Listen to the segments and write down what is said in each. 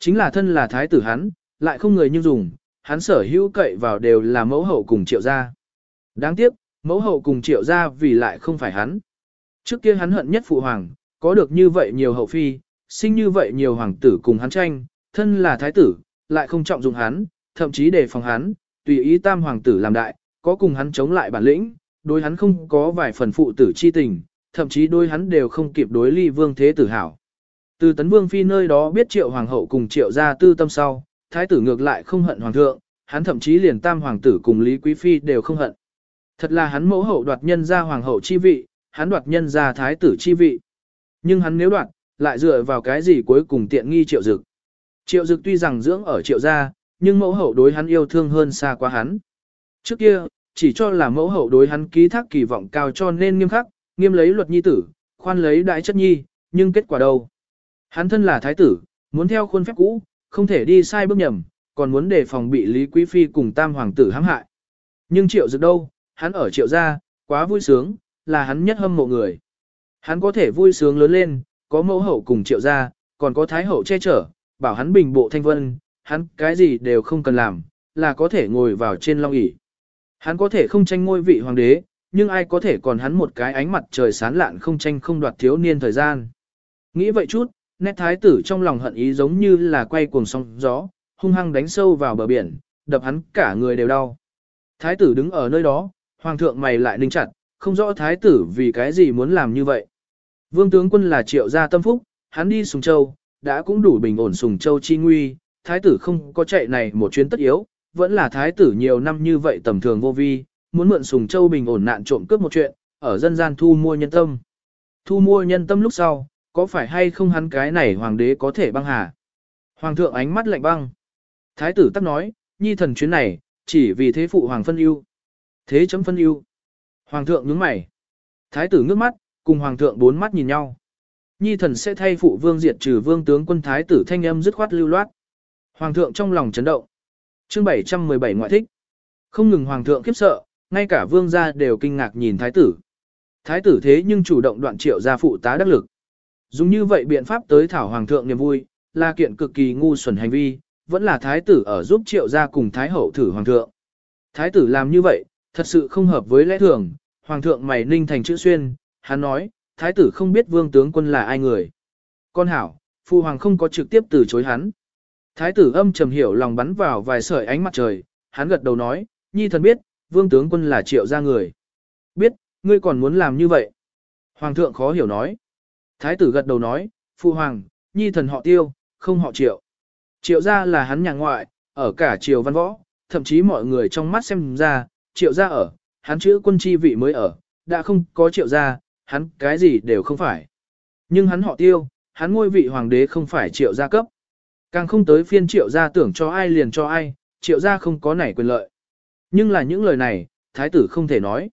Chính là thân là thái tử hắn, lại không người nhưng dùng, hắn sở hữu cậy vào đều là mẫu hậu cùng triệu gia. Đáng tiếc, mẫu hậu cùng triệu gia vì lại không phải hắn. Trước kia hắn hận nhất phụ hoàng, có được như vậy nhiều hậu phi, sinh như vậy nhiều hoàng tử cùng hắn tranh, thân là thái tử, lại không trọng dụng hắn, thậm chí đề phòng hắn, tùy ý tam hoàng tử làm đại, có cùng hắn chống lại bản lĩnh, đối hắn không có vài phần phụ tử chi tình, thậm chí đối hắn đều không kịp đối ly vương thế tử hảo. Từ tấn vương phi nơi đó biết triệu hoàng hậu cùng triệu gia tư tâm sau, thái tử ngược lại không hận hoàng thượng, hắn thậm chí liền tam hoàng tử cùng lý quý phi đều không hận. Thật là hắn mẫu hậu đoạt nhân ra hoàng hậu chi vị, hắn đoạt nhân ra thái tử chi vị. Nhưng hắn nếu đoạt, lại dựa vào cái gì cuối cùng tiện nghi triệu dực. Triệu dực tuy rằng dưỡng ở triệu gia, nhưng mẫu hậu đối hắn yêu thương hơn xa quá hắn. Trước kia, chỉ cho là mẫu hậu đối hắn ký thác kỳ vọng cao cho nên nghiêm khắc, nghiêm lấy luật nhi tử, khoan lấy đại chất nhi, nhưng kết quả đâu? Hắn thân là thái tử, muốn theo khuôn phép cũ, không thể đi sai bước nhầm, còn muốn đề phòng bị Lý Quý Phi cùng tam hoàng tử hãm hại. Nhưng triệu dực đâu, hắn ở triệu gia, quá vui sướng, là hắn nhất hâm mộ người. Hắn có thể vui sướng lớn lên, có mẫu hậu cùng triệu gia, còn có thái hậu che chở, bảo hắn bình bộ thanh vân, hắn cái gì đều không cần làm, là có thể ngồi vào trên long ỷ. Hắn có thể không tranh ngôi vị hoàng đế, nhưng ai có thể còn hắn một cái ánh mặt trời sáng lạn không tranh không đoạt thiếu niên thời gian. Nghĩ vậy chút, nét thái tử trong lòng hận ý giống như là quay cuồng sóng gió, hung hăng đánh sâu vào bờ biển, đập hắn cả người đều đau. Thái tử đứng ở nơi đó, hoàng thượng mày lại ninh chặt, không rõ thái tử vì cái gì muốn làm như vậy. Vương tướng quân là triệu gia tâm phúc, hắn đi Sùng Châu, đã cũng đủ bình ổn Sùng Châu chi nguy, thái tử không có chạy này một chuyến tất yếu, vẫn là thái tử nhiều năm như vậy tầm thường vô vi, muốn mượn Sùng Châu bình ổn nạn trộm cướp một chuyện, ở dân gian thu mua nhân tâm. Thu mua nhân tâm lúc sau, có phải hay không hắn cái này hoàng đế có thể băng hà? Hoàng thượng ánh mắt lạnh băng. Thái tử tắc nói, nhi thần chuyến này, chỉ vì thế phụ hoàng phân ưu. Thế chấm phân ưu. Hoàng thượng nhướng mày. Thái tử ngước mắt, cùng hoàng thượng bốn mắt nhìn nhau. Nhi thần sẽ thay phụ vương diệt trừ vương tướng quân thái tử thanh âm dứt khoát lưu loát. Hoàng thượng trong lòng chấn động. Chương 717 ngoại thích. Không ngừng hoàng thượng khiếp sợ, ngay cả vương gia đều kinh ngạc nhìn thái tử. Thái tử thế nhưng chủ động đoạn triệu gia phụ tá đắc lực. Dùng như vậy biện pháp tới thảo hoàng thượng niềm vui, là kiện cực kỳ ngu xuẩn hành vi, vẫn là thái tử ở giúp triệu gia cùng thái hậu thử hoàng thượng. Thái tử làm như vậy, thật sự không hợp với lẽ thường, hoàng thượng mày ninh thành chữ xuyên, hắn nói, thái tử không biết vương tướng quân là ai người. Con hảo, phu hoàng không có trực tiếp từ chối hắn. Thái tử âm trầm hiểu lòng bắn vào vài sợi ánh mặt trời, hắn gật đầu nói, nhi thần biết, vương tướng quân là triệu gia người. Biết, ngươi còn muốn làm như vậy. Hoàng thượng khó hiểu nói. Thái tử gật đầu nói, phu hoàng, nhi thần họ tiêu, không họ triệu. Triệu gia là hắn nhà ngoại, ở cả triều văn võ, thậm chí mọi người trong mắt xem ra, triệu gia ở, hắn chữ quân chi vị mới ở, đã không có triệu gia, hắn cái gì đều không phải. Nhưng hắn họ tiêu, hắn ngôi vị hoàng đế không phải triệu gia cấp. Càng không tới phiên triệu gia tưởng cho ai liền cho ai, triệu gia không có nảy quyền lợi. Nhưng là những lời này, thái tử không thể nói.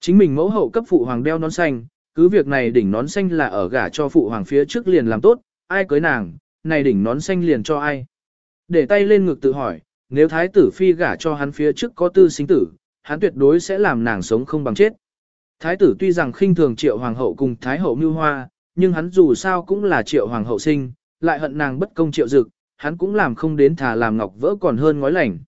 Chính mình mẫu hậu cấp phụ hoàng đeo nón xanh, cứ việc này đỉnh nón xanh là ở gả cho phụ hoàng phía trước liền làm tốt, ai cưới nàng, này đỉnh nón xanh liền cho ai. Để tay lên ngực tự hỏi, nếu thái tử phi gả cho hắn phía trước có tư sinh tử, hắn tuyệt đối sẽ làm nàng sống không bằng chết. Thái tử tuy rằng khinh thường triệu hoàng hậu cùng thái hậu mưu hoa, nhưng hắn dù sao cũng là triệu hoàng hậu sinh, lại hận nàng bất công triệu dực, hắn cũng làm không đến thà làm ngọc vỡ còn hơn ngói lành.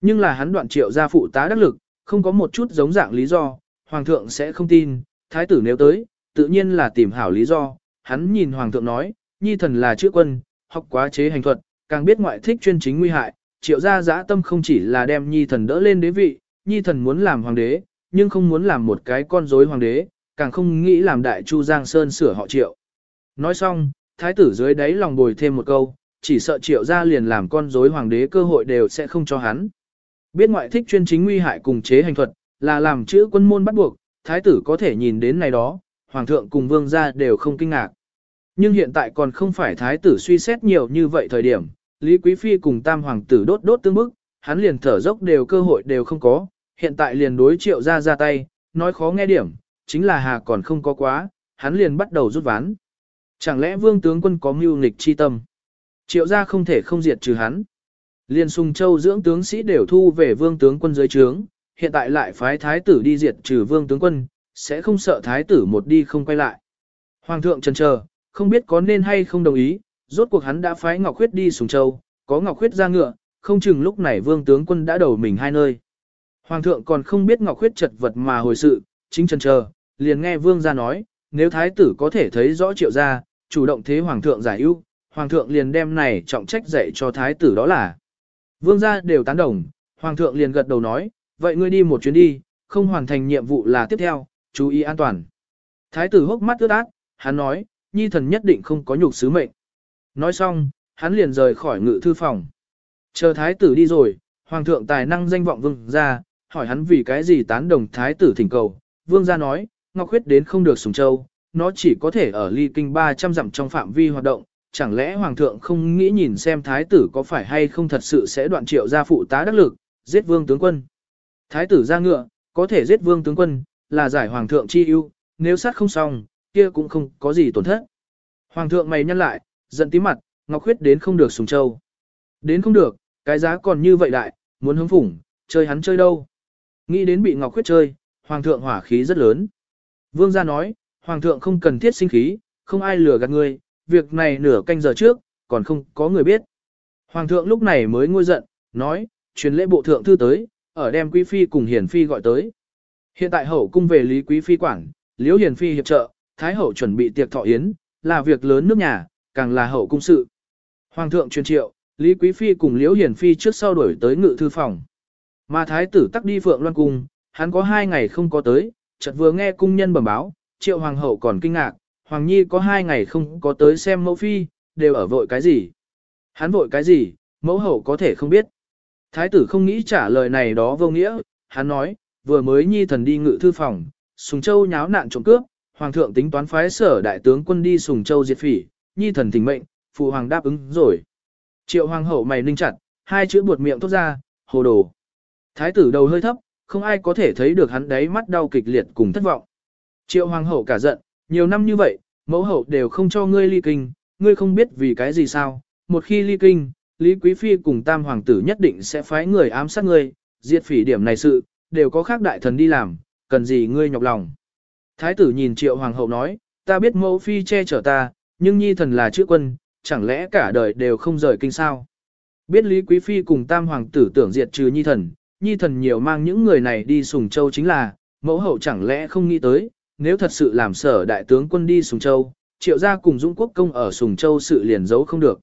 Nhưng là hắn đoạn triệu gia phụ tá đắc lực, không có một chút giống dạng lý do, hoàng thượng sẽ không tin, thái tử nếu tới, tự nhiên là tìm hảo lý do, hắn nhìn hoàng thượng nói, nhi thần là chữ quân, học quá chế hành thuật, càng biết ngoại thích chuyên chính nguy hại, triệu gia dã tâm không chỉ là đem nhi thần đỡ lên đế vị, nhi thần muốn làm hoàng đế, nhưng không muốn làm một cái con rối hoàng đế, càng không nghĩ làm đại chu giang sơn sửa họ triệu. Nói xong, thái tử dưới đáy lòng bồi thêm một câu, chỉ sợ triệu gia liền làm con rối hoàng đế cơ hội đều sẽ không cho hắn. Biết ngoại thích chuyên chính nguy hại cùng chế hành thuật, là làm chữ quân môn bắt buộc, thái tử có thể nhìn đến này đó, hoàng thượng cùng vương gia đều không kinh ngạc. Nhưng hiện tại còn không phải thái tử suy xét nhiều như vậy thời điểm, Lý Quý Phi cùng tam hoàng tử đốt đốt tương bức, hắn liền thở dốc đều cơ hội đều không có, hiện tại liền đối triệu ra ra tay, nói khó nghe điểm, chính là hà còn không có quá, hắn liền bắt đầu rút ván. Chẳng lẽ vương tướng quân có mưu nghịch chi tâm? Triệu ra không thể không diệt trừ hắn. Liên sung châu dưỡng tướng sĩ đều thu về vương tướng quân dưới trướng, hiện tại lại phái thái tử đi diệt trừ vương tướng quân, sẽ không sợ thái tử một đi không quay lại. Hoàng thượng trần chờ, không biết có nên hay không đồng ý, Rốt cuộc hắn đã phái Ngọc Khuyết đi Sùng Châu, có Ngọc Khuyết ra ngựa, không chừng lúc này vương tướng quân đã đầu mình hai nơi. Hoàng thượng còn không biết Ngọc Khuyết chật vật mà hồi sự, chính chân chờ, liền nghe vương ra nói, nếu thái tử có thể thấy rõ triệu gia, chủ động thế hoàng thượng giải ưu, hoàng thượng liền đem này trọng trách dạy cho thái tử đó là. Vương gia đều tán đồng, hoàng thượng liền gật đầu nói, vậy ngươi đi một chuyến đi, không hoàn thành nhiệm vụ là tiếp theo, chú ý an toàn. Thái tử hốc mắt ướt át, hắn nói, nhi thần nhất định không có nhục sứ mệnh. Nói xong, hắn liền rời khỏi ngự thư phòng. Chờ thái tử đi rồi, hoàng thượng tài năng danh vọng vương ra, hỏi hắn vì cái gì tán đồng thái tử thỉnh cầu. Vương gia nói, Ngọc Khuyết đến không được sùng châu, nó chỉ có thể ở ly kinh 300 dặm trong phạm vi hoạt động. Chẳng lẽ hoàng thượng không nghĩ nhìn xem thái tử có phải hay không thật sự sẽ đoạn triệu ra phụ tá đắc lực, giết vương tướng quân. Thái tử ra ngựa, có thể giết vương tướng quân, là giải hoàng thượng chi ưu, nếu sát không xong, kia cũng không có gì tổn thất. Hoàng thượng mày nhăn lại, giận tí mặt, Ngọc Khuyết đến không được sùng châu. Đến không được, cái giá còn như vậy đại, muốn hứng phủng, chơi hắn chơi đâu. Nghĩ đến bị Ngọc Khuyết chơi, Hoàng thượng hỏa khí rất lớn. Vương gia nói, Hoàng thượng không cần thiết sinh khí, không ai lừa gạt ngươi, việc này nửa canh giờ trước, còn không có người biết. Hoàng thượng lúc này mới ngôi giận, nói, truyền lễ bộ thượng thư tới, ở đem quý phi cùng hiền phi gọi tới. Hiện tại hậu cung về lý quý phi quản, liễu hiền phi hiệp trợ, thái hậu chuẩn bị tiệc thọ yến, là việc lớn nước nhà, càng là hậu cung sự. Hoàng thượng truyền triệu, Lý Quý Phi cùng Liễu Hiền Phi trước sau đuổi tới ngự thư phòng. Mà thái tử tắc đi Phượng Loan Cung, hắn có hai ngày không có tới, chợt vừa nghe cung nhân bẩm báo, triệu hoàng hậu còn kinh ngạc, Hoàng Nhi có hai ngày không có tới xem mẫu phi, đều ở vội cái gì. Hắn vội cái gì, mẫu hậu có thể không biết. Thái tử không nghĩ trả lời này đó vô nghĩa, hắn nói, vừa mới Nhi thần đi ngự thư phòng, Sùng Châu nháo nạn trộm cướp, Hoàng thượng tính toán phái sở đại tướng quân đi Sùng Châu diệt phỉ, Nhi thần thỉnh mệnh, phụ hoàng đáp ứng rồi. Triệu hoàng hậu mày ninh chặt, hai chữ buột miệng thốt ra, hồ đồ. Thái tử đầu hơi thấp, không ai có thể thấy được hắn đáy mắt đau kịch liệt cùng thất vọng. Triệu hoàng hậu cả giận, nhiều năm như vậy, mẫu hậu đều không cho ngươi ly kinh, ngươi không biết vì cái gì sao. Một khi ly kinh, Lý Quý Phi cùng tam hoàng tử nhất định sẽ phái người ám sát ngươi, diệt phỉ điểm này sự, đều có khác đại thần đi làm, cần gì ngươi nhọc lòng. Thái tử nhìn triệu hoàng hậu nói, ta biết mẫu phi che chở ta, nhưng nhi thần là chữ quân, chẳng lẽ cả đời đều không rời kinh sao? Biết Lý Quý Phi cùng tam hoàng tử tưởng diệt trừ nhi thần, nhi thần nhiều mang những người này đi sùng châu chính là, mẫu hậu chẳng lẽ không nghĩ tới, nếu thật sự làm sở đại tướng quân đi sùng châu, triệu gia cùng Dũng quốc công ở sùng châu sự liền giấu không được.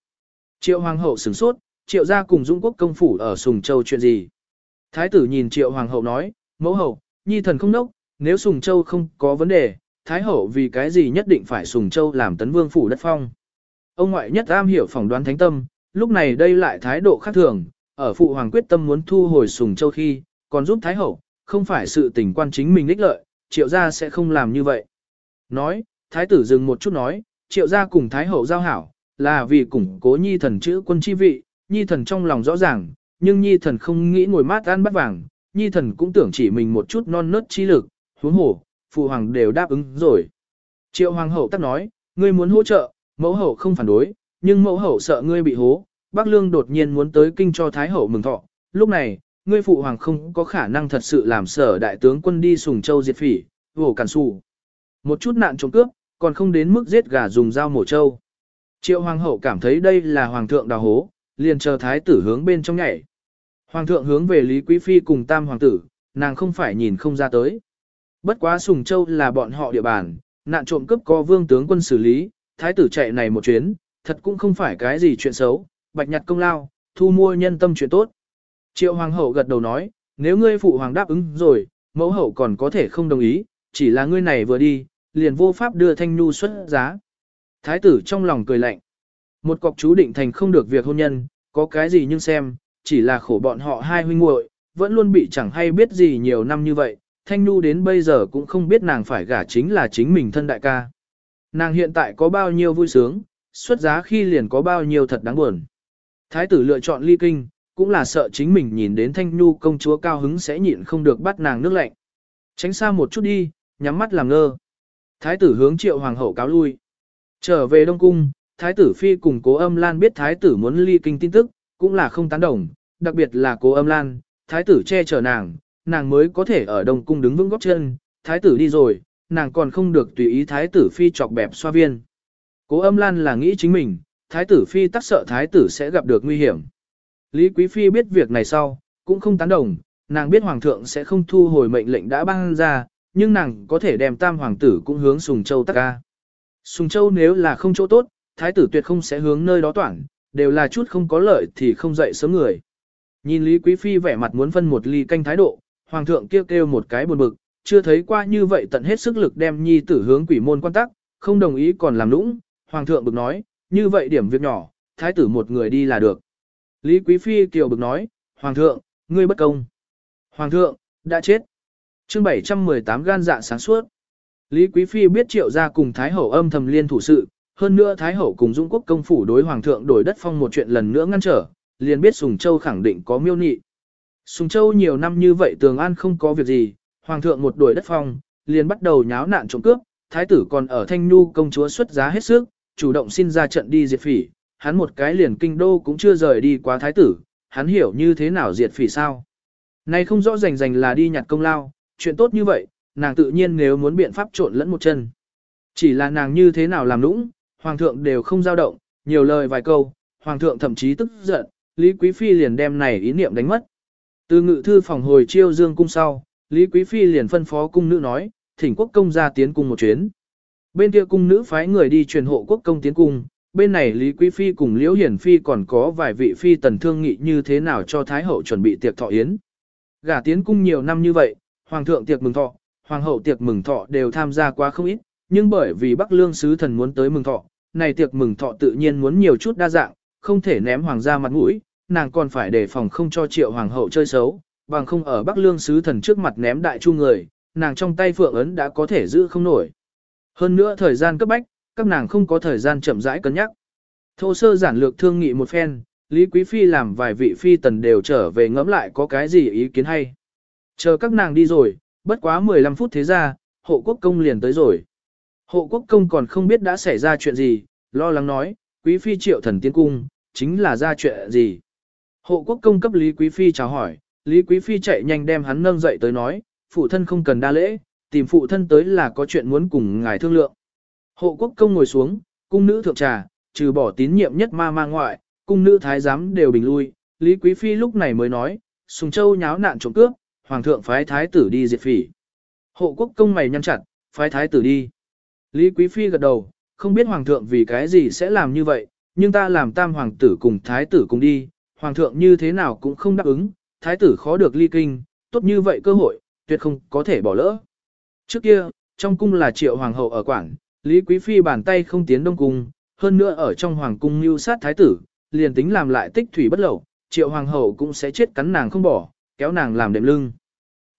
Triệu hoàng hậu sửng sốt, triệu gia cùng Dũng quốc công phủ ở sùng châu chuyện gì? Thái tử nhìn triệu hoàng hậu nói, mẫu hậu, nhi thần không nốc, nếu sùng châu không có vấn đề, thái hậu vì cái gì nhất định phải sùng châu làm tấn vương phủ đất phong. Ông ngoại nhất am hiểu phỏng đoán thánh tâm, lúc này đây lại thái độ khác thường, ở phụ hoàng quyết tâm muốn thu hồi sùng châu khi, còn giúp thái hậu, không phải sự tình quan chính mình ích lợi, triệu gia sẽ không làm như vậy. Nói, thái tử dừng một chút nói, triệu gia cùng thái hậu giao hảo, là vì củng cố nhi thần chữ quân chi vị, nhi thần trong lòng rõ ràng, nhưng nhi thần không nghĩ ngồi mát ăn bắt vàng, nhi thần cũng tưởng chỉ mình một chút non nớt chi lực, huống hồ, phụ hoàng đều đáp ứng rồi. Triệu hoàng hậu tắc nói, ngươi muốn hỗ trợ, mẫu hậu không phản đối, nhưng mẫu hậu sợ ngươi bị hố, bác lương đột nhiên muốn tới kinh cho thái hậu mừng thọ. Lúc này, ngươi phụ hoàng không có khả năng thật sự làm sở đại tướng quân đi sùng châu diệt phỉ, vổ cản xù. Một chút nạn trộm cướp, còn không đến mức giết gà dùng dao mổ châu. Triệu hoàng hậu cảm thấy đây là hoàng thượng đào hố, liền chờ thái tử hướng bên trong nhảy. Hoàng thượng hướng về Lý Quý Phi cùng tam hoàng tử, nàng không phải nhìn không ra tới. Bất quá Sùng Châu là bọn họ địa bàn, nạn trộm cướp có vương tướng quân xử lý, thái tử chạy này một chuyến, thật cũng không phải cái gì chuyện xấu, bạch nhặt công lao, thu mua nhân tâm chuyện tốt. Triệu hoàng hậu gật đầu nói, nếu ngươi phụ hoàng đáp ứng rồi, mẫu hậu còn có thể không đồng ý, chỉ là ngươi này vừa đi, liền vô pháp đưa thanh nhu xuất giá. Thái tử trong lòng cười lạnh. Một cọc chú định thành không được việc hôn nhân, có cái gì nhưng xem, chỉ là khổ bọn họ hai huynh muội, vẫn luôn bị chẳng hay biết gì nhiều năm như vậy, Thanh Nhu đến bây giờ cũng không biết nàng phải gả chính là chính mình thân đại ca. Nàng hiện tại có bao nhiêu vui sướng, xuất giá khi liền có bao nhiêu thật đáng buồn. Thái tử lựa chọn ly kinh, cũng là sợ chính mình nhìn đến Thanh Nhu công chúa cao hứng sẽ nhịn không được bắt nàng nước lạnh. Tránh xa một chút đi, nhắm mắt làm ngơ. Thái tử hướng triệu hoàng hậu cáo lui. Trở về Đông Cung, Thái tử Phi cùng cố âm Lan biết Thái tử muốn ly kinh tin tức, cũng là không tán đồng, đặc biệt là cố âm Lan, Thái tử che chở nàng, nàng mới có thể ở Đông Cung đứng vững góc chân, Thái tử đi rồi, nàng còn không được tùy ý Thái tử Phi chọc bẹp xoa viên. Cố âm Lan là nghĩ chính mình, thái tử phi tắc sợ thái tử sẽ gặp được nguy hiểm. Lý Quý Phi biết việc này sau, cũng không tán đồng, nàng biết hoàng thượng sẽ không thu hồi mệnh lệnh đã ban ra, nhưng nàng có thể đem tam hoàng tử cũng hướng Sùng Châu tắc ca. Sùng Châu nếu là không chỗ tốt, thái tử tuyệt không sẽ hướng nơi đó toản, đều là chút không có lợi thì không dậy sớm người. Nhìn Lý Quý Phi vẻ mặt muốn phân một ly canh thái độ, hoàng thượng kêu kêu một cái buồn bực, chưa thấy qua như vậy tận hết sức lực đem nhi tử hướng quỷ môn quan tắc, không đồng ý còn làm nũng, hoàng thượng bực nói, như vậy điểm việc nhỏ, thái tử một người đi là được. Lý Quý Phi kiều bực nói, hoàng thượng, ngươi bất công. Hoàng thượng, đã chết. chương 718 gan dạ sáng suốt. Lý Quý Phi biết triệu ra cùng Thái Hậu âm thầm liên thủ sự, hơn nữa Thái Hậu cùng Dũng Quốc công phủ đối Hoàng thượng đổi đất phong một chuyện lần nữa ngăn trở, liền biết Sùng Châu khẳng định có miêu nị. Sùng Châu nhiều năm như vậy tường an không có việc gì, Hoàng thượng một đổi đất phong, liền bắt đầu nháo nạn trộm cướp, Thái tử còn ở Thanh Nhu công chúa xuất giá hết sức, chủ động xin ra trận đi diệt phỉ, hắn một cái liền kinh đô cũng chưa rời đi quá Thái tử, hắn hiểu như thế nào diệt phỉ sao. Này không rõ rành rành là đi nhặt công lao, chuyện tốt như vậy, nàng tự nhiên nếu muốn biện pháp trộn lẫn một chân. Chỉ là nàng như thế nào làm nũng, hoàng thượng đều không dao động, nhiều lời vài câu, hoàng thượng thậm chí tức giận, Lý Quý Phi liền đem này ý niệm đánh mất. Từ ngự thư phòng hồi chiêu dương cung sau, Lý Quý Phi liền phân phó cung nữ nói, thỉnh quốc công ra tiến cung một chuyến. Bên kia cung nữ phái người đi truyền hộ quốc công tiến cung, bên này Lý Quý Phi cùng Liễu Hiển Phi còn có vài vị phi tần thương nghị như thế nào cho Thái Hậu chuẩn bị tiệc thọ yến. Gả tiến cung nhiều năm như vậy, Hoàng thượng tiệc mừng thọ, Hoàng hậu tiệc mừng thọ đều tham gia quá không ít, nhưng bởi vì Bắc Lương Sứ Thần muốn tới mừng thọ, này tiệc mừng thọ tự nhiên muốn nhiều chút đa dạng, không thể ném Hoàng gia mặt mũi, nàng còn phải đề phòng không cho triệu Hoàng hậu chơi xấu, bằng không ở Bắc Lương Sứ Thần trước mặt ném đại chu người, nàng trong tay phượng ấn đã có thể giữ không nổi. Hơn nữa thời gian cấp bách, các nàng không có thời gian chậm rãi cân nhắc. Thô sơ giản lược thương nghị một phen, Lý Quý Phi làm vài vị phi tần đều trở về ngẫm lại có cái gì ý kiến hay. Chờ các nàng đi rồi, bất quá 15 phút thế ra, hộ quốc công liền tới rồi. Hộ quốc công còn không biết đã xảy ra chuyện gì, lo lắng nói, Quý Phi triệu thần tiến cung, chính là ra chuyện gì. Hộ quốc công cấp Lý Quý Phi chào hỏi, Lý Quý Phi chạy nhanh đem hắn nâng dậy tới nói, phụ thân không cần đa lễ, tìm phụ thân tới là có chuyện muốn cùng ngài thương lượng. Hộ quốc công ngồi xuống, cung nữ thượng trà, trừ bỏ tín nhiệm nhất ma ma ngoại, cung nữ thái giám đều bình lui, Lý Quý Phi lúc này mới nói, Sùng Châu nháo nạn trộm cướp, Hoàng thượng phái thái tử đi diệt phỉ. Hộ quốc công mày nhăn chặt, phái thái tử đi. Lý Quý Phi gật đầu, không biết Hoàng thượng vì cái gì sẽ làm như vậy, nhưng ta làm tam hoàng tử cùng thái tử cùng đi, Hoàng thượng như thế nào cũng không đáp ứng, thái tử khó được ly kinh, tốt như vậy cơ hội, tuyệt không có thể bỏ lỡ. Trước kia, trong cung là triệu hoàng hậu ở quảng, Lý Quý Phi bàn tay không tiến đông cung, hơn nữa ở trong hoàng cung mưu sát thái tử, liền tính làm lại tích thủy bất lậu, triệu hoàng hậu cũng sẽ chết cắn nàng không bỏ, kéo nàng làm đệm lưng.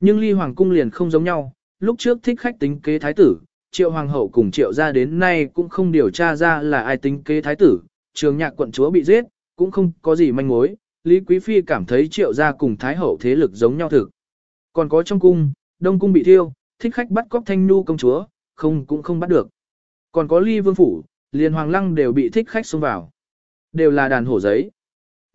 Nhưng ly hoàng cung liền không giống nhau, lúc trước thích khách tính kế thái tử, triệu hoàng hậu cùng triệu ra đến nay cũng không điều tra ra là ai tính kế thái tử, trường nhạc quận chúa bị giết, cũng không có gì manh mối, Lý Quý Phi cảm thấy triệu ra cùng thái hậu thế lực giống nhau thực. Còn có trong cung, đông cung bị thiêu, thích khách bắt cóc thanh nu công chúa, không cũng không bắt được. Còn có ly vương phủ, liền hoàng lăng đều bị thích khách xông vào. Đều là đàn hổ giấy.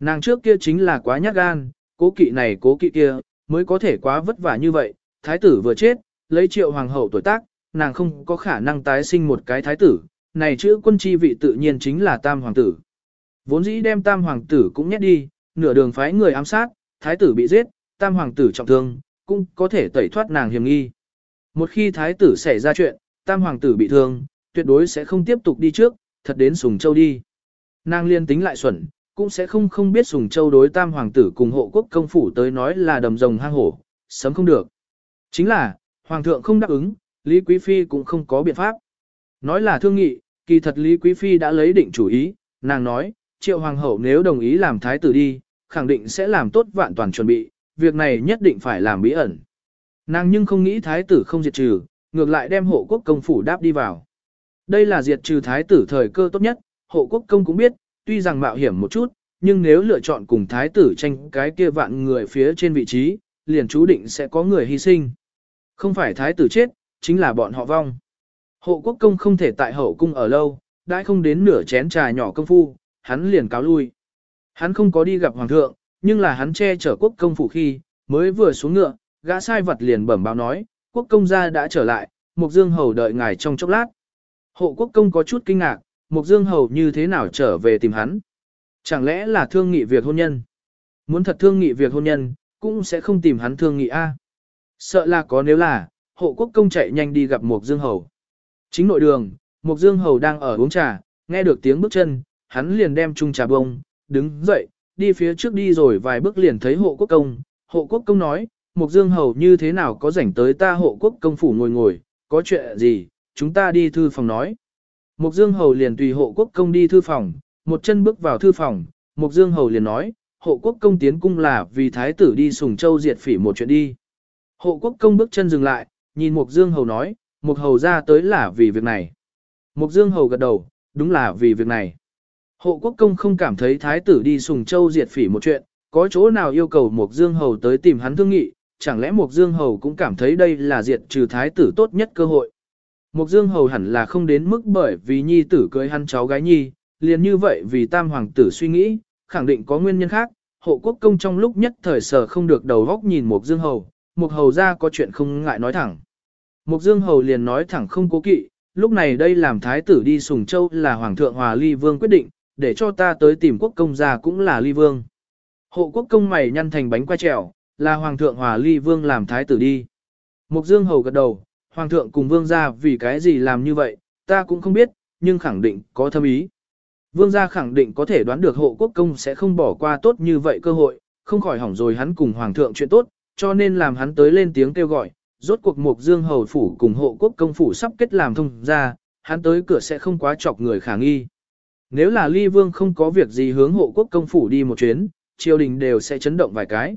Nàng trước kia chính là quá nhát gan, cố kỵ này cố kỵ kia, mới có thể quá vất vả như vậy. Thái tử vừa chết, lấy triệu hoàng hậu tuổi tác, nàng không có khả năng tái sinh một cái thái tử. Này chữ quân chi vị tự nhiên chính là tam hoàng tử. Vốn dĩ đem tam hoàng tử cũng nhét đi, nửa đường phái người ám sát, thái tử bị giết, tam hoàng tử trọng thương, cũng có thể tẩy thoát nàng hiểm nghi. Một khi thái tử xảy ra chuyện, tam hoàng tử bị thương, tuyệt đối sẽ không tiếp tục đi trước, thật đến Sùng Châu đi. Nàng liên tính lại xuẩn, cũng sẽ không không biết Sùng Châu đối tam hoàng tử cùng hộ quốc công phủ tới nói là đầm rồng hang hổ, sớm không được. Chính là, hoàng thượng không đáp ứng, Lý Quý Phi cũng không có biện pháp. Nói là thương nghị, kỳ thật Lý Quý Phi đã lấy định chủ ý, nàng nói, triệu hoàng hậu nếu đồng ý làm thái tử đi, khẳng định sẽ làm tốt vạn toàn chuẩn bị, việc này nhất định phải làm bí ẩn. Nàng nhưng không nghĩ thái tử không diệt trừ, ngược lại đem hộ quốc công phủ đáp đi vào. Đây là diệt trừ thái tử thời cơ tốt nhất, hộ quốc công cũng biết, tuy rằng mạo hiểm một chút, nhưng nếu lựa chọn cùng thái tử tranh cái kia vạn người phía trên vị trí, liền chú định sẽ có người hy sinh. Không phải thái tử chết, chính là bọn họ vong. Hộ quốc công không thể tại hậu cung ở lâu, đã không đến nửa chén trà nhỏ công phu, hắn liền cáo lui. Hắn không có đi gặp hoàng thượng, nhưng là hắn che chở quốc công phủ khi, mới vừa xuống ngựa, gã sai vật liền bẩm báo nói, quốc công gia đã trở lại, Mục Dương Hầu đợi ngài trong chốc lát. Hộ quốc công có chút kinh ngạc, Mục Dương Hầu như thế nào trở về tìm hắn? Chẳng lẽ là thương nghị việc hôn nhân? Muốn thật thương nghị việc hôn nhân, cũng sẽ không tìm hắn thương nghị A. Sợ là có nếu là, hộ quốc công chạy nhanh đi gặp Mục Dương Hầu. Chính nội đường, Mục Dương Hầu đang ở uống trà, nghe được tiếng bước chân, hắn liền đem chung trà bông, đứng dậy, đi phía trước đi rồi vài bước liền thấy hộ quốc công. Hộ quốc công nói, Mục Dương Hầu như thế nào có rảnh tới ta hộ quốc công phủ ngồi ngồi, có chuyện gì, chúng ta đi thư phòng nói. Mục Dương Hầu liền tùy hộ quốc công đi thư phòng, một chân bước vào thư phòng, Mục Dương Hầu liền nói, hộ quốc công tiến cung là vì thái tử đi sùng châu diệt phỉ một chuyện đi. Hộ quốc công bước chân dừng lại, nhìn Mục Dương Hầu nói, Mục Hầu ra tới là vì việc này. Mục Dương Hầu gật đầu, đúng là vì việc này. Hộ quốc công không cảm thấy thái tử đi sùng châu diệt phỉ một chuyện, có chỗ nào yêu cầu Mục Dương Hầu tới tìm hắn thương nghị, chẳng lẽ Mục Dương Hầu cũng cảm thấy đây là diệt trừ thái tử tốt nhất cơ hội. Mục Dương Hầu hẳn là không đến mức bởi vì nhi tử cưới hắn cháu gái nhi, liền như vậy vì tam hoàng tử suy nghĩ, khẳng định có nguyên nhân khác, hộ quốc công trong lúc nhất thời sở không được đầu góc nhìn Mục Dương Hầu, Mục Hầu ra có chuyện không ngại nói thẳng. Mục Dương Hầu liền nói thẳng không cố kỵ, lúc này đây làm thái tử đi Sùng Châu là Hoàng thượng Hòa Ly Vương quyết định, để cho ta tới tìm quốc công gia cũng là Ly Vương. Hộ quốc công mày nhăn thành bánh qua trèo, là Hoàng thượng Hòa Ly Vương làm thái tử đi. Mục Dương Hầu gật đầu, Hoàng thượng cùng Vương gia vì cái gì làm như vậy, ta cũng không biết, nhưng khẳng định có thâm ý. Vương gia khẳng định có thể đoán được hộ quốc công sẽ không bỏ qua tốt như vậy cơ hội, không khỏi hỏng rồi hắn cùng Hoàng thượng chuyện tốt, cho nên làm hắn tới lên tiếng kêu gọi, rốt cuộc Mục Dương Hầu Phủ cùng hộ quốc công phủ sắp kết làm thông ra, hắn tới cửa sẽ không quá chọc người khả nghi. Nếu là ly vương không có việc gì hướng hộ quốc công phủ đi một chuyến, triều đình đều sẽ chấn động vài cái.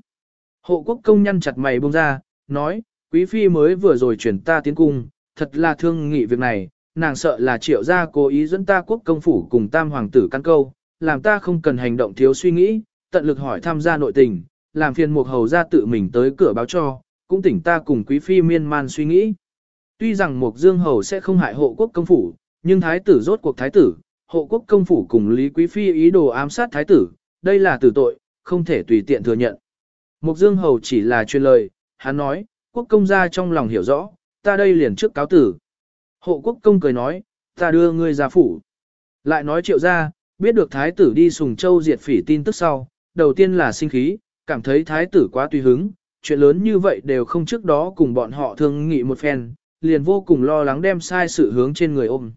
Hộ quốc công nhăn chặt mày bông ra, nói, quý phi mới vừa rồi chuyển ta tiến cung, thật là thương nghị việc này, nàng sợ là triệu gia cố ý dẫn ta quốc công phủ cùng tam hoàng tử căn câu, làm ta không cần hành động thiếu suy nghĩ, tận lực hỏi tham gia nội tình, làm phiền một hầu ra tự mình tới cửa báo cho, cũng tỉnh ta cùng quý phi miên man suy nghĩ. Tuy rằng Mục Dương Hầu sẽ không hại hộ quốc công phủ, nhưng thái tử rốt cuộc thái tử, hộ quốc công phủ cùng Lý Quý Phi ý đồ ám sát thái tử, đây là tử tội, không thể tùy tiện thừa nhận. Mục Dương Hầu chỉ là truyền lời, hắn nói, quốc công gia trong lòng hiểu rõ, ta đây liền trước cáo tử. Hộ quốc công cười nói, ta đưa ngươi ra phủ. Lại nói triệu gia, biết được thái tử đi sùng châu diệt phỉ tin tức sau, đầu tiên là sinh khí, cảm thấy thái tử quá tùy hứng, chuyện lớn như vậy đều không trước đó cùng bọn họ thương nghị một phen, liền vô cùng lo lắng đem sai sự hướng trên người ôm.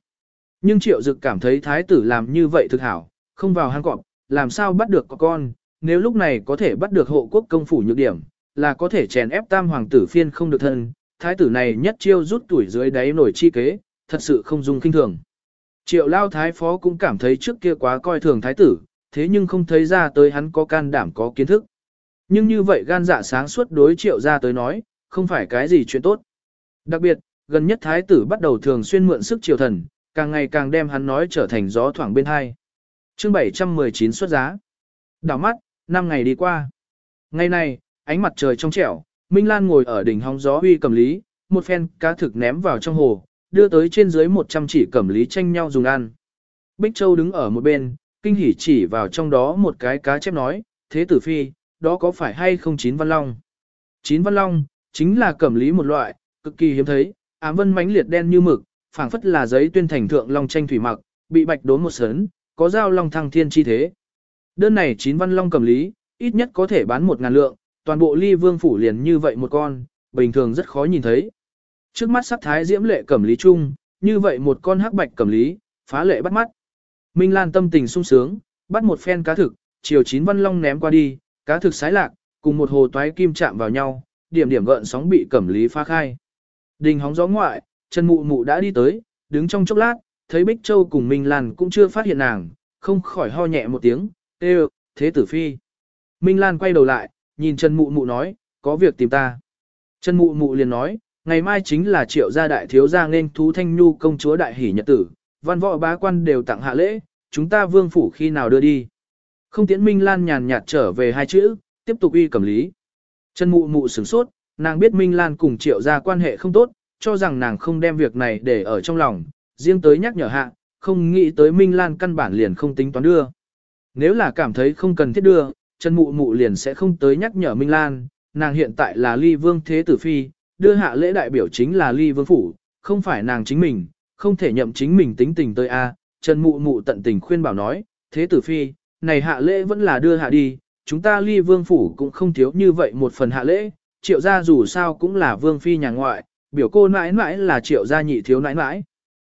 Nhưng triệu dực cảm thấy thái tử làm như vậy thực hảo, không vào hang cọp, làm sao bắt được con, nếu lúc này có thể bắt được hộ quốc công phủ nhược điểm, là có thể chèn ép tam hoàng tử phiên không được thân, thái tử này nhất chiêu rút tuổi dưới đáy nổi chi kế, thật sự không dung kinh thường. Triệu lao thái phó cũng cảm thấy trước kia quá coi thường thái tử, thế nhưng không thấy ra tới hắn có can đảm có kiến thức. Nhưng như vậy gan dạ sáng suốt đối triệu ra tới nói, không phải cái gì chuyện tốt. Đặc biệt, gần nhất thái tử bắt đầu thường xuyên mượn sức triều thần, càng ngày càng đem hắn nói trở thành gió thoảng bên hai. chương 719 xuất giá. Đảo mắt, 5 ngày đi qua. Ngày này, ánh mặt trời trong trẻo, Minh Lan ngồi ở đỉnh hóng gió huy cầm lý, một phen cá thực ném vào trong hồ, đưa tới trên dưới 100 chỉ cầm lý tranh nhau dùng ăn. Bích Châu đứng ở một bên, kinh hỉ chỉ vào trong đó một cái cá chép nói, thế tử phi, đó có phải hay không chín văn long? Chín văn long, chính là cẩm lý một loại, cực kỳ hiếm thấy, ám vân mãnh liệt đen như mực, phảng phất là giấy tuyên thành thượng long tranh thủy mặc, bị bạch đốn một sớn, có dao long thăng thiên chi thế. Đơn này chín văn long cẩm lý, ít nhất có thể bán một ngàn lượng, toàn bộ ly vương phủ liền như vậy một con, bình thường rất khó nhìn thấy. Trước mắt sắc thái diễm lệ cẩm lý chung, như vậy một con hắc bạch cẩm lý, phá lệ bắt mắt. Minh Lan tâm tình sung sướng, bắt một phen cá thực, chiều chín văn long ném qua đi, cá thực sái lạc, cùng một hồ toái kim chạm vào nhau, điểm điểm gợn sóng bị cẩm lý phá khai. Đình hóng gió ngoại, Trần Mụ Mụ đã đi tới, đứng trong chốc lát, thấy Bích Châu cùng Minh Lan cũng chưa phát hiện nàng, không khỏi ho nhẹ một tiếng, tê thế tử phi. Minh Lan quay đầu lại, nhìn Trần Mụ Mụ nói, có việc tìm ta. Trần Mụ Mụ liền nói, ngày mai chính là triệu gia đại thiếu gia nên thú thanh nhu công chúa đại hỷ nhật tử, văn võ bá quan đều tặng hạ lễ, chúng ta vương phủ khi nào đưa đi. Không tiễn Minh Lan nhàn nhạt trở về hai chữ, tiếp tục uy cầm lý. Trần Mụ Mụ sửng sốt, nàng biết Minh Lan cùng triệu gia quan hệ không tốt, cho rằng nàng không đem việc này để ở trong lòng, riêng tới nhắc nhở hạ, không nghĩ tới Minh Lan căn bản liền không tính toán đưa. Nếu là cảm thấy không cần thiết đưa, Trần Mụ Mụ liền sẽ không tới nhắc nhở Minh Lan, nàng hiện tại là ly vương thế tử phi, đưa hạ lễ đại biểu chính là ly vương phủ, không phải nàng chính mình, không thể nhậm chính mình tính tình tới A, Trần Mụ Mụ tận tình khuyên bảo nói, thế tử phi, này hạ lễ vẫn là đưa hạ đi, chúng ta ly vương phủ cũng không thiếu như vậy một phần hạ lễ, triệu gia dù sao cũng là vương phi nhà ngoại, biểu cô mãi mãi là triệu gia nhị thiếu nãi mãi.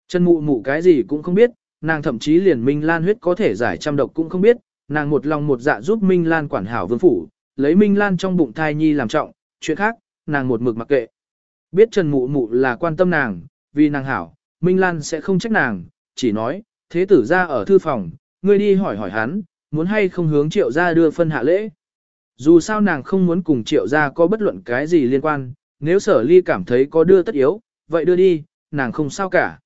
Trần Mụ Mụ cái gì cũng không biết, nàng thậm chí liền Minh Lan huyết có thể giải trăm độc cũng không biết, nàng một lòng một dạ giúp Minh Lan quản hảo vương phủ, lấy Minh Lan trong bụng thai nhi làm trọng, chuyện khác, nàng một mực mặc kệ. Biết Trần Mụ Mụ là quan tâm nàng, vì nàng hảo, Minh Lan sẽ không trách nàng, chỉ nói, thế tử ra ở thư phòng, ngươi đi hỏi hỏi hắn, muốn hay không hướng triệu ra đưa phân hạ lễ. Dù sao nàng không muốn cùng triệu ra có bất luận cái gì liên quan, nếu sở ly cảm thấy có đưa tất yếu, vậy đưa đi, nàng không sao cả.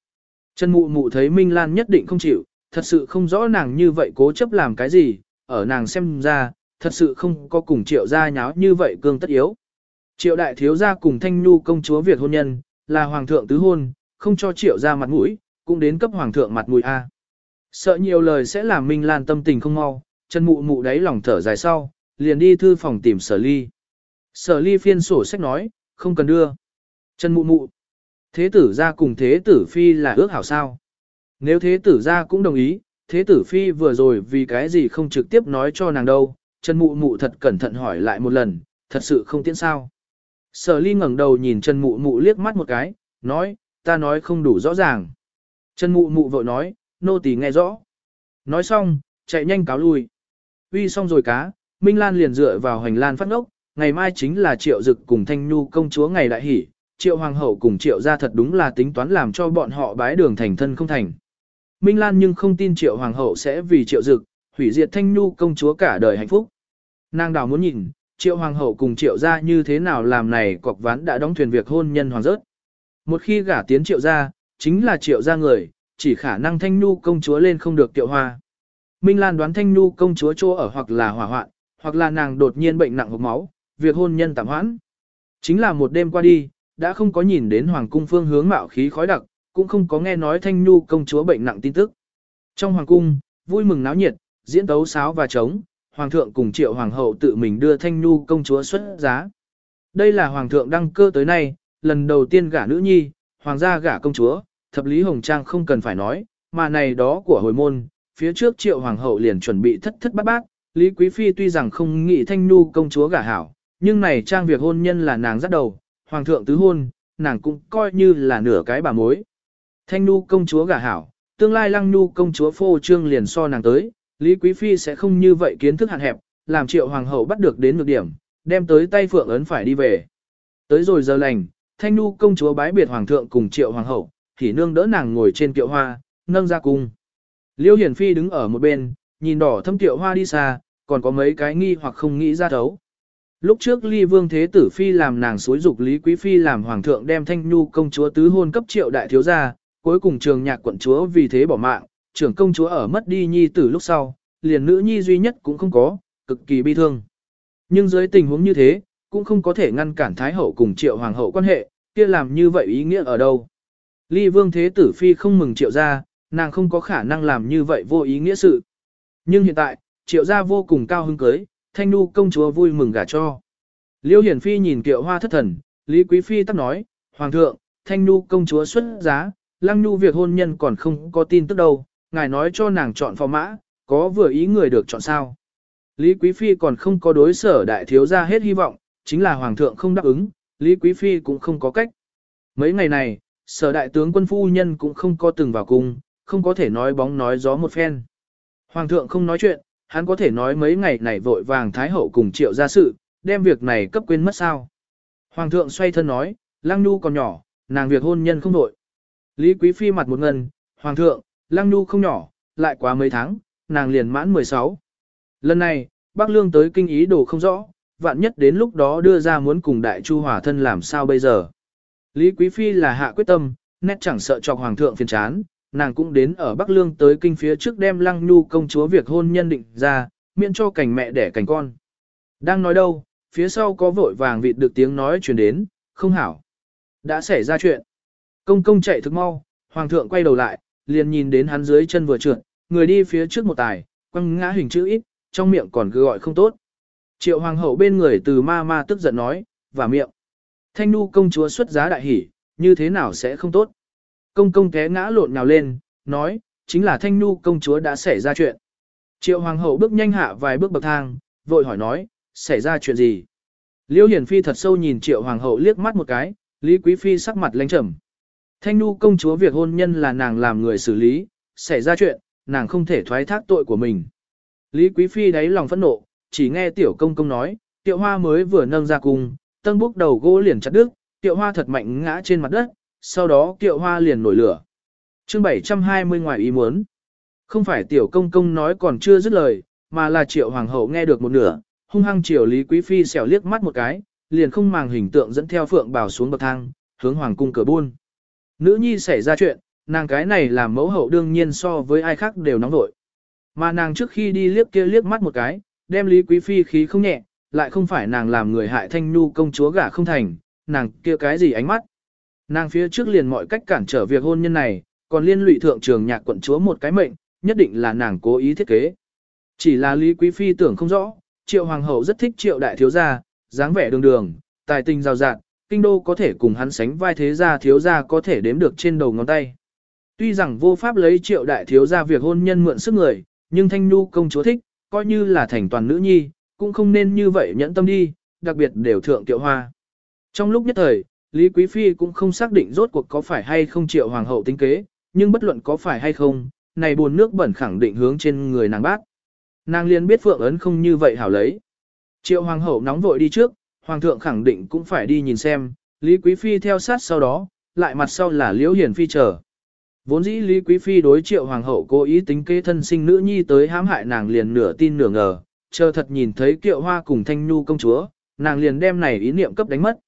Trần Mụ Mụ thấy Minh Lan nhất định không chịu, thật sự không rõ nàng như vậy cố chấp làm cái gì, ở nàng xem ra, thật sự không có cùng triệu gia nháo như vậy cương tất yếu. Triệu đại thiếu gia cùng thanh nhu công chúa Việt hôn nhân, là hoàng thượng tứ hôn, không cho triệu gia mặt mũi, cũng đến cấp hoàng thượng mặt mũi A. Sợ nhiều lời sẽ làm Minh Lan tâm tình không mau, chân mụ mụ đáy lòng thở dài sau, liền đi thư phòng tìm sở ly. Sở ly phiên sổ sách nói, không cần đưa. Chân mụ mụ. Thế tử gia cùng thế tử phi là ước hảo sao. Nếu thế tử gia cũng đồng ý, thế tử phi vừa rồi vì cái gì không trực tiếp nói cho nàng đâu, Trần Mụ Mụ thật cẩn thận hỏi lại một lần, thật sự không tiễn sao. Sở ly ngẩng đầu nhìn Trần Mụ Mụ liếc mắt một cái, nói, ta nói không đủ rõ ràng. Trần Mụ Mụ vội nói, nô tỳ nghe rõ. Nói xong, chạy nhanh cáo lui. Uy xong rồi cá, Minh Lan liền dựa vào hành lan phát ngốc, ngày mai chính là triệu dực cùng thanh nhu công chúa ngày đại hỷ, triệu hoàng hậu cùng triệu gia thật đúng là tính toán làm cho bọn họ bái đường thành thân không thành. Minh Lan nhưng không tin triệu hoàng hậu sẽ vì triệu dực, hủy diệt thanh nhu công chúa cả đời hạnh phúc. Nàng đào muốn nhìn, triệu hoàng hậu cùng triệu gia như thế nào làm này cọc ván đã đóng thuyền việc hôn nhân hoàng rớt. Một khi gả tiến triệu gia, chính là triệu gia người, chỉ khả năng thanh nhu công chúa lên không được tiệu hoa. Minh Lan đoán thanh nhu công chúa chỗ ở hoặc là hỏa hoạn, hoặc là nàng đột nhiên bệnh nặng hộp máu, việc hôn nhân tạm hoãn. Chính là một đêm qua đi, đã không có nhìn đến hoàng cung phương hướng mạo khí khói đặc, cũng không có nghe nói thanh nhu công chúa bệnh nặng tin tức. Trong hoàng cung, vui mừng náo nhiệt, diễn tấu sáo và trống, hoàng thượng cùng triệu hoàng hậu tự mình đưa thanh nhu công chúa xuất giá. Đây là hoàng thượng đăng cơ tới nay, lần đầu tiên gả nữ nhi, hoàng gia gả công chúa, thập lý hồng trang không cần phải nói, mà này đó của hồi môn, phía trước triệu hoàng hậu liền chuẩn bị thất thất bát bát, Lý Quý Phi tuy rằng không nghĩ thanh nhu công chúa gả hảo, nhưng này trang việc hôn nhân là nàng dắt đầu, hoàng thượng tứ hôn, nàng cũng coi như là nửa cái bà mối. Thanh Nu công chúa gả hảo, tương lai lăng Nu công chúa phô trương liền so nàng tới, Lý Quý Phi sẽ không như vậy kiến thức hạn hẹp, làm triệu hoàng hậu bắt được đến ngược điểm, đem tới tay phượng ấn phải đi về. Tới rồi giờ lành, thanh Nu công chúa bái biệt hoàng thượng cùng triệu hoàng hậu, thì nương đỡ nàng ngồi trên kiệu hoa, nâng ra cung. Liêu Hiển Phi đứng ở một bên, nhìn đỏ thâm kiệu hoa đi xa, còn có mấy cái nghi hoặc không nghĩ ra thấu. Lúc trước ly vương thế tử phi làm nàng suối dục Lý Quý Phi làm hoàng thượng đem thanh nhu công chúa tứ hôn cấp triệu đại thiếu gia, cuối cùng trường nhạc quận chúa vì thế bỏ mạng, trưởng công chúa ở mất đi nhi tử lúc sau, liền nữ nhi duy nhất cũng không có, cực kỳ bi thương. Nhưng dưới tình huống như thế, cũng không có thể ngăn cản Thái Hậu cùng triệu hoàng hậu quan hệ, kia làm như vậy ý nghĩa ở đâu. Ly vương thế tử phi không mừng triệu gia, nàng không có khả năng làm như vậy vô ý nghĩa sự. Nhưng hiện tại, triệu gia vô cùng cao hứng cưới, thanh nu công chúa vui mừng gả cho. Liêu hiển phi nhìn kiệu hoa thất thần, Lý Quý Phi tắc nói, Hoàng thượng, thanh nu công chúa xuất giá, lăng nu việc hôn nhân còn không có tin tức đâu, ngài nói cho nàng chọn phò mã, có vừa ý người được chọn sao. Lý Quý Phi còn không có đối sở đại thiếu ra hết hy vọng, chính là Hoàng thượng không đáp ứng, Lý Quý Phi cũng không có cách. Mấy ngày này, sở đại tướng quân phu nhân cũng không có từng vào cung, không có thể nói bóng nói gió một phen. Hoàng thượng không nói chuyện, hắn có thể nói mấy ngày này vội vàng Thái Hậu cùng triệu ra sự, đem việc này cấp quên mất sao. Hoàng thượng xoay thân nói, Lăng Nhu còn nhỏ, nàng việc hôn nhân không đội. Lý Quý Phi mặt một ngân, Hoàng thượng, Lăng Nhu không nhỏ, lại quá mấy tháng, nàng liền mãn 16. Lần này, Bắc Lương tới kinh ý đồ không rõ, vạn nhất đến lúc đó đưa ra muốn cùng Đại Chu Hòa thân làm sao bây giờ. Lý Quý Phi là hạ quyết tâm, nét chẳng sợ cho Hoàng thượng phiền chán, nàng cũng đến ở Bắc Lương tới kinh phía trước đem Lăng Nhu công chúa việc hôn nhân định ra, miễn cho cảnh mẹ đẻ cảnh con. Đang nói đâu, phía sau có vội vàng vịt được tiếng nói truyền đến, không hảo. Đã xảy ra chuyện. Công công chạy thức mau, Hoàng thượng quay đầu lại, liền nhìn đến hắn dưới chân vừa trượt, người đi phía trước một tài, quăng ngã hình chữ ít, trong miệng còn cứ gọi không tốt. Triệu hoàng hậu bên người từ ma ma tức giận nói, và miệng. Thanh nu công chúa xuất giá đại hỉ, như thế nào sẽ không tốt. Công công té ngã lộn nhào lên, nói, chính là Thanh nu công chúa đã xảy ra chuyện. Triệu Hoàng hậu bước nhanh hạ vài bước bậc thang, vội hỏi nói, xảy ra chuyện gì? Liêu Hiển Phi thật sâu nhìn Triệu Hoàng hậu liếc mắt một cái, Lý Quý Phi sắc mặt lãnh trầm. Thanh Nhu công chúa việc hôn nhân là nàng làm người xử lý, xảy ra chuyện, nàng không thể thoái thác tội của mình. Lý Quý Phi đáy lòng phẫn nộ, chỉ nghe tiểu công công nói, tiệu hoa mới vừa nâng ra cung, tân búc đầu gỗ liền chặt đứt, tiệu hoa thật mạnh ngã trên mặt đất, sau đó tiệu hoa liền nổi lửa. chương 720 ngoài ý muốn. Không phải tiểu công công nói còn chưa dứt lời, mà là triệu hoàng hậu nghe được một nửa, hung hăng Triệu Lý Quý Phi xẻo liếc mắt một cái, liền không màng hình tượng dẫn theo phượng bảo xuống bậc thang, hướng hoàng cung cửa buôn. Nữ nhi xảy ra chuyện, nàng cái này làm mẫu hậu đương nhiên so với ai khác đều nóng vội. Mà nàng trước khi đi liếc kia liếc mắt một cái, đem Lý Quý Phi khí không nhẹ, lại không phải nàng làm người hại thanh nu công chúa gả không thành, nàng kia cái gì ánh mắt. Nàng phía trước liền mọi cách cản trở việc hôn nhân này, còn liên lụy thượng trường nhạc quận chúa một cái mệnh, nhất định là nàng cố ý thiết kế. Chỉ là Lý Quý Phi tưởng không rõ, triệu hoàng hậu rất thích triệu đại thiếu gia, dáng vẻ đường đường, tài tình rào rạt, kinh đô có thể cùng hắn sánh vai thế gia thiếu gia có thể đếm được trên đầu ngón tay. Tuy rằng vô pháp lấy triệu đại thiếu gia việc hôn nhân mượn sức người, nhưng thanh nu công chúa thích, coi như là thành toàn nữ nhi, cũng không nên như vậy nhẫn tâm đi, đặc biệt đều thượng tiệu hoa. Trong lúc nhất thời, Lý Quý Phi cũng không xác định rốt cuộc có phải hay không triệu hoàng hậu tính kế, nhưng bất luận có phải hay không, này buồn nước bẩn khẳng định hướng trên người nàng bác. Nàng liền biết phượng ấn không như vậy hảo lấy. Triệu hoàng hậu nóng vội đi trước, hoàng thượng khẳng định cũng phải đi nhìn xem, Lý Quý Phi theo sát sau đó, lại mặt sau là Liễu Hiển Phi chờ. Vốn dĩ Lý Quý Phi đối triệu hoàng hậu cố ý tính kế thân sinh nữ nhi tới hãm hại nàng liền nửa tin nửa ngờ, chờ thật nhìn thấy kiệu hoa cùng thanh nhu công chúa, nàng liền đem này ý niệm cấp đánh mất.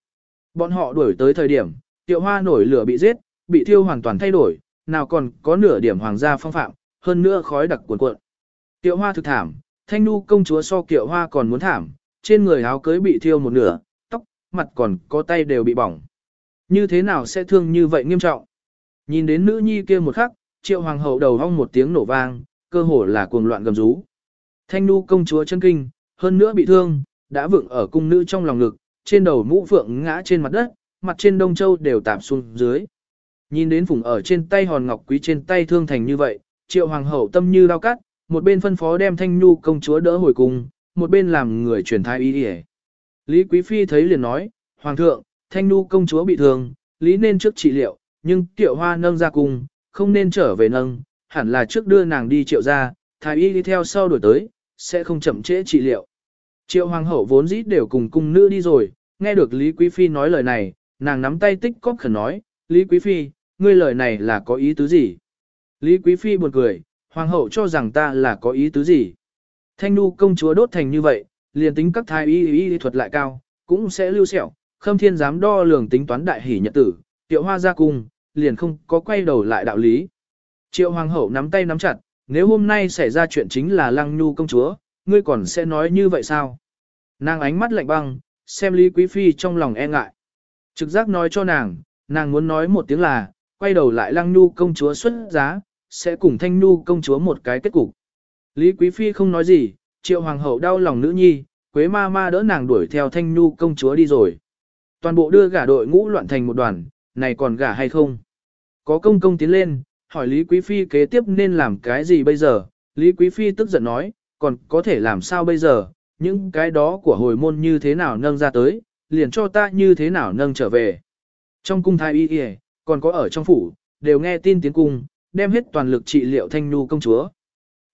Bọn họ đuổi tới thời điểm, kiệu hoa nổi lửa bị giết, bị thiêu hoàn toàn thay đổi, nào còn có nửa điểm hoàng gia phong phạm, hơn nữa khói đặc cuồn cuộn. Kiệu hoa thực thảm, thanh nhu công chúa so kiệu hoa còn muốn thảm, trên người áo cưới bị thiêu một nửa, tóc, mặt còn có tay đều bị bỏng. Như thế nào sẽ thương như vậy nghiêm trọng? Nhìn đến nữ nhi kia một khắc, triệu hoàng hậu đầu hong một tiếng nổ vang, cơ hồ là cuồng loạn gầm rú. Thanh nu công chúa chân kinh, hơn nữa bị thương, đã vựng ở cung nữ trong lòng ngực, trên đầu mũ phượng ngã trên mặt đất, mặt trên đông châu đều tạm xuống dưới. Nhìn đến phùng ở trên tay hòn ngọc quý trên tay thương thành như vậy, triệu hoàng hậu tâm như lao cắt, một bên phân phó đem thanh nu công chúa đỡ hồi cùng một bên làm người truyền thái y đi Lý Quý Phi thấy liền nói, Hoàng thượng, thanh nu công chúa bị thương, Lý nên trước trị liệu, nhưng tiệu hoa nâng ra cung, không nên trở về nâng, hẳn là trước đưa nàng đi triệu ra, thái y đi theo sau đổi tới, sẽ không chậm trễ trị liệu. Triệu hoàng hậu vốn dĩ đều cùng cung nữ đi rồi, nghe được Lý Quý Phi nói lời này, nàng nắm tay tích cóp khẩn nói, Lý Quý Phi, ngươi lời này là có ý tứ gì? Lý Quý Phi buồn cười, hoàng hậu cho rằng ta là có ý tứ gì? Thanh nu công chúa đốt thành như vậy, liền tính các thái y y thuật lại cao, cũng sẽ lưu sẹo, khâm thiên dám đo lường tính toán đại hỷ nhật tử, tiệu hoa ra cung, liền không có quay đầu lại đạo lý. Triệu hoàng hậu nắm tay nắm chặt, nếu hôm nay xảy ra chuyện chính là lăng nhu công chúa, ngươi còn sẽ nói như vậy sao? Nàng ánh mắt lạnh băng, xem Lý Quý Phi trong lòng e ngại. Trực giác nói cho nàng, nàng muốn nói một tiếng là, quay đầu lại lăng nhu công chúa xuất giá, sẽ cùng thanh nhu công chúa một cái kết cục. Lý Quý Phi không nói gì, triệu hoàng hậu đau lòng nữ nhi, Quế ma ma đỡ nàng đuổi theo thanh nhu công chúa đi rồi. Toàn bộ đưa gả đội ngũ loạn thành một đoàn, này còn gả hay không? Có công công tiến lên, hỏi Lý Quý Phi kế tiếp nên làm cái gì bây giờ? Lý Quý Phi tức giận nói, còn có thể làm sao bây giờ? Những cái đó của hồi môn như thế nào nâng ra tới, liền cho ta như thế nào nâng trở về. Trong cung thái y y, còn có ở trong phủ, đều nghe tin tiến cung, đem hết toàn lực trị liệu thanh nu công chúa.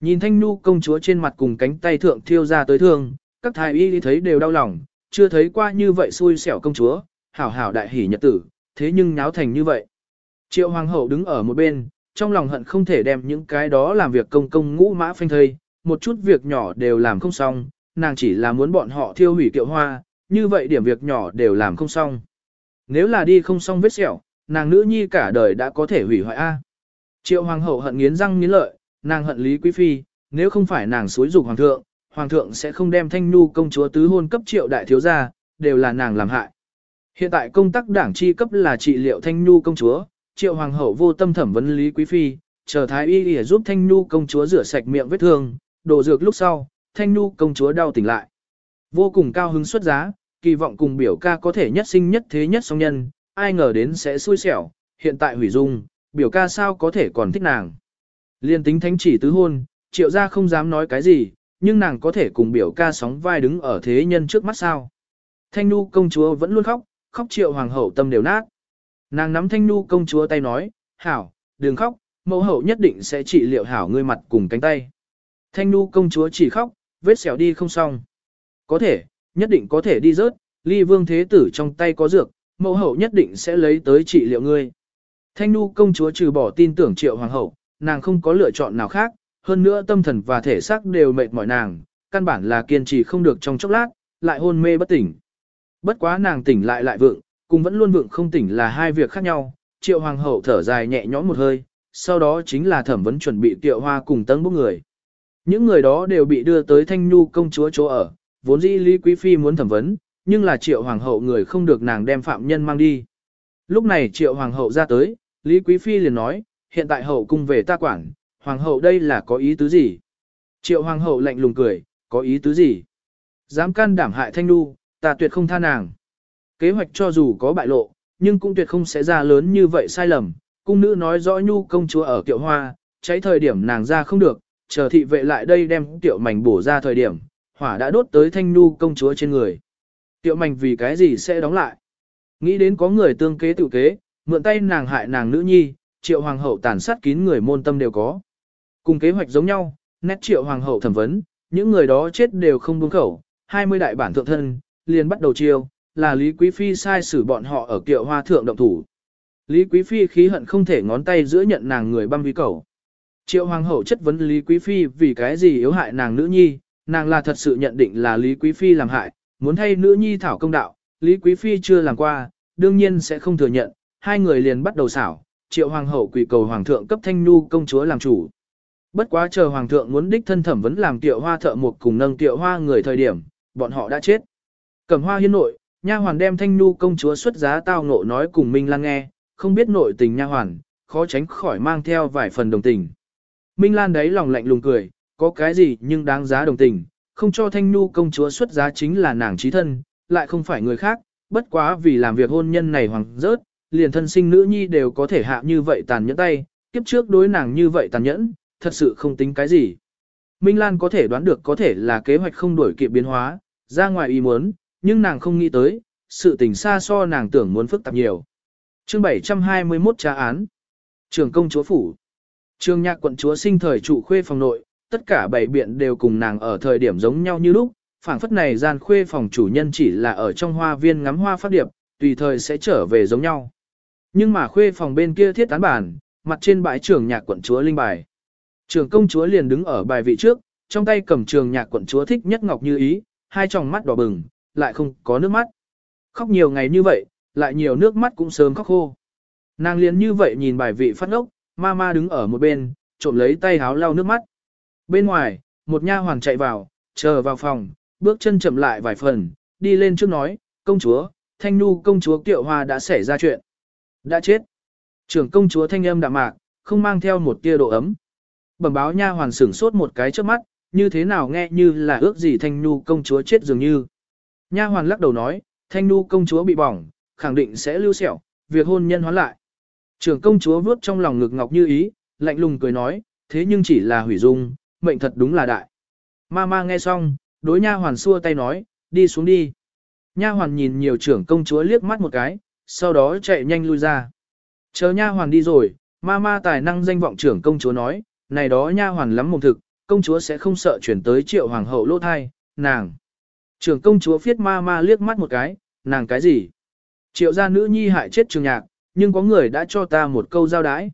Nhìn thanh nu công chúa trên mặt cùng cánh tay thượng thiêu ra tới thương, các thái y thấy đều đau lòng, chưa thấy qua như vậy xui xẻo công chúa, hảo hảo đại hỉ nhật tử, thế nhưng náo thành như vậy. Triệu hoàng hậu đứng ở một bên, trong lòng hận không thể đem những cái đó làm việc công công ngũ mã phanh thây, một chút việc nhỏ đều làm không xong, nàng chỉ là muốn bọn họ thiêu hủy kiệu hoa, như vậy điểm việc nhỏ đều làm không xong. Nếu là đi không xong vết sẹo, nàng nữ nhi cả đời đã có thể hủy hoại A. Triệu hoàng hậu hận nghiến răng nghiến lợi, nàng hận Lý Quý Phi, nếu không phải nàng xúi dục hoàng thượng, hoàng thượng sẽ không đem thanh nu công chúa tứ hôn cấp triệu đại thiếu gia, đều là nàng làm hại. Hiện tại công tác đảng chi cấp là trị liệu thanh nu công chúa, triệu hoàng hậu vô tâm thẩm vấn Lý Quý Phi, chờ thái y để giúp thanh nu công chúa rửa sạch miệng vết thương, đổ dược lúc sau, thanh nu công chúa đau tỉnh lại. Vô cùng cao hứng xuất giá, kỳ vọng cùng biểu ca có thể nhất sinh nhất thế nhất song nhân, ai ngờ đến sẽ xui xẻo, hiện tại hủy dung, biểu ca sao có thể còn thích nàng. Liên tính thánh chỉ tứ hôn, triệu gia không dám nói cái gì, nhưng nàng có thể cùng biểu ca sóng vai đứng ở thế nhân trước mắt sao. Thanh nu công chúa vẫn luôn khóc, khóc triệu hoàng hậu tâm đều nát. Nàng nắm thanh nu công chúa tay nói, hảo, đừng khóc, mẫu hậu nhất định sẽ trị liệu hảo ngươi mặt cùng cánh tay. Thanh nu công chúa chỉ khóc, vết xẻo đi không xong. Có thể, nhất định có thể đi rớt, ly vương thế tử trong tay có dược, mẫu hậu nhất định sẽ lấy tới trị liệu ngươi. Thanh nu công chúa trừ bỏ tin tưởng triệu hoàng hậu, nàng không có lựa chọn nào khác, hơn nữa tâm thần và thể xác đều mệt mỏi nàng, căn bản là kiên trì không được trong chốc lát, lại hôn mê bất tỉnh. Bất quá nàng tỉnh lại lại vượng, cùng vẫn luôn vượng không tỉnh là hai việc khác nhau, triệu hoàng hậu thở dài nhẹ nhõm một hơi, sau đó chính là thẩm vấn chuẩn bị tiệu hoa cùng tấn bốc người. Những người đó đều bị đưa tới thanh nu công chúa chỗ ở, vốn dĩ Lý Quý Phi muốn thẩm vấn, nhưng là triệu hoàng hậu người không được nàng đem phạm nhân mang đi. Lúc này triệu hoàng hậu ra tới, Lý Quý Phi liền nói, hiện tại hậu cung về ta quản, hoàng hậu đây là có ý tứ gì? Triệu hoàng hậu lạnh lùng cười, có ý tứ gì? Dám can đảm hại thanh nu, ta tuyệt không tha nàng. Kế hoạch cho dù có bại lộ, nhưng cũng tuyệt không sẽ ra lớn như vậy sai lầm. Cung nữ nói rõ nhu công chúa ở kiệu hoa, cháy thời điểm nàng ra không được, chờ thị vệ lại đây đem tiệu mảnh bổ ra thời điểm, hỏa đã đốt tới thanh nhu công chúa trên người. Tiệu mảnh vì cái gì sẽ đóng lại? Nghĩ đến có người tương kế tự kế, mượn tay nàng hại nàng nữ nhi, triệu hoàng hậu tàn sát kín người môn tâm đều có. Cùng kế hoạch giống nhau, nét triệu hoàng hậu thẩm vấn, những người đó chết đều không buông khẩu, 20 đại bản thượng thân, liền bắt đầu chiêu, là Lý Quý Phi sai xử bọn họ ở kiệu hoa thượng động thủ. Lý Quý Phi khí hận không thể ngón tay giữa nhận nàng người băm vi cầu. Triệu Hoàng hậu chất vấn Lý Quý Phi vì cái gì yếu hại nàng nữ nhi, nàng là thật sự nhận định là Lý Quý Phi làm hại, muốn thay nữ nhi thảo công đạo, Lý Quý Phi chưa làm qua, đương nhiên sẽ không thừa nhận, hai người liền bắt đầu xảo, Triệu Hoàng hậu quỳ cầu Hoàng thượng cấp thanh nu công chúa làm chủ. Bất quá chờ Hoàng thượng muốn đích thân thẩm vấn làm tiệu hoa thợ một cùng nâng tiệu hoa người thời điểm, bọn họ đã chết. Cẩm hoa hiên nội, nha hoàn đem thanh nu công chúa xuất giá tao ngộ nói cùng Minh Lan nghe, không biết nội tình nha hoàn, khó tránh khỏi mang theo vài phần đồng tình. Minh Lan đấy lòng lạnh lùng cười, có cái gì nhưng đáng giá đồng tình, không cho thanh nu công chúa xuất giá chính là nàng trí thân, lại không phải người khác, bất quá vì làm việc hôn nhân này hoàng rớt, liền thân sinh nữ nhi đều có thể hạ như vậy tàn nhẫn tay, kiếp trước đối nàng như vậy tàn nhẫn, thật sự không tính cái gì. Minh Lan có thể đoán được có thể là kế hoạch không đổi kịp biến hóa, ra ngoài ý muốn, nhưng nàng không nghĩ tới, sự tình xa so nàng tưởng muốn phức tạp nhiều. Chương 721 tra án. Trường công chúa phủ. Trường nhạc quận chúa sinh thời trụ khuê phòng nội, tất cả bảy biện đều cùng nàng ở thời điểm giống nhau như lúc, phảng phất này gian khuê phòng chủ nhân chỉ là ở trong hoa viên ngắm hoa phát điệp, tùy thời sẽ trở về giống nhau. Nhưng mà khuê phòng bên kia thiết tán bản, mặt trên bãi trường nhạc quận chúa linh bài. Trường công chúa liền đứng ở bài vị trước, trong tay cầm trường nhạc quận chúa thích nhất ngọc như ý, hai tròng mắt đỏ bừng, lại không có nước mắt. Khóc nhiều ngày như vậy, lại nhiều nước mắt cũng sớm khóc khô. Nàng liền như vậy nhìn bài vị phát ốc, ma ma đứng ở một bên, trộm lấy tay háo lau nước mắt. Bên ngoài, một nha hoàng chạy vào, chờ vào phòng, bước chân chậm lại vài phần, đi lên trước nói, công chúa, thanh nu công chúa kiệu hoa đã xảy ra chuyện. Đã chết. Trưởng công chúa thanh âm đạm mạc, không mang theo một tia độ ấm. Bẩm báo nha hoàn sửng sốt một cái trước mắt, như thế nào nghe như là ước gì thanh nu công chúa chết dường như. Nha hoàn lắc đầu nói, thanh nu công chúa bị bỏng, khẳng định sẽ lưu sẹo, việc hôn nhân hoán lại. Trưởng công chúa vuốt trong lòng ngực ngọc như ý, lạnh lùng cười nói, thế nhưng chỉ là hủy dung, mệnh thật đúng là đại. Ma ma nghe xong, đối nha hoàn xua tay nói, đi xuống đi. Nha hoàn nhìn nhiều trưởng công chúa liếc mắt một cái, sau đó chạy nhanh lui ra. Chờ nha hoàn đi rồi, ma ma tài năng danh vọng trưởng công chúa nói, này đó nha hoàn lắm mồm thực, công chúa sẽ không sợ chuyển tới triệu hoàng hậu lỗ thai, nàng. Trưởng công chúa phiết ma ma liếc mắt một cái, nàng cái gì? Triệu gia nữ nhi hại chết trường nhạc, nhưng có người đã cho ta một câu giao đái.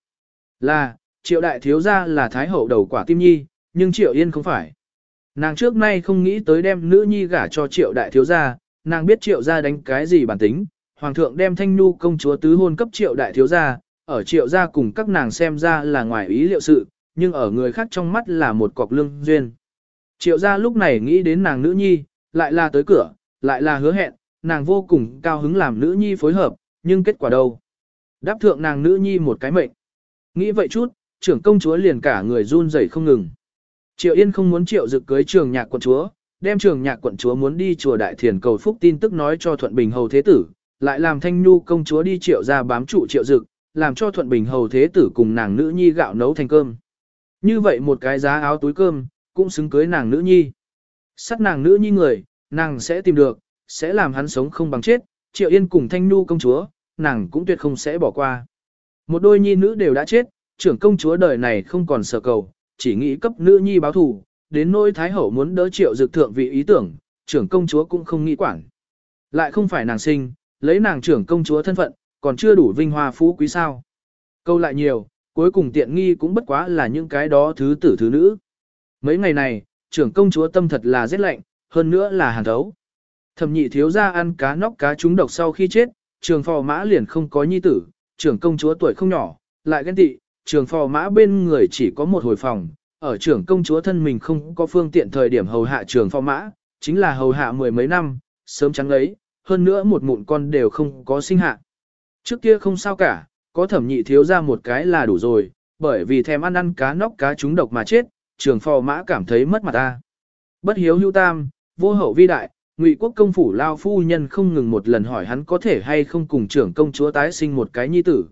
Là, triệu đại thiếu gia là thái hậu đầu quả tim nhi, nhưng triệu yên không phải. Nàng trước nay không nghĩ tới đem nữ nhi gả cho triệu đại thiếu gia, nàng biết triệu gia đánh cái gì bản tính. Hoàng thượng đem thanh nu công chúa tứ hôn cấp triệu đại thiếu gia, ở triệu gia cùng các nàng xem ra là ngoài ý liệu sự, nhưng ở người khác trong mắt là một cọc lương duyên. Triệu gia lúc này nghĩ đến nàng nữ nhi, lại là tới cửa, lại là hứa hẹn, nàng vô cùng cao hứng làm nữ nhi phối hợp, nhưng kết quả đâu? Đáp thượng nàng nữ nhi một cái mệnh. Nghĩ vậy chút, trưởng công chúa liền cả người run rẩy không ngừng. Triệu Yên không muốn triệu dực cưới trường nhạc quận chúa, đem trường nhạc quận chúa muốn đi chùa Đại Thiền cầu phúc tin tức nói cho Thuận Bình Hầu Thế Tử, lại làm thanh nhu công chúa đi triệu ra bám trụ triệu dực, làm cho Thuận Bình Hầu Thế Tử cùng nàng nữ nhi gạo nấu thành cơm. Như vậy một cái giá áo túi cơm, cũng xứng cưới nàng nữ nhi. Sắt nàng nữ nhi người, nàng sẽ tìm được, sẽ làm hắn sống không bằng chết, Triệu Yên cùng Thanh nhu công chúa, nàng cũng tuyệt không sẽ bỏ qua. Một đôi nhi nữ đều đã chết, trưởng công chúa đời này không còn sở cầu, chỉ nghĩ cấp nữ nhi báo thù, đến nỗi Thái Hậu muốn đỡ Triệu Dực thượng vị ý tưởng, trưởng công chúa cũng không nghĩ quản. Lại không phải nàng sinh, lấy nàng trưởng công chúa thân phận, còn chưa đủ vinh hoa phú quý sao. Câu lại nhiều, cuối cùng tiện nghi cũng bất quá là những cái đó thứ tử thứ nữ. Mấy ngày này, trưởng công chúa tâm thật là rét lạnh, hơn nữa là hàn thấu. Thẩm nhị thiếu ra ăn cá nóc cá trúng độc sau khi chết, trường phò mã liền không có nhi tử, trưởng công chúa tuổi không nhỏ, lại ghen tị, trường phò mã bên người chỉ có một hồi phòng, ở trưởng công chúa thân mình không có phương tiện thời điểm hầu hạ trường phò mã, chính là hầu hạ mười mấy năm, sớm trắng ấy, hơn nữa một mụn con đều không có sinh hạ. Trước kia không sao cả, có thẩm nhị thiếu ra một cái là đủ rồi, bởi vì thèm ăn ăn cá nóc cá trúng độc mà chết, trường phò mã cảm thấy mất mặt ta. Bất hiếu hưu tam, vô hậu vi đại, ngụy quốc công phủ lao phu nhân không ngừng một lần hỏi hắn có thể hay không cùng trưởng công chúa tái sinh một cái nhi tử.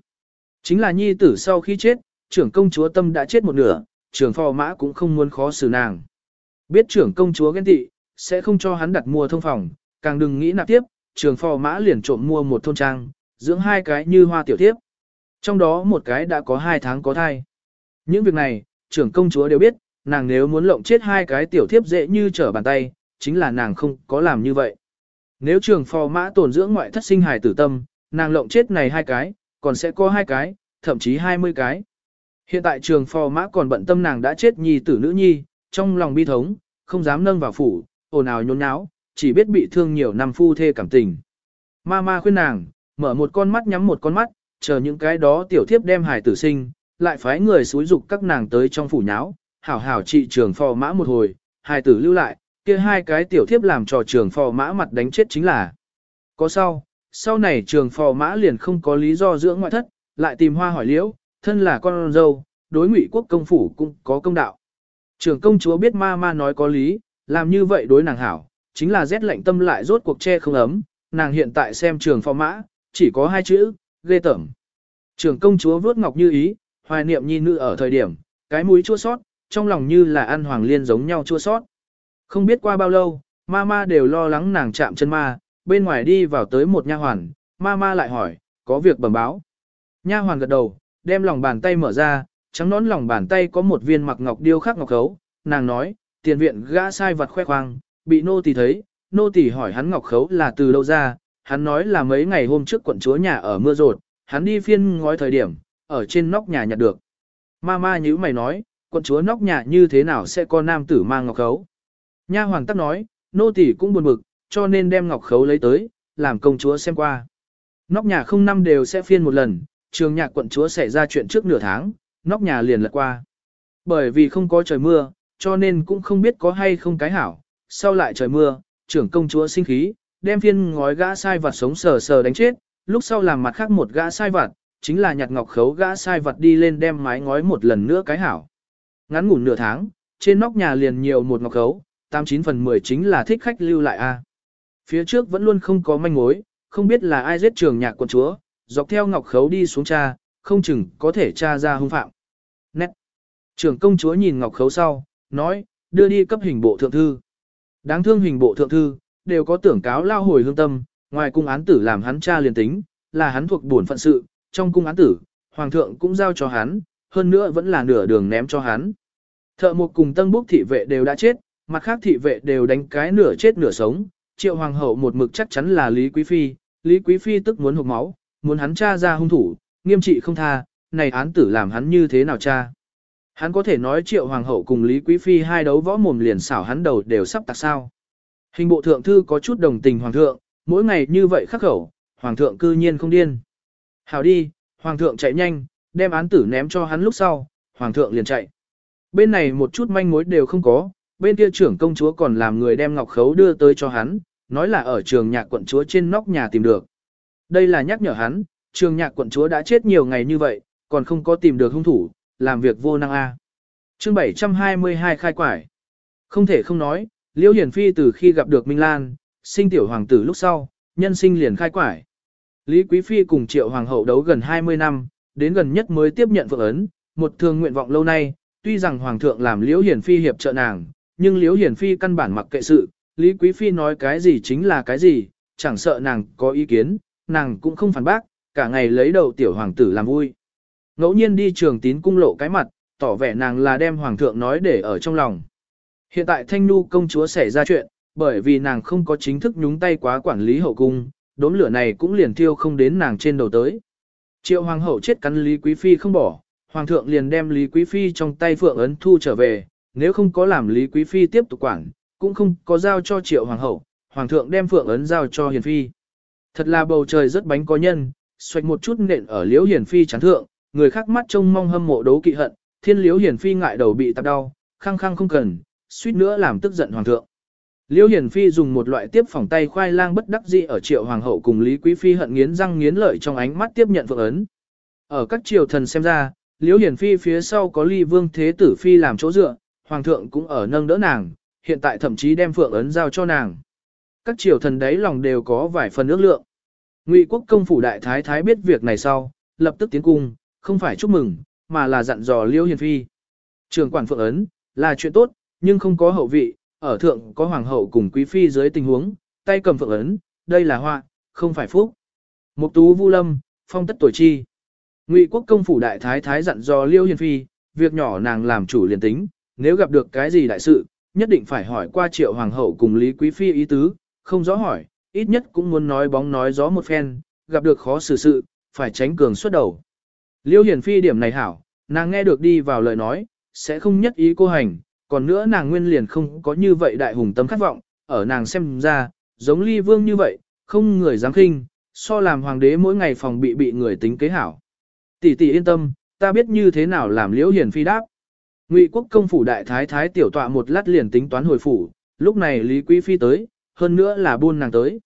Chính là nhi tử sau khi chết, trưởng công chúa tâm đã chết một nửa, trưởng phò mã cũng không muốn khó xử nàng. Biết trưởng công chúa ghen tị, sẽ không cho hắn đặt mua thông phòng, càng đừng nghĩ nạp tiếp, Trường phò mã liền trộm mua một thôn trang, dưỡng hai cái như hoa tiểu tiếp. Trong đó một cái đã có hai tháng có thai. Những việc này, trưởng công chúa đều biết, nàng nếu muốn lộng chết hai cái tiểu thiếp dễ như trở bàn tay, chính là nàng không có làm như vậy. Nếu trường phò mã tổn dưỡng ngoại thất sinh hài tử tâm, nàng lộng chết này hai cái, còn sẽ có hai cái, thậm chí hai mươi cái. Hiện tại trường phò mã còn bận tâm nàng đã chết nhi tử nữ nhi, trong lòng bi thống, không dám nâng vào phủ, ồn ào nhốn nháo, chỉ biết bị thương nhiều năm phu thê cảm tình. Ma ma khuyên nàng, mở một con mắt nhắm một con mắt, chờ những cái đó tiểu thiếp đem hài tử sinh, lại phái người xúi dục các nàng tới trong phủ nháo, hảo hảo trị trường phò mã một hồi, hài tử lưu lại, kia hai cái tiểu thiếp làm trò trường phò mã mặt đánh chết chính là. Có sau, sau này trường phò mã liền không có lý do dưỡng ngoại thất, lại tìm hoa hỏi liễu, thân là con dâu, đối ngụy quốc công phủ cũng có công đạo. Trường công chúa biết ma ma nói có lý, làm như vậy đối nàng hảo, chính là rét lạnh tâm lại rốt cuộc che không ấm, nàng hiện tại xem trường phò mã, chỉ có hai chữ, ghê tởm. Trường công chúa vuốt ngọc như ý, hoài niệm nhi nữ ở thời điểm, cái mũi chua sót, trong lòng như là ăn hoàng liên giống nhau chua sót. Không biết qua bao lâu, ma ma đều lo lắng nàng chạm chân ma, bên ngoài đi vào tới một nha hoàn, ma ma lại hỏi, có việc bẩm báo. Nha hoàn gật đầu, đem lòng bàn tay mở ra, trắng nón lòng bàn tay có một viên mặc ngọc điêu khắc ngọc khấu, nàng nói, tiền viện gã sai vật khoe khoang, bị nô tỳ thấy, nô tỳ hỏi hắn ngọc khấu là từ đâu ra, hắn nói là mấy ngày hôm trước quận chúa nhà ở mưa rột, hắn đi phiên ngói thời điểm, ở trên nóc nhà nhặt được. Ma ma như mày nói, quận chúa nóc nhà như thế nào sẽ có nam tử mang ngọc khấu. Nha hoàng tắc nói, nô tỳ cũng buồn bực, cho nên đem ngọc khấu lấy tới, làm công chúa xem qua. Nóc nhà không năm đều sẽ phiên một lần, trường nhạc quận chúa xảy ra chuyện trước nửa tháng, nóc nhà liền lật qua. Bởi vì không có trời mưa, cho nên cũng không biết có hay không cái hảo. Sau lại trời mưa, trưởng công chúa sinh khí, đem phiên ngói gã sai vặt sống sờ sờ đánh chết, lúc sau làm mặt khác một gã sai vặt, chính là nhặt ngọc khấu gã sai vặt đi lên đem mái ngói một lần nữa cái hảo. Ngắn ngủn nửa tháng, trên nóc nhà liền nhiều một ngọc khấu, 89 phần 10 chính là thích khách lưu lại a. À. Phía trước vẫn luôn không có manh mối, không biết là ai giết trường nhạc quân chúa, dọc theo ngọc khấu đi xuống cha, không chừng có thể tra ra hung phạm. Nét. Trưởng công chúa nhìn ngọc khấu sau, nói, đưa đi cấp hình bộ thượng thư. Đáng thương hình bộ thượng thư, đều có tưởng cáo lao hồi hương tâm, ngoài cung án tử làm hắn cha liền tính, là hắn thuộc bổn phận sự, trong cung án tử, hoàng thượng cũng giao cho hắn, hơn nữa vẫn là nửa đường ném cho hắn. Thợ một cùng tân bốc thị vệ đều đã chết, mặt khác thị vệ đều đánh cái nửa chết nửa sống, triệu hoàng hậu một mực chắc chắn là Lý Quý Phi, Lý Quý Phi tức muốn hụt máu, muốn hắn cha ra hung thủ, nghiêm trị không tha, này án tử làm hắn như thế nào cha. Hắn có thể nói triệu hoàng hậu cùng Lý Quý Phi hai đấu võ mồm liền xảo hắn đầu đều sắp tạc sao. Hình bộ thượng thư có chút đồng tình hoàng thượng, mỗi ngày như vậy khắc khẩu, hoàng thượng cư nhiên không điên. Hào đi, hoàng thượng chạy nhanh, đem án tử ném cho hắn lúc sau, hoàng thượng liền chạy. Bên này một chút manh mối đều không có, bên kia trưởng công chúa còn làm người đem ngọc khấu đưa tới cho hắn, nói là ở trường nhạc quận chúa trên nóc nhà tìm được. Đây là nhắc nhở hắn, trường nhạc quận chúa đã chết nhiều ngày như vậy, còn không có tìm được hung thủ, làm việc vô năng a. À. Chương 722 khai quải. Không thể không nói, Liễu Hiển Phi từ khi gặp được Minh Lan, sinh tiểu hoàng tử lúc sau, nhân sinh liền khai quải. Lý Quý Phi cùng triệu hoàng hậu đấu gần 20 năm, đến gần nhất mới tiếp nhận vượng ấn, một thường nguyện vọng lâu nay, tuy rằng hoàng thượng làm Liễu Hiển Phi hiệp trợ nàng, nhưng Liễu Hiển Phi căn bản mặc kệ sự, Lý Quý Phi nói cái gì chính là cái gì, chẳng sợ nàng có ý kiến, nàng cũng không phản bác, cả ngày lấy đầu tiểu hoàng tử làm vui. Ngẫu nhiên đi trường tín cung lộ cái mặt, tỏ vẻ nàng là đem hoàng thượng nói để ở trong lòng. Hiện tại Thanh Nu công chúa xảy ra chuyện, bởi vì nàng không có chính thức nhúng tay quá quản lý hậu cung, đốm lửa này cũng liền thiêu không đến nàng trên đầu tới. Triệu hoàng hậu chết cắn Lý Quý Phi không bỏ, hoàng thượng liền đem Lý Quý Phi trong tay phượng ấn thu trở về, nếu không có làm Lý Quý Phi tiếp tục quản, cũng không có giao cho triệu hoàng hậu, hoàng thượng đem phượng ấn giao cho hiền phi. Thật là bầu trời rất bánh có nhân, xoạch một chút nện ở liễu hiền phi chán thượng, người khác mắt trông mong hâm mộ đấu kỵ hận, thiên liếu hiển phi ngại đầu bị tạp đau, khăng khăng không cần, suýt nữa làm tức giận hoàng thượng. Liễu hiển Phi dùng một loại tiếp phòng tay khoai lang bất đắc dĩ ở triệu hoàng hậu cùng Lý Quý Phi hận nghiến răng nghiến lợi trong ánh mắt tiếp nhận phượng ấn. Ở các triều thần xem ra, Liễu hiển Phi phía sau có ly vương thế tử Phi làm chỗ dựa, hoàng thượng cũng ở nâng đỡ nàng, hiện tại thậm chí đem phượng ấn giao cho nàng. Các triều thần đấy lòng đều có vài phần ước lượng. Ngụy quốc công phủ đại thái thái biết việc này sau, lập tức tiến cung, không phải chúc mừng, mà là dặn dò Liễu Hiền Phi. Trường quản phượng ấn, là chuyện tốt, nhưng không có hậu vị, ở thượng có hoàng hậu cùng quý phi dưới tình huống, tay cầm phượng ấn, đây là họa, không phải phúc. Mục tú vu lâm, phong tất tuổi chi. Ngụy quốc công phủ đại thái thái dặn dò Liêu Hiền Phi, việc nhỏ nàng làm chủ liền tính, nếu gặp được cái gì đại sự, nhất định phải hỏi qua triệu hoàng hậu cùng Lý Quý Phi ý tứ, không rõ hỏi, ít nhất cũng muốn nói bóng nói gió một phen, gặp được khó xử sự, phải tránh cường xuất đầu. Liêu Hiền Phi điểm này hảo, nàng nghe được đi vào lời nói, sẽ không nhất ý cô hành, còn nữa nàng nguyên liền không có như vậy đại hùng tâm khát vọng, ở nàng xem ra, giống ly vương như vậy, không người dám khinh, so làm hoàng đế mỗi ngày phòng bị bị người tính kế hảo. Tỷ tỷ yên tâm, ta biết như thế nào làm liễu hiền phi đáp. Ngụy quốc công phủ đại thái thái tiểu tọa một lát liền tính toán hồi phủ, lúc này Lý Quý Phi tới, hơn nữa là buôn nàng tới.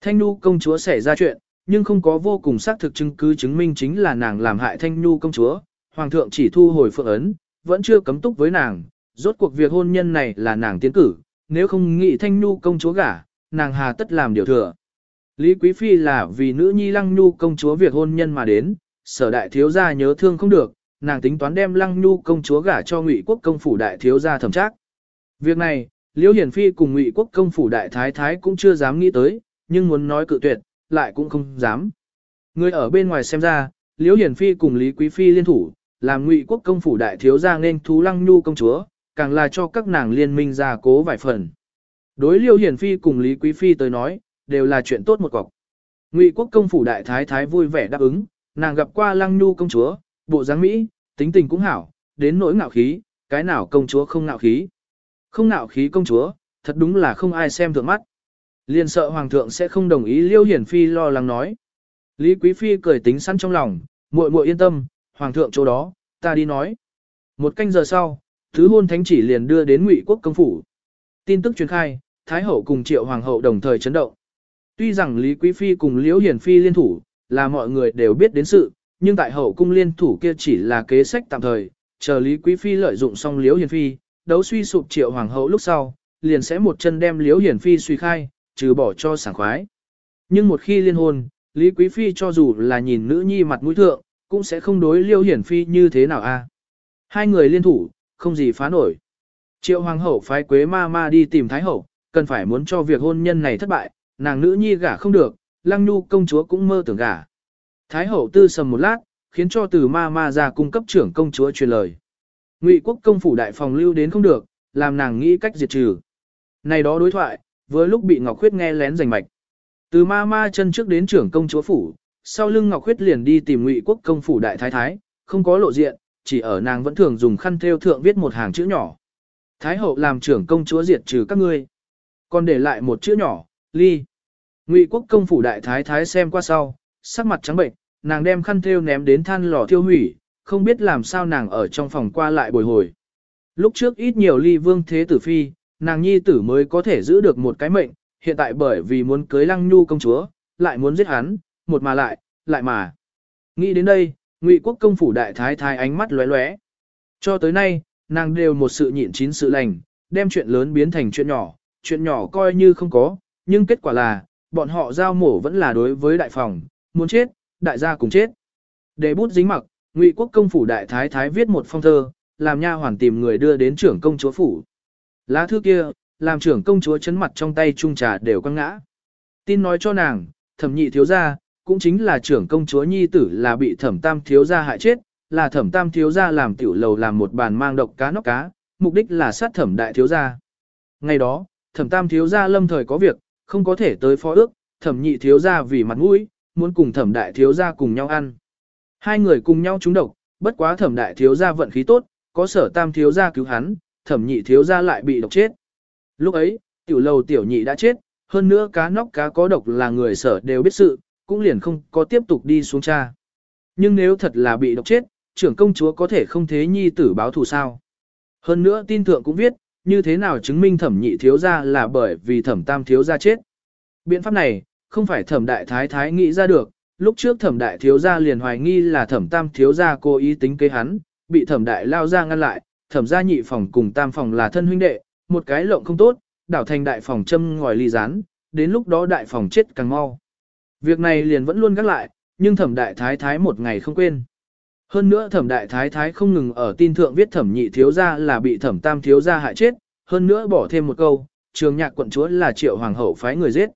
Thanh Nu công chúa xảy ra chuyện, nhưng không có vô cùng xác thực chứng cứ chứng minh chính là nàng làm hại Thanh Nu công chúa, hoàng thượng chỉ thu hồi phượng ấn, vẫn chưa cấm túc với nàng, rốt cuộc việc hôn nhân này là nàng tiến cử, nếu không nghĩ thanh nhu công chúa gả, nàng hà tất làm điều thừa. Lý Quý Phi là vì nữ nhi lăng nhu công chúa việc hôn nhân mà đến, sở đại thiếu gia nhớ thương không được, nàng tính toán đem lăng nhu công chúa gả cho ngụy quốc công phủ đại thiếu gia thẩm trác. Việc này, Liễu Hiển Phi cùng ngụy quốc công phủ đại thái thái cũng chưa dám nghĩ tới, nhưng muốn nói cự tuyệt, lại cũng không dám. Người ở bên ngoài xem ra, Liễu Hiển Phi cùng Lý Quý Phi liên thủ, làm ngụy quốc công phủ đại thiếu gia nên thú lăng nhu công chúa, càng là cho các nàng liên minh gia cố vài phần. Đối Liêu Hiển Phi cùng Lý Quý Phi tới nói, đều là chuyện tốt một cọc. Ngụy quốc công phủ đại thái thái vui vẻ đáp ứng, nàng gặp qua Lăng Nhu công chúa, bộ dáng Mỹ, tính tình cũng hảo, đến nỗi ngạo khí, cái nào công chúa không ngạo khí. Không ngạo khí công chúa, thật đúng là không ai xem thượng mắt. Liên sợ hoàng thượng sẽ không đồng ý Liêu Hiển Phi lo lắng nói. Lý Quý Phi cười tính sẵn trong lòng, muội muội yên tâm, hoàng thượng chỗ đó, ta đi nói. Một canh giờ sau, Thứ hôn thánh chỉ liền đưa đến ngụy quốc công phủ. Tin tức truyền khai, Thái hậu cùng triệu hoàng hậu đồng thời chấn động. Tuy rằng Lý Quý Phi cùng Liễu Hiển Phi liên thủ, là mọi người đều biết đến sự, nhưng tại hậu cung liên thủ kia chỉ là kế sách tạm thời, chờ Lý Quý Phi lợi dụng xong Liễu Hiển Phi, đấu suy sụp triệu hoàng hậu lúc sau, liền sẽ một chân đem Liễu Hiển Phi suy khai, trừ bỏ cho sảng khoái. Nhưng một khi liên hôn, Lý Quý Phi cho dù là nhìn nữ nhi mặt mũi thượng, cũng sẽ không đối liêu Hiển Phi như thế nào a. Hai người liên thủ, không gì phá nổi. Triệu hoàng hậu phái quế ma ma đi tìm thái hậu, cần phải muốn cho việc hôn nhân này thất bại, nàng nữ nhi gả không được, lăng nhu công chúa cũng mơ tưởng gả. Thái hậu tư sầm một lát, khiến cho từ ma ma ra cung cấp trưởng công chúa truyền lời. Ngụy quốc công phủ đại phòng lưu đến không được, làm nàng nghĩ cách diệt trừ. Này đó đối thoại, với lúc bị Ngọc Khuyết nghe lén rành mạch. Từ ma ma chân trước đến trưởng công chúa phủ, sau lưng Ngọc Khuyết liền đi tìm Ngụy quốc công phủ đại thái thái, không có lộ diện, chỉ ở nàng vẫn thường dùng khăn thêu thượng viết một hàng chữ nhỏ. Thái hậu làm trưởng công chúa diệt trừ các ngươi. Còn để lại một chữ nhỏ, ly. Ngụy quốc công phủ đại thái thái xem qua sau, sắc mặt trắng bệnh, nàng đem khăn thêu ném đến than lò thiêu hủy, không biết làm sao nàng ở trong phòng qua lại bồi hồi. Lúc trước ít nhiều ly vương thế tử phi, nàng nhi tử mới có thể giữ được một cái mệnh, hiện tại bởi vì muốn cưới lăng nhu công chúa, lại muốn giết hắn, một mà lại, lại mà. Nghĩ đến đây, Ngụy quốc công phủ đại thái thái ánh mắt lóe lóe. Cho tới nay, nàng đều một sự nhịn chín sự lành, đem chuyện lớn biến thành chuyện nhỏ, chuyện nhỏ coi như không có, nhưng kết quả là, bọn họ giao mổ vẫn là đối với đại phòng, muốn chết, đại gia cùng chết. Để bút dính mặc, Ngụy quốc công phủ đại thái thái viết một phong thơ, làm nha hoàn tìm người đưa đến trưởng công chúa phủ. Lá thư kia, làm trưởng công chúa chấn mặt trong tay trung trà đều quăng ngã. Tin nói cho nàng, thẩm nhị thiếu gia, cũng chính là trưởng công chúa nhi tử là bị thẩm tam thiếu gia hại chết, là thẩm tam thiếu gia làm tiểu lầu làm một bàn mang độc cá nóc cá, mục đích là sát thẩm đại thiếu gia. Ngày đó, thẩm tam thiếu gia lâm thời có việc, không có thể tới phó ước, thẩm nhị thiếu gia vì mặt mũi, muốn cùng thẩm đại thiếu gia cùng nhau ăn. Hai người cùng nhau trúng độc, bất quá thẩm đại thiếu gia vận khí tốt, có sở tam thiếu gia cứu hắn, thẩm nhị thiếu gia lại bị độc chết. Lúc ấy, tiểu lầu tiểu nhị đã chết, hơn nữa cá nóc cá có độc là người sở đều biết sự, cũng liền không có tiếp tục đi xuống cha. Nhưng nếu thật là bị độc chết, trưởng công chúa có thể không thế nhi tử báo thù sao. Hơn nữa tin thượng cũng viết, như thế nào chứng minh thẩm nhị thiếu gia là bởi vì thẩm tam thiếu gia chết. Biện pháp này, không phải thẩm đại thái thái nghĩ ra được, lúc trước thẩm đại thiếu gia liền hoài nghi là thẩm tam thiếu gia cố ý tính kế hắn, bị thẩm đại lao ra ngăn lại, thẩm gia nhị phòng cùng tam phòng là thân huynh đệ, một cái lộng không tốt, đảo thành đại phòng châm ngòi ly rán, đến lúc đó đại phòng chết càng mau. Việc này liền vẫn luôn gác lại, nhưng thẩm đại thái thái một ngày không quên. Hơn nữa thẩm đại thái thái không ngừng ở tin thượng viết thẩm nhị thiếu gia là bị thẩm tam thiếu gia hại chết, hơn nữa bỏ thêm một câu, trường nhạc quận chúa là triệu hoàng hậu phái người giết.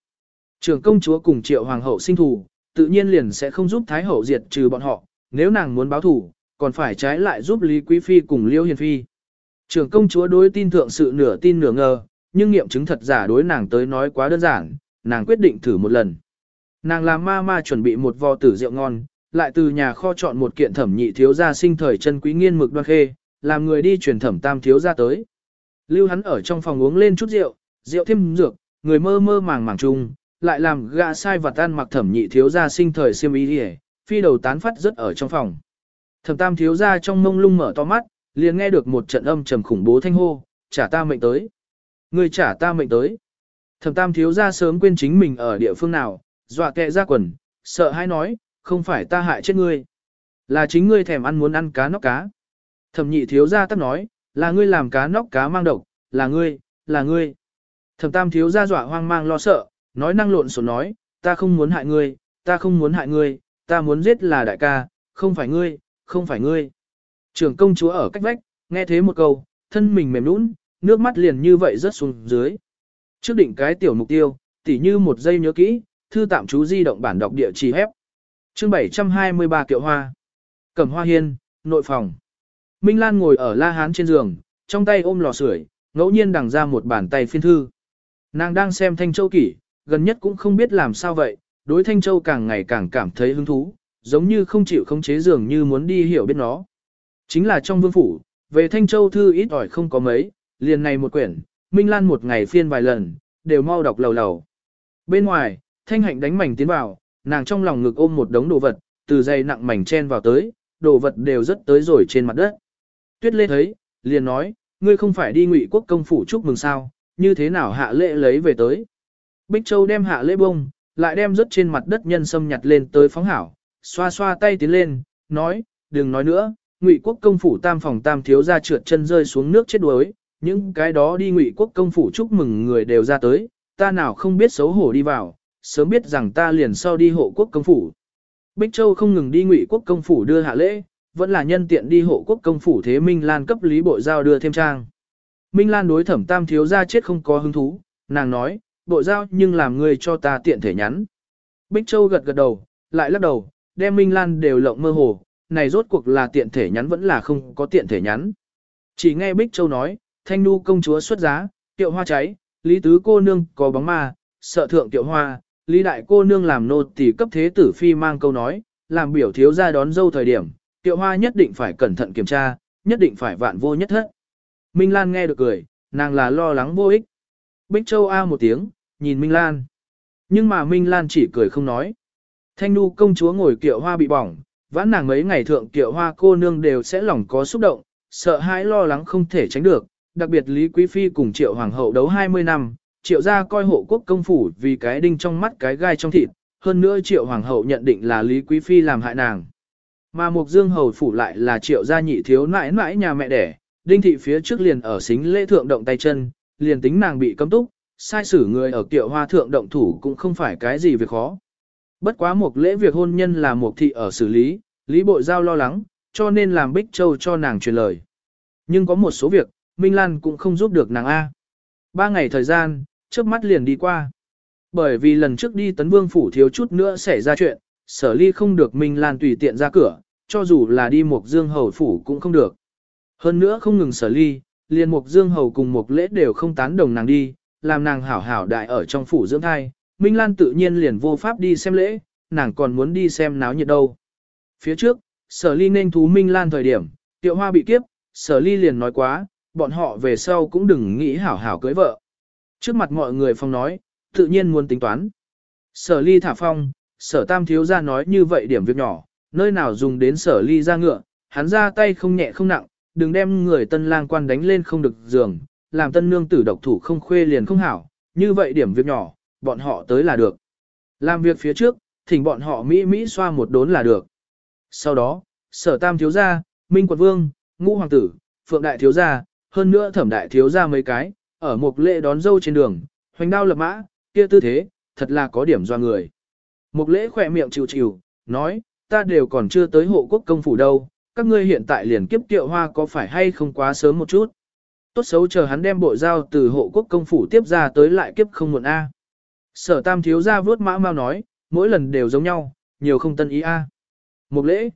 Trường công chúa cùng triệu hoàng hậu sinh thù, tự nhiên liền sẽ không giúp thái hậu diệt trừ bọn họ, nếu nàng muốn báo thù, còn phải trái lại giúp Lý Quý Phi cùng Liêu Hiền Phi. Trường công chúa đối tin thượng sự nửa tin nửa ngờ, nhưng nghiệm chứng thật giả đối nàng tới nói quá đơn giản, nàng quyết định thử một lần. Nàng làm ma ma chuẩn bị một vò tử rượu ngon, lại từ nhà kho chọn một kiện thẩm nhị thiếu gia sinh thời chân quý nghiên mực đoan khê, làm người đi truyền thẩm tam thiếu gia tới. Lưu hắn ở trong phòng uống lên chút rượu, rượu thêm dược, người mơ mơ màng màng chung, lại làm gã sai vật tan mặc thẩm nhị thiếu gia sinh thời xiêm y đi phi đầu tán phát rất ở trong phòng. Thẩm tam thiếu gia trong mông lung mở to mắt, liền nghe được một trận âm trầm khủng bố thanh hô, trả ta mệnh tới. Người trả ta mệnh tới. Thẩm tam thiếu gia sớm quên chính mình ở địa phương nào, dọa kẹ ra quần, sợ hãi nói, không phải ta hại chết ngươi. Là chính ngươi thèm ăn muốn ăn cá nóc cá. Thẩm nhị thiếu gia tắt nói, là ngươi làm cá nóc cá mang độc, là ngươi, là ngươi. Thẩm tam thiếu gia dọa hoang mang lo sợ, nói năng lộn xộn nói, ta không muốn hại ngươi, ta không muốn hại ngươi, ta muốn giết là đại ca, không phải ngươi, không phải ngươi. Trưởng công chúa ở cách vách, nghe thế một câu, thân mình mềm nũng, nước mắt liền như vậy rớt xuống dưới. Trước định cái tiểu mục tiêu, tỉ như một giây nhớ kỹ, thư tạm chú di động bản đọc địa chỉ hép. Chương 723 Kiệu Hoa. Cẩm Hoa Hiên, nội phòng. Minh Lan ngồi ở la hán trên giường, trong tay ôm lò sưởi, ngẫu nhiên đằng ra một bàn tay phiên thư. Nàng đang xem Thanh Châu kỷ, gần nhất cũng không biết làm sao vậy, đối Thanh Châu càng ngày càng cảm thấy hứng thú, giống như không chịu khống chế dường như muốn đi hiểu biết nó. Chính là trong vương phủ, về Thanh Châu thư ít ỏi không có mấy, liền này một quyển, Minh Lan một ngày phiên vài lần, đều mau đọc lầu lầu. Bên ngoài, Thanh Hạnh đánh mảnh tiến vào, nàng trong lòng ngực ôm một đống đồ vật, từ dây nặng mảnh chen vào tới, đồ vật đều rất tới rồi trên mặt đất. Tuyết Lê thấy, liền nói, ngươi không phải đi ngụy quốc công phủ chúc mừng sao, như thế nào hạ lễ lấy về tới. Bích Châu đem hạ lễ bông, lại đem rất trên mặt đất nhân sâm nhặt lên tới phóng hảo, xoa xoa tay tiến lên, nói, đừng nói nữa, ngụy quốc công phủ tam phòng tam thiếu ra trượt chân rơi xuống nước chết đuối, những cái đó đi ngụy quốc công phủ chúc mừng người đều ra tới, ta nào không biết xấu hổ đi vào, sớm biết rằng ta liền sau đi hộ quốc công phủ. Bích Châu không ngừng đi ngụy quốc công phủ đưa hạ lễ, vẫn là nhân tiện đi hộ quốc công phủ thế Minh Lan cấp lý bộ giao đưa thêm trang. Minh Lan đối thẩm tam thiếu ra chết không có hứng thú, nàng nói, bộ giao nhưng làm người cho ta tiện thể nhắn. Bích Châu gật gật đầu, lại lắc đầu, đem Minh Lan đều lộng mơ hồ, này rốt cuộc là tiện thể nhắn vẫn là không có tiện thể nhắn. Chỉ nghe Bích Châu nói, thanh nu công chúa xuất giá, tiệu hoa cháy, lý tứ cô nương có bóng ma, sợ thượng tiệu hoa, lý đại cô nương làm nô tỳ cấp thế tử phi mang câu nói, làm biểu thiếu ra đón dâu thời điểm, tiệu hoa nhất định phải cẩn thận kiểm tra, nhất định phải vạn vô nhất thất. Minh Lan nghe được cười, nàng là lo lắng vô ích. Bích Châu A một tiếng, nhìn Minh Lan. Nhưng mà Minh Lan chỉ cười không nói. Thanh nu công chúa ngồi kiệu hoa bị bỏng, vãn nàng mấy ngày thượng kiệu hoa cô nương đều sẽ lòng có xúc động, sợ hãi lo lắng không thể tránh được, đặc biệt Lý Quý Phi cùng triệu hoàng hậu đấu 20 năm, triệu gia coi hộ quốc công phủ vì cái đinh trong mắt cái gai trong thịt, hơn nữa triệu hoàng hậu nhận định là Lý Quý Phi làm hại nàng. Mà Mục Dương hầu phủ lại là triệu gia nhị thiếu nãi nãi nhà mẹ đẻ, đinh thị phía trước liền ở xính lễ thượng động tay chân, liền tính nàng bị cấm túc, sai xử người ở kiệu hoa thượng động thủ cũng không phải cái gì việc khó. Bất quá một lễ việc hôn nhân là một thị ở xử lý, lý bộ giao lo lắng, cho nên làm Bích Châu cho nàng truyền lời. Nhưng có một số việc, Minh Lan cũng không giúp được nàng A. Ba ngày thời gian, trước mắt liền đi qua. Bởi vì lần trước đi tấn vương phủ thiếu chút nữa xảy ra chuyện, sở ly không được Minh Lan tùy tiện ra cửa, cho dù là đi một dương hầu phủ cũng không được. Hơn nữa không ngừng sở ly, liền một dương hầu cùng một lễ đều không tán đồng nàng đi, làm nàng hảo hảo đại ở trong phủ dưỡng thai. Minh Lan tự nhiên liền vô pháp đi xem lễ, nàng còn muốn đi xem náo nhiệt đâu. Phía trước, sở ly nên thú Minh Lan thời điểm, tiệu hoa bị kiếp, sở ly liền nói quá, bọn họ về sau cũng đừng nghĩ hảo hảo cưới vợ. Trước mặt mọi người phong nói, tự nhiên muốn tính toán. Sở ly thả phong, sở tam thiếu ra nói như vậy điểm việc nhỏ, nơi nào dùng đến sở ly ra ngựa, hắn ra tay không nhẹ không nặng, đừng đem người tân lang quan đánh lên không được giường, làm tân nương tử độc thủ không khuê liền không hảo, như vậy điểm việc nhỏ, bọn họ tới là được. Làm việc phía trước, thỉnh bọn họ Mỹ Mỹ xoa một đốn là được. Sau đó, sở tam thiếu gia, minh quận vương, ngũ hoàng tử, phượng đại thiếu gia, hơn nữa thẩm đại thiếu gia mấy cái, ở một lễ đón dâu trên đường, hoành đao lập mã, kia tư thế, thật là có điểm do người. Một lễ khỏe miệng chịu chịu, nói, ta đều còn chưa tới hộ quốc công phủ đâu, các ngươi hiện tại liền kiếp tiệu hoa có phải hay không quá sớm một chút. Tốt xấu chờ hắn đem bộ dao từ hộ quốc công phủ tiếp ra tới lại kiếp không muộn A. Sở tam thiếu gia vớt mã mau nói, mỗi lần đều giống nhau, nhiều không tân ý A. Một lễ.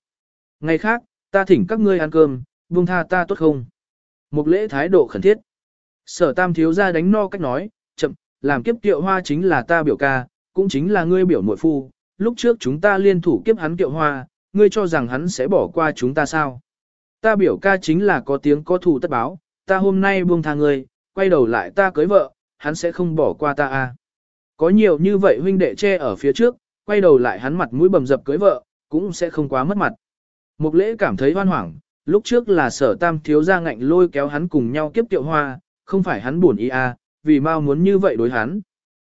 Ngày khác, ta thỉnh các ngươi ăn cơm, buông tha ta tốt không? Một lễ thái độ khẩn thiết. Sở tam thiếu gia đánh no cách nói, chậm, làm kiếp tiệu hoa chính là ta biểu ca, cũng chính là ngươi biểu muội phu. Lúc trước chúng ta liên thủ kiếp hắn tiệu hoa, ngươi cho rằng hắn sẽ bỏ qua chúng ta sao? Ta biểu ca chính là có tiếng có thù tất báo, ta hôm nay buông tha ngươi, quay đầu lại ta cưới vợ, hắn sẽ không bỏ qua ta à. Có nhiều như vậy huynh đệ che ở phía trước, quay đầu lại hắn mặt mũi bầm dập cưới vợ, cũng sẽ không quá mất mặt. Mục lễ cảm thấy hoan hoảng, lúc trước là sở tam thiếu ra ngạnh lôi kéo hắn cùng nhau kiếp tiệu hoa, không phải hắn buồn ý à, vì mau muốn như vậy đối hắn.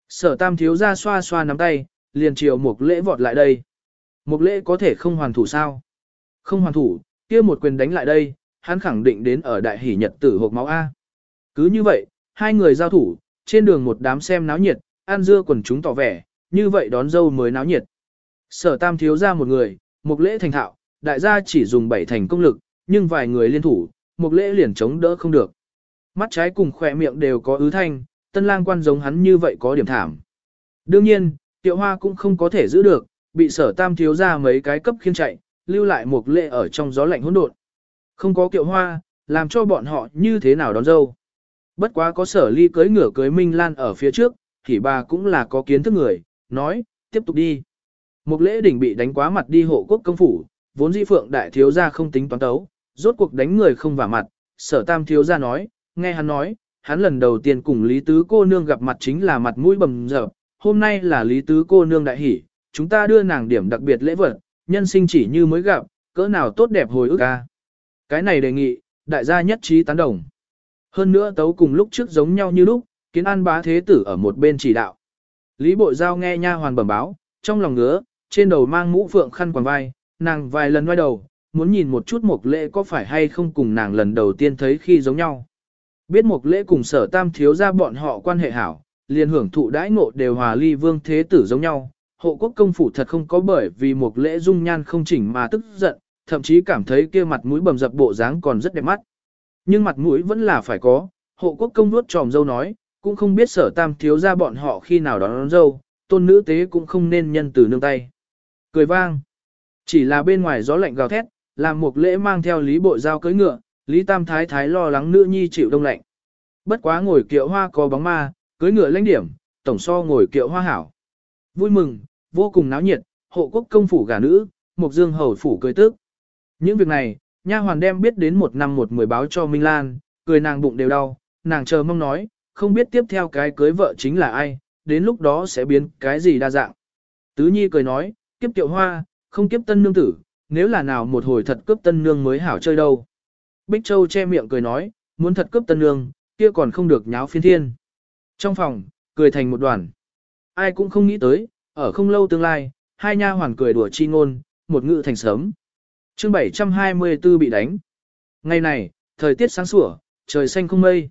Sở tam thiếu ra xoa xoa nắm tay, liền chiều mục lễ vọt lại đây. Mục lễ có thể không hoàn thủ sao? Không hoàn thủ, kia một quyền đánh lại đây, hắn khẳng định đến ở đại hỷ nhật tử hộp máu A. Cứ như vậy, hai người giao thủ, trên đường một đám xem náo nhiệt, An dưa quần chúng tỏ vẻ, như vậy đón dâu mới náo nhiệt. Sở tam thiếu ra một người, một lễ thành thạo, đại gia chỉ dùng bảy thành công lực, nhưng vài người liên thủ, một lễ liền chống đỡ không được. Mắt trái cùng khỏe miệng đều có ứ thanh, tân lang quan giống hắn như vậy có điểm thảm. Đương nhiên, tiệu hoa cũng không có thể giữ được, bị sở tam thiếu ra mấy cái cấp khiên chạy, lưu lại một lễ ở trong gió lạnh hỗn độn. Không có kiệu hoa, làm cho bọn họ như thế nào đón dâu. Bất quá có sở ly cưới ngửa cưới Minh Lan ở phía trước, thì bà cũng là có kiến thức người, nói, tiếp tục đi. Một lễ đỉnh bị đánh quá mặt đi hộ quốc công phủ, vốn di phượng đại thiếu gia không tính toán tấu, rốt cuộc đánh người không vả mặt, sở tam thiếu gia nói, nghe hắn nói, hắn lần đầu tiên cùng Lý Tứ cô nương gặp mặt chính là mặt mũi bầm dập, hôm nay là Lý Tứ cô nương đại hỷ, chúng ta đưa nàng điểm đặc biệt lễ vật, nhân sinh chỉ như mới gặp, cỡ nào tốt đẹp hồi ức ca. Cái này đề nghị, đại gia nhất trí tán đồng. Hơn nữa tấu cùng lúc trước giống nhau như lúc, kiến an bá thế tử ở một bên chỉ đạo. Lý bội giao nghe nha hoàn bẩm báo, trong lòng ngứa, trên đầu mang mũ phượng khăn quàng vai, nàng vài lần ngoái đầu, muốn nhìn một chút mục lễ có phải hay không cùng nàng lần đầu tiên thấy khi giống nhau. Biết mục lễ cùng sở tam thiếu ra bọn họ quan hệ hảo, liền hưởng thụ đãi ngộ đều hòa ly vương thế tử giống nhau. Hộ quốc công phủ thật không có bởi vì mục lễ dung nhan không chỉnh mà tức giận, thậm chí cảm thấy kia mặt mũi bầm dập bộ dáng còn rất đẹp mắt. Nhưng mặt mũi vẫn là phải có, hộ quốc công nuốt tròm dâu nói, cũng không biết sở tam thiếu ra bọn họ khi nào đón, đón dâu, tôn nữ tế cũng không nên nhân từ nương tay. Cười vang. Chỉ là bên ngoài gió lạnh gào thét, làm một lễ mang theo lý bộ giao cưới ngựa, lý tam thái thái lo lắng nữ nhi chịu đông lạnh. Bất quá ngồi kiệu hoa có bóng ma, cưới ngựa lãnh điểm, tổng so ngồi kiệu hoa hảo. Vui mừng, vô cùng náo nhiệt, hộ quốc công phủ gả nữ, mục dương hầu phủ cưới tức. Những việc này, nha hoàn đem biết đến một năm một mười báo cho Minh Lan, cười nàng bụng đều đau, nàng chờ mong nói, không biết tiếp theo cái cưới vợ chính là ai, đến lúc đó sẽ biến cái gì đa dạng. Tứ Nhi cười nói, kiếp tiệu hoa, không kiếp tân nương tử, nếu là nào một hồi thật cướp tân nương mới hảo chơi đâu. Bích Châu che miệng cười nói, muốn thật cướp tân nương, kia còn không được nháo phiên thiên. Trong phòng, cười thành một đoàn. Ai cũng không nghĩ tới, ở không lâu tương lai, hai nha hoàn cười đùa chi ngôn, một ngự thành sớm. chương 724 bị đánh. Ngày này, thời tiết sáng sủa, trời xanh không mây.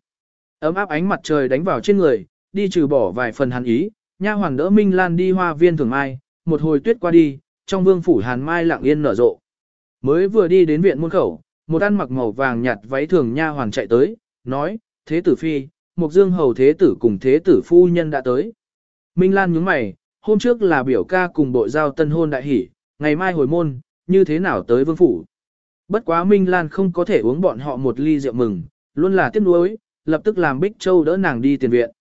Ấm áp ánh mặt trời đánh vào trên người, đi trừ bỏ vài phần hàn ý, nha hoàn đỡ Minh Lan đi hoa viên thường mai, một hồi tuyết qua đi, trong vương phủ hàn mai lặng yên nở rộ. Mới vừa đi đến viện môn khẩu, một ăn mặc màu vàng nhạt váy thường nha hoàn chạy tới, nói, thế tử phi, một dương hầu thế tử cùng thế tử phu nhân đã tới. Minh Lan nhướng mày, hôm trước là biểu ca cùng bộ giao tân hôn đại hỷ, ngày mai hồi môn, như thế nào tới vương phủ. Bất quá Minh Lan không có thể uống bọn họ một ly rượu mừng, luôn là tiếc nuối, lập tức làm Bích Châu đỡ nàng đi tiền viện.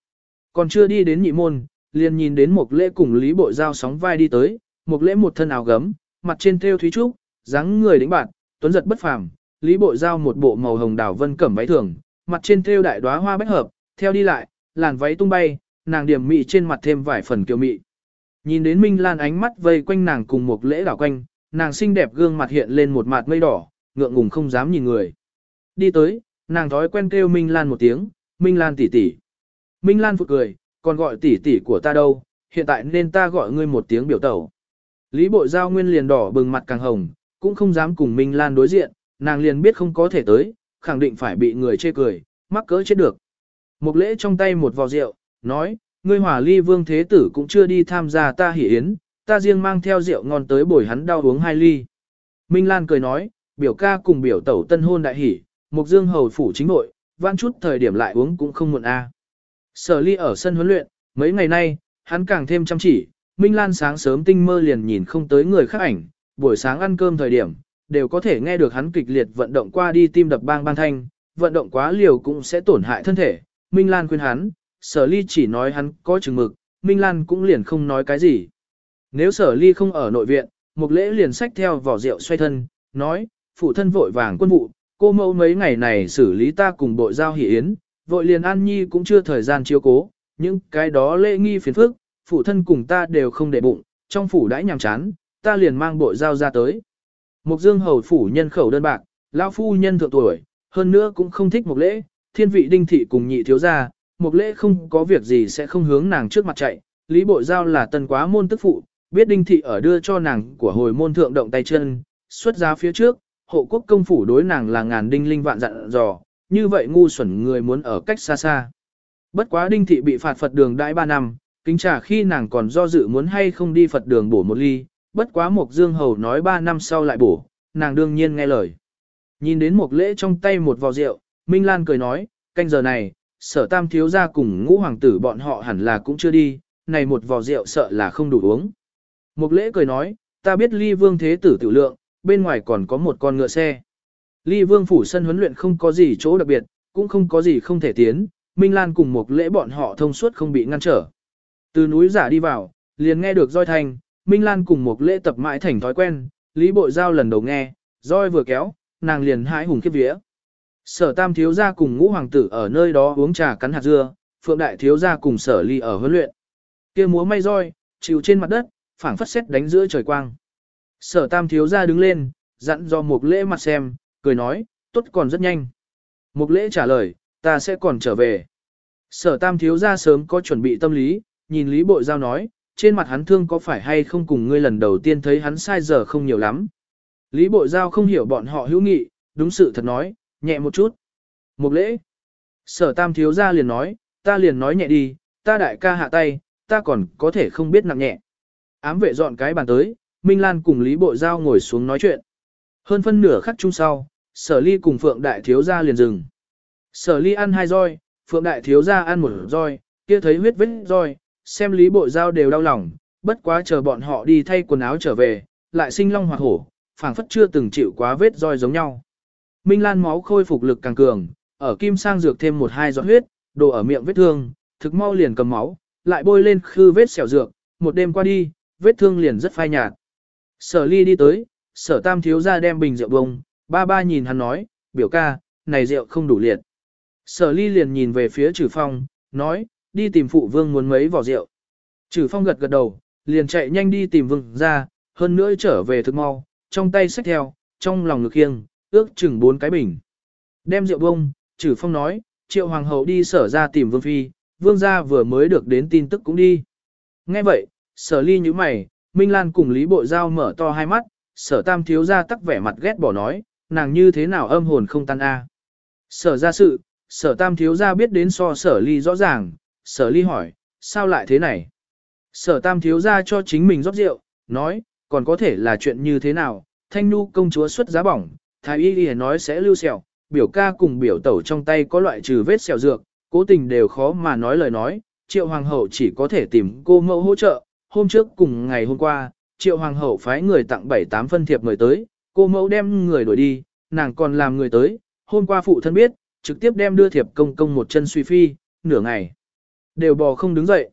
Còn chưa đi đến nhị môn, liền nhìn đến một lễ cùng Lý Bội Giao sóng vai đi tới, một lễ một thân áo gấm, mặt trên thêu thúy trúc, dáng người đĩnh bạn, tuấn giật bất phàm, Lý Bội Giao một bộ màu hồng đào vân cẩm váy thường, mặt trên thêu đại đóa hoa bách hợp, theo đi lại, làn váy tung bay, nàng điểm mị trên mặt thêm vài phần kiều mị. Nhìn đến Minh Lan ánh mắt vây quanh nàng cùng một lễ đảo quanh, nàng xinh đẹp gương mặt hiện lên một mặt mây đỏ, ngượng ngùng không dám nhìn người. Đi tới, nàng thói quen kêu Minh Lan một tiếng, Minh Lan tỷ tỷ. Minh Lan phụ cười, còn gọi tỷ tỷ của ta đâu, hiện tại nên ta gọi ngươi một tiếng biểu tẩu. Lý Bội Giao Nguyên liền đỏ bừng mặt càng hồng, cũng không dám cùng Minh Lan đối diện, nàng liền biết không có thể tới, khẳng định phải bị người chê cười, mắc cỡ chết được. Một lễ trong tay một vò rượu, nói, ngươi hỏa ly vương thế tử cũng chưa đi tham gia ta hỉ yến, ta riêng mang theo rượu ngon tới bồi hắn đau uống hai ly. Minh Lan cười nói, biểu ca cùng biểu tẩu tân hôn đại hỉ, mục dương hầu phủ chính nội, vãn chút thời điểm lại uống cũng không muộn a. Sở ly ở sân huấn luyện, mấy ngày nay, hắn càng thêm chăm chỉ, Minh Lan sáng sớm tinh mơ liền nhìn không tới người khác ảnh, buổi sáng ăn cơm thời điểm, đều có thể nghe được hắn kịch liệt vận động qua đi tim đập bang bang thanh, vận động quá liều cũng sẽ tổn hại thân thể. Minh Lan khuyên hắn, sở ly chỉ nói hắn có chừng mực, Minh Lan cũng liền không nói cái gì. Nếu sở ly không ở nội viện, Mục lễ liền xách theo vỏ rượu xoay thân, nói, phụ thân vội vàng quân vụ, cô mẫu mấy ngày này xử lý ta cùng bội giao hỷ yến, vội liền an nhi cũng chưa thời gian chiếu cố, những cái đó lễ nghi phiền phức, phụ thân cùng ta đều không để bụng, trong phủ đãi nhàm chán, ta liền mang bội giao ra tới. Mục dương hầu phủ nhân khẩu đơn bạc, lão phu nhân thượng tuổi, hơn nữa cũng không thích mục lễ, thiên vị đinh thị cùng nhị thiếu gia, mục lễ không có việc gì sẽ không hướng nàng trước mặt chạy, lý bội giao là tân quá môn tức phụ, biết đinh thị ở đưa cho nàng của hồi môn thượng động tay chân, xuất giá phía trước, hộ quốc công phủ đối nàng là ngàn đinh linh vạn dặn dò, như vậy ngu xuẩn người muốn ở cách xa xa. Bất quá đinh thị bị phạt Phật đường đãi 3 năm, kính trả khi nàng còn do dự muốn hay không đi Phật đường bổ một ly, bất quá mục dương hầu nói 3 năm sau lại bổ, nàng đương nhiên nghe lời. Nhìn đến một lễ trong tay một vò rượu, Minh Lan cười nói, canh giờ này, sở tam thiếu gia cùng ngũ hoàng tử bọn họ hẳn là cũng chưa đi, này một vò rượu sợ là không đủ uống. Một lễ cười nói, ta biết ly vương thế tử tiểu lượng, bên ngoài còn có một con ngựa xe. Ly vương phủ sân huấn luyện không có gì chỗ đặc biệt, cũng không có gì không thể tiến, Minh Lan cùng một lễ bọn họ thông suốt không bị ngăn trở. Từ núi giả đi vào, liền nghe được roi thanh, Minh Lan cùng một lễ tập mãi thành thói quen, Lý Bội Giao lần đầu nghe, roi vừa kéo, nàng liền hái hùng kiếp vía. Sở tam thiếu gia cùng ngũ hoàng tử ở nơi đó uống trà cắn hạt dưa, phượng đại thiếu gia cùng sở ly ở huấn luyện. kia múa may roi, chịu trên mặt đất, phảng phất xét đánh giữa trời quang. Sở tam thiếu gia đứng lên, dặn do một lễ mặt xem, cười nói, tốt còn rất nhanh. Một lễ trả lời, ta sẽ còn trở về. Sở tam thiếu gia sớm có chuẩn bị tâm lý, nhìn Lý Bội Giao nói, trên mặt hắn thương có phải hay không cùng ngươi lần đầu tiên thấy hắn sai giờ không nhiều lắm. Lý Bội Giao không hiểu bọn họ hữu nghị, đúng sự thật nói, nhẹ một chút. Một lễ. Sở tam thiếu gia liền nói, ta liền nói nhẹ đi, ta đại ca hạ tay, ta còn có thể không biết nặng nhẹ. Ám vệ dọn cái bàn tới, Minh Lan cùng Lý Bộ Giao ngồi xuống nói chuyện. Hơn phân nửa khắc chung sau, sở ly cùng Phượng Đại Thiếu Gia liền dừng. Sở ly ăn hai roi, Phượng Đại Thiếu Gia ăn một roi, kia thấy huyết vết roi, xem Lý Bộ Giao đều đau lòng, bất quá chờ bọn họ đi thay quần áo trở về, lại sinh long hoặc hổ, phảng phất chưa từng chịu quá vết roi giống nhau. Minh Lan máu khôi phục lực càng cường, ở kim sang dược thêm một hai giọt huyết, đổ ở miệng vết thương, thực mau liền cầm máu, lại bôi lên khư vết xẻo dược, một đêm qua đi, vết thương liền rất phai nhạt. Sở ly đi tới, sở tam thiếu ra đem bình rượu bông, ba ba nhìn hắn nói, biểu ca, này rượu không đủ liệt. Sở ly liền nhìn về phía trừ phong, nói, đi tìm phụ vương muốn mấy vỏ rượu. Trừ phong gật gật đầu, liền chạy nhanh đi tìm vương ra, hơn nữa trở về thực mau, trong tay xách theo, trong lòng ngực khiêng, ước chừng bốn cái bình. Đem rượu bông, trừ phong nói, triệu hoàng hậu đi sở ra tìm vương phi, vương gia vừa mới được đến tin tức cũng đi. Nghe vậy, sở ly như mày, Minh Lan cùng Lý Bội Giao mở to hai mắt, sở tam thiếu ra tắc vẻ mặt ghét bỏ nói, nàng như thế nào âm hồn không tan a Sở ra sự, sở tam thiếu ra biết đến so sở ly rõ ràng, sở ly hỏi, sao lại thế này? Sở tam thiếu ra cho chính mình rót rượu, nói, còn có thể là chuyện như thế nào, thanh nu công chúa xuất giá bỏng, thái y y nói sẽ lưu sẹo, biểu ca cùng biểu tẩu trong tay có loại trừ vết sẹo dược, cố tình đều khó mà nói lời nói, triệu hoàng hậu chỉ có thể tìm cô mẫu hỗ trợ, hôm trước cùng ngày hôm qua, triệu hoàng hậu phái người tặng 7-8 phân thiệp người tới, cô mẫu đem người đuổi đi, nàng còn làm người tới, hôm qua phụ thân biết, trực tiếp đem đưa thiệp công công một chân suy phi, nửa ngày. Đều bò không đứng dậy.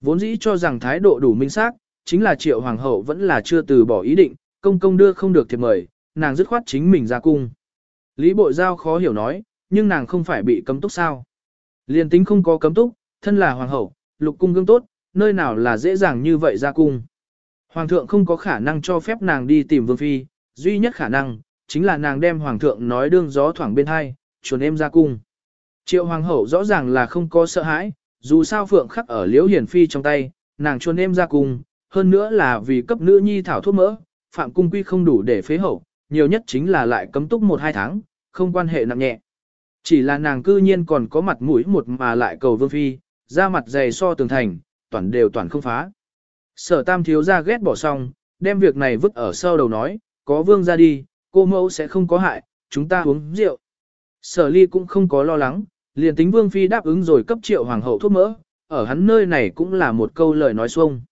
Vốn dĩ cho rằng thái độ đủ minh xác, chính là triệu hoàng hậu vẫn là chưa từ bỏ ý định, công công đưa không được thiệp mời, nàng dứt khoát chính mình ra cung. Lý bộ Giao khó hiểu nói, nhưng nàng không phải bị cấm túc sao. Liên tính không có cấm túc, thân là hoàng hậu, lục cung gương tốt, nơi nào là dễ dàng như vậy ra cung. Hoàng thượng không có khả năng cho phép nàng đi tìm vương phi, duy nhất khả năng, chính là nàng đem hoàng thượng nói đương gió thoảng bên hai, chuồn em ra cung. Triệu hoàng hậu rõ ràng là không có sợ hãi, dù sao phượng khắc ở liễu hiển phi trong tay, nàng chuồn em ra cung, hơn nữa là vì cấp nữ nhi thảo thuốc mỡ, phạm cung quy không đủ để phế hậu, nhiều nhất chính là lại cấm túc một hai tháng, không quan hệ nặng nhẹ. Chỉ là nàng cư nhiên còn có mặt mũi một mà lại cầu vương phi, ra mặt dày so tường thành, toàn đều toàn không phá. Sở tam thiếu ra ghét bỏ xong, đem việc này vứt ở sau đầu nói, có vương ra đi, cô mẫu sẽ không có hại, chúng ta uống rượu. Sở ly cũng không có lo lắng, liền tính vương phi đáp ứng rồi cấp triệu hoàng hậu thuốc mỡ, ở hắn nơi này cũng là một câu lời nói xuông.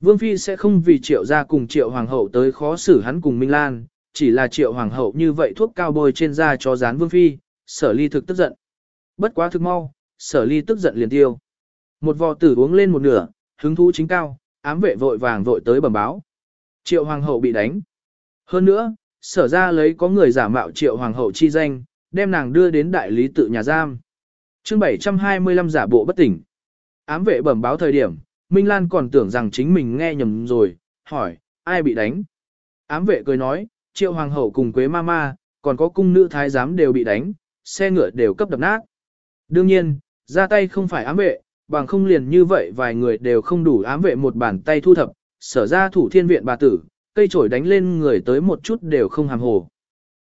Vương phi sẽ không vì triệu ra cùng triệu hoàng hậu tới khó xử hắn cùng Minh Lan, chỉ là triệu hoàng hậu như vậy thuốc cao bôi trên da cho dán vương phi, sở ly thực tức giận. Bất quá thực mau, sở ly tức giận liền tiêu. Một vò tử uống lên một nửa, hứng thú chính cao, ám vệ vội vàng vội tới bẩm báo. Triệu hoàng hậu bị đánh. Hơn nữa, sở ra lấy có người giả mạo triệu hoàng hậu chi danh, đem nàng đưa đến đại lý tự nhà giam. chương 725 giả bộ bất tỉnh. Ám vệ bẩm báo thời điểm, Minh Lan còn tưởng rằng chính mình nghe nhầm rồi, hỏi, ai bị đánh? Ám vệ cười nói, triệu hoàng hậu cùng quế ma ma, còn có cung nữ thái giám đều bị đánh, xe ngựa đều cấp đập nát. Đương nhiên, ra tay không phải ám vệ, bằng không liền như vậy vài người đều không đủ ám vệ một bàn tay thu thập, sở ra thủ thiên viện bà tử, cây trổi đánh lên người tới một chút đều không hàm hồ.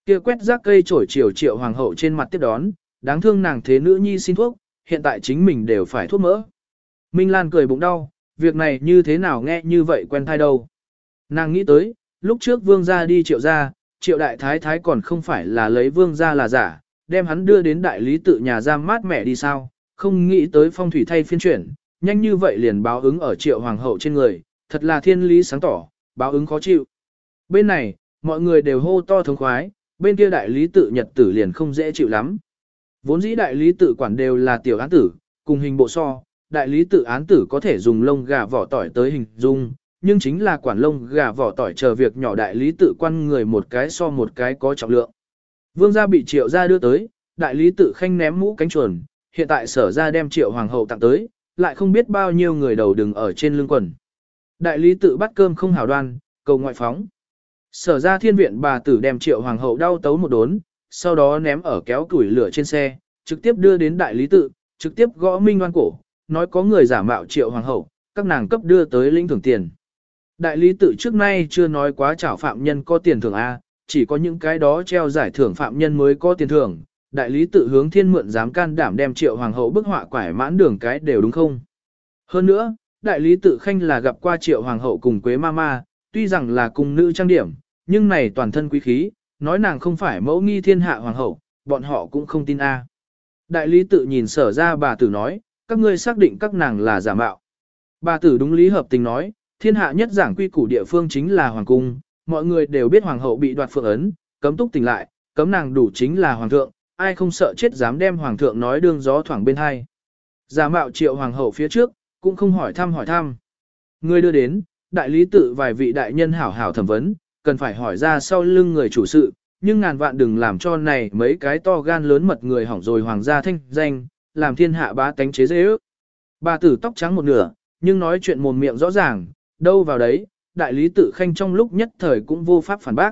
Kia quét rác cây trổi chiều triệu hoàng hậu trên mặt tiếp đón, đáng thương nàng thế nữ nhi xin thuốc, hiện tại chính mình đều phải thuốc mỡ. Minh Lan cười bụng đau, việc này như thế nào nghe như vậy quen thai đâu. Nàng nghĩ tới, lúc trước vương gia đi triệu gia, triệu đại thái thái còn không phải là lấy vương gia là giả, đem hắn đưa đến đại lý tự nhà giam mát mẹ đi sao, không nghĩ tới phong thủy thay phiên chuyển, nhanh như vậy liền báo ứng ở triệu hoàng hậu trên người, thật là thiên lý sáng tỏ, báo ứng khó chịu. Bên này, mọi người đều hô to thống khoái, bên kia đại lý tự nhật tử liền không dễ chịu lắm. Vốn dĩ đại lý tự quản đều là tiểu án tử, cùng hình bộ so, đại lý tự án tử có thể dùng lông gà vỏ tỏi tới hình dung, nhưng chính là quản lông gà vỏ tỏi chờ việc nhỏ đại lý tự quan người một cái so một cái có trọng lượng. Vương gia bị triệu gia đưa tới, đại lý tự khanh ném mũ cánh chuồn, hiện tại sở ra đem triệu hoàng hậu tặng tới, lại không biết bao nhiêu người đầu đừng ở trên lưng quần. Đại lý tự bắt cơm không hảo đoan, cầu ngoại phóng. Sở ra thiên viện bà tử đem triệu hoàng hậu đau tấu một đốn, sau đó ném ở kéo củi lửa trên xe, trực tiếp đưa đến đại lý tự, trực tiếp gõ minh ngoan cổ, nói có người giả mạo triệu hoàng hậu, các nàng cấp đưa tới lĩnh thưởng tiền. Đại lý tự trước nay chưa nói quá trảo phạm nhân có tiền thưởng A, chỉ có những cái đó treo giải thưởng phạm nhân mới có tiền thưởng, đại lý tự hướng thiên mượn dám can đảm đem triệu hoàng hậu bức họa quải mãn đường cái đều đúng không. Hơn nữa, đại lý tự khanh là gặp qua triệu hoàng hậu cùng quế ma ma, tuy rằng là cùng nữ trang điểm, nhưng này toàn thân quý khí, nói nàng không phải mẫu nghi thiên hạ hoàng hậu, bọn họ cũng không tin a. Đại lý tự nhìn sở ra bà tử nói, các ngươi xác định các nàng là giả mạo. Bà tử đúng lý hợp tình nói, thiên hạ nhất giảng quy củ địa phương chính là hoàng cung, mọi người đều biết hoàng hậu bị đoạt phượng ấn, cấm túc tỉnh lại, cấm nàng đủ chính là hoàng thượng, ai không sợ chết dám đem hoàng thượng nói đương gió thoảng bên hai. Giả mạo triệu hoàng hậu phía trước, cũng không hỏi thăm hỏi thăm. Người đưa đến, đại lý tự vài vị đại nhân hảo hảo thẩm vấn, cần phải hỏi ra sau lưng người chủ sự, nhưng ngàn vạn đừng làm cho này mấy cái to gan lớn mật người hỏng rồi hoàng gia thanh danh, làm thiên hạ bá tánh chế dễ ước. Bà tử tóc trắng một nửa, nhưng nói chuyện mồm miệng rõ ràng, đâu vào đấy, đại lý tự khanh trong lúc nhất thời cũng vô pháp phản bác.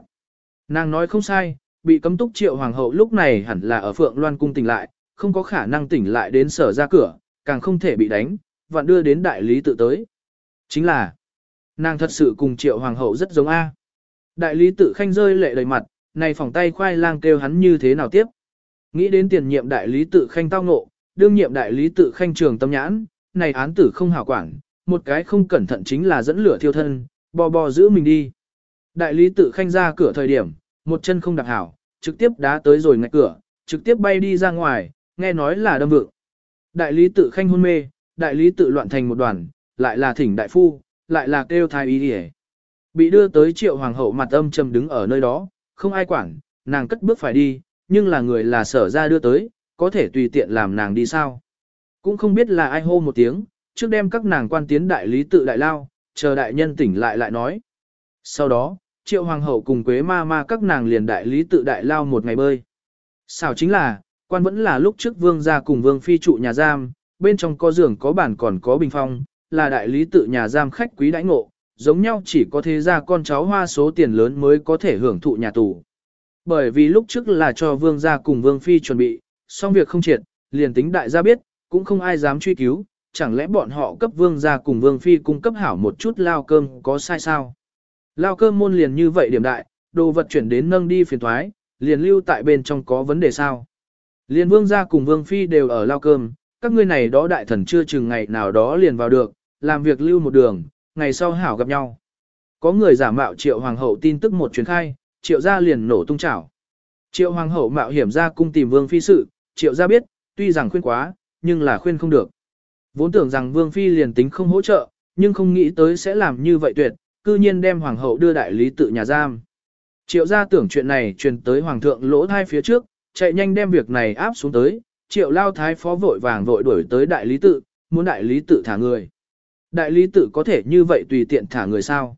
Nàng nói không sai, bị cấm túc triệu hoàng hậu lúc này hẳn là ở Phượng Loan cung tỉnh lại, không có khả năng tỉnh lại đến sở ra cửa, càng không thể bị đánh, và đưa đến đại lý tự tới. Chính là, nàng thật sự cùng triệu hoàng hậu rất giống A. Đại lý tự khanh rơi lệ đầy mặt, này phòng tay khoai lang kêu hắn như thế nào tiếp. Nghĩ đến tiền nhiệm đại lý tự khanh tao ngộ, đương nhiệm đại lý tự khanh trường tâm nhãn, này án tử không hảo quản, một cái không cẩn thận chính là dẫn lửa thiêu thân, bò bò giữ mình đi. Đại lý tự khanh ra cửa thời điểm, một chân không đạp hảo, trực tiếp đá tới rồi ngạch cửa, trực tiếp bay đi ra ngoài, nghe nói là đâm vượng. Đại lý tự khanh hôn mê, đại lý tự loạn thành một đoàn, lại là thỉnh đại phu, lại là kêu thai ý hề. Bị đưa tới triệu hoàng hậu mặt âm trầm đứng ở nơi đó, không ai quản, nàng cất bước phải đi, nhưng là người là sở ra đưa tới, có thể tùy tiện làm nàng đi sao. Cũng không biết là ai hô một tiếng, trước đem các nàng quan tiến đại lý tự đại lao, chờ đại nhân tỉnh lại lại nói. Sau đó, triệu hoàng hậu cùng quế ma ma các nàng liền đại lý tự đại lao một ngày bơi. Xảo chính là, quan vẫn là lúc trước vương gia cùng vương phi trụ nhà giam, bên trong có giường có bàn còn có bình phong, là đại lý tự nhà giam khách quý đãi ngộ, giống nhau chỉ có thế gia con cháu hoa số tiền lớn mới có thể hưởng thụ nhà tù. Bởi vì lúc trước là cho vương gia cùng vương phi chuẩn bị, xong việc không triệt, liền tính đại gia biết, cũng không ai dám truy cứu, chẳng lẽ bọn họ cấp vương gia cùng vương phi cung cấp hảo một chút lao cơm có sai sao? Lao cơm môn liền như vậy điểm đại, đồ vật chuyển đến nâng đi phiền thoái, liền lưu tại bên trong có vấn đề sao? Liền vương gia cùng vương phi đều ở lao cơm, các ngươi này đó đại thần chưa chừng ngày nào đó liền vào được, làm việc lưu một đường, ngày sau hảo gặp nhau. Có người giả mạo triệu hoàng hậu tin tức một chuyến khai, triệu gia liền nổ tung chảo. Triệu hoàng hậu mạo hiểm ra cung tìm vương phi sự, triệu gia biết, tuy rằng khuyên quá, nhưng là khuyên không được. Vốn tưởng rằng vương phi liền tính không hỗ trợ, nhưng không nghĩ tới sẽ làm như vậy tuyệt, cư nhiên đem hoàng hậu đưa đại lý tự nhà giam. Triệu gia tưởng chuyện này truyền tới hoàng thượng lỗ thai phía trước, chạy nhanh đem việc này áp xuống tới, triệu lao thái phó vội vàng vội đuổi tới đại lý tự, muốn đại lý tự thả người. Đại lý tự có thể như vậy tùy tiện thả người sao?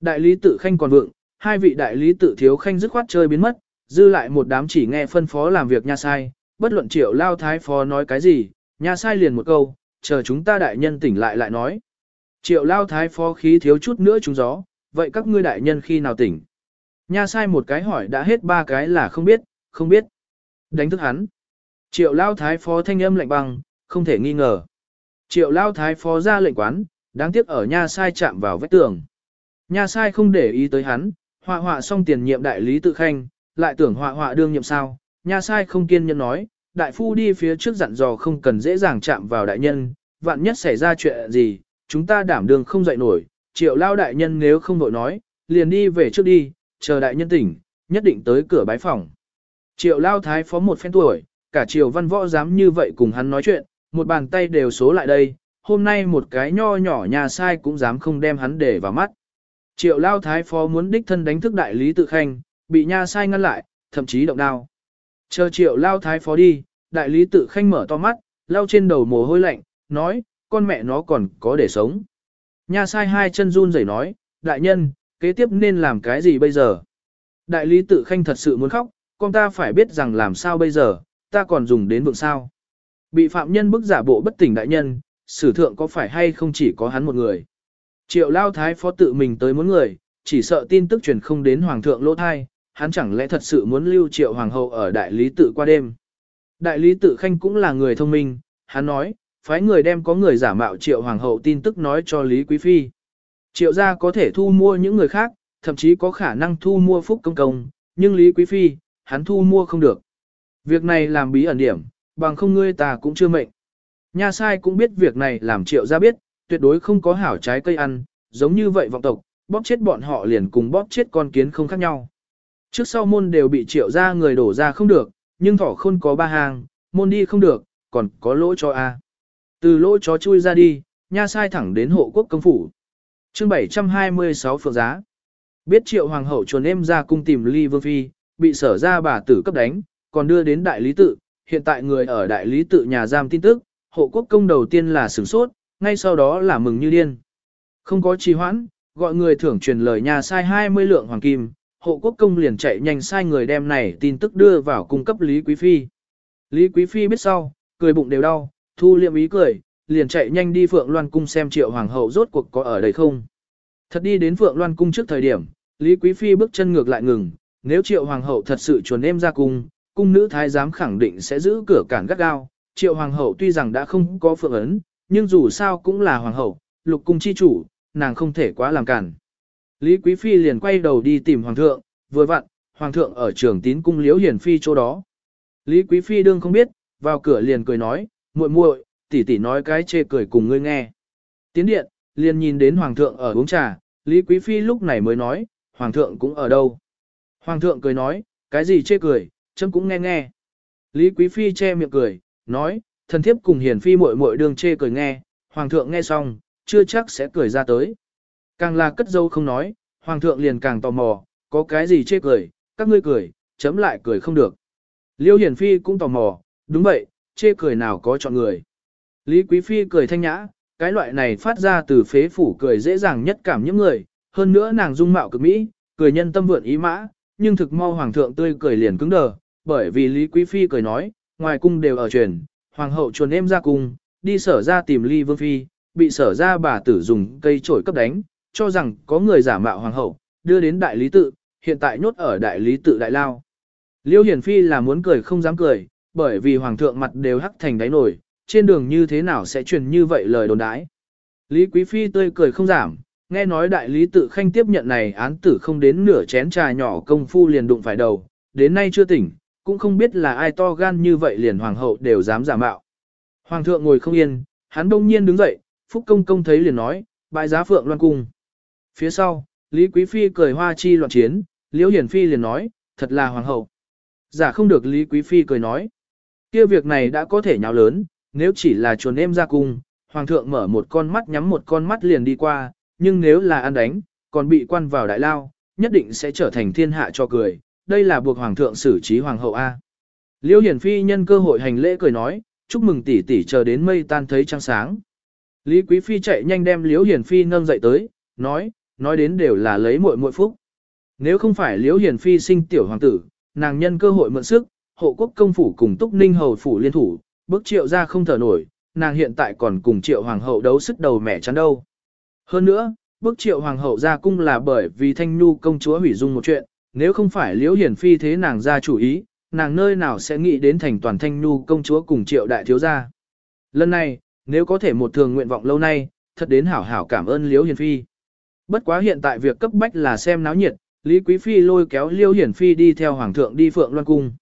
Đại lý tự khanh còn vượng, hai vị đại lý tự thiếu khanh dứt khoát chơi biến mất, dư lại một đám chỉ nghe phân phó làm việc nha sai, bất luận triệu lao thái phó nói cái gì, nha sai liền một câu, chờ chúng ta đại nhân tỉnh lại lại nói. Triệu lao thái phó khí thiếu chút nữa trúng gió, vậy các ngươi đại nhân khi nào tỉnh? Nha sai một cái hỏi đã hết ba cái là không biết, không biết. Đánh thức hắn. Triệu lao thái phó thanh âm lạnh băng, không thể nghi ngờ. Triệu lao thái phó ra lệnh quán, đáng tiếc ở nha sai chạm vào vách tường. Nha sai không để ý tới hắn, họa họa xong tiền nhiệm đại lý tự khanh, lại tưởng họa họa đương nhiệm sao. Nha sai không kiên nhẫn nói, đại phu đi phía trước dặn dò không cần dễ dàng chạm vào đại nhân, vạn nhất xảy ra chuyện gì, chúng ta đảm đường không dậy nổi. Triệu lao đại nhân nếu không vội nói, liền đi về trước đi, chờ đại nhân tỉnh, nhất định tới cửa bái phòng. Triệu lao thái phó một phen tuổi, cả triều văn võ dám như vậy cùng hắn nói chuyện, một bàn tay đều số lại đây, hôm nay một cái nho nhỏ nhà sai cũng dám không đem hắn để vào mắt. Triệu lao thái phó muốn đích thân đánh thức đại lý tự khanh, bị nha sai ngăn lại, thậm chí động đao. Chờ triệu lao thái phó đi, đại lý tự khanh mở to mắt, lao trên đầu mồ hôi lạnh, nói, con mẹ nó còn có để sống. Nha sai hai chân run rẩy nói, đại nhân, kế tiếp nên làm cái gì bây giờ? Đại lý tự khanh thật sự muốn khóc, con ta phải biết rằng làm sao bây giờ, ta còn dùng đến vượng sao. Bị phạm nhân bức giả bộ bất tỉnh đại nhân, sử thượng có phải hay không chỉ có hắn một người. Triệu lao thái phó tự mình tới muốn người, chỉ sợ tin tức truyền không đến hoàng thượng lỗ thai, hắn chẳng lẽ thật sự muốn lưu triệu hoàng hậu ở đại lý tự qua đêm. Đại lý tự khanh cũng là người thông minh, hắn nói, phái người đem có người giả mạo triệu hoàng hậu tin tức nói cho Lý Quý Phi. Triệu gia có thể thu mua những người khác, thậm chí có khả năng thu mua phúc công công, nhưng Lý Quý Phi, hắn thu mua không được. Việc này làm bí ẩn điểm, bằng không ngươi ta cũng chưa mệnh. Nha sai cũng biết việc này làm triệu gia biết, tuyệt đối không có hảo trái cây ăn, giống như vậy vọng tộc, bóp chết bọn họ liền cùng bóp chết con kiến không khác nhau. Trước sau môn đều bị triệu gia người đổ ra không được, nhưng thỏ khôn có ba hàng, môn đi không được, còn có lỗ cho A. Từ lỗ chó chui ra đi, nha sai thẳng đến hộ quốc công phủ. chương 726 phượng giá. Biết triệu hoàng hậu chuồn em ra cung tìm ly vương phi, bị sở ra bà tử cấp đánh, còn đưa đến đại lý tự, hiện tại người ở đại lý tự nhà giam tin tức, hộ quốc công đầu tiên là sửng sốt, ngay sau đó là mừng như điên. Không có trì hoãn, gọi người thưởng truyền lời nhà sai 20 lượng hoàng kim, hộ quốc công liền chạy nhanh sai người đem này tin tức đưa vào cung cấp Lý Quý Phi. Lý Quý Phi biết sau, cười bụng đều đau, thu liệm ý cười, liền chạy nhanh đi Phượng Loan Cung xem triệu hoàng hậu rốt cuộc có ở đây không. Thật đi đến Phượng Loan Cung trước thời điểm, Lý Quý Phi bước chân ngược lại ngừng, nếu triệu hoàng hậu thật sự chuồn em ra cung, cung nữ thái giám khẳng định sẽ giữ cửa cản gắt gao. Triệu hoàng hậu tuy rằng đã không có phượng ấn, nhưng dù sao cũng là hoàng hậu, lục cung chi chủ, nàng không thể quá làm cản. Lý Quý Phi liền quay đầu đi tìm hoàng thượng, vừa vặn, hoàng thượng ở trường tín cung liễu hiển phi chỗ đó. Lý Quý Phi đương không biết, vào cửa liền cười nói, muội muội, tỷ tỷ nói cái chê cười cùng ngươi nghe. Tiến điện, liền nhìn đến hoàng thượng ở uống trà, Lý Quý Phi lúc này mới nói, hoàng thượng cũng ở đâu. Hoàng thượng cười nói, cái gì chê cười, chấm cũng nghe nghe. Lý Quý Phi che miệng cười, nói, thần thiếp cùng hiền phi muội muội đường chê cười nghe, hoàng thượng nghe xong, chưa chắc sẽ cười ra tới. Càng là cất dâu không nói, hoàng thượng liền càng tò mò, có cái gì chê cười, các ngươi cười, chấm lại cười không được. Liêu hiền phi cũng tò mò, đúng vậy, chê cười nào có chọn người. Lý Quý Phi cười thanh nhã, cái loại này phát ra từ phế phủ cười dễ dàng nhất cảm những người, hơn nữa nàng dung mạo cực mỹ, cười nhân tâm vượn ý mã, nhưng thực mau hoàng thượng tươi cười liền cứng đờ, bởi vì Lý Quý Phi cười nói, ngoài cung đều ở truyền, hoàng hậu chuồn em ra cung, đi sở ra tìm ly vương phi, bị sở ra bà tử dùng cây chổi cấp đánh, cho rằng có người giả mạo hoàng hậu, đưa đến đại lý tự, hiện tại nhốt ở đại lý tự đại lao. Liêu Hiển Phi là muốn cười không dám cười, bởi vì hoàng thượng mặt đều hắc thành đáy nổi, trên đường như thế nào sẽ truyền như vậy lời đồn đãi. Lý Quý Phi tươi cười không giảm, nghe nói đại lý tự khanh tiếp nhận này án tử không đến nửa chén trà nhỏ công phu liền đụng phải đầu, đến nay chưa tỉnh, cũng không biết là ai to gan như vậy liền hoàng hậu đều dám giả mạo. Hoàng thượng ngồi không yên, hắn đông nhiên đứng dậy, Phúc Công Công thấy liền nói, bại giá phượng loan cung. Phía sau, Lý Quý Phi cười hoa chi loạn chiến, Liễu Hiển Phi liền nói, thật là hoàng hậu. Giả không được Lý Quý Phi cười nói kia việc này đã có thể nhào lớn, nếu chỉ là chuồn em ra cung, hoàng thượng mở một con mắt nhắm một con mắt liền đi qua, nhưng nếu là ăn đánh, còn bị quan vào đại lao, nhất định sẽ trở thành thiên hạ cho cười, đây là buộc hoàng thượng xử trí hoàng hậu A. Liêu Hiển Phi nhân cơ hội hành lễ cười nói, chúc mừng tỷ tỷ chờ đến mây tan thấy trăng sáng. Lý Quý Phi chạy nhanh đem Liễu Hiển Phi nâng dậy tới, nói, nói đến đều là lấy muội muội phúc. Nếu không phải Liễu Hiển Phi sinh tiểu hoàng tử, nàng nhân cơ hội mượn sức, hộ quốc công phủ cùng Túc Ninh hầu phủ liên thủ, bước triệu ra không thở nổi, nàng hiện tại còn cùng triệu hoàng hậu đấu sức đầu mẹ chắn đâu. Hơn nữa, bước triệu hoàng hậu ra cung là bởi vì thanh nhu công chúa hủy dung một chuyện, nếu không phải liễu hiển phi thế nàng ra chủ ý, nàng nơi nào sẽ nghĩ đến thành toàn thanh nhu công chúa cùng triệu đại thiếu gia. Lần này, nếu có thể một thường nguyện vọng lâu nay, thật đến hảo hảo cảm ơn liễu hiển phi. Bất quá hiện tại việc cấp bách là xem náo nhiệt, Lý Quý Phi lôi kéo Liêu Hiển Phi đi theo Hoàng thượng đi Phượng Loan Cung.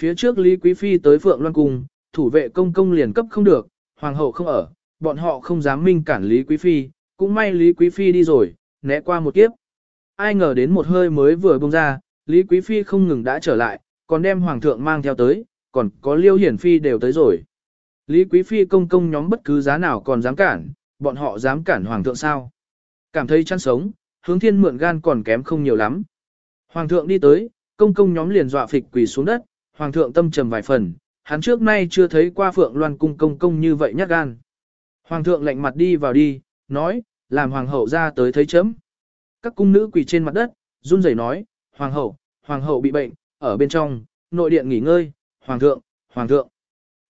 Phía trước Lý Quý Phi tới Phượng Loan Cung, thủ vệ công công liền cấp không được, Hoàng hậu không ở, bọn họ không dám minh cản Lý Quý Phi, cũng may Lý Quý Phi đi rồi, né qua một kiếp. Ai ngờ đến một hơi mới vừa bông ra, Lý Quý Phi không ngừng đã trở lại, còn đem Hoàng thượng mang theo tới, còn có Liêu Hiển Phi đều tới rồi. Lý Quý Phi công công nhóm bất cứ giá nào còn dám cản, bọn họ dám cản Hoàng thượng sao? Cảm thấy chăn sống, hướng thiên mượn gan còn kém không nhiều lắm. Hoàng thượng đi tới, công công nhóm liền dọa phịch quỳ xuống đất, Hoàng thượng tâm trầm vài phần, hắn trước nay chưa thấy qua Phượng Loan cung công công như vậy nhát gan. Hoàng thượng lạnh mặt đi vào đi, nói, làm hoàng hậu ra tới thấy chấm. Các cung nữ quỳ trên mặt đất, run rẩy nói, hoàng hậu, hoàng hậu bị bệnh, ở bên trong, nội điện nghỉ ngơi, hoàng thượng, hoàng thượng.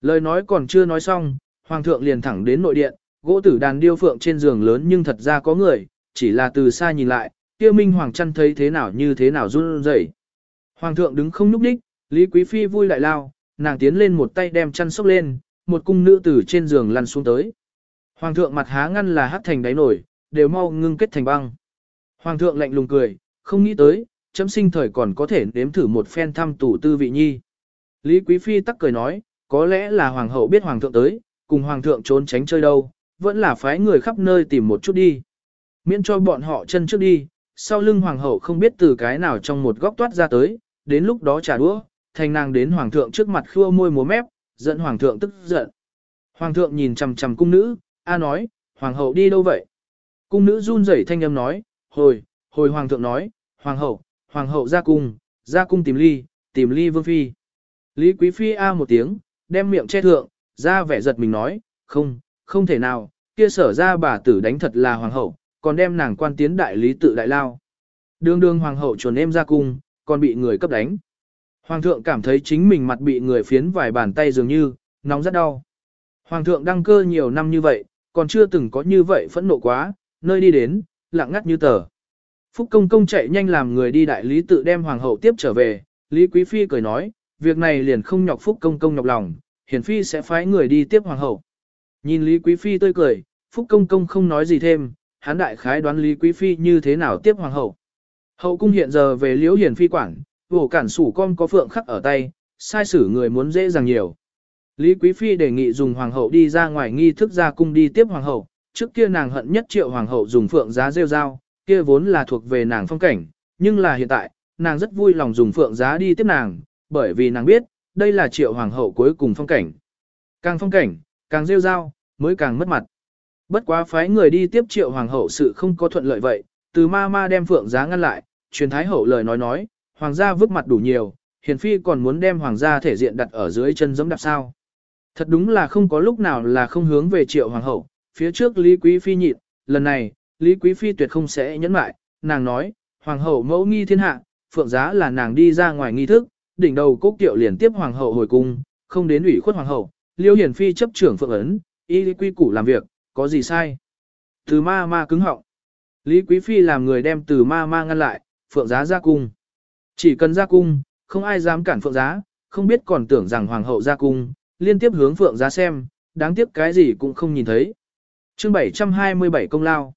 Lời nói còn chưa nói xong, hoàng thượng liền thẳng đến nội điện, gỗ tử đàn điêu phượng trên giường lớn nhưng thật ra có người, chỉ là từ xa nhìn lại, kia minh hoàng chăn thấy thế nào như thế nào run rẩy. Hoàng thượng đứng không nhúc đích, Lý Quý Phi vui lại lao, nàng tiến lên một tay đem chăn sốc lên, một cung nữ từ trên giường lăn xuống tới. Hoàng thượng mặt há ngăn là hát thành đáy nổi, đều mau ngưng kết thành băng. Hoàng thượng lạnh lùng cười, không nghĩ tới, chấm sinh thời còn có thể nếm thử một phen thăm tủ tư vị nhi. Lý Quý Phi tắc cười nói, có lẽ là hoàng hậu biết hoàng thượng tới, cùng hoàng thượng trốn tránh chơi đâu, vẫn là phái người khắp nơi tìm một chút đi. Miễn cho bọn họ chân trước đi, sau lưng hoàng hậu không biết từ cái nào trong một góc toát ra tới, đến lúc đó trả đũa, thành nàng đến hoàng thượng trước mặt khua môi múa mép, giận hoàng thượng tức giận. Hoàng thượng nhìn chằm chằm cung nữ, a nói, hoàng hậu đi đâu vậy? Cung nữ run rẩy thanh âm nói, hồi, hồi hoàng thượng nói, hoàng hậu, hoàng hậu ra cung, ra cung tìm ly, tìm ly vương phi. Lý quý phi a một tiếng, đem miệng che thượng, ra vẻ giật mình nói, không, không thể nào, kia sở ra bà tử đánh thật là hoàng hậu, còn đem nàng quan tiến đại lý tự đại lao. Đường đường hoàng hậu chuồn em ra cung, còn bị người cấp đánh. Hoàng thượng cảm thấy chính mình mặt bị người phiến vài bàn tay dường như, nóng rất đau. Hoàng thượng đăng cơ nhiều năm như vậy, còn chưa từng có như vậy phẫn nộ quá, nơi đi đến, lặng ngắt như tờ. Phúc công công chạy nhanh làm người đi đại lý tự đem hoàng hậu tiếp trở về, Lý Quý Phi cười nói, việc này liền không nhọc Phúc công công nhọc lòng, hiển phi sẽ phái người đi tiếp hoàng hậu. Nhìn Lý Quý Phi tươi cười, Phúc công công không nói gì thêm, hắn đại khái đoán Lý Quý Phi như thế nào tiếp hoàng hậu. Hậu cung hiện giờ về liễu hiển phi quản, vổ cản sủ con có phượng khắc ở tay, sai xử người muốn dễ dàng nhiều. Lý Quý Phi đề nghị dùng hoàng hậu đi ra ngoài nghi thức ra cung đi tiếp hoàng hậu, trước kia nàng hận nhất triệu hoàng hậu dùng phượng giá rêu dao, kia vốn là thuộc về nàng phong cảnh, nhưng là hiện tại, nàng rất vui lòng dùng phượng giá đi tiếp nàng, bởi vì nàng biết, đây là triệu hoàng hậu cuối cùng phong cảnh. Càng phong cảnh, càng rêu rao, mới càng mất mặt. Bất quá phái người đi tiếp triệu hoàng hậu sự không có thuận lợi vậy, từ ma ma đem phượng giá ngăn lại, truyền thái hậu lời nói nói, hoàng gia vứt mặt đủ nhiều, hiền phi còn muốn đem hoàng gia thể diện đặt ở dưới chân giống đạp sao. Thật đúng là không có lúc nào là không hướng về triệu hoàng hậu, phía trước Lý Quý Phi nhịn, lần này, Lý Quý Phi tuyệt không sẽ nhẫn lại, nàng nói, hoàng hậu mẫu nghi thiên hạ, phượng giá là nàng đi ra ngoài nghi thức, đỉnh đầu cốc tiệu liền tiếp hoàng hậu hồi cung, không đến ủy khuất hoàng hậu, liêu hiển phi chấp trưởng phượng ấn, y Lý quy củ làm việc, có gì sai. Từ ma ma cứng họng. Lý Quý Phi làm người đem từ ma ma ngăn lại, phượng giá ra cung. Chỉ cần ra cung, không ai dám cản phượng giá, không biết còn tưởng rằng hoàng hậu ra cung, liên tiếp hướng phượng giá xem, đáng tiếc cái gì cũng không nhìn thấy. chương 727 công lao.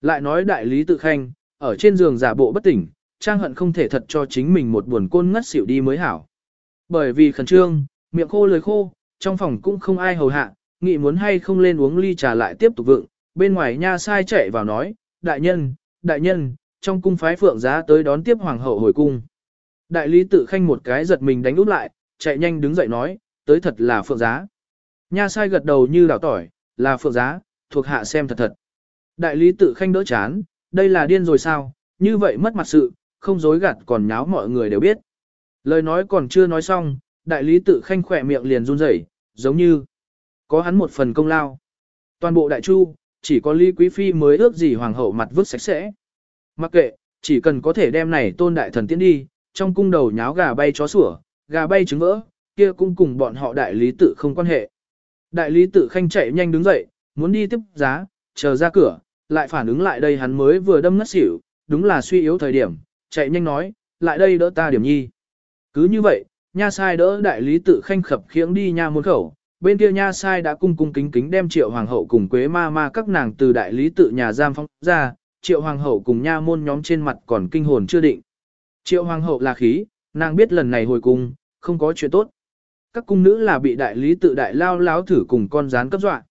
Lại nói đại lý tự khanh, ở trên giường giả bộ bất tỉnh, trang hận không thể thật cho chính mình một buồn côn ngất xỉu đi mới hảo. Bởi vì khẩn trương, miệng khô lời khô, trong phòng cũng không ai hầu hạ, nghĩ muốn hay không lên uống ly trà lại tiếp tục vượng, bên ngoài nha sai chạy vào nói, đại nhân, đại nhân, trong cung phái phượng giá tới đón tiếp hoàng hậu hồi cung. Đại lý tự khanh một cái giật mình đánh út lại, chạy nhanh đứng dậy nói, tới thật là phượng giá. Nha sai gật đầu như đảo tỏi, là phượng giá, thuộc hạ xem thật thật. Đại lý tự khanh đỡ chán, đây là điên rồi sao, như vậy mất mặt sự, không dối gạt còn nháo mọi người đều biết. Lời nói còn chưa nói xong, đại lý tự khanh khỏe miệng liền run rẩy, giống như có hắn một phần công lao. Toàn bộ đại chu, chỉ có Lý Quý Phi mới ước gì hoàng hậu mặt vứt sạch sẽ. Mặc kệ, chỉ cần có thể đem này tôn đại thần tiến đi, trong cung đầu nháo gà bay chó sủa, gà bay trứng vỡ, kia cũng cùng bọn họ đại lý tự không quan hệ. Đại lý tự khanh chạy nhanh đứng dậy, muốn đi tiếp giá, chờ ra cửa, lại phản ứng lại đây hắn mới vừa đâm ngất xỉu, đúng là suy yếu thời điểm, chạy nhanh nói, lại đây đỡ ta điểm nhi. Cứ như vậy, nha sai đỡ đại lý tự khanh khập khiễng đi nha môn khẩu, bên kia nha sai đã cung cung kính kính đem triệu hoàng hậu cùng quế ma ma các nàng từ đại lý tự nhà giam phóng ra, triệu hoàng hậu cùng nha môn nhóm trên mặt còn kinh hồn chưa định. Triệu hoàng hậu là khí, nàng biết lần này hồi cung, không có chuyện tốt. Các cung nữ là bị đại lý tự đại lao láo thử cùng con rán cấp dọa.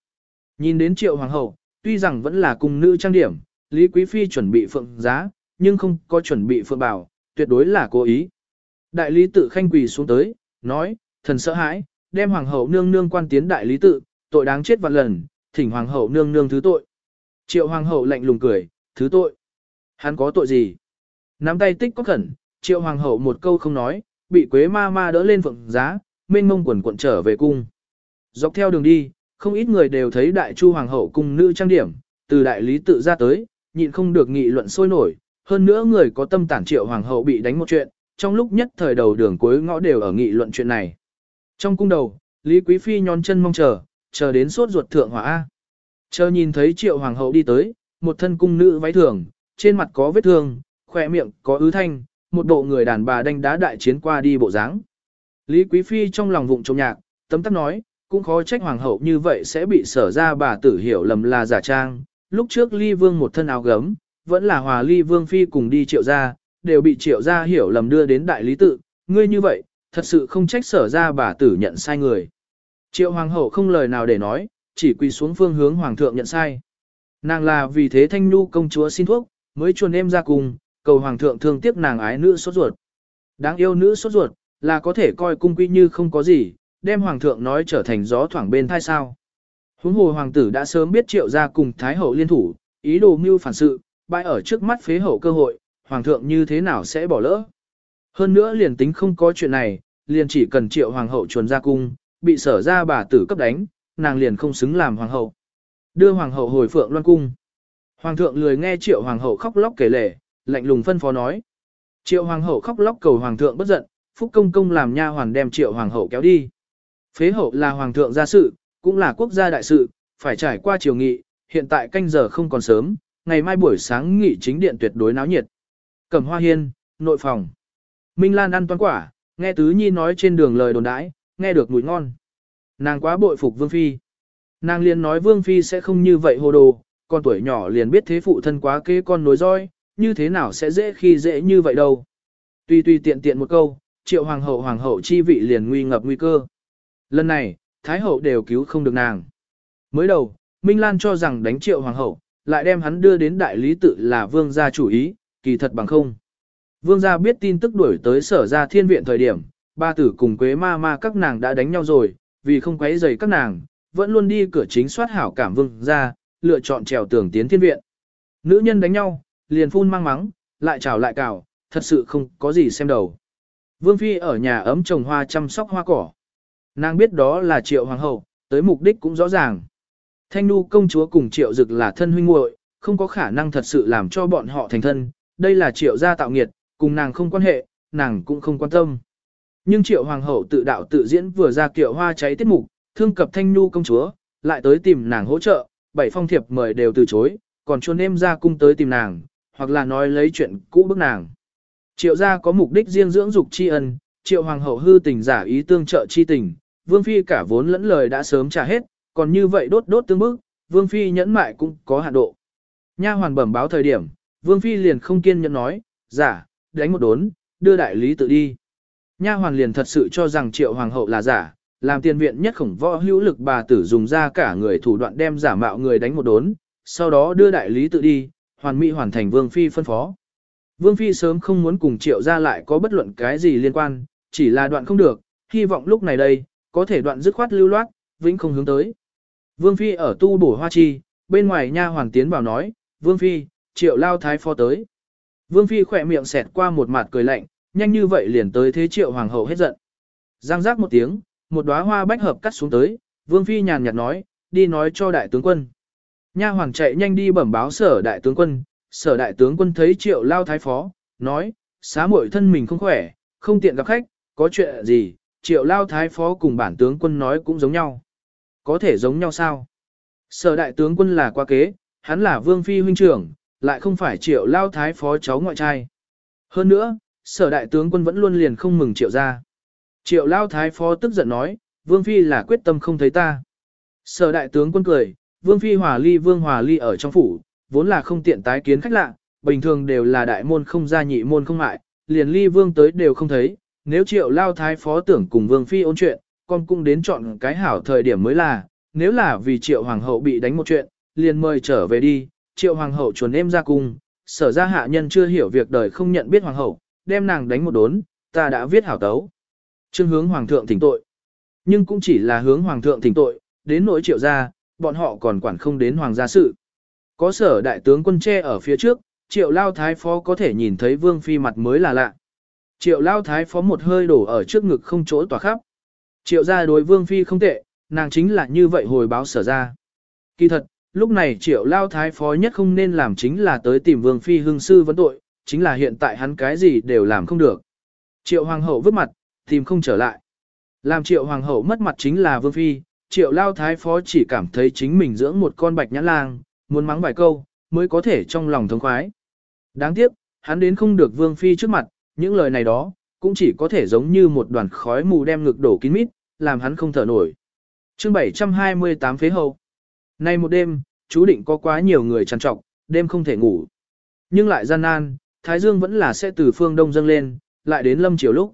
Nhìn đến triệu hoàng hậu, tuy rằng vẫn là cung nữ trang điểm, Lý Quý Phi chuẩn bị phượng giá, nhưng không có chuẩn bị phượng bảo, tuyệt đối là cố ý. Đại lý tự khanh quỳ xuống tới, nói, thần sợ hãi, đem hoàng hậu nương nương quan tiến đại lý tự, tội đáng chết vạn lần, thỉnh hoàng hậu nương nương thứ tội. Triệu hoàng hậu lạnh lùng cười, thứ tội. Hắn có tội gì? Nắm tay tích có khẩn, triệu hoàng hậu một câu không nói, bị quế ma ma đỡ lên phượng giá, mênh mông quần cuộn trở về cung. Dọc theo đường đi, không ít người đều thấy đại chu hoàng hậu cùng nữ trang điểm, từ đại lý tự ra tới, nhịn không được nghị luận sôi nổi, hơn nữa người có tâm tản triệu hoàng hậu bị đánh một chuyện, trong lúc nhất thời đầu đường cuối ngõ đều ở nghị luận chuyện này. Trong cung đầu, Lý Quý Phi nhón chân mong chờ, chờ đến suốt ruột thượng hỏa A. Chờ nhìn thấy triệu hoàng hậu đi tới, một thân cung nữ váy thường, trên mặt có vết thương, khỏe miệng có ứ thanh, một bộ người đàn bà đánh đá đại chiến qua đi bộ dáng. Lý Quý Phi trong lòng vụng trông nhạc, tấm tắc nói, cũng khó trách hoàng hậu như vậy sẽ bị sở ra bà tử hiểu lầm là giả trang. Lúc trước ly vương một thân áo gấm, vẫn là hòa ly vương phi cùng đi triệu gia, đều bị triệu gia hiểu lầm đưa đến đại lý tự, ngươi như vậy, thật sự không trách sở ra bà tử nhận sai người. Triệu hoàng hậu không lời nào để nói, chỉ quỳ xuống phương hướng hoàng thượng nhận sai. Nàng là vì thế thanh nu công chúa xin thuốc, mới chuồn em ra cùng, cầu hoàng thượng thương tiếc nàng ái nữ sốt ruột. Đáng yêu nữ sốt ruột, là có thể coi cung quy như không có gì, đem hoàng thượng nói trở thành gió thoảng bên thai sao. Huống hồ hoàng tử đã sớm biết triệu ra cùng thái hậu liên thủ, ý đồ mưu phản sự, bại ở trước mắt phế hậu cơ hội, hoàng thượng như thế nào sẽ bỏ lỡ. Hơn nữa liền tính không có chuyện này, liền chỉ cần triệu hoàng hậu chuồn ra cung, bị sở ra bà tử cấp đánh, nàng liền không xứng làm hoàng hậu. Đưa hoàng hậu hồi phượng loan cung. Hoàng thượng lười nghe triệu hoàng hậu khóc lóc kể lể, lạnh lùng phân phó nói. Triệu hoàng hậu khóc lóc cầu hoàng thượng bất giận, phúc công công làm nha hoàn đem triệu hoàng hậu kéo đi. Phế hậu là hoàng thượng gia sự, cũng là quốc gia đại sự, phải trải qua triều nghị, hiện tại canh giờ không còn sớm, ngày mai buổi sáng nghị chính điện tuyệt đối náo nhiệt. Cẩm hoa hiên, nội phòng. Minh Lan ăn toán quả, nghe Tứ Nhi nói trên đường lời đồn đãi, nghe được mùi ngon. Nàng quá bội phục Vương Phi. Nàng liền nói Vương Phi sẽ không như vậy hồ đồ, con tuổi nhỏ liền biết thế phụ thân quá kế con nối roi, như thế nào sẽ dễ khi dễ như vậy đâu. Tuy tuy tiện tiện một câu, triệu hoàng hậu hoàng hậu chi vị liền nguy ngập nguy cơ. Lần này, Thái hậu đều cứu không được nàng. Mới đầu, Minh Lan cho rằng đánh triệu hoàng hậu, lại đem hắn đưa đến đại lý tự là vương gia chủ ý, kỳ thật bằng không. Vương gia biết tin tức đuổi tới sở ra thiên viện thời điểm, ba tử cùng quế ma ma các nàng đã đánh nhau rồi, vì không quấy rầy các nàng, vẫn luôn đi cửa chính soát hảo cảm vương gia, lựa chọn trèo tường tiến thiên viện. Nữ nhân đánh nhau, liền phun mang mắng, lại chào lại cào, thật sự không có gì xem đầu. Vương Phi ở nhà ấm trồng hoa chăm sóc hoa cỏ. Nàng biết đó là triệu hoàng hậu, tới mục đích cũng rõ ràng. Thanh nu công chúa cùng triệu dực là thân huynh muội, không có khả năng thật sự làm cho bọn họ thành thân. Đây là triệu gia tạo nghiệt, cùng nàng không quan hệ, nàng cũng không quan tâm. Nhưng triệu hoàng hậu tự đạo tự diễn vừa ra kiệu hoa cháy tiết mục, thương cập thanh nu công chúa, lại tới tìm nàng hỗ trợ, bảy phong thiệp mời đều từ chối, còn chuôn em ra cung tới tìm nàng, hoặc là nói lấy chuyện cũ bức nàng. Triệu gia có mục đích riêng dưỡng dục tri ân, triệu hoàng hậu hư tình giả ý tương trợ chi tình, vương phi cả vốn lẫn lời đã sớm trả hết, còn như vậy đốt đốt tương bức, vương phi nhẫn mại cũng có hạn độ. Nha hoàn bẩm báo thời điểm, vương phi liền không kiên nhẫn nói, giả, đánh một đốn, đưa đại lý tự đi. Nha hoàn liền thật sự cho rằng triệu hoàng hậu là giả, làm tiền viện nhất khổng võ hữu lực bà tử dùng ra cả người thủ đoạn đem giả mạo người đánh một đốn, sau đó đưa đại lý tự đi, hoàn mỹ hoàn thành vương phi phân phó. Vương phi sớm không muốn cùng triệu ra lại có bất luận cái gì liên quan, chỉ là đoạn không được, hy vọng lúc này đây, có thể đoạn dứt khoát lưu loát, vĩnh không hướng tới. Vương phi ở tu bổ hoa chi, bên ngoài nha hoàng tiến bảo nói, Vương phi, triệu lao thái phó tới. Vương phi khỏe miệng xẹt qua một mặt cười lạnh, nhanh như vậy liền tới thế triệu hoàng hậu hết giận. Giang giác một tiếng, một đóa hoa bách hợp cắt xuống tới, Vương phi nhàn nhạt nói, đi nói cho đại tướng quân. Nha hoàng chạy nhanh đi bẩm báo sở đại tướng quân, sở đại tướng quân thấy triệu lao thái phó, nói, xá muội thân mình không khỏe, không tiện gặp khách, có chuyện gì, triệu lao thái phó cùng bản tướng quân nói cũng giống nhau. Có thể giống nhau sao? Sở đại tướng quân là qua kế, hắn là vương phi huynh trưởng, lại không phải triệu lao thái phó cháu ngoại trai. Hơn nữa, sở đại tướng quân vẫn luôn liền không mừng triệu gia. Triệu lao thái phó tức giận nói, vương phi là quyết tâm không thấy ta. Sở đại tướng quân cười, vương phi hòa ly vương hòa ly ở trong phủ, vốn là không tiện tái kiến khách lạ, bình thường đều là đại môn không ra nhị môn không mại, liền ly vương tới đều không thấy, nếu triệu lao thái phó tưởng cùng vương phi ôn chuyện, con cũng đến chọn cái hảo thời điểm mới là, nếu là vì triệu hoàng hậu bị đánh một chuyện, liền mời trở về đi, triệu hoàng hậu chuồn em ra cung, sở ra hạ nhân chưa hiểu việc đời không nhận biết hoàng hậu, đem nàng đánh một đốn, ta đã viết hảo tấu. Trương hướng hoàng thượng thỉnh tội. Nhưng cũng chỉ là hướng hoàng thượng thỉnh tội, đến nỗi triệu gia, bọn họ còn quản không đến hoàng gia sự. Có sở đại tướng quân che ở phía trước, triệu lao thái phó có thể nhìn thấy vương phi mặt mới là lạ. Triệu lao thái phó một hơi đổ ở trước ngực không chỗ tỏa khắp. Triệu gia đối vương phi không tệ, nàng chính là như vậy hồi báo sở ra. Kỳ thật, lúc này triệu lao thái phó nhất không nên làm chính là tới tìm vương phi hưng sư vấn tội, chính là hiện tại hắn cái gì đều làm không được. Triệu hoàng hậu vứt mặt, tìm không trở lại. Làm triệu hoàng hậu mất mặt chính là vương phi, triệu lao thái phó chỉ cảm thấy chính mình dưỡng một con bạch nhãn lang, muốn mắng vài câu, mới có thể trong lòng thống khoái. Đáng tiếc, hắn đến không được vương phi trước mặt, những lời này đó, cũng chỉ có thể giống như một đoàn khói mù đem ngực đổ kín mít, làm hắn không thở nổi. chương 728 phế hậu. Nay một đêm, chú định có quá nhiều người trằn trọc, đêm không thể ngủ. Nhưng lại gian nan, Thái Dương vẫn là sẽ từ phương đông dâng lên, lại đến lâm chiều lúc.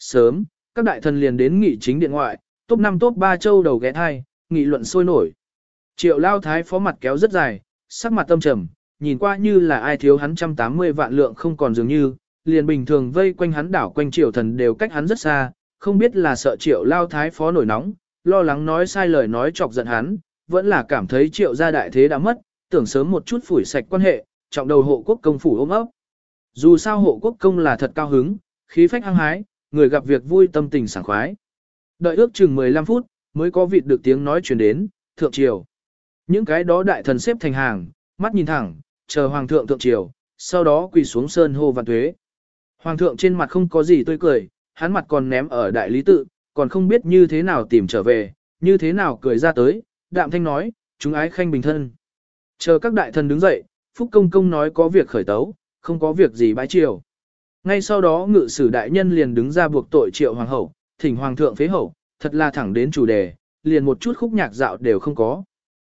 Sớm, các đại thần liền đến nghị chính điện ngoại, top 5 top 3 châu đầu ghé thai, nghị luận sôi nổi. Triệu lao thái phó mặt kéo rất dài, sắc mặt tâm trầm, nhìn qua như là ai thiếu hắn 180 vạn lượng không còn dường như, liền bình thường vây quanh hắn đảo quanh triệu thần đều cách hắn rất xa, không biết là sợ triệu lao thái phó nổi nóng, lo lắng nói sai lời nói chọc giận hắn, vẫn là cảm thấy triệu gia đại thế đã mất, tưởng sớm một chút phủi sạch quan hệ, trọng đầu hộ quốc công phủ ôm ấp. Dù sao hộ quốc công là thật cao hứng, khí phách hăng hái, người gặp việc vui tâm tình sảng khoái. Đợi ước chừng 15 phút, mới có vịt được tiếng nói truyền đến, thượng triều. Những cái đó đại thần xếp thành hàng, mắt nhìn thẳng, chờ hoàng thượng thượng triều, sau đó quỳ xuống sơn hô vạn tuế. Hoàng thượng trên mặt không có gì tươi cười, hắn mặt còn ném ở đại lý tự, còn không biết như thế nào tìm trở về, như thế nào cười ra tới, đạm thanh nói, chúng ái khanh bình thân. Chờ các đại thần đứng dậy, Phúc Công Công nói có việc khởi tấu, không có việc gì bãi triều. Ngay sau đó ngự sử đại nhân liền đứng ra buộc tội triệu hoàng hậu, thỉnh hoàng thượng phế hậu, thật là thẳng đến chủ đề, liền một chút khúc nhạc dạo đều không có.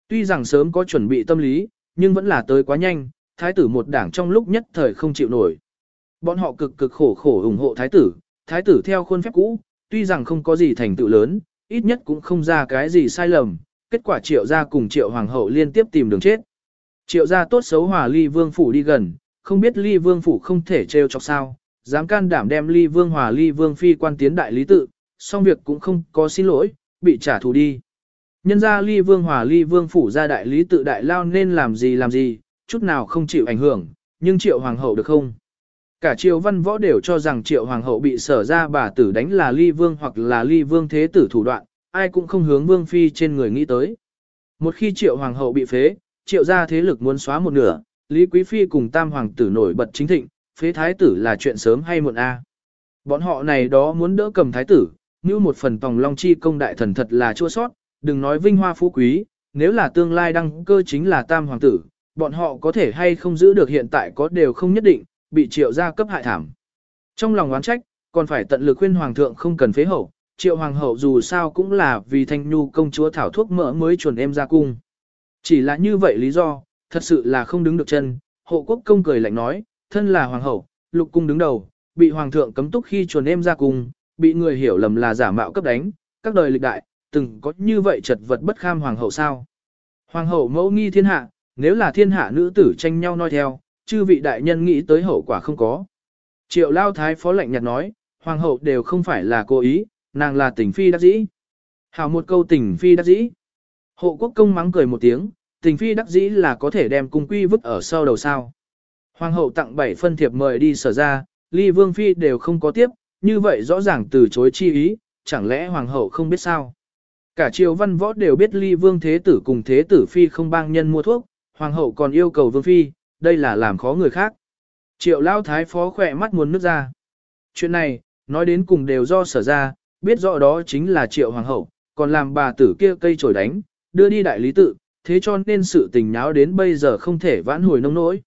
Tuy rằng sớm có chuẩn bị tâm lý, nhưng vẫn là tới quá nhanh, thái tử một đảng trong lúc nhất thời không chịu nổi. Bọn họ cực cực khổ khổ ủng hộ thái tử, thái tử theo khuôn phép cũ, tuy rằng không có gì thành tựu lớn, ít nhất cũng không ra cái gì sai lầm, kết quả triệu gia cùng triệu hoàng hậu liên tiếp tìm đường chết. Triệu gia tốt xấu hòa ly vương phủ đi gần, không biết ly vương phủ không thể trêu chọc sao, dám can đảm đem ly vương hòa ly vương phi quan tiến đại lý tự, xong việc cũng không có xin lỗi, bị trả thù đi. Nhân ra ly vương hòa ly vương phủ ra đại lý tự đại lao nên làm gì làm gì, chút nào không chịu ảnh hưởng, nhưng triệu hoàng hậu được không? Cả triều văn võ đều cho rằng triệu hoàng hậu bị sở ra bà tử đánh là ly vương hoặc là ly vương thế tử thủ đoạn, ai cũng không hướng vương phi trên người nghĩ tới. Một khi triệu hoàng hậu bị phế, triệu gia thế lực muốn xóa một nửa, Lý Quý Phi cùng tam hoàng tử nổi bật chính thịnh, phế thái tử là chuyện sớm hay muộn a. Bọn họ này đó muốn đỡ cầm thái tử, như một phần tòng long chi công đại thần thật là chua sót, đừng nói vinh hoa phú quý, nếu là tương lai đăng cơ chính là tam hoàng tử, bọn họ có thể hay không giữ được hiện tại có đều không nhất định, bị triệu gia cấp hại thảm. Trong lòng oán trách, còn phải tận lực khuyên hoàng thượng không cần phế hậu, triệu hoàng hậu dù sao cũng là vì thanh nhu công chúa thảo thuốc mỡ mới chuẩn em ra cung. Chỉ là như vậy lý do, thật sự là không đứng được chân, hộ quốc công cười lạnh nói, thân là hoàng hậu, lục cung đứng đầu, bị hoàng thượng cấm túc khi chuẩn em ra cung, bị người hiểu lầm là giả mạo cấp đánh, các đời lịch đại, từng có như vậy chật vật bất kham hoàng hậu sao. Hoàng hậu mẫu nghi thiên hạ, nếu là thiên hạ nữ tử tranh nhau nói theo, chư vị đại nhân nghĩ tới hậu quả không có. Triệu lao thái phó lạnh nhạt nói, hoàng hậu đều không phải là cố ý, nàng là tình phi đắc dĩ. Hảo một câu tình phi đắc dĩ. Hộ quốc công mắng cười một tiếng, tình phi đắc dĩ là có thể đem cung quy vứt ở sau đầu sao. Hoàng hậu tặng bảy phân thiệp mời đi sở ra, ly vương phi đều không có tiếp, như vậy rõ ràng từ chối chi ý, chẳng lẽ hoàng hậu không biết sao. Cả triều văn võ đều biết ly vương thế tử cùng thế tử phi không bang nhân mua thuốc, hoàng hậu còn yêu cầu vương phi, đây là làm khó người khác. Triệu lao thái phó khỏe mắt muốn nước ra. Chuyện này, nói đến cùng đều do sở ra, biết rõ đó chính là triệu hoàng hậu, còn làm bà tử kia cây trổi đánh, đưa đi đại lý tự, thế cho nên sự tình náo đến bây giờ không thể vãn hồi nông nỗi.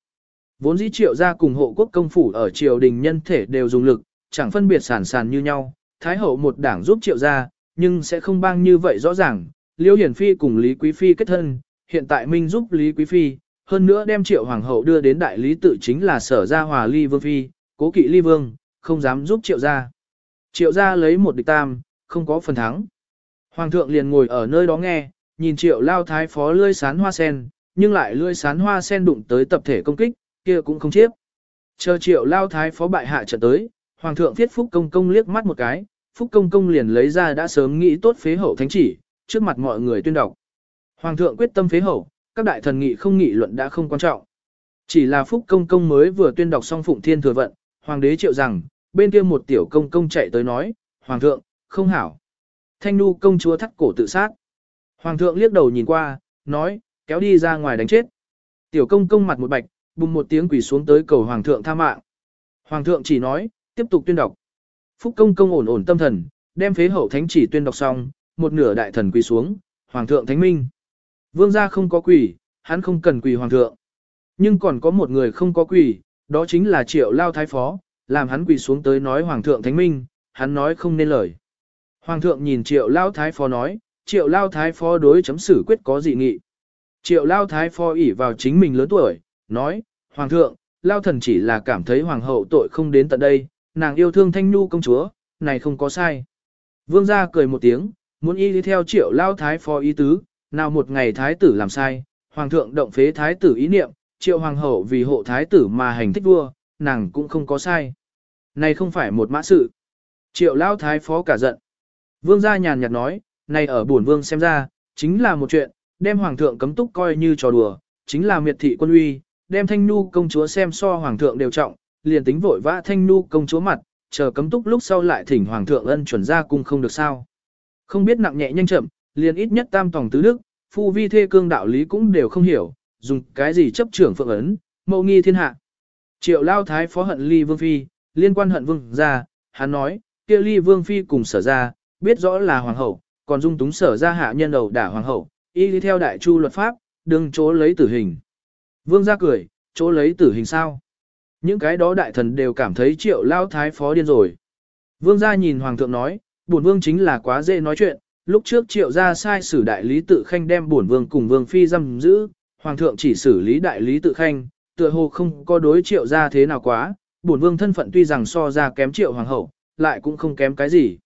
Vốn dĩ triệu gia cùng hộ quốc công phủ ở triều đình nhân thể đều dùng lực, chẳng phân biệt sản sản như nhau, thái hậu một đảng giúp triệu gia nhưng sẽ không bang như vậy rõ ràng. Liêu Hiển Phi cùng Lý Quý Phi kết thân, hiện tại Minh giúp Lý Quý Phi, hơn nữa đem triệu hoàng hậu đưa đến đại lý tự chính là sở gia hòa ly vương phi, cố kỵ ly vương, không dám giúp triệu gia. Triệu gia lấy một địch tam, không có phần thắng. Hoàng thượng liền ngồi ở nơi đó nghe, nhìn triệu lao thái phó lươi sán hoa sen, nhưng lại lươi sán hoa sen đụng tới tập thể công kích, kia cũng không chiếp. Chờ triệu lao thái phó bại hạ trận tới, hoàng thượng thiết phúc công công liếc mắt một cái, phúc công công liền lấy ra đã sớm nghĩ tốt phế hậu thánh chỉ, trước mặt mọi người tuyên đọc. Hoàng thượng quyết tâm phế hậu, các đại thần nghị không nghị luận đã không quan trọng. Chỉ là phúc công công mới vừa tuyên đọc xong phụng thiên thừa vận, hoàng đế triệu rằng, bên kia một tiểu công công chạy tới nói, hoàng thượng, không hảo. Thanh nu công chúa thắt cổ tự sát. Hoàng thượng liếc đầu nhìn qua, nói, kéo đi ra ngoài đánh chết. Tiểu công công mặt một bạch, bùng một tiếng quỳ xuống tới cầu hoàng thượng tha mạng. Hoàng thượng chỉ nói, tiếp tục tuyên đọc. Phúc công công ổn ổn tâm thần, đem phế hậu thánh chỉ tuyên đọc xong, một nửa đại thần quỳ xuống, hoàng thượng thánh minh. Vương gia không có quỳ, hắn không cần quỳ hoàng thượng. Nhưng còn có một người không có quỳ, đó chính là triệu lao thái phó, làm hắn quỳ xuống tới nói hoàng thượng thánh minh, hắn nói không nên lời. Hoàng thượng nhìn triệu lao thái phó nói, triệu lao thái phó đối chấm xử quyết có dị nghị. Triệu lao thái phó ỉ vào chính mình lớn tuổi, nói, Hoàng thượng, lao thần chỉ là cảm thấy hoàng hậu tội không đến tận đây, nàng yêu thương thanh nu công chúa, này không có sai. Vương gia cười một tiếng, muốn y đi theo triệu lao thái phó ý tứ, nào một ngày thái tử làm sai, hoàng thượng động phế thái tử ý niệm, triệu hoàng hậu vì hộ thái tử mà hành thích vua, nàng cũng không có sai. Này không phải một mã sự. Triệu lao thái phó cả giận. Vương gia nhàn nhạt nói, này ở bổn vương xem ra, chính là một chuyện, đem hoàng thượng cấm túc coi như trò đùa, chính là miệt thị quân uy, đem thanh nu công chúa xem so hoàng thượng đều trọng, liền tính vội vã thanh nu công chúa mặt, chờ cấm túc lúc sau lại thỉnh hoàng thượng ân chuẩn ra cung không được sao. Không biết nặng nhẹ nhanh chậm, liền ít nhất tam tòng tứ đức, phu vi thê cương đạo lý cũng đều không hiểu, dùng cái gì chấp trưởng phượng ấn, mậu nghi thiên hạ. Triệu lao thái phó hận ly vương phi, liên quan hận vương ra, hắn nói, kia ly vương phi cùng sở ra, biết rõ là hoàng hậu, còn dung túng sở ra hạ nhân đầu đả hoàng hậu, y đi theo đại chu luật pháp, đừng chỗ lấy tử hình. Vương gia cười, chỗ lấy tử hình sao. Những cái đó đại thần đều cảm thấy triệu lao thái phó điên rồi. Vương gia nhìn hoàng thượng nói, bổn vương chính là quá dễ nói chuyện, lúc trước triệu gia sai xử đại lý tự khanh đem bổn vương cùng vương phi giam giữ, hoàng thượng chỉ xử lý đại lý tự khanh, tựa hồ không có đối triệu gia thế nào quá, bổn vương thân phận tuy rằng so ra kém triệu hoàng hậu, lại cũng không kém cái gì.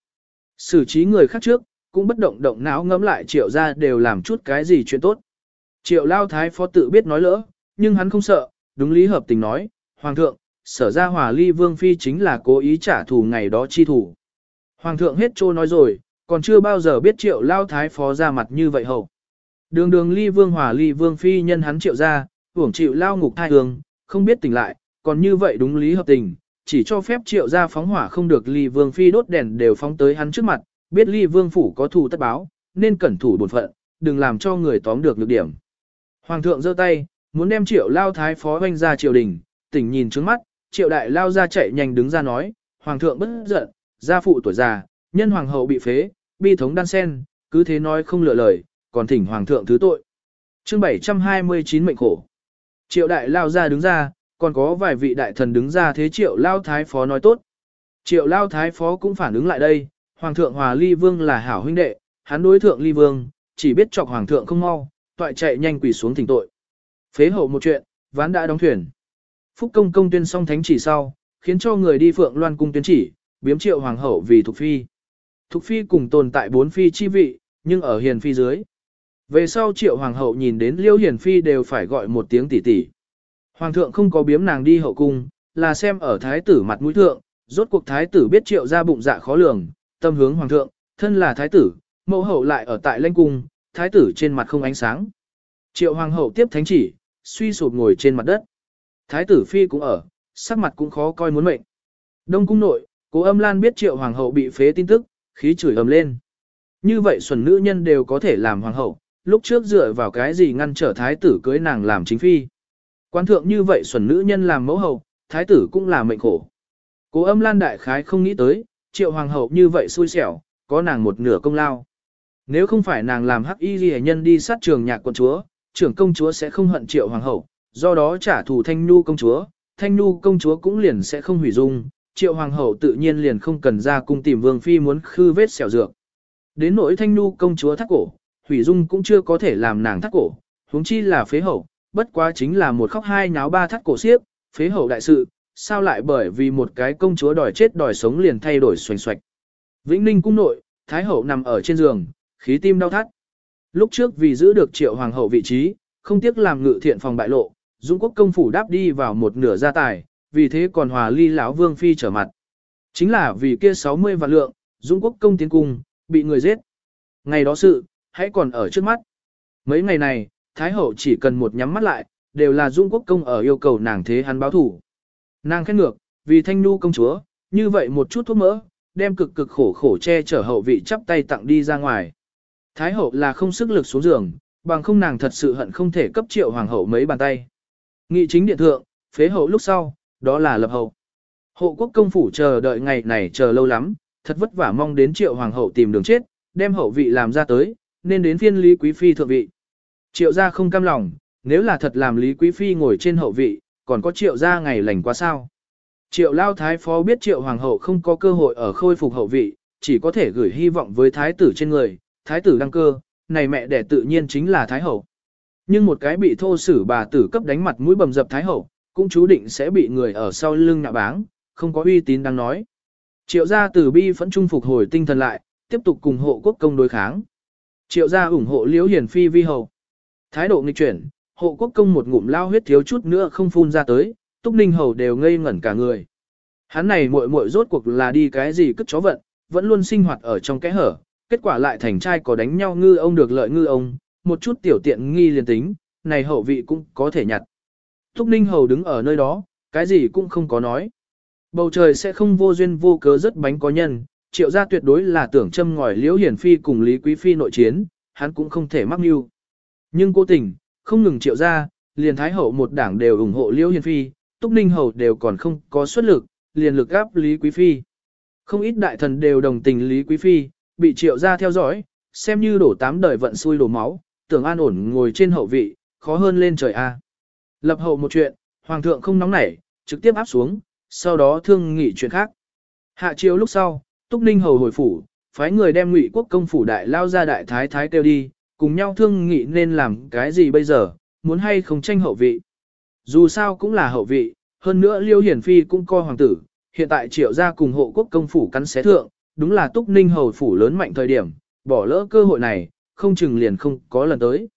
Xử trí người khác trước, cũng bất động động não ngẫm lại triệu gia đều làm chút cái gì chuyện tốt. Triệu lao thái phó tự biết nói lỡ, nhưng hắn không sợ, đúng lý hợp tình nói, Hoàng thượng, sở ra hòa ly vương phi chính là cố ý trả thù ngày đó chi thủ. Hoàng thượng hết trô nói rồi, còn chưa bao giờ biết triệu lao thái phó ra mặt như vậy hậu. Đường đường ly vương hòa ly vương phi nhân hắn triệu ra, hưởng chịu lao ngục thai hương, không biết tỉnh lại, còn như vậy đúng lý hợp tình, chỉ cho phép triệu ra phóng hỏa không được ly vương phi đốt đèn đều phóng tới hắn trước mặt, biết ly vương phủ có thù tất báo, nên cẩn thủ bổn phận, đừng làm cho người tóm được lược điểm. Hoàng thượng giơ tay, muốn đem triệu lao thái phó hoanh ra triều đình, tỉnh nhìn trước mắt, triệu đại lao ra chạy nhanh đứng ra nói, hoàng thượng bất giận, gia phụ tuổi già, nhân hoàng hậu bị phế, bi thống đan sen, cứ thế nói không lựa lời, còn thỉnh hoàng thượng thứ tội. Chương 729 mệnh khổ. Triệu đại lao ra đứng ra, còn có vài vị đại thần đứng ra thế triệu lao thái phó nói tốt. Triệu lao thái phó cũng phản ứng lại đây, hoàng thượng hòa ly vương là hảo huynh đệ, hắn đối thượng ly vương, chỉ biết chọc hoàng thượng không mau, toại chạy nhanh quỳ xuống thỉnh tội. Phế hậu một chuyện, ván đã đóng thuyền. Phúc công công tuyên xong thánh chỉ sau, khiến cho người đi phượng loan cung tuyên chỉ, biếm triệu hoàng hậu vì thục phi. Thục phi cùng tồn tại bốn phi chi vị, nhưng ở hiền phi dưới. Về sau triệu hoàng hậu nhìn đến liêu hiền phi đều phải gọi một tiếng tỷ tỷ. Hoàng thượng không có biếm nàng đi hậu cung, là xem ở thái tử mặt mũi thượng, rốt cuộc thái tử biết triệu ra bụng dạ khó lường, tâm hướng hoàng thượng, thân là thái tử, mẫu hậu lại ở tại lãnh cung, thái tử trên mặt không ánh sáng. Triệu hoàng hậu tiếp thánh chỉ, suy sụp ngồi trên mặt đất. Thái tử phi cũng ở, sắc mặt cũng khó coi muốn mệnh. Đông cung nội, cố âm lan biết triệu hoàng hậu bị phế tin tức, khí chửi ầm lên. Như vậy xuẩn nữ nhân đều có thể làm hoàng hậu, lúc trước dựa vào cái gì ngăn trở thái tử cưới nàng làm chính phi. Quan thượng như vậy xuẩn nữ nhân làm mẫu hậu, thái tử cũng là mệnh khổ. Cố âm lan đại khái không nghĩ tới, triệu hoàng hậu như vậy xui xẻo, có nàng một nửa công lao. Nếu không phải nàng làm hắc y ghi nhân đi sát trường nhạc quận chúa, trưởng công chúa sẽ không hận triệu hoàng hậu, do đó trả thù thanh nu công chúa, thanh nu công chúa cũng liền sẽ không hủy dung, triệu hoàng hậu tự nhiên liền không cần ra cung tìm vương phi muốn khư vết xẻo dược. Đến nỗi thanh nu công chúa thắt cổ, hủy dung cũng chưa có thể làm nàng thắt cổ, huống chi là phế hậu, bất quá chính là một khóc hai náo ba thắt cổ xiếc, phế hậu đại sự, sao lại bởi vì một cái công chúa đòi chết đòi sống liền thay đổi xoành xoạch. Vĩnh Ninh cung nội, Thái hậu nằm ở trên giường, khí tim đau thắt. Lúc trước vì giữ được triệu hoàng hậu vị trí, không tiếc làm ngự thiện phòng bại lộ, Dung quốc công phủ đáp đi vào một nửa gia tài, vì thế còn hòa ly lão vương phi trở mặt. Chính là vì kia 60 vạn lượng, Dung quốc công tiến cung, bị người giết. Ngày đó sự, hãy còn ở trước mắt. Mấy ngày này, Thái hậu chỉ cần một nhắm mắt lại, đều là Dung quốc công ở yêu cầu nàng thế hắn báo thủ. Nàng khét ngược, vì thanh nu công chúa, như vậy một chút thuốc mỡ, đem cực cực khổ khổ che chở hậu vị chắp tay tặng đi ra ngoài. Thái hậu là không sức lực xuống giường, bằng không nàng thật sự hận không thể cấp triệu hoàng hậu mấy bàn tay. Nghị chính điện thượng, phế hậu lúc sau, đó là lập hậu. Hộ quốc công phủ chờ đợi ngày này chờ lâu lắm, thật vất vả mong đến triệu hoàng hậu tìm đường chết, đem hậu vị làm ra tới, nên đến phiên lý quý phi thượng vị. Triệu gia không cam lòng, nếu là thật làm lý quý phi ngồi trên hậu vị, còn có triệu gia ngày lành quá sao. Triệu lao thái phó biết triệu hoàng hậu không có cơ hội ở khôi phục hậu vị, chỉ có thể gửi hy vọng với thái tử trên người, thái tử đăng cơ, này mẹ đẻ tự nhiên chính là thái hậu. Nhưng một cái bị thô sử bà tử cấp đánh mặt mũi bầm dập thái hậu, cũng chú định sẽ bị người ở sau lưng nạ báng, không có uy tín đang nói. Triệu gia tử bi phẫn trung phục hồi tinh thần lại, tiếp tục cùng hộ quốc công đối kháng. Triệu gia ủng hộ liễu hiền phi vi hậu. Thái độ nghịch chuyển, hộ quốc công một ngụm lao huyết thiếu chút nữa không phun ra tới, túc ninh hầu đều ngây ngẩn cả người. Hắn này muội muội rốt cuộc là đi cái gì cất chó vận, vẫn luôn sinh hoạt ở trong cái hở, kết quả lại thành trai có đánh nhau ngư ông được lợi ngư ông, một chút tiểu tiện nghi liền tính, này hậu vị cũng có thể nhặt. Thúc Ninh Hầu đứng ở nơi đó, cái gì cũng không có nói. Bầu trời sẽ không vô duyên vô cớ rất bánh có nhân, triệu gia tuyệt đối là tưởng châm ngòi liễu hiển phi cùng Lý Quý Phi nội chiến, hắn cũng không thể mắc mưu. Nhưng cố tình, không ngừng triệu gia, liền thái hậu một đảng đều ủng hộ liễu Hiên phi, Túc Ninh Hầu đều còn không có xuất lực, liền lực gáp Lý Quý Phi. Không ít đại thần đều đồng tình Lý Quý Phi, bị triệu gia theo dõi, xem như đổ tám đời vận xui đổ máu, tưởng an ổn ngồi trên hậu vị, khó hơn lên trời A. Lập hậu một chuyện, hoàng thượng không nóng nảy, trực tiếp áp xuống, sau đó thương nghị chuyện khác. Hạ chiếu lúc sau, Túc Ninh hầu hồi phủ, phái người đem ngụy quốc công phủ đại lao ra đại thái thái kêu đi, cùng nhau thương nghị nên làm cái gì bây giờ, muốn hay không tranh hậu vị. Dù sao cũng là hậu vị, hơn nữa Liêu Hiển Phi cũng coi hoàng tử, hiện tại triệu gia cùng hộ quốc công phủ cắn xé thượng, đúng là Túc Ninh hầu phủ lớn mạnh thời điểm, bỏ lỡ cơ hội này, không chừng liền không có lần tới.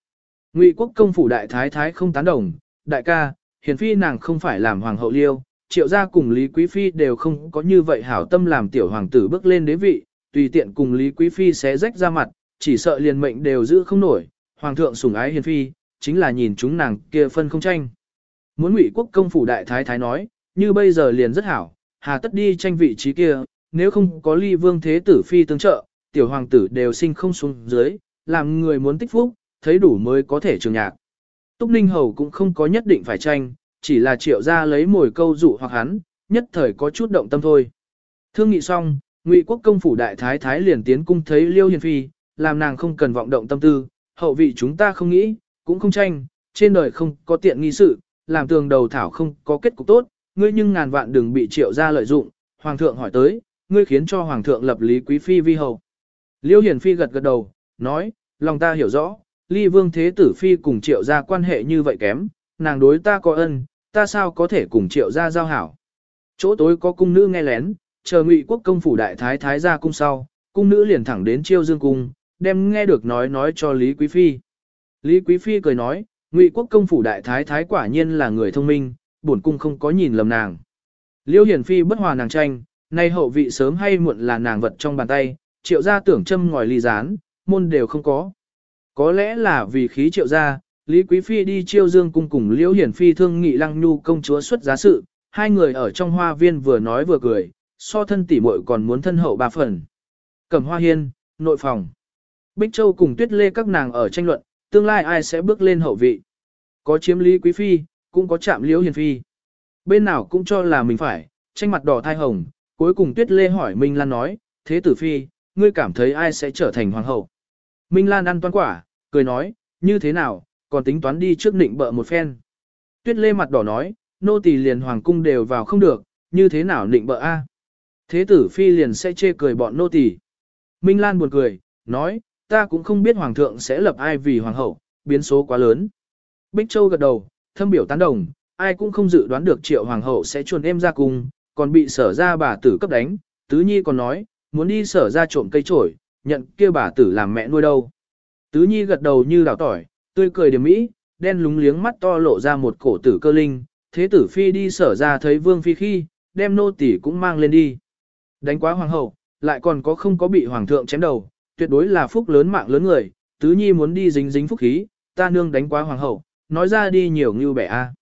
Ngụy quốc công phủ đại thái thái không tán đồng, đại ca, hiển phi nàng không phải làm hoàng hậu liêu, triệu gia cùng Lý Quý Phi đều không có như vậy hảo tâm làm tiểu hoàng tử bước lên đế vị, tùy tiện cùng Lý Quý Phi xé rách ra mặt, chỉ sợ liền mệnh đều giữ không nổi, hoàng thượng sủng ái hiền phi, chính là nhìn chúng nàng kia phân không tranh. Muốn ngụy quốc công phủ đại thái thái nói, như bây giờ liền rất hảo, hà tất đi tranh vị trí kia, nếu không có ly vương thế tử phi tương trợ, tiểu hoàng tử đều sinh không xuống dưới, làm người muốn tích phúc, thấy đủ mới có thể trường nhạc. Túc Ninh Hầu cũng không có nhất định phải tranh, chỉ là triệu ra lấy mồi câu dụ hoặc hắn, nhất thời có chút động tâm thôi. Thương nghị xong, Ngụy quốc công phủ đại thái thái liền tiến cung thấy Liêu Hiền Phi, làm nàng không cần vọng động tâm tư, hậu vị chúng ta không nghĩ, cũng không tranh, trên đời không có tiện nghi sự, làm tường đầu thảo không có kết cục tốt, ngươi nhưng ngàn vạn đừng bị triệu ra lợi dụng, hoàng thượng hỏi tới, ngươi khiến cho hoàng thượng lập lý quý phi vi hầu. Liêu Hiền Phi gật gật đầu, nói, lòng ta hiểu rõ, ly vương thế tử phi cùng triệu ra quan hệ như vậy kém, nàng đối ta có ân, ta sao có thể cùng triệu ra giao hảo. Chỗ tối có cung nữ nghe lén, chờ ngụy quốc công phủ đại thái thái ra cung sau, cung nữ liền thẳng đến chiêu dương cung, đem nghe được nói nói cho Lý Quý Phi. Lý Quý Phi cười nói, ngụy quốc công phủ đại thái thái quả nhiên là người thông minh, bổn cung không có nhìn lầm nàng. Liêu Hiển Phi bất hòa nàng tranh, nay hậu vị sớm hay muộn là nàng vật trong bàn tay, triệu gia tưởng châm ngòi ly rán, môn đều không có. Có lẽ là vì khí triệu gia, Lý Quý Phi đi chiêu dương cung cùng Liễu Hiển Phi thương nghị lăng nhu công chúa xuất giá sự, hai người ở trong hoa viên vừa nói vừa cười, so thân tỷ muội còn muốn thân hậu ba phần. Cẩm hoa hiên, nội phòng. Bích Châu cùng Tuyết Lê các nàng ở tranh luận, tương lai ai sẽ bước lên hậu vị. Có chiếm lý quý phi, cũng có chạm liễu hiền phi. Bên nào cũng cho là mình phải, tranh mặt đỏ thai hồng, cuối cùng Tuyết Lê hỏi Minh Lan nói, thế tử phi, ngươi cảm thấy ai sẽ trở thành hoàng hậu. Minh Lan ăn toan quả, cười nói, như thế nào, còn tính toán đi trước định bợ một phen. Tuyết Lê mặt đỏ nói, nô tỳ liền hoàng cung đều vào không được, như thế nào định bợ a? Thế tử phi liền sẽ chê cười bọn nô tỳ. Minh Lan buồn cười, nói, ta cũng không biết hoàng thượng sẽ lập ai vì hoàng hậu, biến số quá lớn. Bích Châu gật đầu, thâm biểu tán đồng, ai cũng không dự đoán được triệu hoàng hậu sẽ chuồn em ra cùng còn bị sở ra bà tử cấp đánh, tứ nhi còn nói, muốn đi sở ra trộm cây trổi, nhận kia bà tử làm mẹ nuôi đâu. Tứ nhi gật đầu như đào tỏi, tươi cười điểm mỹ, đen lúng liếng mắt to lộ ra một cổ tử cơ linh, thế tử phi đi sở ra thấy vương phi khi, đem nô tỷ cũng mang lên đi. Đánh quá hoàng hậu, lại còn có không có bị hoàng thượng chém đầu, tuyệt đối là phúc lớn mạng lớn người, tứ nhi muốn đi dính dính phúc khí, ta nương đánh quá hoàng hậu, nói ra đi nhiều như bẻ a.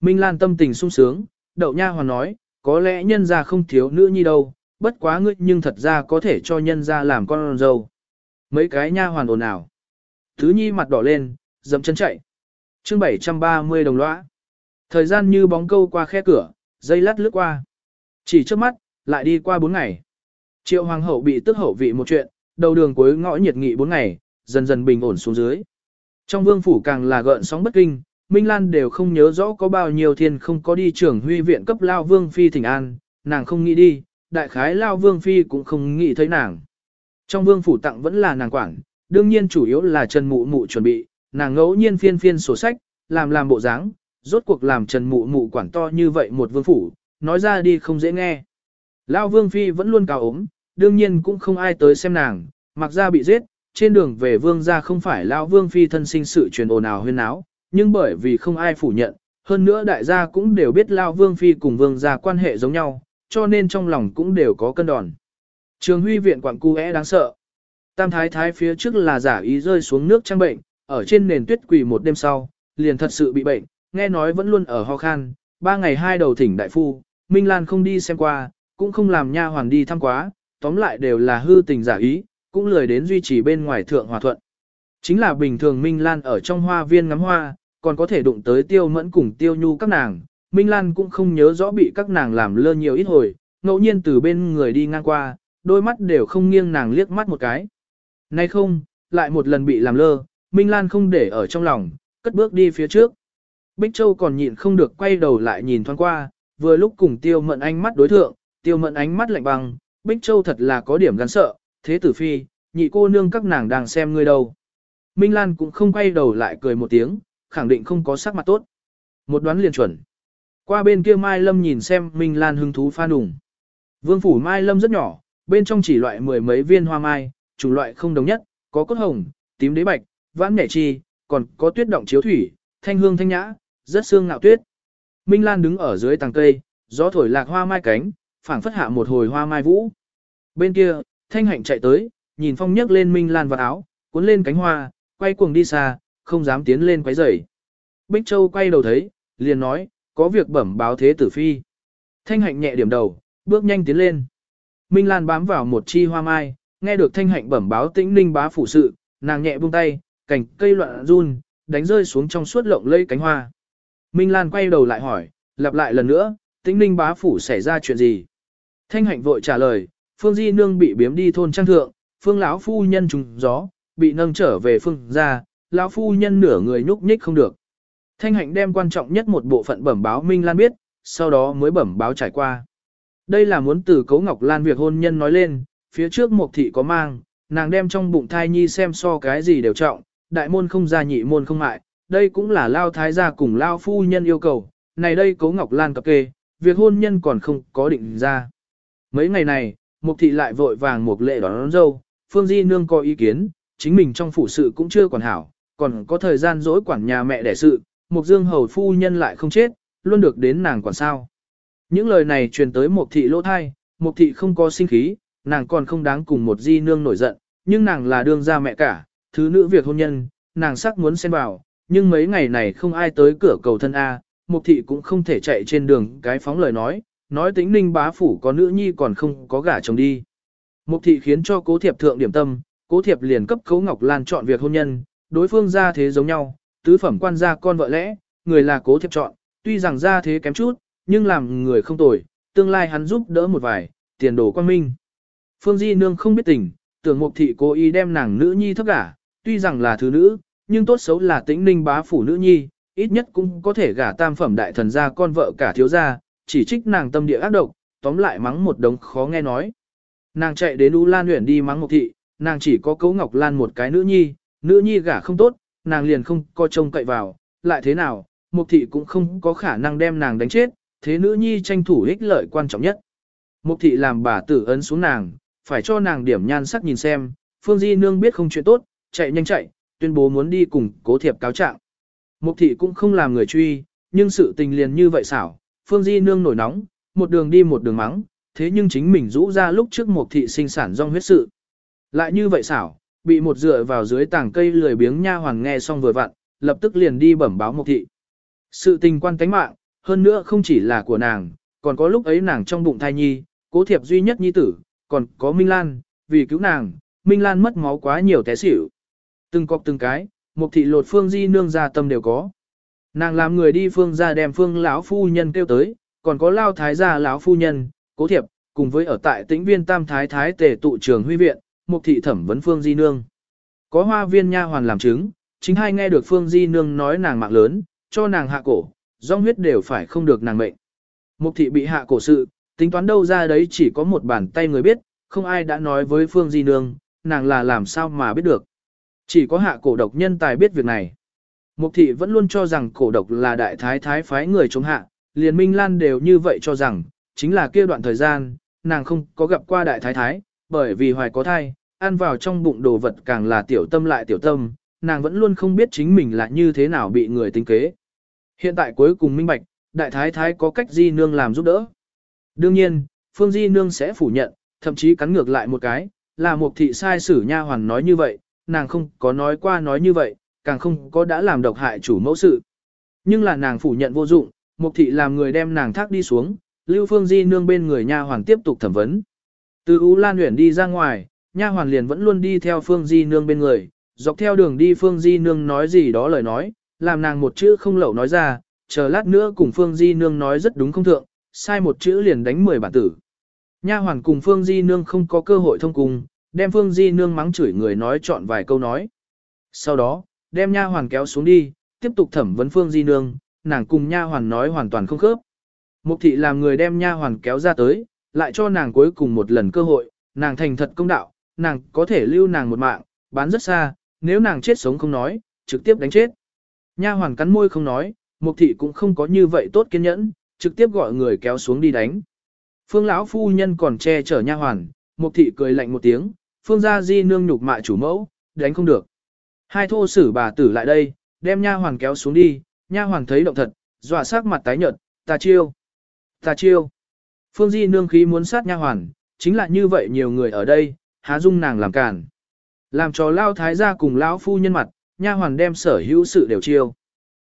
Minh Lan tâm tình sung sướng, đậu nha hoàn nói, có lẽ nhân gia không thiếu nữ nhi đâu, bất quá ngươi nhưng thật ra có thể cho nhân gia làm con dâu. Mấy cái nha hoàn ồn ào. Tứ nhi mặt đỏ lên, dậm chân chạy. chương 730 đồng lõa. Thời gian như bóng câu qua khe cửa, dây lát lướt qua. Chỉ trước mắt, lại đi qua 4 ngày. Triệu hoàng hậu bị tức hậu vị một chuyện, đầu đường cuối ngõ nhiệt nghị 4 ngày, dần dần bình ổn xuống dưới. Trong vương phủ càng là gợn sóng bất kinh, Minh Lan đều không nhớ rõ có bao nhiêu thiên không có đi trưởng huy viện cấp Lao Vương Phi thỉnh an, nàng không nghĩ đi, đại khái Lao Vương Phi cũng không nghĩ thấy nàng. Trong vương phủ tặng vẫn là nàng quản, đương nhiên chủ yếu là Trần Mụ Mụ chuẩn bị, nàng ngẫu nhiên phiên phiên sổ sách, làm làm bộ dáng, rốt cuộc làm Trần Mụ Mụ quản to như vậy một vương phủ, nói ra đi không dễ nghe. Lao Vương Phi vẫn luôn cao ốm, đương nhiên cũng không ai tới xem nàng, mặc ra bị giết, trên đường về Vương gia không phải Lao Vương Phi thân sinh sự truyền ồn ào huyên áo, nhưng bởi vì không ai phủ nhận, hơn nữa đại gia cũng đều biết Lao Vương Phi cùng Vương gia quan hệ giống nhau, cho nên trong lòng cũng đều có cân đòn. Trường huy viện quảng cu đáng sợ. Tam thái thái phía trước là giả ý rơi xuống nước trang bệnh, ở trên nền tuyết quỳ một đêm sau, liền thật sự bị bệnh, nghe nói vẫn luôn ở ho khan, ba ngày hai đầu thỉnh đại phu, Minh Lan không đi xem qua, cũng không làm nha hoàn đi thăm quá, tóm lại đều là hư tình giả ý, cũng lười đến duy trì bên ngoài thượng hòa thuận. Chính là bình thường Minh Lan ở trong hoa viên ngắm hoa, còn có thể đụng tới tiêu mẫn cùng tiêu nhu các nàng, Minh Lan cũng không nhớ rõ bị các nàng làm lơ nhiều ít hồi, ngẫu nhiên từ bên người đi ngang qua, đôi mắt đều không nghiêng nàng liếc mắt một cái. Nay không, lại một lần bị làm lơ, Minh Lan không để ở trong lòng, cất bước đi phía trước. Bích Châu còn nhịn không được quay đầu lại nhìn thoáng qua, vừa lúc cùng tiêu mận ánh mắt đối thượng, tiêu mận ánh mắt lạnh băng, Bích Châu thật là có điểm gắn sợ, thế tử phi, nhị cô nương các nàng đang xem ngươi đâu. Minh Lan cũng không quay đầu lại cười một tiếng, khẳng định không có sắc mặt tốt. Một đoán liền chuẩn. Qua bên kia Mai Lâm nhìn xem Minh Lan hứng thú pha nùng. Vương phủ Mai Lâm rất nhỏ, bên trong chỉ loại mười mấy viên hoa mai, chủng loại không đồng nhất, có cốt hồng, tím đế bạch, vãn nhảy chi, còn có tuyết động chiếu thủy, thanh hương thanh nhã, rất xương ngạo tuyết. Minh Lan đứng ở dưới tàng cây, gió thổi lạc hoa mai cánh, phảng phất hạ một hồi hoa mai vũ. Bên kia, Thanh Hạnh chạy tới, nhìn Phong nhấc lên Minh Lan vào áo, cuốn lên cánh hoa, quay cuồng đi xa, không dám tiến lên quấy rầy. Bích Châu quay đầu thấy, liền nói, có việc bẩm báo thế tử phi. Thanh Hạnh nhẹ điểm đầu, bước nhanh tiến lên. Minh Lan bám vào một chi hoa mai, nghe được Thanh Hạnh bẩm báo tĩnh ninh bá phủ sự, nàng nhẹ buông tay, cành cây loạn run, đánh rơi xuống trong suốt lộng lây cánh hoa. Minh Lan quay đầu lại hỏi, lặp lại lần nữa, tĩnh ninh bá phủ xảy ra chuyện gì? Thanh hạnh vội trả lời, Phương Di Nương bị biếm đi thôn trang thượng, Phương lão phu nhân trùng gió, bị nâng trở về phương ra, lão phu nhân nửa người nhúc nhích không được. Thanh hạnh đem quan trọng nhất một bộ phận bẩm báo Minh Lan biết, sau đó mới bẩm báo trải qua. Đây là muốn từ Cấu Ngọc Lan việc hôn nhân nói lên, phía trước một thị có mang, nàng đem trong bụng thai nhi xem so cái gì đều trọng, đại môn không ra nhị môn không hại, đây cũng là lao thái gia cùng lao phu nhân yêu cầu, này đây Cố Ngọc Lan cập kê, việc hôn nhân còn không có định ra. Mấy ngày này, Mục thị lại vội vàng một lệ đón, đón dâu, Phương Di Nương có ý kiến, chính mình trong phủ sự cũng chưa quản hảo, còn có thời gian dỗi quản nhà mẹ đẻ sự, Mục Dương hầu phu nhân lại không chết, luôn được đến nàng quản sao. Những lời này truyền tới Mục thị lỗ thai, Mục thị không có sinh khí, nàng còn không đáng cùng một Di Nương nổi giận, nhưng nàng là đương gia mẹ cả, thứ nữ việc hôn nhân, nàng sắc muốn xen vào, nhưng mấy ngày này không ai tới cửa cầu thân A, mục thị cũng không thể chạy trên đường cái phóng lời nói, nói tính ninh bá phủ có nữ nhi còn không có gả chồng đi. Mục thị khiến cho cố thiệp thượng điểm tâm, cố thiệp liền cấp cấu ngọc lan chọn việc hôn nhân, đối phương ra thế giống nhau, tứ phẩm quan gia con vợ lẽ, người là cố thiệp chọn, tuy rằng ra thế kém chút, nhưng làm người không tồi, tương lai hắn giúp đỡ một vài, tiền đồ quan minh. Phương Di Nương không biết tình, tưởng mục thị cố ý đem nàng nữ nhi thấp gả, tuy rằng là thứ nữ, nhưng tốt xấu là tĩnh ninh bá phủ nữ nhi, ít nhất cũng có thể gả tam phẩm đại thần gia con vợ cả thiếu gia, chỉ trích nàng tâm địa ác độc, tóm lại mắng một đống khó nghe nói. Nàng chạy đến U Lan huyện đi mắng Mộc thị, nàng chỉ có Cấu Ngọc Lan một cái nữ nhi, nữ nhi gả không tốt, nàng liền không có trông cậy vào, lại thế nào, Mộc thị cũng không có khả năng đem nàng đánh chết, thế nữ nhi tranh thủ ích lợi quan trọng nhất. Mộc thị làm bà tử ấn xuống nàng, phải cho nàng điểm nhan sắc nhìn xem, Phương Di Nương biết không chuyện tốt, chạy nhanh chạy, tuyên bố muốn đi cùng cố thiệp cáo trạng. Mộc thị cũng không làm người truy, nhưng sự tình liền như vậy xảo, Phương Di nương nổi nóng, một đường đi một đường mắng, thế nhưng chính mình rũ ra lúc trước một thị sinh sản rong huyết sự. Lại như vậy xảo, bị một dựa vào dưới tảng cây lười biếng nha hoàng nghe xong vừa vặn, lập tức liền đi bẩm báo một thị. Sự tình quan tánh mạng, hơn nữa không chỉ là của nàng, còn có lúc ấy nàng trong bụng thai nhi, cố thiệp duy nhất nhi tử, còn có Minh Lan, vì cứu nàng, Minh Lan mất máu quá nhiều té xỉu. Từng cọc từng cái, một thị lột phương di nương ra tâm đều có. Nàng làm người đi phương ra đem phương lão phu nhân kêu tới, còn có lao thái gia lão phu nhân, cố thiệp, cùng với ở tại tĩnh viên tam thái thái tề tụ trường huy viện, một thị thẩm vấn phương di nương. Có hoa viên nha hoàn làm chứng, chính hai nghe được phương di nương nói nàng mạng lớn, cho nàng hạ cổ, dòng huyết đều phải không được nàng mệnh. Mục thị bị hạ cổ sự, tính toán đâu ra đấy chỉ có một bàn tay người biết, không ai đã nói với phương di nương, nàng là làm sao mà biết được. Chỉ có hạ cổ độc nhân tài biết việc này. Mục thị vẫn luôn cho rằng cổ độc là đại thái thái phái người chống hạ, liền Minh Lan đều như vậy cho rằng, chính là kia đoạn thời gian, nàng không có gặp qua đại thái thái, bởi vì hoài có thai, ăn vào trong bụng đồ vật càng là tiểu tâm lại tiểu tâm, nàng vẫn luôn không biết chính mình là như thế nào bị người tính kế. Hiện tại cuối cùng minh bạch, đại thái thái có cách di nương làm giúp đỡ. Đương nhiên, Phương Di nương sẽ phủ nhận, thậm chí cắn ngược lại một cái, là một thị sai sử nha hoàn nói như vậy, nàng không có nói qua nói như vậy, càng không có đã làm độc hại chủ mẫu sự. Nhưng là nàng phủ nhận vô dụng, mục thị làm người đem nàng thác đi xuống, Lưu Phương Di nương bên người nha hoàn tiếp tục thẩm vấn. Từ Ú Lan Uyển đi ra ngoài, nha hoàn liền vẫn luôn đi theo Phương Di nương bên người, dọc theo đường đi Phương Di nương nói gì đó lời nói, làm nàng một chữ không lậu nói ra, chờ lát nữa cùng Phương Di nương nói rất đúng không thượng, sai một chữ liền đánh 10 bản tử. Nha hoàn cùng Phương Di nương không có cơ hội thông cùng, đem Phương Di nương mắng chửi người nói chọn vài câu nói. Sau đó, đem nha hoàn kéo xuống đi, tiếp tục thẩm vấn Phương Di nương, nàng cùng nha hoàn nói hoàn toàn không khớp. Mục thị làm người đem nha hoàn kéo ra tới, lại cho nàng cuối cùng một lần cơ hội, nàng thành thật công đạo, nàng có thể lưu nàng một mạng, bán rất xa, nếu nàng chết sống không nói, trực tiếp đánh chết. Nha hoàn cắn môi không nói, mục thị cũng không có như vậy tốt kiên nhẫn, trực tiếp gọi người kéo xuống đi đánh. Phương lão phu nhân còn che chở nha hoàn, mục thị cười lạnh một tiếng, phương gia di nương nhục mạ chủ mẫu, đánh không được. Hai thô sử bà tử lại đây, đem nha hoàn kéo xuống đi, nha hoàn thấy động thật, dọa sắc mặt tái nhợt, Ta chiêu. Ta chiêu. Phương Di nương khí muốn sát nha hoàn, chính là như vậy nhiều người ở đây, há dung nàng làm cản. Làm cho lao thái gia cùng lão phu nhân mặt, nha hoàn đem sở hữu sự đều chiêu.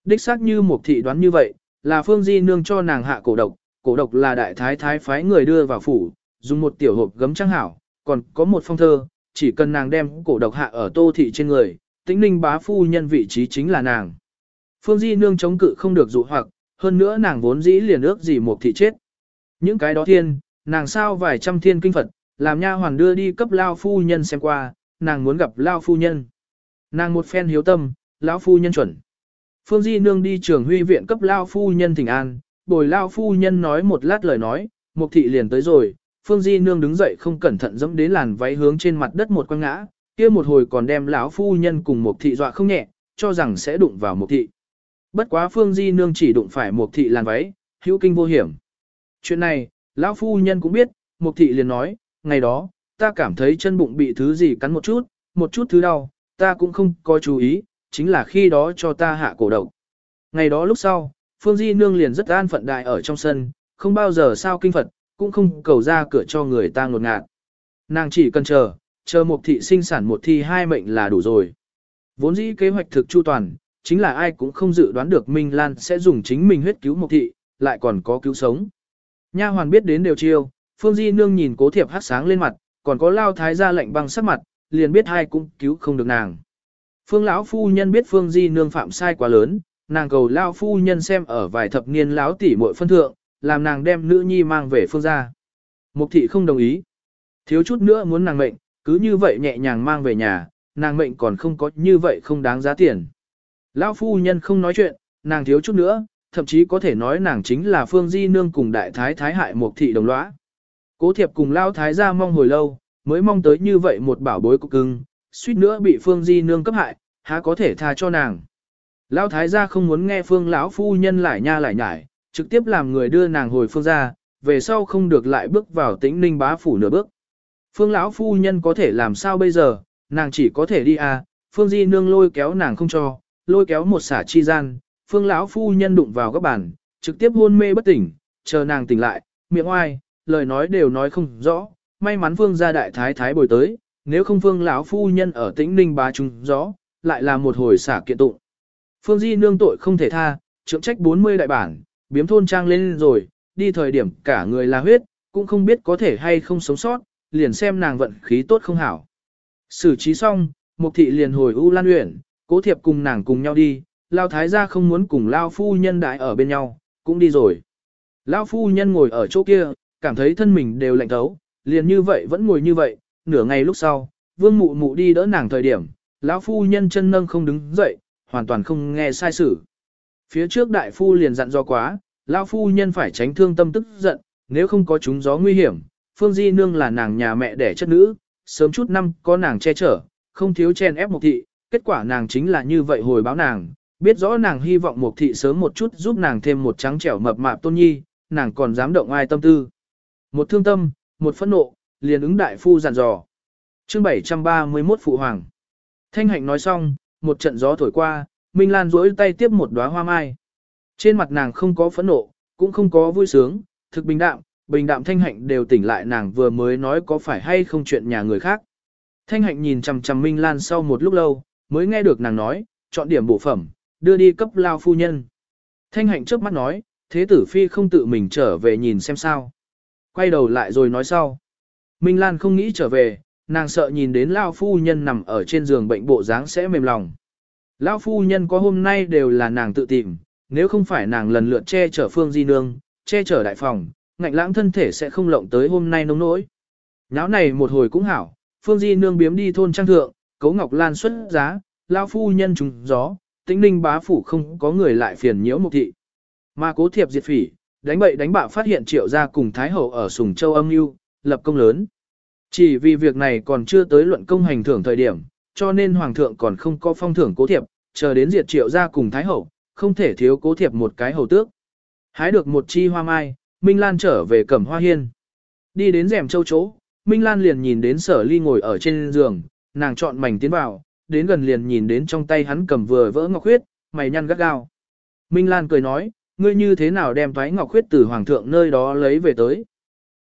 Đích xác như một thị đoán như vậy, là Phương Di nương cho nàng hạ cổ độc, cổ độc là đại thái thái phái người đưa vào phủ, dùng một tiểu hộp gấm trăng hảo, còn có một phong thơ, chỉ cần nàng đem cổ độc hạ ở tô thị trên người, tĩnh ninh bá phu nhân vị trí chính là nàng. Phương Di nương chống cự không được dụ hoặc, hơn nữa nàng vốn dĩ liền ước gì một thị chết. Những cái đó thiên, nàng sao vài trăm thiên kinh Phật, làm nha hoàn đưa đi cấp lao phu nhân xem qua, nàng muốn gặp lao phu nhân. Nàng một phen hiếu tâm, lão phu nhân chuẩn. Phương Di nương đi trường huy viện cấp lao phu nhân thỉnh an, bồi lao phu nhân nói một lát lời nói, một thị liền tới rồi, Phương Di nương đứng dậy không cẩn thận dẫm đến làn váy hướng trên mặt đất một quăng ngã, kia một hồi còn đem lão phu nhân cùng một thị dọa không nhẹ, cho rằng sẽ đụng vào một thị. Bất quá Phương Di nương chỉ đụng phải một thị làn váy, hữu kinh vô hiểm. Chuyện này, lão phu nhân cũng biết, một thị liền nói, ngày đó, ta cảm thấy chân bụng bị thứ gì cắn một chút, một chút thứ đau, ta cũng không có chú ý, chính là khi đó cho ta hạ cổ độc. Ngày đó lúc sau, Phương Di Nương liền rất an phận đại ở trong sân, không bao giờ sao kinh Phật, cũng không cầu ra cửa cho người ta ngột ngạt. Nàng chỉ cần chờ, chờ một thị sinh sản một thi hai mệnh là đủ rồi. Vốn dĩ kế hoạch thực chu toàn, chính là ai cũng không dự đoán được Minh Lan sẽ dùng chính mình huyết cứu một thị, lại còn có cứu sống. Nha hoàn biết đến đều chiêu, Phương Di Nương nhìn cố thiệp hát sáng lên mặt, còn có lao thái ra lệnh băng sắc mặt, liền biết hai cũng cứu không được nàng. Phương lão phu nhân biết Phương Di Nương phạm sai quá lớn, nàng cầu lao phu nhân xem ở vài thập niên lão tỷ muội phân thượng, làm nàng đem nữ nhi mang về phương gia. Mục thị không đồng ý. Thiếu chút nữa muốn nàng mệnh, cứ như vậy nhẹ nhàng mang về nhà, nàng mệnh còn không có như vậy không đáng giá tiền. Lão phu nhân không nói chuyện, nàng thiếu chút nữa, thậm chí có thể nói nàng chính là Phương Di Nương cùng đại thái thái hại một thị đồng lõa. Cố thiệp cùng lao thái gia mong hồi lâu, mới mong tới như vậy một bảo bối cục cưng, suýt nữa bị Phương Di Nương cấp hại, há có thể tha cho nàng. Lão thái gia không muốn nghe phương lão phu nhân lại nha lại nhải, trực tiếp làm người đưa nàng hồi phương ra, về sau không được lại bước vào tĩnh ninh bá phủ nửa bước. Phương lão phu nhân có thể làm sao bây giờ, nàng chỉ có thể đi à, phương di nương lôi kéo nàng không cho, lôi kéo một xả chi gian, phương lão phu nhân đụng vào các bàn, trực tiếp hôn mê bất tỉnh, chờ nàng tỉnh lại, miệng oai, lời nói đều nói không rõ, may mắn phương gia đại thái thái bồi tới, nếu không phương lão phu nhân ở tĩnh ninh bá trung rõ, lại là một hồi xả kiện tụng. Phương Di nương tội không thể tha, trượng trách 40 đại bản, biếm thôn trang lên rồi, đi thời điểm cả người là huyết, cũng không biết có thể hay không sống sót, liền xem nàng vận khí tốt không hảo. Xử trí xong, Mục thị liền hồi U Lan Uyển, Cố Thiệp cùng nàng cùng nhau đi, Lao Thái gia không muốn cùng Lao phu nhân đại ở bên nhau, cũng đi rồi. Lao phu nhân ngồi ở chỗ kia, cảm thấy thân mình đều lạnh thấu, liền như vậy vẫn ngồi như vậy, nửa ngày lúc sau, Vương Mụ Mụ đi đỡ nàng thời điểm, lão phu nhân chân nâng không đứng dậy, hoàn toàn không nghe sai sử. Phía trước đại phu liền dặn do quá, lão phu nhân phải tránh thương tâm tức giận, nếu không có chúng gió nguy hiểm, Phương Di Nương là nàng nhà mẹ đẻ chất nữ, sớm chút năm có nàng che chở, không thiếu chen ép một thị, kết quả nàng chính là như vậy hồi báo nàng, biết rõ nàng hy vọng một thị sớm một chút giúp nàng thêm một trắng trẻo mập mạp tôn nhi, nàng còn dám động ai tâm tư. Một thương tâm, một phẫn nộ, liền ứng đại phu dặn dò. Chương 731 Phụ Hoàng Thanh hạnh nói xong, một trận gió thổi qua, Minh Lan duỗi tay tiếp một đóa hoa mai. Trên mặt nàng không có phẫn nộ, cũng không có vui sướng, thực bình đạm, bình đạm thanh hạnh đều tỉnh lại nàng vừa mới nói có phải hay không chuyện nhà người khác. Thanh hạnh nhìn chằm chằm Minh Lan sau một lúc lâu, mới nghe được nàng nói, chọn điểm bộ phẩm, đưa đi cấp lao phu nhân. Thanh hạnh trước mắt nói, thế tử phi không tự mình trở về nhìn xem sao. Quay đầu lại rồi nói sau. Minh Lan không nghĩ trở về, nàng sợ nhìn đến lao phu nhân nằm ở trên giường bệnh bộ dáng sẽ mềm lòng. Lão phu nhân có hôm nay đều là nàng tự tìm, nếu không phải nàng lần lượt che chở phương di nương, che chở đại phòng, ngạnh lãng thân thể sẽ không lộng tới hôm nay nông nỗi. Nháo này một hồi cũng hảo, phương di nương biếm đi thôn trang thượng, cấu ngọc lan xuất giá, lão phu nhân trùng gió, tĩnh ninh bá phủ không có người lại phiền nhiễu một thị. Mà cố thiệp diệt phỉ, đánh bậy đánh bạo phát hiện triệu gia cùng Thái Hậu ở Sùng Châu âm mưu lập công lớn. Chỉ vì việc này còn chưa tới luận công hành thưởng thời điểm, cho nên Hoàng thượng còn không có phong thưởng cố thiệp, chờ đến diệt triệu gia cùng Thái Hậu, không thể thiếu cố thiệp một cái hầu tước. Hái được một chi hoa mai, Minh Lan trở về cẩm hoa hiên. Đi đến rèm châu chỗ, Minh Lan liền nhìn đến sở ly ngồi ở trên giường, nàng chọn mảnh tiến vào, đến gần liền nhìn đến trong tay hắn cầm vừa vỡ ngọc huyết, mày nhăn gắt gao. Minh Lan cười nói, ngươi như thế nào đem thoái ngọc khuyết từ hoàng thượng nơi đó lấy về tới.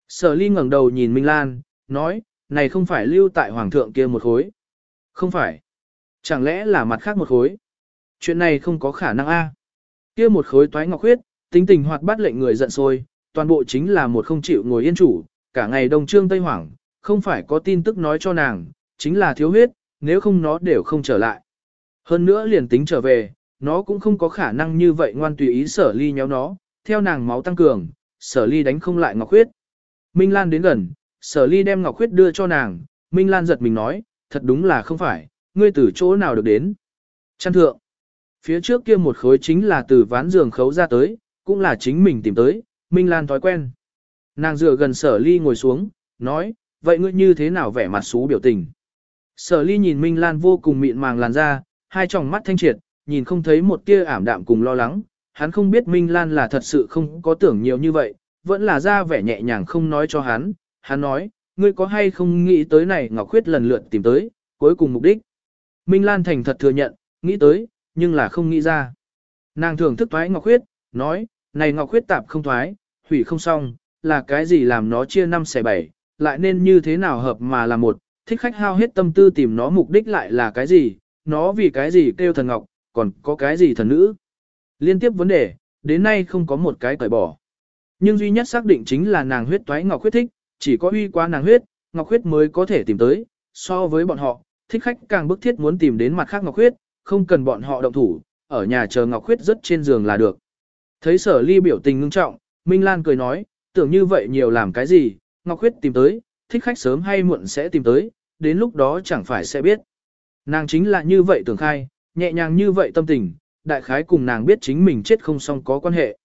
Sở ly ngẩng đầu nhìn Minh Lan, nói, này không phải lưu tại hoàng thượng kia một khối. Không phải. Chẳng lẽ là mặt khác một khối? Chuyện này không có khả năng a. Kia một khối toái ngọc huyết, tính tình hoạt bát lệnh người giận sôi, toàn bộ chính là một không chịu ngồi yên chủ, cả ngày đông trương tây hoảng, không phải có tin tức nói cho nàng, chính là thiếu huyết, nếu không nó đều không trở lại. Hơn nữa liền tính trở về, nó cũng không có khả năng như vậy ngoan tùy ý sở ly nhéo nó, theo nàng máu tăng cường, sở ly đánh không lại ngọc huyết. Minh Lan đến gần, sở ly đem ngọc huyết đưa cho nàng, Minh Lan giật mình nói, thật đúng là không phải, ngươi từ chỗ nào được đến. Chăn thượng, phía trước kia một khối chính là từ ván giường khấu ra tới, cũng là chính mình tìm tới, Minh Lan thói quen. Nàng dựa gần sở ly ngồi xuống, nói, vậy ngươi như thế nào vẻ mặt xú biểu tình. Sở ly nhìn Minh Lan vô cùng mịn màng làn da, hai tròng mắt thanh triệt, nhìn không thấy một tia ảm đạm cùng lo lắng, hắn không biết Minh Lan là thật sự không có tưởng nhiều như vậy, vẫn là ra vẻ nhẹ nhàng không nói cho hắn, hắn nói, ngươi có hay không nghĩ tới này Ngọc Khuyết lần lượt tìm tới, cuối cùng mục đích. Minh Lan thành thật thừa nhận, nghĩ tới, nhưng là không nghĩ ra. Nàng thưởng thức thoái Ngọc Khuyết, nói, này Ngọc Khuyết tạp không thoái, hủy không xong, là cái gì làm nó chia năm xẻ bảy, lại nên như thế nào hợp mà là một, thích khách hao hết tâm tư tìm nó mục đích lại là cái gì, nó vì cái gì kêu thần Ngọc, còn có cái gì thần nữ. Liên tiếp vấn đề, đến nay không có một cái cởi bỏ. Nhưng duy nhất xác định chính là nàng huyết toái Ngọc Khuyết thích, chỉ có uy qua nàng huyết, Ngọc Khuyết mới có thể tìm tới, so với bọn họ, thích khách càng bức thiết muốn tìm đến mặt khác Ngọc Khuyết, không cần bọn họ động thủ, ở nhà chờ Ngọc Khuyết rất trên giường là được. Thấy sở ly biểu tình ngưng trọng, Minh Lan cười nói, tưởng như vậy nhiều làm cái gì, Ngọc Khuyết tìm tới, thích khách sớm hay muộn sẽ tìm tới, đến lúc đó chẳng phải sẽ biết. Nàng chính là như vậy tưởng khai, nhẹ nhàng như vậy tâm tình, đại khái cùng nàng biết chính mình chết không xong có quan hệ.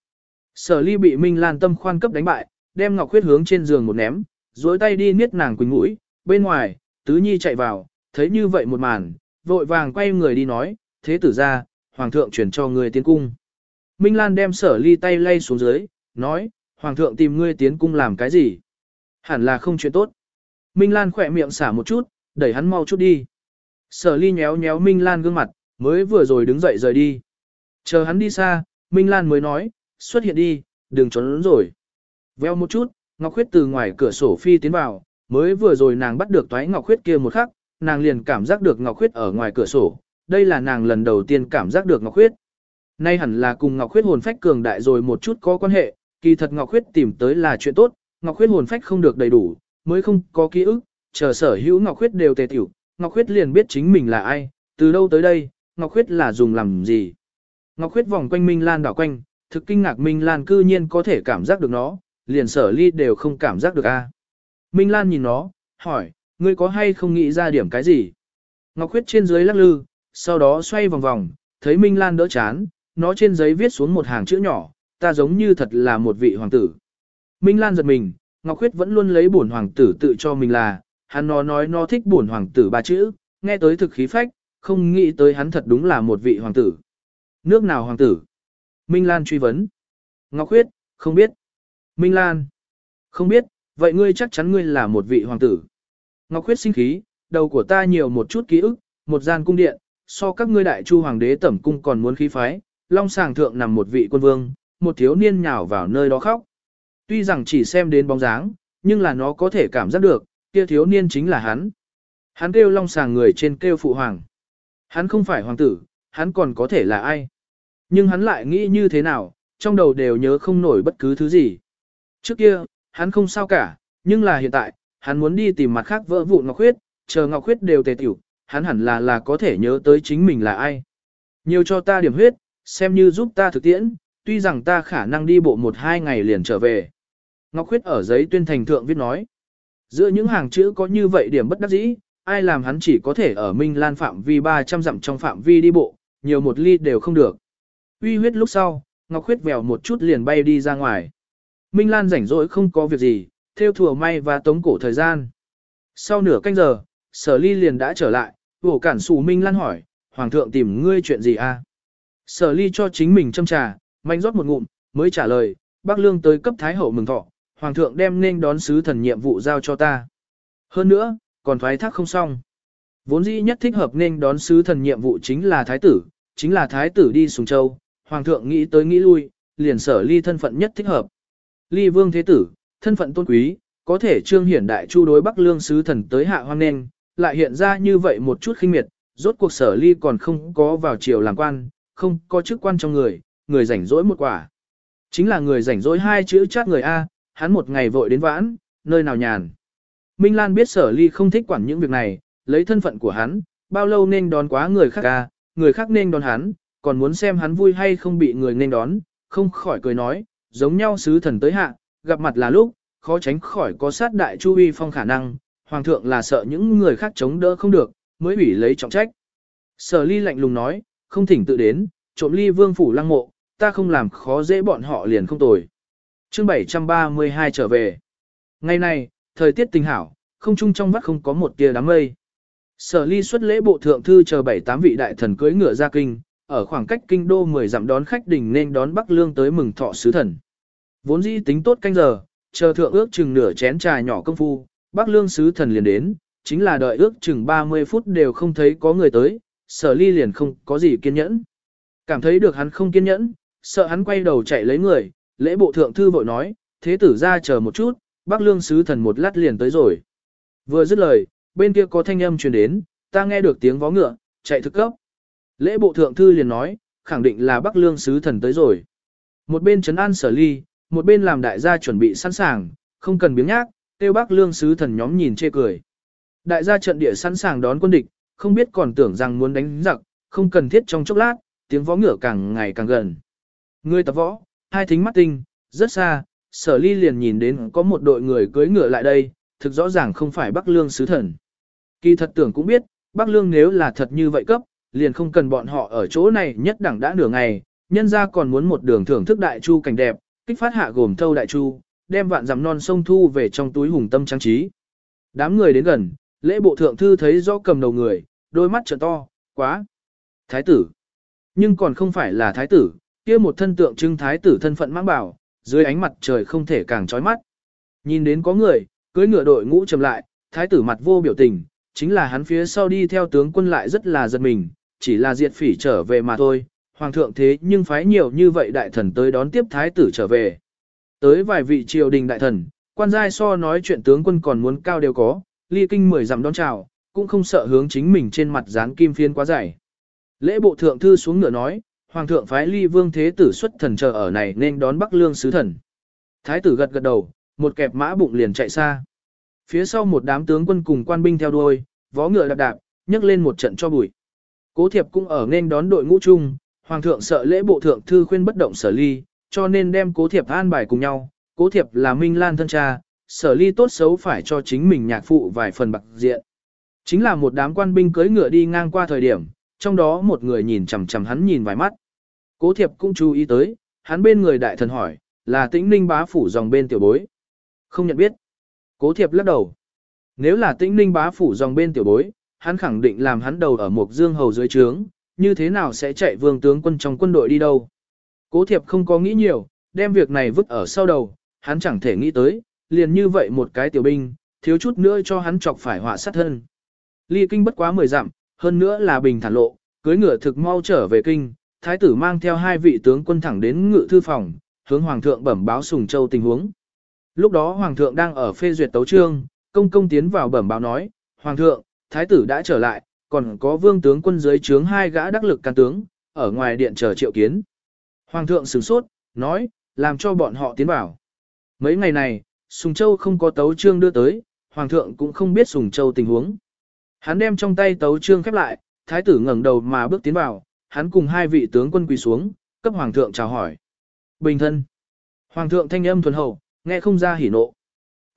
Sở ly bị Minh Lan tâm khoan cấp đánh bại, đem Ngọc Khuyết hướng trên giường một ném, dối tay đi niết nàng quỳnh mũi, bên ngoài, tứ nhi chạy vào, thấy như vậy một màn, vội vàng quay người đi nói, thế tử ra, hoàng thượng chuyển cho người tiến cung. Minh Lan đem sở ly tay lay xuống dưới, nói, hoàng thượng tìm ngươi tiến cung làm cái gì? Hẳn là không chuyện tốt. Minh Lan khỏe miệng xả một chút, đẩy hắn mau chút đi. Sở ly nhéo nhéo Minh Lan gương mặt, mới vừa rồi đứng dậy rời đi. Chờ hắn đi xa, Minh Lan mới nói, xuất hiện đi, đừng trốn rồi. Veo một chút, Ngọc Khuyết từ ngoài cửa sổ phi tiến vào, mới vừa rồi nàng bắt được toái Ngọc Khuyết kia một khắc, nàng liền cảm giác được Ngọc Khuyết ở ngoài cửa sổ, đây là nàng lần đầu tiên cảm giác được Ngọc Khuyết. Nay hẳn là cùng Ngọc Khuyết hồn phách cường đại rồi một chút có quan hệ, kỳ thật Ngọc Khuyết tìm tới là chuyện tốt, Ngọc Khuyết hồn phách không được đầy đủ, mới không có ký ức, chờ sở hữu Ngọc Khuyết đều tề tiểu, Ngọc Khuyết liền biết chính mình là ai, từ đâu tới đây, Ngọc Khuyết là dùng làm gì. Ngọc Khuyết vòng quanh Minh Lan đảo quanh, thực kinh ngạc Minh Lan cư nhiên có thể cảm giác được nó, liền sở ly đều không cảm giác được a. Minh Lan nhìn nó, hỏi, ngươi có hay không nghĩ ra điểm cái gì? Ngọc Khuyết trên dưới lắc lư, sau đó xoay vòng vòng, thấy Minh Lan đỡ chán, nó trên giấy viết xuống một hàng chữ nhỏ, ta giống như thật là một vị hoàng tử. Minh Lan giật mình, Ngọc Khuyết vẫn luôn lấy bổn hoàng tử tự cho mình là, hắn nó nói nó thích bổn hoàng tử ba chữ, nghe tới thực khí phách, không nghĩ tới hắn thật đúng là một vị hoàng tử. Nước nào hoàng tử? Minh Lan truy vấn. Ngọc Khuyết, không biết. Minh Lan. Không biết, vậy ngươi chắc chắn ngươi là một vị hoàng tử. Ngọc Khuyết sinh khí, đầu của ta nhiều một chút ký ức, một gian cung điện, so các ngươi đại chu hoàng đế tẩm cung còn muốn khí phái, long sàng thượng nằm một vị quân vương, một thiếu niên nhào vào nơi đó khóc. Tuy rằng chỉ xem đến bóng dáng, nhưng là nó có thể cảm giác được, kia thiếu niên chính là hắn. Hắn kêu long sàng người trên kêu phụ hoàng. Hắn không phải hoàng tử, hắn còn có thể là ai. Nhưng hắn lại nghĩ như thế nào, trong đầu đều nhớ không nổi bất cứ thứ gì. Trước kia, hắn không sao cả, nhưng là hiện tại, hắn muốn đi tìm mặt khác vỡ vụn Ngọc Khuyết, chờ Ngọc Khuyết đều tề tiểu, hắn hẳn là là có thể nhớ tới chính mình là ai. Nhiều cho ta điểm huyết, xem như giúp ta thực tiễn, tuy rằng ta khả năng đi bộ một hai ngày liền trở về. Ngọc Khuyết ở giấy tuyên thành thượng viết nói. Giữa những hàng chữ có như vậy điểm bất đắc dĩ, ai làm hắn chỉ có thể ở Minh Lan phạm vi 300 dặm trong phạm vi đi bộ, nhiều một ly đều không được. Uy huyết lúc sau, Ngọc Khuyết vèo một chút liền bay đi ra ngoài. Minh Lan rảnh rỗi không có việc gì, theo thừa may và tống cổ thời gian. Sau nửa canh giờ, sở ly liền đã trở lại, vổ cản xù Minh Lan hỏi, Hoàng thượng tìm ngươi chuyện gì a? Sở ly cho chính mình châm trà, mạnh rót một ngụm, mới trả lời, bác lương tới cấp thái hậu mừng thọ, Hoàng thượng đem nên đón sứ thần nhiệm vụ giao cho ta. Hơn nữa, còn thoái thác không xong. Vốn dĩ nhất thích hợp nên đón sứ thần nhiệm vụ chính là thái tử, chính là thái tử đi Sùng Châu, Hoàng thượng nghĩ tới nghĩ lui, liền sở ly thân phận nhất thích hợp. Ly vương thế tử, thân phận tôn quý, có thể trương hiển đại chu đối bắc lương sứ thần tới hạ hoang nên, lại hiện ra như vậy một chút khinh miệt, rốt cuộc sở ly còn không có vào triều làm quan, không có chức quan trong người, người rảnh rỗi một quả. Chính là người rảnh rỗi hai chữ chát người A, hắn một ngày vội đến vãn, nơi nào nhàn. Minh Lan biết sở ly không thích quản những việc này, lấy thân phận của hắn, bao lâu nên đón quá người khác A, người khác nên đón hắn, còn muốn xem hắn vui hay không bị người nên đón, không khỏi cười nói, giống nhau sứ thần tới hạ, gặp mặt là lúc, khó tránh khỏi có sát đại chu uy phong khả năng, hoàng thượng là sợ những người khác chống đỡ không được, mới ủy lấy trọng trách. Sở ly lạnh lùng nói, không thỉnh tự đến, trộm ly vương phủ lăng mộ, ta không làm khó dễ bọn họ liền không tồi. chương 732 trở về. Ngày này, thời tiết tình hảo, không trung trong vắt không có một tia đám mây. Sở ly xuất lễ bộ thượng thư chờ bảy tám vị đại thần cưới ngựa ra kinh, ở khoảng cách kinh đô 10 dặm đón khách đỉnh nên đón Bắc Lương tới mừng thọ sứ thần. Vốn dĩ tính tốt canh giờ, chờ thượng ước chừng nửa chén trà nhỏ công phu, Bắc Lương sứ thần liền đến, chính là đợi ước chừng 30 phút đều không thấy có người tới, sở ly liền không có gì kiên nhẫn. Cảm thấy được hắn không kiên nhẫn, sợ hắn quay đầu chạy lấy người, lễ bộ thượng thư vội nói, thế tử ra chờ một chút, Bắc Lương sứ thần một lát liền tới rồi. Vừa dứt lời, bên kia có thanh âm truyền đến, ta nghe được tiếng vó ngựa, chạy thực cấp. Lễ bộ thượng thư liền nói, khẳng định là Bắc Lương sứ thần tới rồi. Một bên trấn an sở ly, một bên làm đại gia chuẩn bị sẵn sàng, không cần biếng nhác, tiêu Bắc Lương sứ thần nhóm nhìn chê cười. Đại gia trận địa sẵn sàng đón quân địch, không biết còn tưởng rằng muốn đánh giặc, không cần thiết trong chốc lát, tiếng võ ngựa càng ngày càng gần. Người tập võ, hai thính mắt tinh, rất xa, sở ly liền nhìn đến có một đội người cưới ngựa lại đây, thực rõ ràng không phải Bắc Lương sứ thần. Kỳ thật tưởng cũng biết, Bắc Lương nếu là thật như vậy cấp, liền không cần bọn họ ở chỗ này nhất đẳng đã nửa ngày, nhân ra còn muốn một đường thưởng thức đại chu cảnh đẹp, kích phát hạ gồm thâu đại chu, đem vạn dặm non sông thu về trong túi hùng tâm trang trí. Đám người đến gần, lễ bộ thượng thư thấy rõ cầm đầu người, đôi mắt trợ to, quá. Thái tử. Nhưng còn không phải là thái tử, kia một thân tượng trưng thái tử thân phận mang bảo, dưới ánh mặt trời không thể càng chói mắt. Nhìn đến có người, cưới ngựa đội ngũ chậm lại, thái tử mặt vô biểu tình, chính là hắn phía sau đi theo tướng quân lại rất là giật mình, chỉ là diệt phỉ trở về mà thôi, hoàng thượng thế nhưng phái nhiều như vậy đại thần tới đón tiếp thái tử trở về. Tới vài vị triều đình đại thần, quan giai so nói chuyện tướng quân còn muốn cao đều có, ly kinh mười dặm đón chào, cũng không sợ hướng chính mình trên mặt dán kim phiên quá dày. Lễ bộ thượng thư xuống ngựa nói, hoàng thượng phái ly vương thế tử xuất thần chờ ở này nên đón bắc lương sứ thần. Thái tử gật gật đầu, một kẹp mã bụng liền chạy xa. Phía sau một đám tướng quân cùng quan binh theo đuôi, vó ngựa đạp đạp, nhấc lên một trận cho bụi. Cố thiệp cũng ở nên đón đội ngũ chung, hoàng thượng sợ lễ bộ thượng thư khuyên bất động sở ly, cho nên đem cố thiệp an bài cùng nhau. Cố thiệp là Minh Lan thân cha, sở ly tốt xấu phải cho chính mình nhạc phụ vài phần bạc diện. Chính là một đám quan binh cưỡi ngựa đi ngang qua thời điểm, trong đó một người nhìn chằm chằm hắn nhìn vài mắt. Cố thiệp cũng chú ý tới, hắn bên người đại thần hỏi, là tĩnh ninh bá phủ dòng bên tiểu bối. Không nhận biết. Cố thiệp lắc đầu. Nếu là tĩnh ninh bá phủ dòng bên tiểu bối, hắn khẳng định làm hắn đầu ở một dương hầu dưới trướng, như thế nào sẽ chạy vương tướng quân trong quân đội đi đâu. Cố thiệp không có nghĩ nhiều, đem việc này vứt ở sau đầu, hắn chẳng thể nghĩ tới, liền như vậy một cái tiểu binh, thiếu chút nữa cho hắn chọc phải họa sát thân. Ly kinh bất quá 10 dặm, hơn nữa là bình thản lộ, cưới ngựa thực mau trở về kinh, thái tử mang theo hai vị tướng quân thẳng đến ngự thư phòng, hướng hoàng thượng bẩm báo Sùng Châu tình huống. Lúc đó hoàng thượng đang ở phê duyệt tấu trương, công công tiến vào bẩm báo nói, hoàng thượng, thái tử đã trở lại, còn có vương tướng quân dưới trướng hai gã đắc lực can tướng, ở ngoài điện chờ triệu kiến. Hoàng thượng sửng sốt, nói, làm cho bọn họ tiến vào. Mấy ngày này, Sùng Châu không có tấu trương đưa tới, Hoàng thượng cũng không biết Sùng Châu tình huống. Hắn đem trong tay tấu trương khép lại, thái tử ngẩng đầu mà bước tiến vào, hắn cùng hai vị tướng quân quỳ xuống, cấp Hoàng thượng chào hỏi. Bình thân. Hoàng thượng thanh âm thuần hậu, nghe không ra hỉ nộ.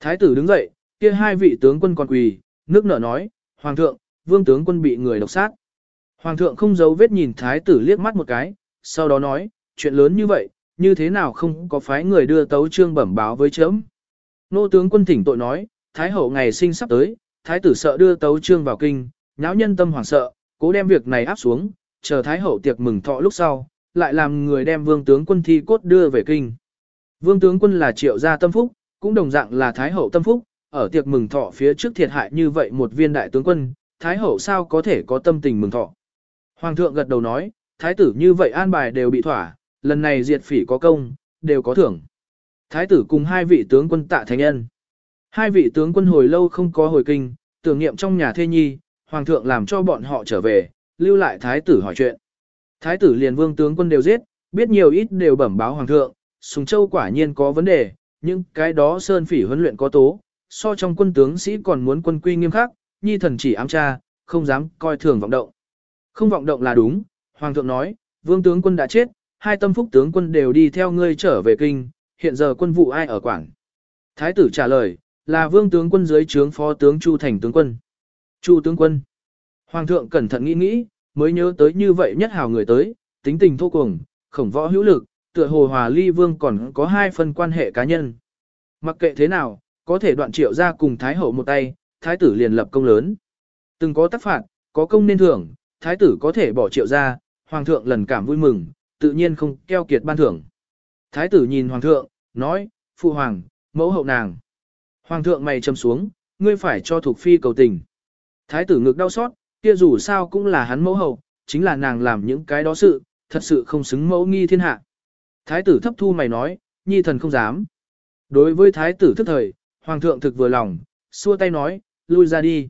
Thái tử đứng dậy, kia hai vị tướng quân còn quỳ, nước nở nói, Hoàng thượng, vương tướng quân bị người độc sát. Hoàng thượng không giấu vết nhìn thái tử liếc mắt một cái, sau đó nói, chuyện lớn như vậy, như thế nào không có phái người đưa tấu trương bẩm báo với chấm. Nô tướng quân thỉnh tội nói, thái hậu ngày sinh sắp tới, thái tử sợ đưa tấu trương vào kinh, nháo nhân tâm hoảng sợ, cố đem việc này áp xuống, chờ thái hậu tiệc mừng thọ lúc sau, lại làm người đem vương tướng quân thi cốt đưa về kinh. Vương tướng quân là triệu gia tâm phúc, cũng đồng dạng là thái hậu tâm phúc, ở tiệc mừng thọ phía trước thiệt hại như vậy một viên đại tướng quân, thái hậu sao có thể có tâm tình mừng thọ. Hoàng thượng gật đầu nói, thái tử như vậy an bài đều bị thỏa, lần này diệt phỉ có công, đều có thưởng. Thái tử cùng hai vị tướng quân tạ thánh nhân. Hai vị tướng quân hồi lâu không có hồi kinh, tưởng niệm trong nhà thê nhi, hoàng thượng làm cho bọn họ trở về, lưu lại thái tử hỏi chuyện. Thái tử liền vương tướng quân đều giết, biết nhiều ít đều bẩm báo hoàng thượng, Sùng Châu quả nhiên có vấn đề, nhưng cái đó sơn phỉ huấn luyện có tố, so trong quân tướng sĩ còn muốn quân quy nghiêm khắc, nhi thần chỉ ám tra, không dám coi thường vọng động. Không vọng động là đúng, hoàng thượng nói, vương tướng quân đã chết, hai tâm phúc tướng quân đều đi theo ngươi trở về kinh, hiện giờ quân vụ ai ở quảng. Thái tử trả lời, là vương tướng quân dưới trướng phó tướng Chu Thành tướng quân. Chu tướng quân. Hoàng thượng cẩn thận nghĩ nghĩ, mới nhớ tới như vậy nhất hào người tới, tính tình thô cùng, khổng võ hữu lực, tựa hồ hòa ly vương còn có hai phần quan hệ cá nhân. Mặc kệ thế nào, có thể đoạn triệu ra cùng Thái hậu một tay, Thái tử liền lập công lớn. Từng có tác phạt, có công nên thưởng, Thái tử có thể bỏ triệu ra, Hoàng thượng lần cảm vui mừng, tự nhiên không keo kiệt ban thưởng. Thái tử nhìn Hoàng thượng, nói, Phụ Hoàng, mẫu hậu nàng. Hoàng thượng mày châm xuống, ngươi phải cho thuộc phi cầu tình. Thái tử ngực đau xót, kia dù sao cũng là hắn mẫu hậu, chính là nàng làm những cái đó sự, thật sự không xứng mẫu nghi thiên hạ. Thái tử thấp thu mày nói, nhi thần không dám. Đối với thái tử thức thời, hoàng thượng thực vừa lòng, xua tay nói, lui ra đi.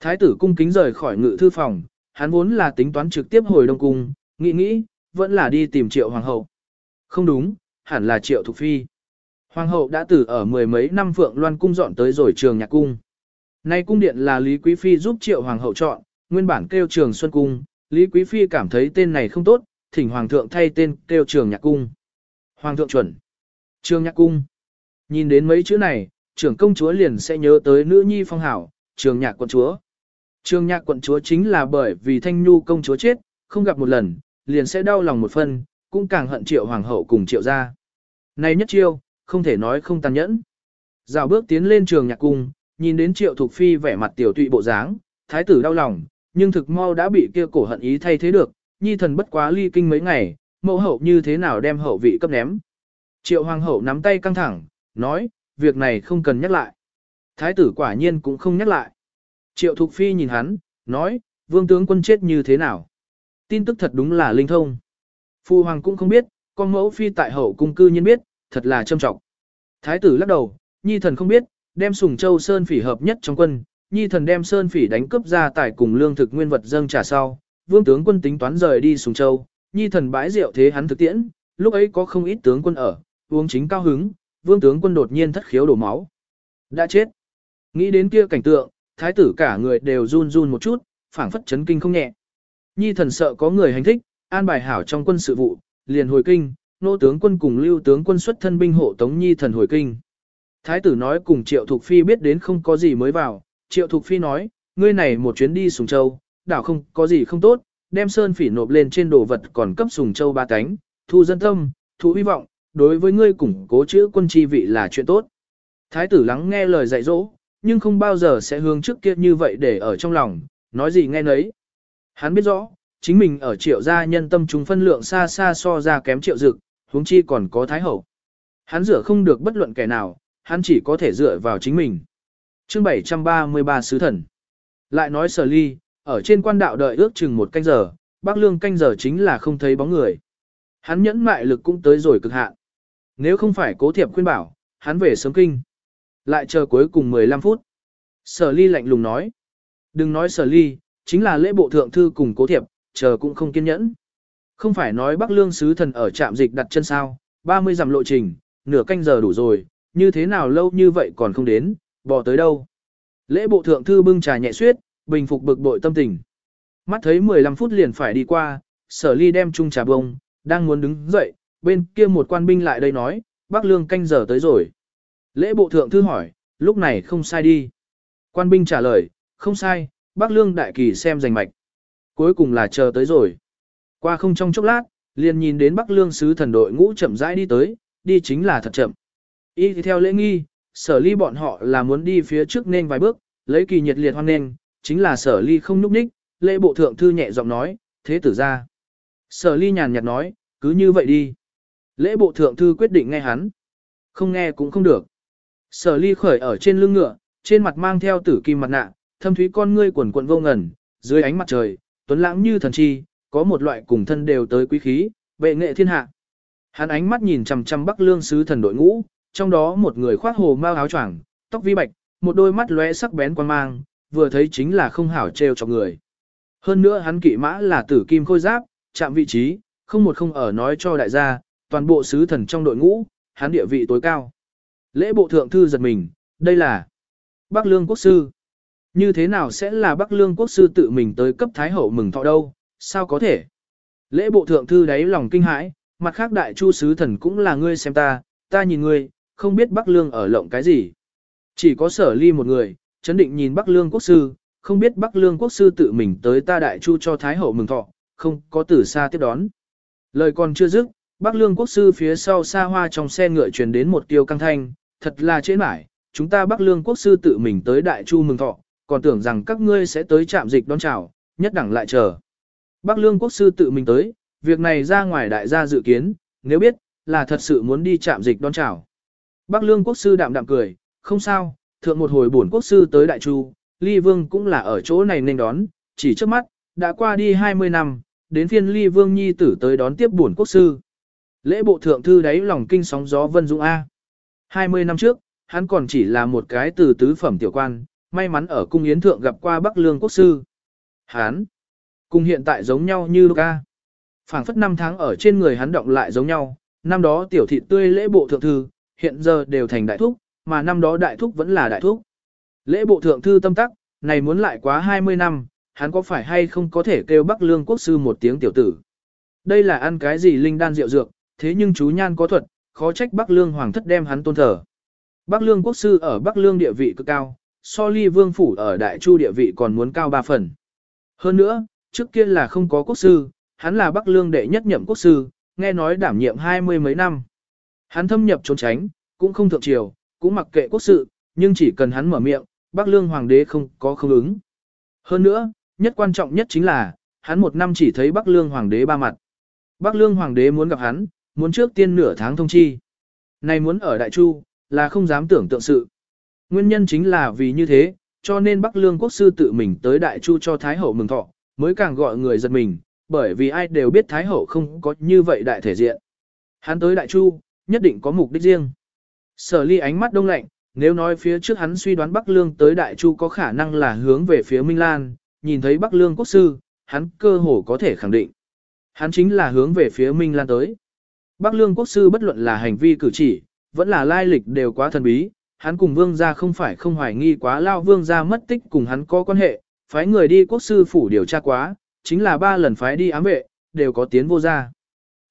Thái tử cung kính rời khỏi ngự thư phòng, hắn vốn là tính toán trực tiếp hồi đông cung, nghĩ nghĩ, vẫn là đi tìm triệu hoàng hậu. Không đúng, hẳn là triệu thục phi. Hoàng hậu đã từ ở mười mấy năm Phượng Loan cung dọn tới rồi trường nhạc cung. Nay cung điện là Lý Quý Phi giúp triệu hoàng hậu chọn, nguyên bản kêu trường Xuân Cung, Lý Quý Phi cảm thấy tên này không tốt, thỉnh Hoàng thượng thay tên kêu trường nhạc cung. Hoàng thượng chuẩn. Trường nhạc cung. Nhìn đến mấy chữ này, trưởng công chúa liền sẽ nhớ tới nữ nhi phong hảo, trường nhạc quận chúa. Trường nhạc quận chúa chính là bởi vì thanh nhu công chúa chết, không gặp một lần, liền sẽ đau lòng một phần, cũng càng hận triệu hoàng hậu cùng triệu gia. Này nhất chiêu, không thể nói không tàn nhẫn. Dạo bước tiến lên trường nhạc cung, nhìn đến triệu thục phi vẻ mặt tiểu tụy bộ dáng, thái tử đau lòng, nhưng thực mau đã bị kia cổ hận ý thay thế được, nhi thần bất quá ly kinh mấy ngày, mẫu hậu như thế nào đem hậu vị cấp ném. Triệu hoàng hậu nắm tay căng thẳng, nói, việc này không cần nhắc lại. Thái tử quả nhiên cũng không nhắc lại. Triệu Thục Phi nhìn hắn, nói, vương tướng quân chết như thế nào. Tin tức thật đúng là linh thông. Phu hoàng cũng không biết, con mẫu phi tại hậu cung cư nhiên biết, thật là trâm trọng. Thái tử lắc đầu, nhi thần không biết, đem sùng châu sơn phỉ hợp nhất trong quân, nhi thần đem sơn phỉ đánh cướp ra tài cùng lương thực nguyên vật dâng trả sau, vương tướng quân tính toán rời đi sùng châu, nhi thần bãi rượu thế hắn thực tiễn, lúc ấy có không ít tướng quân ở, uống chính cao hứng, vương tướng quân đột nhiên thất khiếu đổ máu. Đã chết. Nghĩ đến kia cảnh tượng, thái tử cả người đều run run một chút, phảng phất chấn kinh không nhẹ. Nhi thần sợ có người hành thích, an bài hảo trong quân sự vụ, liền hồi kinh, nô tướng quân cùng lưu tướng quân xuất thân binh hộ tống nhi thần hồi kinh. Thái tử nói cùng Triệu Thục Phi biết đến không có gì mới vào, Triệu Thục Phi nói, ngươi này một chuyến đi Sùng Châu, đảo không có gì không tốt, đem sơn phỉ nộp lên trên đồ vật còn cấp Sùng Châu ba cánh, thu dân tâm, thu hy vọng, đối với ngươi củng cố chữ quân chi vị là chuyện tốt. Thái tử lắng nghe lời dạy dỗ, nhưng không bao giờ sẽ hướng trước kia như vậy để ở trong lòng, nói gì nghe nấy. Hắn biết rõ, chính mình ở triệu gia nhân tâm chúng phân lượng xa xa so ra kém triệu dực, huống chi còn có thái hậu. Hắn rửa không được bất luận kẻ nào, hắn chỉ có thể dựa vào chính mình. chương 733 Sứ Thần Lại nói sở ly, ở trên quan đạo đợi ước chừng một canh giờ, bác lương canh giờ chính là không thấy bóng người. Hắn nhẫn mại lực cũng tới rồi cực hạn. Nếu không phải cố thiệp khuyên bảo, hắn về sớm kinh. Lại chờ cuối cùng 15 phút. Sở ly lạnh lùng nói. Đừng nói sở ly, chính là lễ bộ thượng thư cùng cố thiệp, chờ cũng không kiên nhẫn. Không phải nói Bắc Lương sứ thần ở trạm dịch đặt chân sao, 30 dặm lộ trình, nửa canh giờ đủ rồi, như thế nào lâu như vậy còn không đến, bỏ tới đâu. Lễ bộ thượng thư bưng trà nhẹ suyết, bình phục bực bội tâm tình. Mắt thấy 15 phút liền phải đi qua, sở ly đem chung trà bông, đang muốn đứng dậy, bên kia một quan binh lại đây nói, Bắc lương canh giờ tới rồi. Lễ bộ thượng thư hỏi, lúc này không sai đi. Quan binh trả lời, không sai, Bắc lương đại kỳ xem giành mạch. Cuối cùng là chờ tới rồi. Qua không trong chốc lát, liền nhìn đến Bắc Lương sứ thần đội ngũ chậm rãi đi tới, đi chính là thật chậm. Y theo lễ nghi, sở ly bọn họ là muốn đi phía trước nên vài bước, lấy kỳ nhiệt liệt hoan nghênh, chính là sở ly không núp ních, lễ bộ thượng thư nhẹ giọng nói, thế tử ra. Sở ly nhàn nhạt nói, cứ như vậy đi. Lễ bộ thượng thư quyết định nghe hắn. Không nghe cũng không được. Sở ly khởi ở trên lưng ngựa, trên mặt mang theo tử kim mặt nạ, thâm thúy con ngươi quần quận vô ngẩn, dưới ánh mặt trời, tuấn lãng như thần chi, có một loại cùng thân đều tới quý khí, bệ nghệ thiên hạ. Hắn ánh mắt nhìn chằm chằm Bắc Lương sứ thần đội ngũ, trong đó một người khoác hồ mao áo choàng, tóc vi bạch, một đôi mắt lóe sắc bén quan mang, vừa thấy chính là không hảo trêu cho người. Hơn nữa hắn kỵ mã là tử kim khôi giáp, chạm vị trí, không một không ở nói cho đại gia, toàn bộ sứ thần trong đội ngũ, hắn địa vị tối cao. Lễ bộ thượng thư giật mình, đây là Bắc Lương Quốc Sư. Như thế nào sẽ là Bắc Lương Quốc Sư tự mình tới cấp Thái Hậu mừng thọ đâu, sao có thể? Lễ bộ thượng thư đáy lòng kinh hãi, mặt khác đại chu sứ thần cũng là ngươi xem ta, ta nhìn ngươi, không biết Bắc Lương ở lộng cái gì. Chỉ có sở ly một người, chấn định nhìn Bắc Lương Quốc Sư, không biết Bắc Lương Quốc Sư tự mình tới ta đại chu cho Thái Hậu mừng thọ, không có từ xa tiếp đón. Lời còn chưa dứt, Bắc Lương Quốc Sư phía sau xa hoa trong xe ngựa truyền đến một tiêu căng thanh, thật là chế mải, chúng ta Bắc Lương Quốc Sư tự mình tới đại chu mừng thọ, còn tưởng rằng các ngươi sẽ tới trạm dịch đón chào, nhất đẳng lại chờ. Bắc Lương Quốc Sư tự mình tới, việc này ra ngoài đại gia dự kiến, nếu biết, là thật sự muốn đi chạm dịch đón chào. Bắc Lương Quốc Sư đạm đạm cười, không sao, thượng một hồi bổn Quốc Sư tới Đại Chu, Ly Vương cũng là ở chỗ này nên đón, chỉ trước mắt, đã qua đi 20 năm, đến phiên Ly Vương Nhi tử tới đón tiếp bổn Quốc Sư. Lễ bộ thượng thư đáy lòng kinh sóng gió vân dũng A. 20 năm trước, hắn còn chỉ là một cái từ tứ phẩm tiểu quan, may mắn ở cung yến thượng gặp qua Bắc Lương Quốc Sư. Hắn, cùng hiện tại giống nhau như Luca. phảng phất năm tháng ở trên người hắn động lại giống nhau, năm đó tiểu thị tươi lễ bộ thượng thư, hiện giờ đều thành đại thúc, mà năm đó đại thúc vẫn là đại thúc. Lễ bộ thượng thư tâm tắc, này muốn lại quá 20 năm, hắn có phải hay không có thể kêu Bắc Lương Quốc Sư một tiếng tiểu tử. Đây là ăn cái gì linh đan rượu dược, thế nhưng chú nhan có thuật, khó trách Bắc Lương Hoàng thất đem hắn tôn thờ. Bắc Lương Quốc Sư ở Bắc Lương địa vị cực cao, so ly vương phủ ở Đại Chu địa vị còn muốn cao ba phần. Hơn nữa, trước kia là không có quốc sư, hắn là Bắc Lương đệ nhất nhậm quốc sư, nghe nói đảm nhiệm hai mươi mấy năm. Hắn thâm nhập trốn tránh, cũng không thượng triều, cũng mặc kệ quốc sự, nhưng chỉ cần hắn mở miệng, Bắc Lương Hoàng đế không có không ứng. Hơn nữa, nhất quan trọng nhất chính là, hắn một năm chỉ thấy Bắc Lương Hoàng đế ba mặt. Bắc Lương Hoàng đế muốn gặp hắn, muốn trước tiên nửa tháng thông chi. Này muốn ở Đại Chu, là không dám tưởng tượng sự. Nguyên nhân chính là vì như thế, cho nên Bắc Lương Quốc sư tự mình tới Đại Chu cho Thái Hậu mừng thọ, mới càng gọi người giật mình, bởi vì ai đều biết Thái Hậu không có như vậy đại thể diện. Hắn tới Đại Chu, nhất định có mục đích riêng. Sở ly ánh mắt đông lạnh, nếu nói phía trước hắn suy đoán Bắc Lương tới Đại Chu có khả năng là hướng về phía Minh Lan, nhìn thấy Bắc Lương Quốc sư, hắn cơ hồ có thể khẳng định. Hắn chính là hướng về phía Minh Lan tới. Bắc Lương Quốc sư bất luận là hành vi cử chỉ, vẫn là lai lịch đều quá thần bí, hắn cùng vương gia không phải không hoài nghi quá lao vương gia mất tích cùng hắn có quan hệ, phái người đi quốc sư phủ điều tra quá, chính là ba lần phái đi ám vệ, đều có tiến vô gia.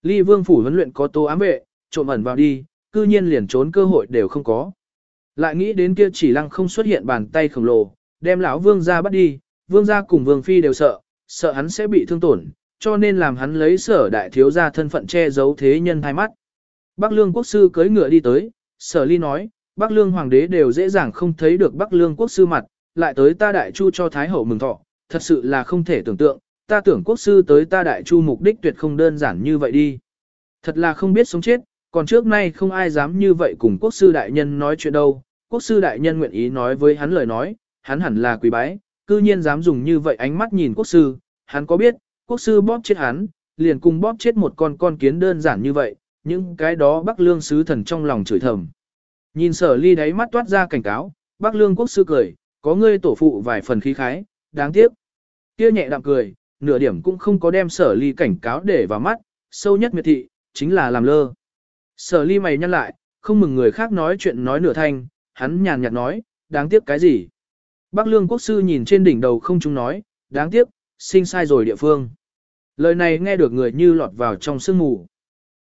Ly vương phủ huấn luyện có tô ám vệ, trộm ẩn vào đi, cư nhiên liền trốn cơ hội đều không có. Lại nghĩ đến kia chỉ lăng không xuất hiện bàn tay khổng lồ, đem lão vương gia bắt đi, vương gia cùng vương phi đều sợ, sợ hắn sẽ bị thương tổn, cho nên làm hắn lấy sở đại thiếu gia thân phận che giấu thế nhân hai mắt. Bắc lương quốc sư cưỡi ngựa đi tới, sở ly nói, Bắc Lương Hoàng đế đều dễ dàng không thấy được Bắc Lương quốc sư mặt, lại tới ta đại chu cho Thái Hậu mừng thọ, thật sự là không thể tưởng tượng, ta tưởng quốc sư tới ta đại chu mục đích tuyệt không đơn giản như vậy đi. Thật là không biết sống chết, còn trước nay không ai dám như vậy cùng quốc sư đại nhân nói chuyện đâu, quốc sư đại nhân nguyện ý nói với hắn lời nói, hắn hẳn là quý bái, cư nhiên dám dùng như vậy ánh mắt nhìn quốc sư, hắn có biết, quốc sư bóp chết hắn, liền cùng bóp chết một con con kiến đơn giản như vậy, những cái đó Bắc Lương sứ thần trong lòng chửi thầm. Nhìn sở ly đáy mắt toát ra cảnh cáo, bác lương quốc sư cười, có ngươi tổ phụ vài phần khí khái, đáng tiếc. Kia nhẹ đạm cười, nửa điểm cũng không có đem sở ly cảnh cáo để vào mắt, sâu nhất miệt thị, chính là làm lơ. Sở ly mày nhăn lại, không mừng người khác nói chuyện nói nửa thanh, hắn nhàn nhạt nói, đáng tiếc cái gì. Bác lương quốc sư nhìn trên đỉnh đầu không chúng nói, đáng tiếc, sinh sai rồi địa phương. Lời này nghe được người như lọt vào trong sương mù.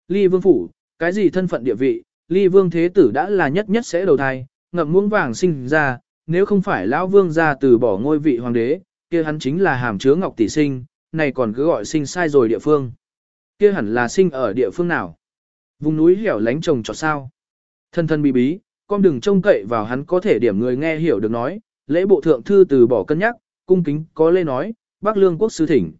Ly vương phủ, cái gì thân phận địa vị, ly vương thế tử đã là nhất nhất sẽ đầu thai, ngậm muỗng vàng sinh ra, nếu không phải lão vương ra từ bỏ ngôi vị hoàng đế, kia hắn chính là hàm chứa ngọc tỷ sinh, này còn cứ gọi sinh sai rồi địa phương. Kia hẳn là sinh ở địa phương nào? Vùng núi hẻo lánh trồng trọt sao? Thân thân bí bí, con đừng trông cậy vào hắn có thể điểm người nghe hiểu được nói, lễ bộ thượng thư từ bỏ cân nhắc, cung kính có lê nói, bác lương quốc sư thỉnh.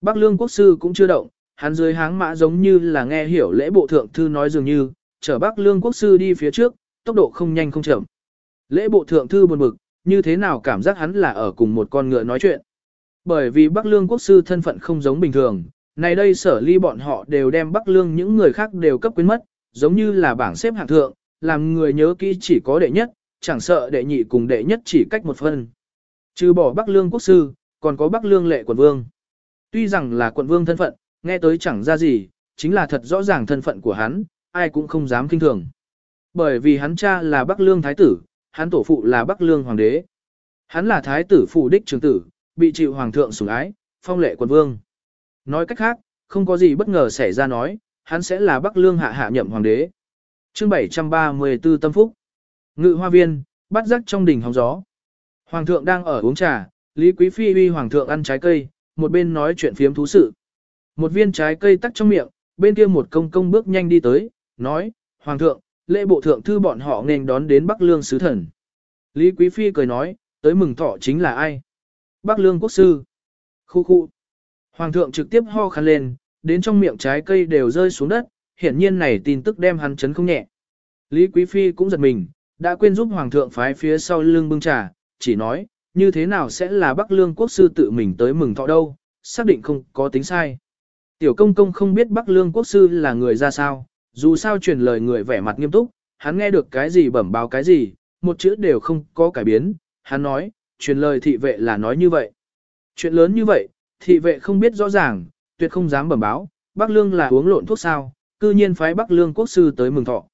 Bác lương quốc sư cũng chưa động, hắn dưới háng mã giống như là nghe hiểu lễ bộ thượng thư nói dường như, chở Bắc Lương quốc sư đi phía trước, tốc độ không nhanh không chậm. Lễ bộ thượng thư buồn bực, như thế nào cảm giác hắn là ở cùng một con ngựa nói chuyện. Bởi vì Bắc Lương quốc sư thân phận không giống bình thường, này đây sở ly bọn họ đều đem Bắc Lương những người khác đều cấp quyến mất, giống như là bảng xếp hạng thượng, làm người nhớ kỹ chỉ có đệ nhất, chẳng sợ đệ nhị cùng đệ nhất chỉ cách một phân. Trừ bỏ Bắc Lương quốc sư, còn có Bắc Lương lệ quận vương. Tuy rằng là quận vương thân phận, nghe tới chẳng ra gì, chính là thật rõ ràng thân phận của hắn, ai cũng không dám kinh thường. Bởi vì hắn cha là Bắc Lương Thái tử, hắn tổ phụ là Bắc Lương Hoàng đế. Hắn là Thái tử phụ đích trường tử, bị chịu Hoàng thượng sủng ái, phong lệ quân vương. Nói cách khác, không có gì bất ngờ xảy ra nói, hắn sẽ là Bắc Lương hạ hạ nhậm Hoàng đế. chương 734 Tâm Phúc Ngự hoa viên, bắt rắc trong đỉnh hóng gió. Hoàng thượng đang ở uống trà, Lý Quý Phi uy Hoàng thượng ăn trái cây, một bên nói chuyện phiếm thú sự. Một viên trái cây tắc trong miệng, bên kia một công công bước nhanh đi tới, nói, Hoàng thượng, lễ bộ thượng thư bọn họ nên đón đến Bắc Lương sứ thần. Lý Quý Phi cười nói, tới mừng thọ chính là ai? Bắc Lương quốc sư. Khu khu. Hoàng thượng trực tiếp ho khăn lên, đến trong miệng trái cây đều rơi xuống đất, hiển nhiên này tin tức đem hắn chấn không nhẹ. Lý Quý Phi cũng giật mình, đã quên giúp Hoàng thượng phái phía sau lưng bưng trà, chỉ nói, như thế nào sẽ là Bắc Lương quốc sư tự mình tới mừng thọ đâu, xác định không có tính sai. Tiểu công công không biết Bắc Lương quốc sư là người ra sao, dù sao truyền lời người vẻ mặt nghiêm túc, hắn nghe được cái gì bẩm báo cái gì, một chữ đều không có cải biến, hắn nói, truyền lời thị vệ là nói như vậy. Chuyện lớn như vậy, thị vệ không biết rõ ràng, tuyệt không dám bẩm báo, Bắc Lương là uống lộn thuốc sao, cư nhiên phái Bắc Lương quốc sư tới mừng thọ.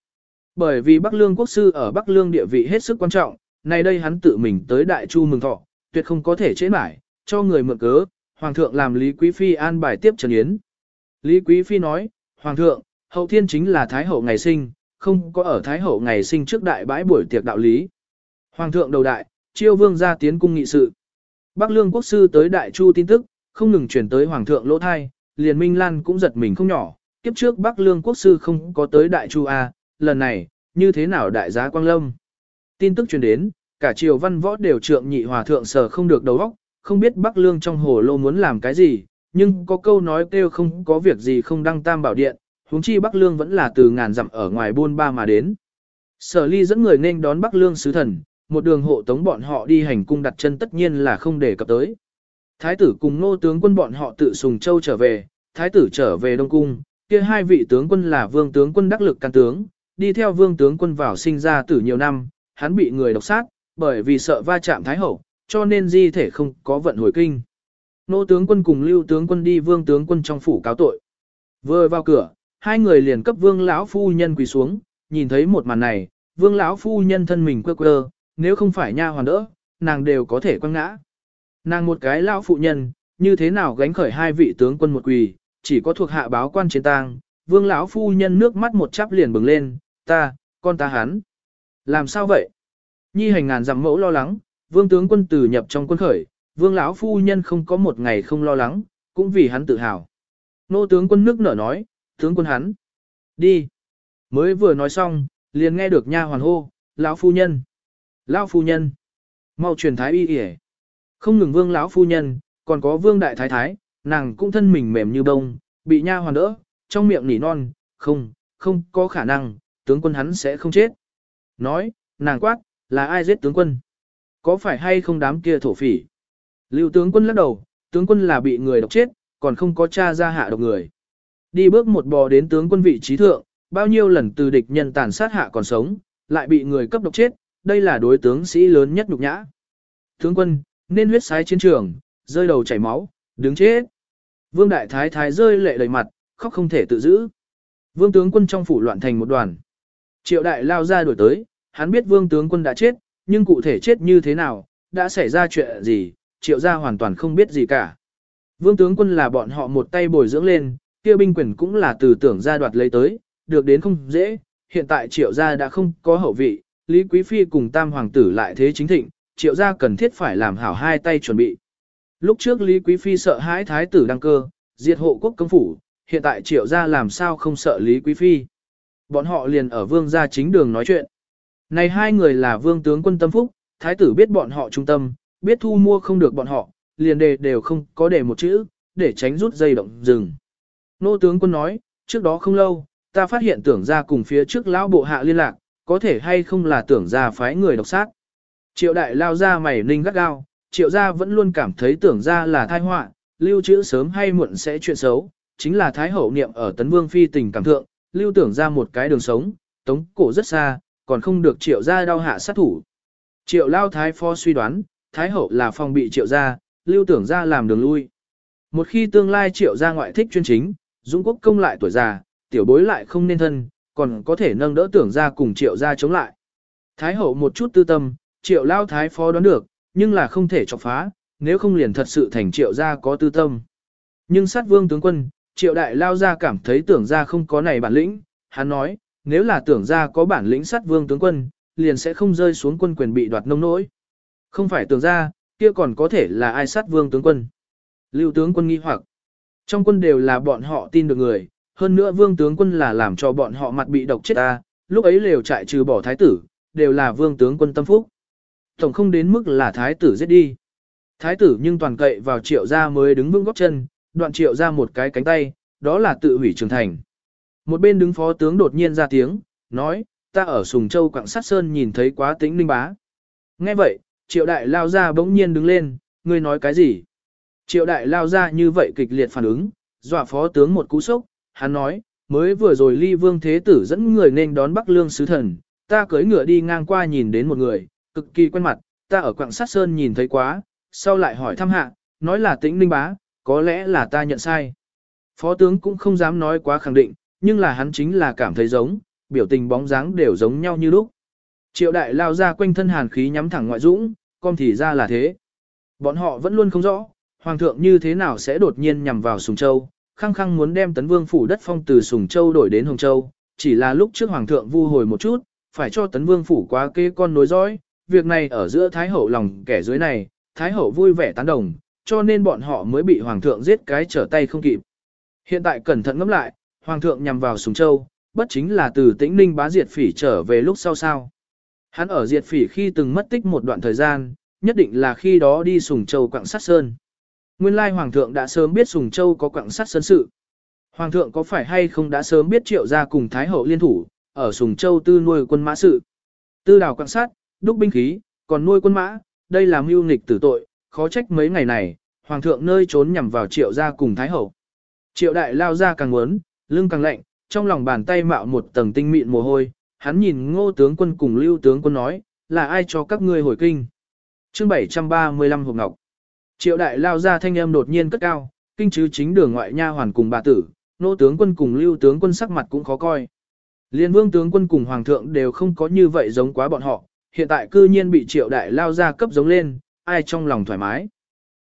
Bởi vì Bắc Lương quốc sư ở Bắc Lương địa vị hết sức quan trọng, nay đây hắn tự mình tới Đại Chu mừng thọ, tuyệt không có thể chế mãi, cho người mượn cớ, Hoàng thượng làm Lý Quý Phi an bài tiếp Trần Yến. Lý Quý Phi nói, Hoàng thượng, hậu thiên chính là Thái hậu ngày sinh, không có ở Thái hậu ngày sinh trước đại bãi buổi tiệc đạo lý. Hoàng thượng đầu đại, chiêu vương ra tiến cung nghị sự. Bắc Lương quốc sư tới Đại Chu tin tức, không ngừng truyền tới Hoàng thượng lỗ thai, liền Minh Lan cũng giật mình không nhỏ, kiếp trước Bắc Lương quốc sư không có tới Đại Chu A, lần này, như thế nào đại giá Quang Lâm. Tin tức truyền đến, cả triều văn võ đều trượng nhị hòa thượng sở không được đầu óc, không biết Bắc Lương trong hồ lô muốn làm cái gì, nhưng có câu nói kêu không có việc gì không đăng tam bảo điện, huống chi Bắc Lương vẫn là từ ngàn dặm ở ngoài buôn ba mà đến. Sở ly dẫn người nên đón Bắc Lương sứ thần, một đường hộ tống bọn họ đi hành cung đặt chân tất nhiên là không để cập tới. Thái tử cùng nô tướng quân bọn họ tự sùng châu trở về, thái tử trở về Đông Cung, kia hai vị tướng quân là vương tướng quân đắc lực can tướng, đi theo vương tướng quân vào sinh ra tử nhiều năm, hắn bị người độc sát, bởi vì sợ va chạm thái hậu, cho nên di thể không có vận hồi kinh. Nô tướng quân cùng lưu tướng quân đi vương tướng quân trong phủ cáo tội. Vừa vào cửa, hai người liền cấp vương lão phu nhân quỳ xuống, nhìn thấy một màn này, vương lão phu nhân thân mình quơ quơ, nếu không phải nha hoàn đỡ, nàng đều có thể quăng ngã. Nàng một cái lão phụ nhân, như thế nào gánh khởi hai vị tướng quân một quỳ, chỉ có thuộc hạ báo quan trên tang, vương lão phu nhân nước mắt một chắp liền bừng lên, ta, con ta hắn. Làm sao vậy? Nhi hành ngàn dặm mẫu lo lắng, vương tướng quân từ nhập trong quân khởi, vương lão phu nhân không có một ngày không lo lắng, cũng vì hắn tự hào. Nô tướng quân nước nở nói, tướng quân hắn, đi. Mới vừa nói xong, liền nghe được nha hoàn hô, lão phu nhân, lão phu nhân, mau truyền thái y y. Không ngừng vương lão phu nhân, còn có vương đại thái thái, nàng cũng thân mình mềm như bông, bị nha hoàn đỡ, trong miệng nỉ non, không, không có khả năng, tướng quân hắn sẽ không chết. Nói, nàng quát, là ai giết tướng quân? Có phải hay không đám kia thổ phỉ? Lưu tướng quân lắc đầu, tướng quân là bị người độc chết, còn không có cha ra hạ độc người. Đi bước một bò đến tướng quân vị trí thượng, bao nhiêu lần từ địch nhân tàn sát hạ còn sống, lại bị người cấp độc chết, đây là đối tướng sĩ lớn nhất nhục nhã. Tướng quân, nên huyết sái chiến trường, rơi đầu chảy máu, đứng chết. Vương đại thái thái rơi lệ đầy mặt, khóc không thể tự giữ. Vương tướng quân trong phủ loạn thành một đoàn. Triệu đại lao ra đuổi tới, hắn biết vương tướng quân đã chết, nhưng cụ thể chết như thế nào, đã xảy ra chuyện gì, triệu gia hoàn toàn không biết gì cả. Vương tướng quân là bọn họ một tay bồi dưỡng lên, kia binh quyền cũng là từ tưởng gia đoạt lấy tới, được đến không dễ, hiện tại triệu gia đã không có hậu vị, Lý Quý Phi cùng tam hoàng tử lại thế chính thịnh, triệu gia cần thiết phải làm hảo hai tay chuẩn bị. Lúc trước Lý Quý Phi sợ hãi thái tử đăng cơ, diệt hộ quốc công phủ, hiện tại triệu gia làm sao không sợ Lý Quý Phi. Bọn họ liền ở vương gia chính đường nói chuyện. Này hai người là vương tướng quân tâm phúc, thái tử biết bọn họ trung tâm, biết thu mua không được bọn họ, liền đề đều không có đề một chữ, để tránh rút dây động rừng. Nô tướng quân nói, trước đó không lâu, ta phát hiện tưởng ra cùng phía trước lão bộ hạ liên lạc, có thể hay không là tưởng ra phái người độc sát. Triệu đại lao ra mày ninh gắt gao, triệu gia vẫn luôn cảm thấy tưởng ra là thai họa, lưu trữ sớm hay muộn sẽ chuyện xấu, chính là Thái Hậu niệm ở Tấn Vương Phi tình cảm thượng, lưu tưởng ra một cái đường sống, tống cổ rất xa, còn không được triệu gia đau hạ sát thủ. Triệu lao Thái Phó suy đoán, Thái Hậu là phòng bị triệu gia, lưu tưởng ra làm đường lui. Một khi tương lai triệu gia ngoại thích chuyên chính, Dũng Quốc công lại tuổi già, tiểu bối lại không nên thân, còn có thể nâng đỡ tưởng ra cùng triệu ra chống lại. Thái Hậu một chút tư tâm, triệu lao Thái Phó đoán được, nhưng là không thể chọc phá, nếu không liền thật sự thành triệu gia có tư tâm. Nhưng sát vương tướng quân, triệu đại lao ra cảm thấy tưởng ra không có này bản lĩnh, hắn nói, nếu là tưởng ra có bản lĩnh sát vương tướng quân, liền sẽ không rơi xuống quân quyền bị đoạt nông nỗi. Không phải tưởng ra, kia còn có thể là ai sát vương tướng quân. Lưu tướng quân nghi hoặc, trong quân đều là bọn họ tin được người, hơn nữa vương tướng quân là làm cho bọn họ mặt bị độc chết ta, lúc ấy lều trại trừ bỏ thái tử, đều là vương tướng quân tâm phúc. Tổng không đến mức là thái tử giết đi. Thái tử nhưng toàn cậy vào triệu gia mới đứng vững góc chân, đoạn triệu ra một cái cánh tay, đó là tự hủy trường thành. Một bên đứng phó tướng đột nhiên ra tiếng, nói, ta ở Sùng Châu Quảng Sát Sơn nhìn thấy quá tĩnh ninh bá. Nghe vậy, triệu đại lao ra bỗng nhiên đứng lên, ngươi nói cái gì? Triệu đại lao ra như vậy kịch liệt phản ứng, dọa phó tướng một cú sốc, hắn nói, mới vừa rồi ly vương thế tử dẫn người nên đón Bắc Lương sứ thần, ta cưỡi ngựa đi ngang qua nhìn đến một người, cực kỳ quen mặt, ta ở quạng Sát Sơn nhìn thấy quá, sau lại hỏi thăm hạ, nói là tĩnh ninh bá, có lẽ là ta nhận sai. Phó tướng cũng không dám nói quá khẳng định, nhưng là hắn chính là cảm thấy giống, biểu tình bóng dáng đều giống nhau như lúc. Triệu đại lao ra quanh thân hàn khí nhắm thẳng ngoại dũng, con thì ra là thế. Bọn họ vẫn luôn không rõ, hoàng thượng như thế nào sẽ đột nhiên nhằm vào Sùng Châu, khăng khăng muốn đem tấn vương phủ đất phong từ Sùng Châu đổi đến Hồng Châu, chỉ là lúc trước hoàng thượng vu hồi một chút, phải cho tấn vương phủ quá kê con nối dõi, việc này ở giữa Thái Hậu lòng kẻ dưới này, Thái Hậu vui vẻ tán đồng, cho nên bọn họ mới bị Hoàng thượng giết cái trở tay không kịp. Hiện tại cẩn thận ngẫm lại, Hoàng thượng nhằm vào Sùng Châu, bất chính là từ tĩnh ninh bá diệt phỉ trở về lúc sau sao. Hắn ở diệt phỉ khi từng mất tích một đoạn thời gian, nhất định là khi đó đi Sùng Châu quặng sát sơn. Nguyên lai Hoàng thượng đã sớm biết Sùng Châu có quặng sắt sơn sự. Hoàng thượng có phải hay không đã sớm biết triệu gia cùng Thái hậu liên thủ, ở Sùng Châu tư nuôi quân mã sự. Tư đào quặng sắt, đúc binh khí, còn nuôi quân mã, đây là mưu nghịch tử tội, khó trách mấy ngày này, hoàng thượng nơi trốn nhằm vào triệu gia cùng thái hậu. Triệu đại lao ra càng muốn, lưng càng lạnh, trong lòng bàn tay mạo một tầng tinh mịn mồ hôi, hắn nhìn ngô tướng quân cùng lưu tướng quân nói, là ai cho các ngươi hồi kinh. chương 735 hộp ngọc. Triệu đại lao ra thanh âm đột nhiên cất cao, kinh chứ chính đường ngoại nha hoàn cùng bà tử, nô tướng quân cùng lưu tướng quân sắc mặt cũng khó coi. Liên vương tướng quân cùng hoàng thượng đều không có như vậy giống quá bọn họ, hiện tại cư nhiên bị triệu đại lao ra cấp giống lên, ai trong lòng thoải mái.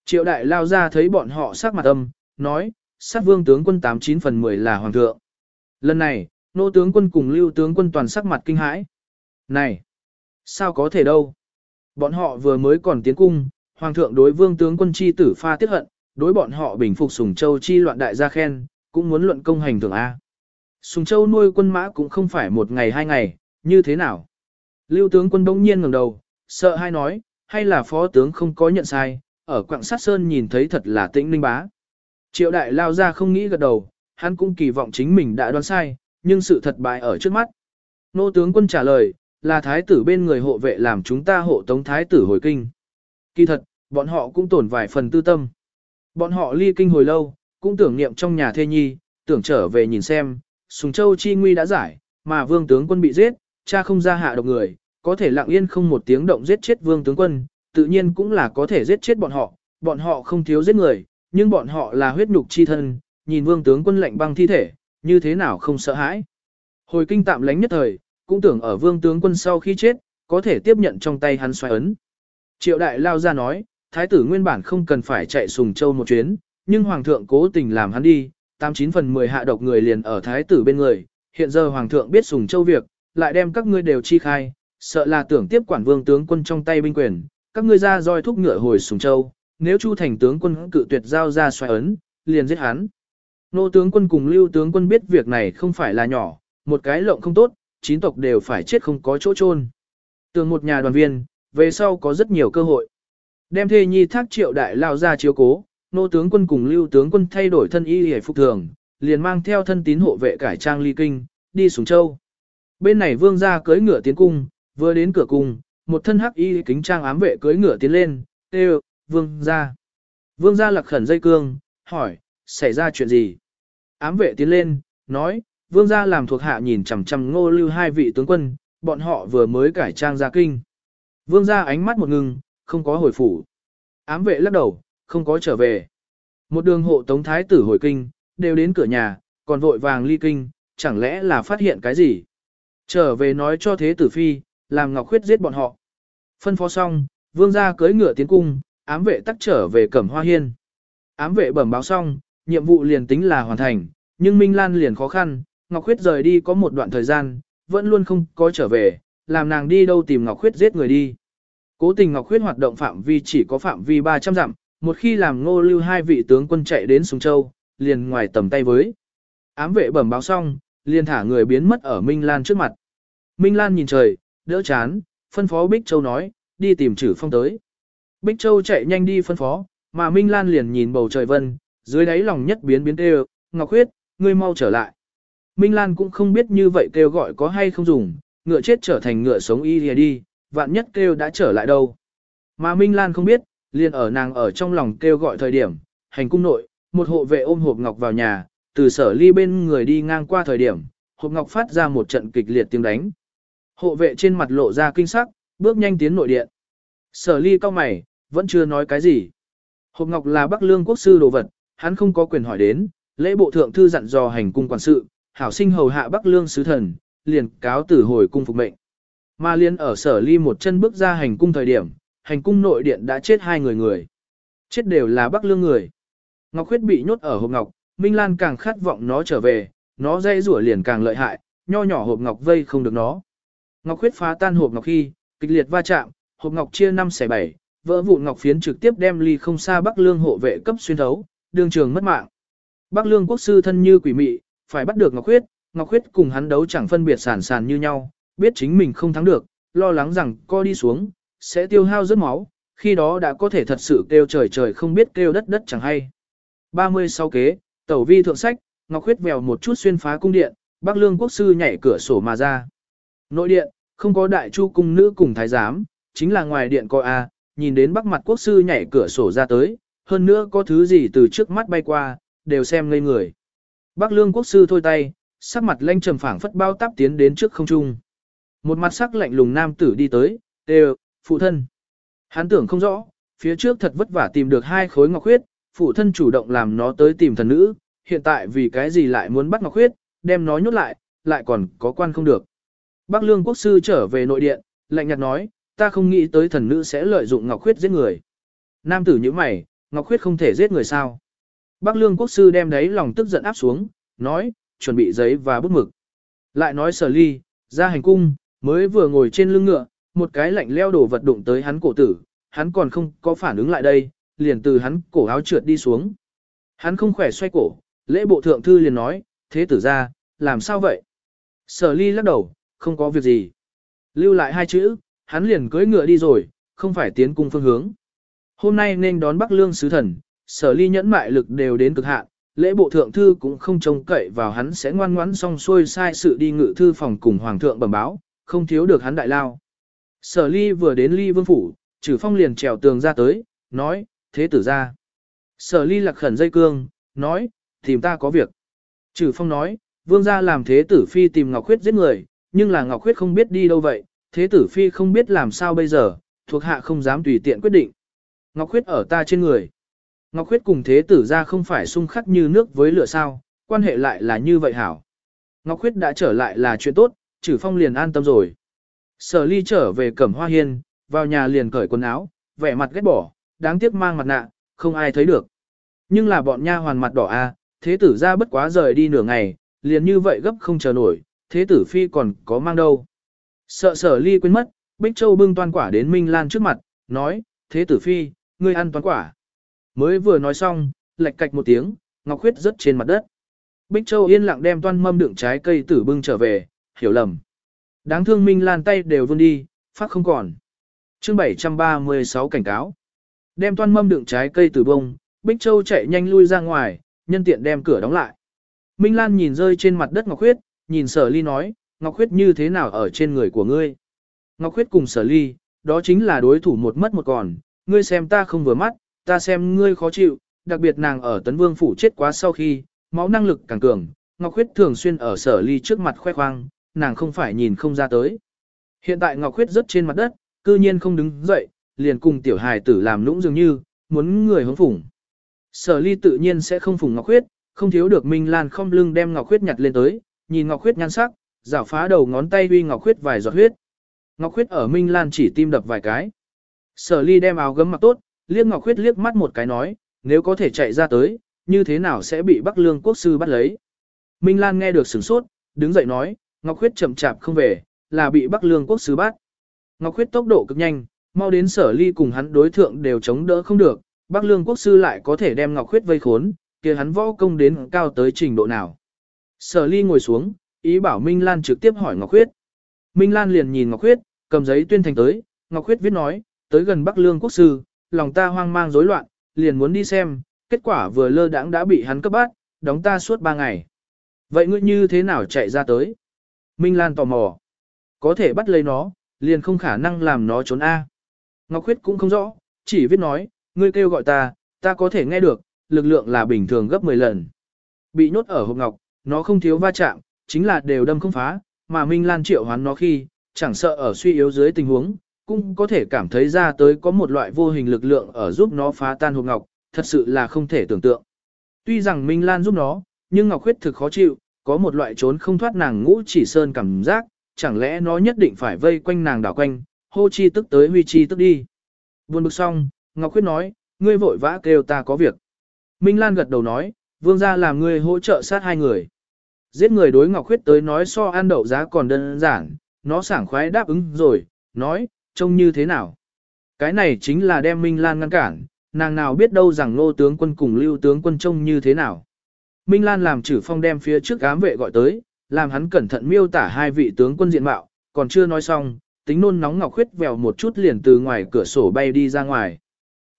Triệu đại lao ra thấy bọn họ sắc mặt âm, nói, sát vương tướng quân 89 phần 10 là hoàng thượng. Lần này, nô tướng quân cùng lưu tướng quân toàn sắc mặt kinh hãi. Này, sao có thể đâu? Bọn họ vừa mới còn tiến cung, hoàng thượng đối vương tướng quân chi tử pha tiết hận, đối bọn họ bình phục sùng châu chi loạn đại gia khen, cũng muốn luận công hành thưởng A. Sùng châu nuôi quân mã cũng không phải một ngày hai ngày, như thế nào? Lưu tướng quân đông nhiên ngẩng đầu, sợ hai nói, hay là phó tướng không có nhận sai, ở quạng sát sơn nhìn thấy thật là tĩnh ninh bá. Triệu đại lao ra không nghĩ gật đầu, hắn cũng kỳ vọng chính mình đã đoán sai, nhưng sự thật bại ở trước mắt. Nô tướng quân trả lời, là thái tử bên người hộ vệ làm chúng ta hộ tống thái tử hồi kinh. Kỳ thật, bọn họ cũng tổn vài phần tư tâm. Bọn họ ly kinh hồi lâu, cũng tưởng niệm trong nhà thê nhi, tưởng trở về nhìn xem, Sùng Châu chi nguy đã giải, mà vương tướng quân bị giết, cha không ra hạ độc người, có thể lặng yên không một tiếng động giết chết vương tướng quân, tự nhiên cũng là có thể giết chết bọn họ, bọn họ không thiếu giết người, nhưng bọn họ là huyết nhục chi thân, nhìn vương tướng quân lạnh băng thi thể, như thế nào không sợ hãi. Hồi kinh tạm lánh nhất thời, cũng tưởng ở vương tướng quân sau khi chết, có thể tiếp nhận trong tay hắn xoay ấn. Triệu đại lao ra nói, thái tử nguyên bản không cần phải chạy sùng châu một chuyến, nhưng hoàng thượng cố tình làm hắn đi, 89 phần 10 hạ độc người liền ở thái tử bên người, hiện giờ hoàng thượng biết sùng châu việc, lại đem các ngươi đều chi khai, sợ là tưởng tiếp quản vương tướng quân trong tay binh quyền, các ngươi ra roi thúc ngựa hồi sùng châu, nếu Chu thành tướng quân cự tuyệt giao ra xoay ấn, liền giết hắn. Nô tướng quân cùng lưu tướng quân biết việc này không phải là nhỏ, một cái lộng không tốt, chín tộc đều phải chết không có chỗ chôn. Tường một nhà đoàn viên, về sau có rất nhiều cơ hội. Đem thê nhi thác triệu đại lao ra chiếu cố, nô tướng quân cùng lưu tướng quân thay đổi thân y hề phục thường, liền mang theo thân tín hộ vệ cải trang ly kinh, đi xuống châu. Bên này vương gia cưới ngựa tiến cung, vừa đến cửa cung, một thân hắc y kính trang ám vệ cưỡi ngựa tiến lên, tê vương gia. Vương gia lạc khẩn dây cương, hỏi, xảy ra chuyện gì? Ám vệ tiến lên, nói, vương gia làm thuộc hạ nhìn chằm chằm ngô lưu hai vị tướng quân, bọn họ vừa mới cải trang ra kinh. Vương gia ánh mắt một ngừng, không có hồi phủ. Ám vệ lắc đầu, không có trở về. Một đường hộ tống thái tử hồi kinh, đều đến cửa nhà, còn vội vàng ly kinh, chẳng lẽ là phát hiện cái gì? Trở về nói cho thế tử phi, làm Ngọc Khuyết giết bọn họ. Phân phó xong, vương gia cưỡi ngựa tiến cung, ám vệ tắc trở về Cẩm Hoa Hiên. Ám vệ bẩm báo xong, nhiệm vụ liền tính là hoàn thành, nhưng Minh Lan liền khó khăn, Ngọc Khuyết rời đi có một đoạn thời gian, vẫn luôn không có trở về, làm nàng đi đâu tìm Ngọc Khuyết giết người đi. Cố tình Ngọc Khuyết hoạt động phạm vi chỉ có phạm vi 300 dặm, một khi làm ngô lưu hai vị tướng quân chạy đến Sùng Châu, liền ngoài tầm tay với. Ám vệ bẩm báo xong, liền thả người biến mất ở Minh Lan trước mặt. Minh Lan nhìn trời, đỡ chán, phân phó Bích Châu nói, đi tìm trừ phong tới. Bích Châu chạy nhanh đi phân phó, mà Minh Lan liền nhìn bầu trời vân, dưới đáy lòng nhất biến biến kêu, Ngọc Khuyết, ngươi mau trở lại. Minh Lan cũng không biết như vậy kêu gọi có hay không dùng, ngựa chết trở thành ngựa sống y lìa đi, vạn nhất kêu đã trở lại đâu. Mà Minh Lan không biết, liền ở nàng ở trong lòng kêu gọi thời điểm, hành cung nội, một hộ vệ ôm hộp ngọc vào nhà, từ sở ly bên người đi ngang qua thời điểm, hộp ngọc phát ra một trận kịch liệt tiếng đánh. Hộ vệ trên mặt lộ ra kinh sắc, bước nhanh tiến nội điện. Sở ly cao mày, vẫn chưa nói cái gì. Hộp ngọc là Bắc Lương quốc sư đồ vật, hắn không có quyền hỏi đến, lễ bộ thượng thư dặn dò hành cung quản sự, hảo sinh hầu hạ Bắc Lương sứ thần, liền cáo tử hồi cung phục mệnh. Mà liên ở sở ly một chân bước ra hành cung thời điểm, hành cung nội điện đã chết hai người người. Chết đều là Bắc Lương người. Ngọc Khuyết bị nhốt ở hộp ngọc, Minh Lan càng khát vọng nó trở về, nó dây rủa liền càng lợi hại, nho nhỏ hộp ngọc vây không được nó. Ngọc Khuyết phá tan hộp ngọc khi, kịch liệt va chạm, hộp ngọc chia 5 xẻ 7, vỡ vụn ngọc phiến trực tiếp đem ly không xa Bắc Lương hộ vệ cấp xuyên thấu, đường trường mất mạng. Bắc Lương quốc sư thân như quỷ mị, phải bắt được Ngọc Khuyết, Ngọc Khuyết cùng hắn đấu chẳng phân biệt sản sản như nhau, biết chính mình không thắng được, lo lắng rằng co đi xuống, sẽ tiêu hao rất máu, khi đó đã có thể thật sự kêu trời trời không biết kêu đất đất chẳng hay. 36 kế, tẩu vi thượng sách, Ngọc Khuyết vèo một chút xuyên phá cung điện, Bắc Lương quốc sư nhảy cửa sổ mà ra. Nội điện, không có đại chu cung nữ cùng thái giám, chính là ngoài điện coi A, nhìn đến bắc mặt quốc sư nhảy cửa sổ ra tới, hơn nữa có thứ gì từ trước mắt bay qua, đều xem ngây người. Bắc lương quốc sư thôi tay, sắc mặt lanh trầm phảng phất bao táp tiến đến trước không trung. Một mặt sắc lạnh lùng nam tử đi tới, đều, phụ thân. Hắn tưởng không rõ, phía trước thật vất vả tìm được hai khối ngọc huyết, phụ thân chủ động làm nó tới tìm thần nữ, hiện tại vì cái gì lại muốn bắt ngọc huyết, đem nó nhốt lại, lại còn có quan không được. Bắc lương quốc sư trở về nội điện, lạnh nhạt nói, ta không nghĩ tới thần nữ sẽ lợi dụng ngọc huyết giết người. Nam tử như mày, ngọc huyết không thể giết người sao. Bắc lương quốc sư đem đấy lòng tức giận áp xuống, nói, chuẩn bị giấy và bút mực. Lại nói sở ly, ra hành cung, mới vừa ngồi trên lưng ngựa, một cái lạnh leo đổ vật đụng tới hắn cổ tử, hắn còn không có phản ứng lại đây, liền từ hắn cổ áo trượt đi xuống. Hắn không khỏe xoay cổ, lễ bộ thượng thư liền nói, thế tử ra, làm sao vậy? Sở ly lắc đầu, không có việc gì. Lưu lại hai chữ, hắn liền cưỡi ngựa đi rồi, không phải tiến cung phương hướng. Hôm nay nên đón Bắc Lương sứ thần, sở ly nhẫn mại lực đều đến cực hạn, lễ bộ thượng thư cũng không trông cậy vào hắn sẽ ngoan ngoãn xong xuôi sai sự đi ngự thư phòng cùng hoàng thượng bẩm báo, không thiếu được hắn đại lao. Sở ly vừa đến ly vương phủ, trừ phong liền trèo tường ra tới, nói, thế tử ra. Sở ly lạc khẩn dây cương, nói, tìm ta có việc. Trừ phong nói, vương gia làm thế tử phi tìm Ngọc Khuyết giết người, nhưng là Ngọc Khuyết không biết đi đâu vậy, thế tử phi không biết làm sao bây giờ, thuộc hạ không dám tùy tiện quyết định. Ngọc Khuyết ở ta trên người. Ngọc Khuyết cùng thế tử ra không phải xung khắc như nước với lửa sao, quan hệ lại là như vậy hảo. Ngọc Khuyết đã trở lại là chuyện tốt, chử phong liền an tâm rồi. Sở ly trở về cẩm hoa hiên, vào nhà liền cởi quần áo, vẻ mặt ghét bỏ, đáng tiếc mang mặt nạ, không ai thấy được. Nhưng là bọn nha hoàn mặt đỏ a, thế tử ra bất quá rời đi nửa ngày, liền như vậy gấp không chờ nổi, thế tử phi còn có mang đâu. Sợ sở ly quên mất, Bích Châu bưng toàn quả đến Minh Lan trước mặt, nói, thế tử phi, ngươi ăn toàn quả. Mới vừa nói xong, lệch cạch một tiếng, Ngọc Khuyết rớt trên mặt đất. Bích Châu yên lặng đem toan mâm đựng trái cây tử bưng trở về, hiểu lầm. Đáng thương Minh Lan tay đều vươn đi, phát không còn. chương 736 cảnh cáo. Đem toan mâm đựng trái cây từ bông, Bích Châu chạy nhanh lui ra ngoài, nhân tiện đem cửa đóng lại. Minh Lan nhìn rơi trên mặt đất Ngọc Khuyết, nhìn sở ly nói, Ngọc Khuyết như thế nào ở trên người của ngươi? Ngọc Khuyết cùng sở ly, đó chính là đối thủ một mất một còn, ngươi xem ta không vừa mắt, ta xem ngươi khó chịu, đặc biệt nàng ở Tấn Vương Phủ chết quá sau khi, máu năng lực càng cường, Ngọc Khuyết thường xuyên ở sở ly trước mặt khoe khoang, nàng không phải nhìn không ra tới. Hiện tại Ngọc Khuyết rất trên mặt đất, cư nhiên không đứng dậy, liền cùng tiểu hài tử làm nũng dường như, muốn người hống phủng. Sở ly tự nhiên sẽ không phủng Ngọc Khuyết, không thiếu được Minh Lan không lưng đem Ngọc Khuyết nhặt lên tới, nhìn Ngọc Khuyết nhan sắc, rảo phá đầu ngón tay uy Ngọc Khuyết vài giọt huyết. Ngọc Khuyết ở Minh Lan chỉ tim đập vài cái. Sở ly đem áo gấm mặc tốt, liếc Ngọc Khuyết liếc mắt một cái nói, nếu có thể chạy ra tới, như thế nào sẽ bị Bắc Lương quốc sư bắt lấy. Minh Lan nghe được sửng sốt, đứng dậy nói, Ngọc Khuyết chậm chạp không về, là bị Bắc Lương quốc sư bắt. Ngọc Khuyết tốc độ cực nhanh, mau đến sở ly cùng hắn đối thượng đều chống đỡ không được, Bắc Lương quốc sư lại có thể đem Ngọc Khuyết vây khốn, kia hắn võ công đến cao tới trình độ nào. Sở ly ngồi xuống, ý bảo Minh Lan trực tiếp hỏi Ngọc Khuyết. Minh Lan liền nhìn Ngọc Khuyết, cầm giấy tuyên thành tới, Ngọc Khuyết viết nói, tới gần Bắc Lương quốc sư, lòng ta hoang mang rối loạn, liền muốn đi xem, kết quả vừa lơ đãng đã bị hắn cấp bắt, đóng ta suốt ba ngày. Vậy ngươi như thế nào chạy ra tới? Minh Lan tò mò. Có thể bắt lấy nó, liền không khả năng làm nó trốn A. Ngọc Khuyết cũng không rõ, chỉ viết nói, ngươi kêu gọi ta, ta có thể nghe được, lực lượng là bình thường gấp 10 lần. Bị nhốt ở hộp ngọc, nó không thiếu va chạm, chính là đều đâm không phá, mà Minh Lan triệu hoán nó khi, chẳng sợ ở suy yếu dưới tình huống, cũng có thể cảm thấy ra tới có một loại vô hình lực lượng ở giúp nó phá tan hộp ngọc, thật sự là không thể tưởng tượng. Tuy rằng Minh Lan giúp nó, nhưng Ngọc Khuyết thực khó chịu, có một loại trốn không thoát nàng ngũ chỉ sơn cảm giác, chẳng lẽ nó nhất định phải vây quanh nàng đảo quanh, hô chi tức tới huy chi tức đi. Buồn bực xong, Ngọc Khuyết nói, ngươi vội vã kêu ta có việc. Minh Lan gật đầu nói, vương gia làm ngươi hỗ trợ sát hai người. Giết người đối Ngọc Khuyết tới nói so ăn đậu giá còn đơn giản, nó sảng khoái đáp ứng rồi, nói, trông như thế nào. Cái này chính là đem Minh Lan ngăn cản, nàng nào biết đâu rằng nô tướng quân cùng lưu tướng quân trông như thế nào. Minh Lan làm chử phong đem phía trước ám vệ gọi tới, làm hắn cẩn thận miêu tả hai vị tướng quân diện mạo, còn chưa nói xong, tính nôn nóng ngọc khuyết vèo một chút liền từ ngoài cửa sổ bay đi ra ngoài.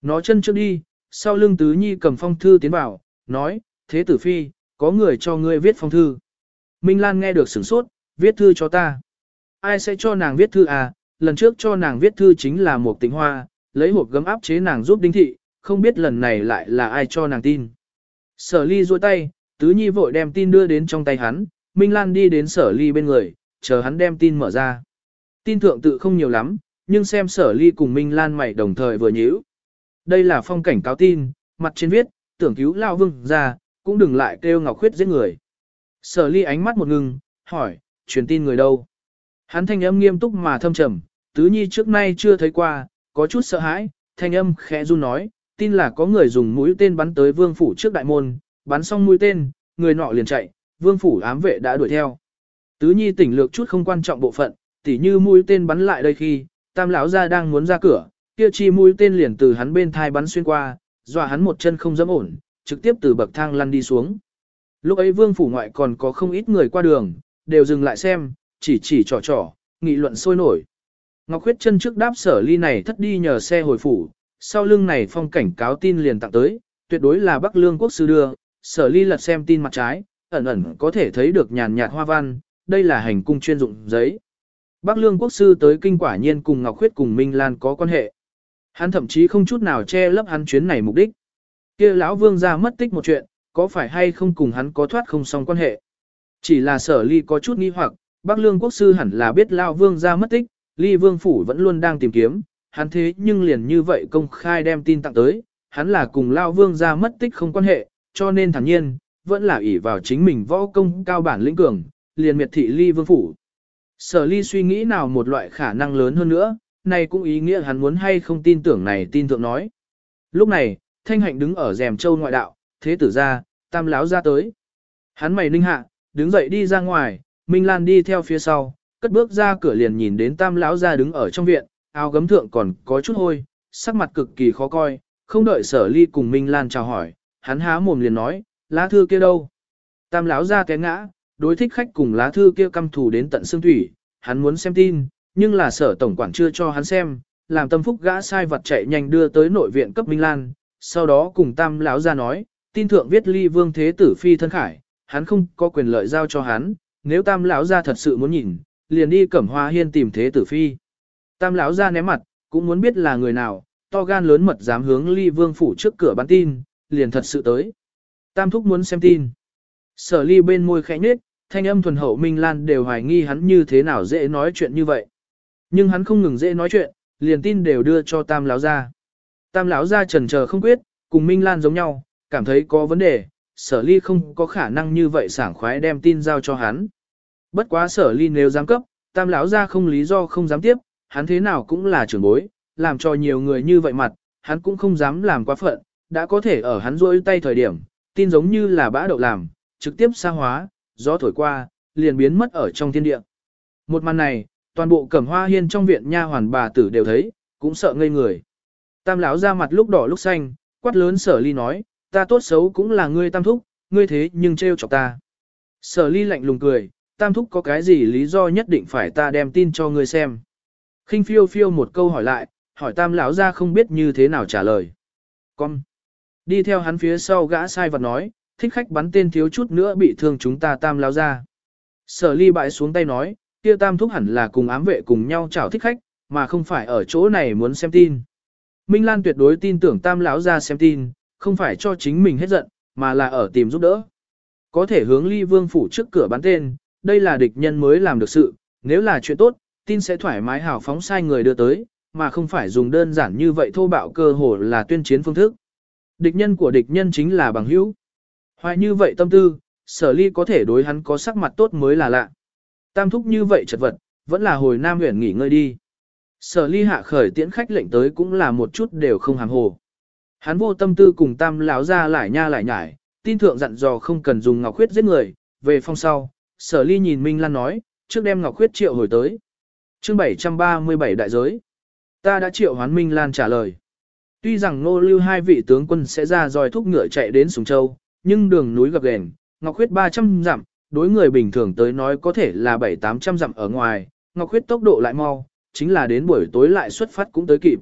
Nó chân trước đi, sau lưng tứ nhi cầm phong thư tiến vào, nói, thế tử phi, có người cho ngươi viết phong thư. Minh Lan nghe được sửng sốt, viết thư cho ta. Ai sẽ cho nàng viết thư à, lần trước cho nàng viết thư chính là một tĩnh hoa, lấy hộp gấm áp chế nàng giúp đinh thị, không biết lần này lại là ai cho nàng tin. Sở ly duỗi tay, tứ nhi vội đem tin đưa đến trong tay hắn, Minh Lan đi đến sở ly bên người, chờ hắn đem tin mở ra. Tin thượng tự không nhiều lắm, nhưng xem sở ly cùng Minh Lan mày đồng thời vừa nhíu. Đây là phong cảnh cáo tin, mặt trên viết, tưởng cứu lao vương ra, cũng đừng lại kêu Ngọc Khuyết giết người. Sở ly ánh mắt một ngừng, hỏi, truyền tin người đâu? Hắn thanh âm nghiêm túc mà thâm trầm, tứ nhi trước nay chưa thấy qua, có chút sợ hãi, thanh âm khẽ run nói, tin là có người dùng mũi tên bắn tới vương phủ trước đại môn, bắn xong mũi tên, người nọ liền chạy, vương phủ ám vệ đã đuổi theo. Tứ nhi tỉnh lược chút không quan trọng bộ phận, tỉ như mũi tên bắn lại đây khi, tam lão gia đang muốn ra cửa, kia chi mũi tên liền từ hắn bên thai bắn xuyên qua, dọa hắn một chân không dám ổn, trực tiếp từ bậc thang lăn đi xuống. Lúc ấy vương phủ ngoại còn có không ít người qua đường, đều dừng lại xem, chỉ chỉ trò trò, nghị luận sôi nổi. Ngọc Khuyết chân trước đáp sở ly này thất đi nhờ xe hồi phủ, sau lưng này phong cảnh cáo tin liền tặng tới, tuyệt đối là Bắc Lương quốc sư đưa, sở ly lật xem tin mặt trái, ẩn ẩn có thể thấy được nhàn nhạt hoa văn, đây là hành cung chuyên dụng giấy. Bắc Lương quốc sư tới kinh quả nhiên cùng Ngọc Khuyết cùng Minh Lan có quan hệ. Hắn thậm chí không chút nào che lấp hắn chuyến này mục đích. Kia lão vương ra mất tích một chuyện, có phải hay không cùng hắn có thoát không xong quan hệ. Chỉ là sở ly có chút nghi hoặc, Bắc Lương quốc sư hẳn là biết lão vương ra mất tích, ly vương phủ vẫn luôn đang tìm kiếm, hắn thế nhưng liền như vậy công khai đem tin tặng tới, hắn là cùng lão vương ra mất tích không quan hệ, cho nên thản nhiên, vẫn là ỷ vào chính mình võ công cao bản lĩnh cường, liền miệt thị ly vương phủ. Sở ly suy nghĩ nào một loại khả năng lớn hơn nữa, này cũng ý nghĩa hắn muốn hay không tin tưởng này tin tưởng nói. Lúc này, thanh hạnh đứng ở rèm châu ngoại đạo, thế tử ra, tam láo ra tới. Hắn mày ninh hạ, đứng dậy đi ra ngoài, Minh Lan đi theo phía sau, cất bước ra cửa liền nhìn đến tam lão ra đứng ở trong viện, áo gấm thượng còn có chút hôi, sắc mặt cực kỳ khó coi, không đợi sở ly cùng Minh Lan chào hỏi, hắn há mồm liền nói, lá thư kia đâu? Tam lão ra té ngã, đối thích khách cùng lá thư kia căm thù đến tận xương thủy, hắn muốn xem tin, nhưng là sở tổng quản chưa cho hắn xem, làm tâm phúc gã sai vật chạy nhanh đưa tới nội viện cấp Minh Lan, sau đó cùng tam lão ra nói, tin thượng viết ly vương thế tử phi thân khải, hắn không có quyền lợi giao cho hắn, nếu tam lão ra thật sự muốn nhìn, liền đi cẩm hoa hiên tìm thế tử phi. Tam lão ra ném mặt, cũng muốn biết là người nào, to gan lớn mật dám hướng ly vương phủ trước cửa bán tin, liền thật sự tới. Tam thúc muốn xem tin. Sở ly bên môi khẽ nhếch, thanh âm thuần hậu Minh Lan đều hoài nghi hắn như thế nào dễ nói chuyện như vậy. Nhưng hắn không ngừng dễ nói chuyện, liền tin đều đưa cho tam lão ra. Tam lão ra trần chờ không quyết, cùng Minh Lan giống nhau, cảm thấy có vấn đề, sở ly không có khả năng như vậy sảng khoái đem tin giao cho hắn. Bất quá sở ly nếu dám cấp, tam lão ra không lý do không dám tiếp, hắn thế nào cũng là trưởng bối, làm cho nhiều người như vậy mặt, hắn cũng không dám làm quá phận, đã có thể ở hắn rôi tay thời điểm, tin giống như là bã đậu làm, trực tiếp xa hóa, gió thổi qua, liền biến mất ở trong thiên địa. Một màn này, toàn bộ cẩm hoa hiên trong viện nha hoàn bà tử đều thấy, cũng sợ ngây người. Tam lão ra mặt lúc đỏ lúc xanh, quát lớn sở ly nói, ta tốt xấu cũng là ngươi tam thúc, ngươi thế nhưng trêu chọc ta. Sở ly lạnh lùng cười, tam thúc có cái gì lý do nhất định phải ta đem tin cho ngươi xem. khinh phiêu phiêu một câu hỏi lại, hỏi tam lão ra không biết như thế nào trả lời. Con. Đi theo hắn phía sau gã sai vật nói, thích khách bắn tên thiếu chút nữa bị thương chúng ta tam lão ra. Sở ly bãi xuống tay nói, kia tam thúc hẳn là cùng ám vệ cùng nhau chào thích khách, mà không phải ở chỗ này muốn xem tin. Minh Lan tuyệt đối tin tưởng tam lão ra xem tin, không phải cho chính mình hết giận, mà là ở tìm giúp đỡ. Có thể hướng ly vương phủ trước cửa bắn tên, đây là địch nhân mới làm được sự, nếu là chuyện tốt, tin sẽ thoải mái hào phóng sai người đưa tới, mà không phải dùng đơn giản như vậy thô bạo cơ hồ là tuyên chiến phương thức. Địch nhân của địch nhân chính là bằng hữu. Hoài như vậy tâm tư, sở ly có thể đối hắn có sắc mặt tốt mới là lạ. Tam thúc như vậy chật vật, vẫn là hồi Nam huyện nghỉ ngơi đi. Sở ly hạ khởi tiễn khách lệnh tới cũng là một chút đều không hàng hồ. Hắn vô tâm tư cùng tam lão ra lại nha lại nhải, tin thượng dặn dò không cần dùng ngọc khuyết giết người, về phong sau, sở ly nhìn Minh Lan nói, trước đem ngọc khuyết triệu hồi tới. chương 737 đại giới. Ta đã triệu hoán Minh Lan trả lời. Tuy rằng Ngô lưu hai vị tướng quân sẽ ra dòi thúc ngựa chạy đến Sùng Châu, nhưng đường núi gập ghềnh, Ngọc Khuyết 300 dặm, đối người bình thường tới nói có thể là 7-800 dặm ở ngoài, Ngọc Khuyết tốc độ lại mau, chính là đến buổi tối lại xuất phát cũng tới kịp.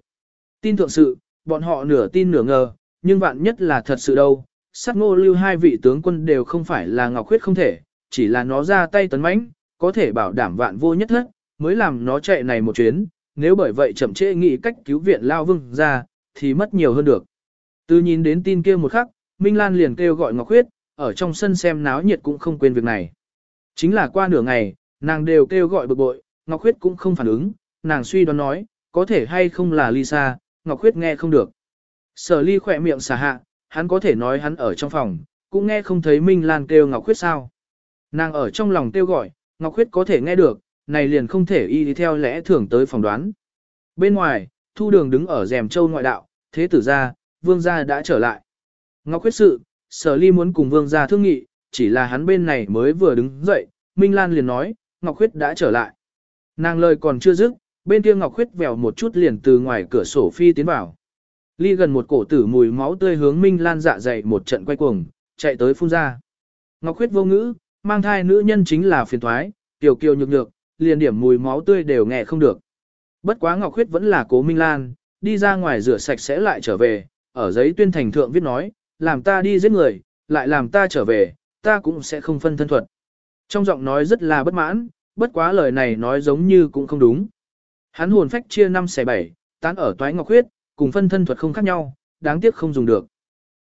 Tin thượng sự, bọn họ nửa tin nửa ngờ, nhưng vạn nhất là thật sự đâu, sát ngô lưu hai vị tướng quân đều không phải là Ngọc Khuyết không thể, chỉ là nó ra tay tấn mãnh, có thể bảo đảm vạn vô nhất hết, mới làm nó chạy này một chuyến, nếu bởi vậy chậm trễ nghĩ cách cứu viện Lao Vương ra, thì mất nhiều hơn được. Từ nhìn đến tin kia một khắc, Minh Lan liền kêu gọi Ngọc Khuyết, ở trong sân xem náo nhiệt cũng không quên việc này. Chính là qua nửa ngày, nàng đều kêu gọi bực bội, Ngọc Khuyết cũng không phản ứng, nàng suy đoán nói, có thể hay không là Lisa, Ngọc Khuyết nghe không được. Sở ly khỏe miệng xả hạ, hắn có thể nói hắn ở trong phòng, cũng nghe không thấy Minh Lan kêu Ngọc Khuyết sao. Nàng ở trong lòng kêu gọi, Ngọc Khuyết có thể nghe được, này liền không thể y theo lẽ thường tới phòng đoán. Bên ngoài, thu đường đứng ở rèm châu ngoại đạo, thế tử ra, vương gia đã trở lại. Ngọc Khuyết sự, sở ly muốn cùng vương gia thương nghị, chỉ là hắn bên này mới vừa đứng dậy, Minh Lan liền nói, Ngọc Khuyết đã trở lại. Nàng lời còn chưa dứt, bên kia Ngọc Khuyết vèo một chút liền từ ngoài cửa sổ phi tiến vào. Ly gần một cổ tử mùi máu tươi hướng Minh Lan dạ dày một trận quay cuồng, chạy tới phun ra. Ngọc Khuyết vô ngữ, mang thai nữ nhân chính là phiền thoái, kiều kiều nhược nhược, liền điểm mùi máu tươi đều nghe không được. Bất quá Ngọc Khuyết vẫn là cố Minh Lan, đi ra ngoài rửa sạch sẽ lại trở về, ở giấy tuyên thành thượng viết nói, làm ta đi giết người, lại làm ta trở về, ta cũng sẽ không phân thân thuật. Trong giọng nói rất là bất mãn, bất quá lời này nói giống như cũng không đúng. Hắn hồn phách chia 5 xẻ 7, tán ở toái ngọc huyết, cùng phân thân thuật không khác nhau, đáng tiếc không dùng được.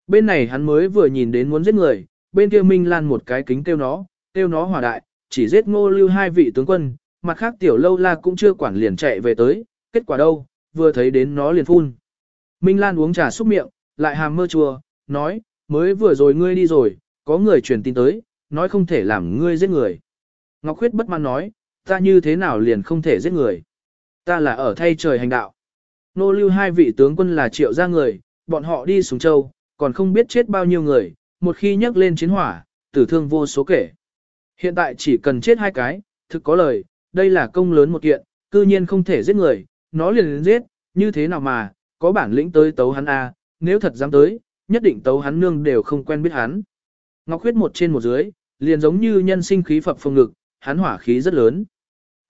Bên này hắn mới vừa nhìn đến muốn giết người, bên kia Minh Lan một cái kính tiêu nó, tiêu nó hỏa đại, chỉ giết ngô lưu hai vị tướng quân, mặt khác tiểu lâu la cũng chưa quản liền chạy về tới, kết quả đâu, vừa thấy đến nó liền phun. Minh Lan uống trà xúc miệng, lại hàm mơ chua, nói, mới vừa rồi ngươi đi rồi, có người truyền tin tới, nói không thể làm ngươi giết người. Ngọc Khuyết bất mãn nói, ta như thế nào liền không thể giết người. Ta là ở thay trời hành đạo. Nô lưu hai vị tướng quân là triệu gia người, bọn họ đi xuống châu, còn không biết chết bao nhiêu người, một khi nhắc lên chiến hỏa, tử thương vô số kể. Hiện tại chỉ cần chết hai cái, thực có lời, đây là công lớn một kiện, cư nhiên không thể giết người, nó liền giết, như thế nào mà, có bản lĩnh tới tấu hắn a, nếu thật dám tới, nhất định tấu hắn nương đều không quen biết hắn. Ngọc huyết một trên một dưới, liền giống như nhân sinh khí phập phồng ngực, hắn hỏa khí rất lớn.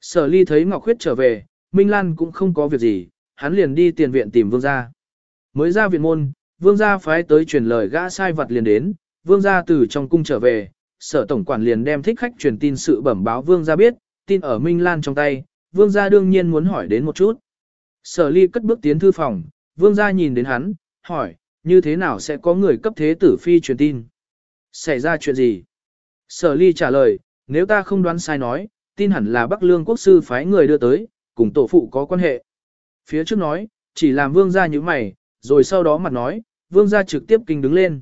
Sở ly thấy Ngọc huyết trở về, Minh Lan cũng không có việc gì, hắn liền đi tiền viện tìm vương gia. Mới ra viện môn, vương gia phái tới truyền lời gã sai vật liền đến, vương gia từ trong cung trở về, sở tổng quản liền đem thích khách truyền tin sự bẩm báo vương gia biết, tin ở Minh Lan trong tay, vương gia đương nhiên muốn hỏi đến một chút. Sở ly cất bước tiến thư phòng, vương gia nhìn đến hắn, hỏi, như thế nào sẽ có người cấp thế tử phi truyền tin? Xảy ra chuyện gì? Sở ly trả lời, nếu ta không đoán sai nói, tin hẳn là Bắc Lương quốc sư phái người đưa tới, cùng tổ phụ có quan hệ. Phía trước nói, chỉ làm vương gia như mày, rồi sau đó mặt nói, vương gia trực tiếp kinh đứng lên.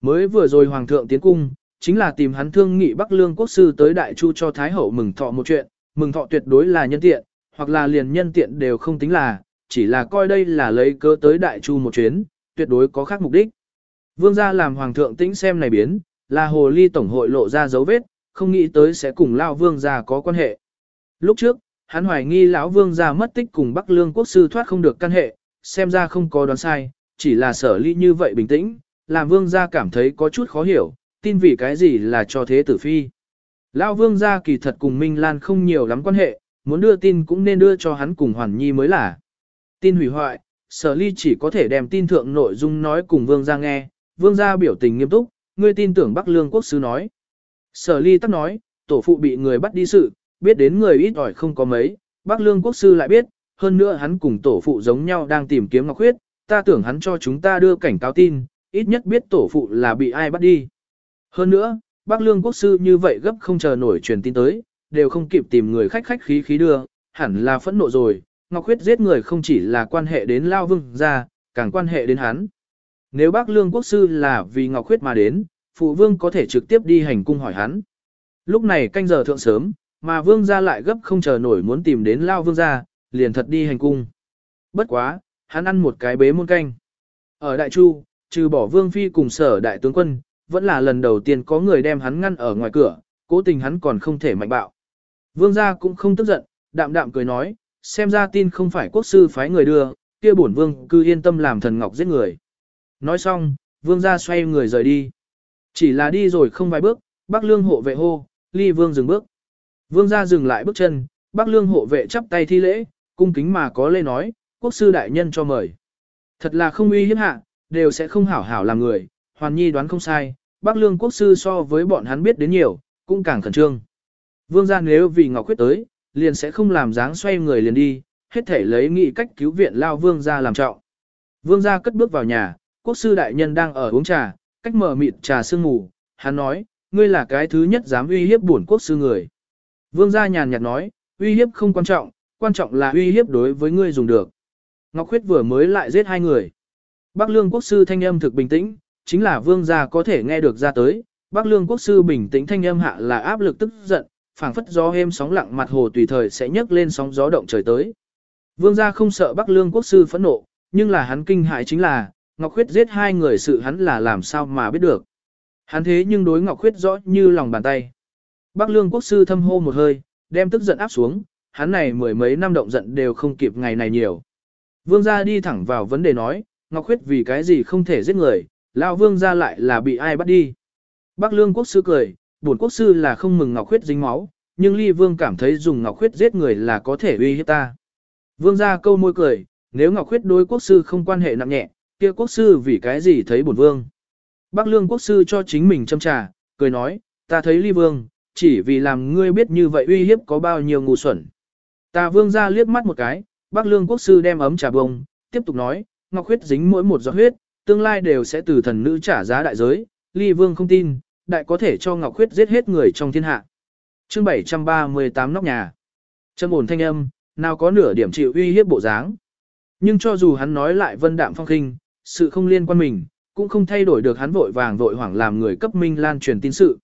Mới vừa rồi hoàng thượng tiến cung, chính là tìm hắn thương nghị Bắc Lương quốc sư tới đại chu cho Thái hậu mừng thọ một chuyện, mừng thọ tuyệt đối là nhân tiện, hoặc là liền nhân tiện đều không tính là, chỉ là coi đây là lấy cơ tới đại chu một chuyến, tuyệt đối có khác mục đích. Vương gia làm hoàng thượng tĩnh xem này biến, là hồ ly tổng hội lộ ra dấu vết, không nghĩ tới sẽ cùng lão vương gia có quan hệ. Lúc trước, hắn hoài nghi lão vương gia mất tích cùng Bắc Lương quốc sư thoát không được căn hệ, xem ra không có đoán sai, chỉ là sở ly như vậy bình tĩnh, làm vương gia cảm thấy có chút khó hiểu, tin vì cái gì là cho thế tử phi. Lão vương gia kỳ thật cùng Minh Lan không nhiều lắm quan hệ, muốn đưa tin cũng nên đưa cho hắn cùng Hoàn Nhi mới là. Tin hủy hoại, sở ly chỉ có thể đem tin thượng nội dung nói cùng vương gia nghe, vương gia biểu tình nghiêm túc, ngươi tin tưởng Bắc Lương quốc sư nói. Sở ly tắc nói, tổ phụ bị người bắt đi sự, biết đến người ít ỏi không có mấy, Bắc Lương quốc sư lại biết, hơn nữa hắn cùng tổ phụ giống nhau đang tìm kiếm Ngọc Huyết, ta tưởng hắn cho chúng ta đưa cảnh cáo tin, ít nhất biết tổ phụ là bị ai bắt đi. Hơn nữa, Bắc Lương quốc sư như vậy gấp không chờ nổi truyền tin tới, đều không kịp tìm người khách khách khí khí đưa, hẳn là phẫn nộ rồi, Ngọc Huyết giết người không chỉ là quan hệ đến Lao Vương ra, càng quan hệ đến hắn. Nếu Bắc Lương quốc sư là vì Ngọc Huyết mà đến, phụ vương có thể trực tiếp đi hành cung hỏi hắn. Lúc này canh giờ thượng sớm, mà vương gia lại gấp không chờ nổi muốn tìm đến Lao Vương gia, liền thật đi hành cung. Bất quá, hắn ăn một cái bế muôn canh. Ở Đại Chu, trừ bỏ Vương Phi cùng sở đại tướng quân, vẫn là lần đầu tiên có người đem hắn ngăn ở ngoài cửa, cố tình hắn còn không thể mạnh bạo. Vương gia cũng không tức giận, đạm đạm cười nói, xem ra tin không phải quốc sư phái người đưa, kia bổn vương cứ yên tâm làm thần ngọc giết người. Nói xong, vương gia xoay người rời đi. Chỉ là đi rồi không vài bước, bác lương hộ vệ hô, ly vương dừng bước. Vương gia dừng lại bước chân, bác lương hộ vệ chắp tay thi lễ, cung kính mà có lê nói, quốc sư đại nhân cho mời. Thật là không uy hiếp hạ, đều sẽ không hảo hảo làm người, hoàn nhi đoán không sai, bác lương quốc sư so với bọn hắn biết đến nhiều, cũng càng khẩn trương. Vương gia nếu vì Ngọc Quyết tới, liền sẽ không làm dáng xoay người liền đi, hết thể lấy nghị cách cứu viện lao vương gia làm trọng. Vương gia cất bước vào nhà, quốc sư đại nhân đang ở uống trà, cách mở mịt trà sương mù, hắn nói, ngươi là cái thứ nhất dám uy hiếp bổn quốc sư người. Vương gia nhàn nhạt nói, uy hiếp không quan trọng, quan trọng là uy hiếp đối với ngươi dùng được. Ngọc Khuyết vừa mới lại giết hai người. Bắc Lương quốc sư thanh âm thực bình tĩnh, chính là vương gia có thể nghe được ra tới. Bắc Lương quốc sư bình tĩnh thanh âm hạ là áp lực tức giận, phảng phất gió êm sóng lặng mặt hồ tùy thời sẽ nhấc lên sóng gió động trời tới. Vương gia không sợ Bắc Lương quốc sư phẫn nộ, nhưng là hắn kinh hại chính là, Ngọc Khuyết giết hai người sự hắn là làm sao mà biết được. Hắn thế nhưng đối Ngọc Khuyết rõ như lòng bàn tay. Bắc Lương quốc sư thâm hô một hơi, đem tức giận áp xuống, hắn này mười mấy năm động giận đều không kịp ngày này nhiều. Vương gia đi thẳng vào vấn đề nói, Ngọc Khuyết vì cái gì không thể giết người, lão vương gia lại là bị ai bắt đi. Bắc Lương quốc sư cười, bổn quốc sư là không mừng Ngọc Khuyết dính máu, nhưng Ly Vương cảm thấy dùng Ngọc Khuyết giết người là có thể uy hiếp ta. Vương gia câu môi cười, nếu Ngọc Khuyết đối quốc sư không quan hệ nặng nhẹ, kia quốc sư vì cái gì thấy bổn vương. Bắc Lương quốc sư cho chính mình châm trà, cười nói, ta thấy Ly Vương, chỉ vì làm ngươi biết như vậy uy hiếp có bao nhiêu ngu xuẩn. Ta vương ra liếc mắt một cái, bác lương quốc sư đem ấm trà bông, tiếp tục nói, ngọc khuyết dính mỗi một giọt huyết, tương lai đều sẽ từ thần nữ trả giá đại giới, ly vương không tin, đại có thể cho ngọc Khuyết giết hết người trong thiên hạ. chương 738 nóc nhà. Chân ổn thanh âm, nào có nửa điểm chịu uy hiếp bộ dáng. Nhưng cho dù hắn nói lại vân đạm phong khinh, sự không liên quan mình, cũng không thay đổi được hắn vội vàng vội hoảng làm người cấp minh lan truyền tin sự.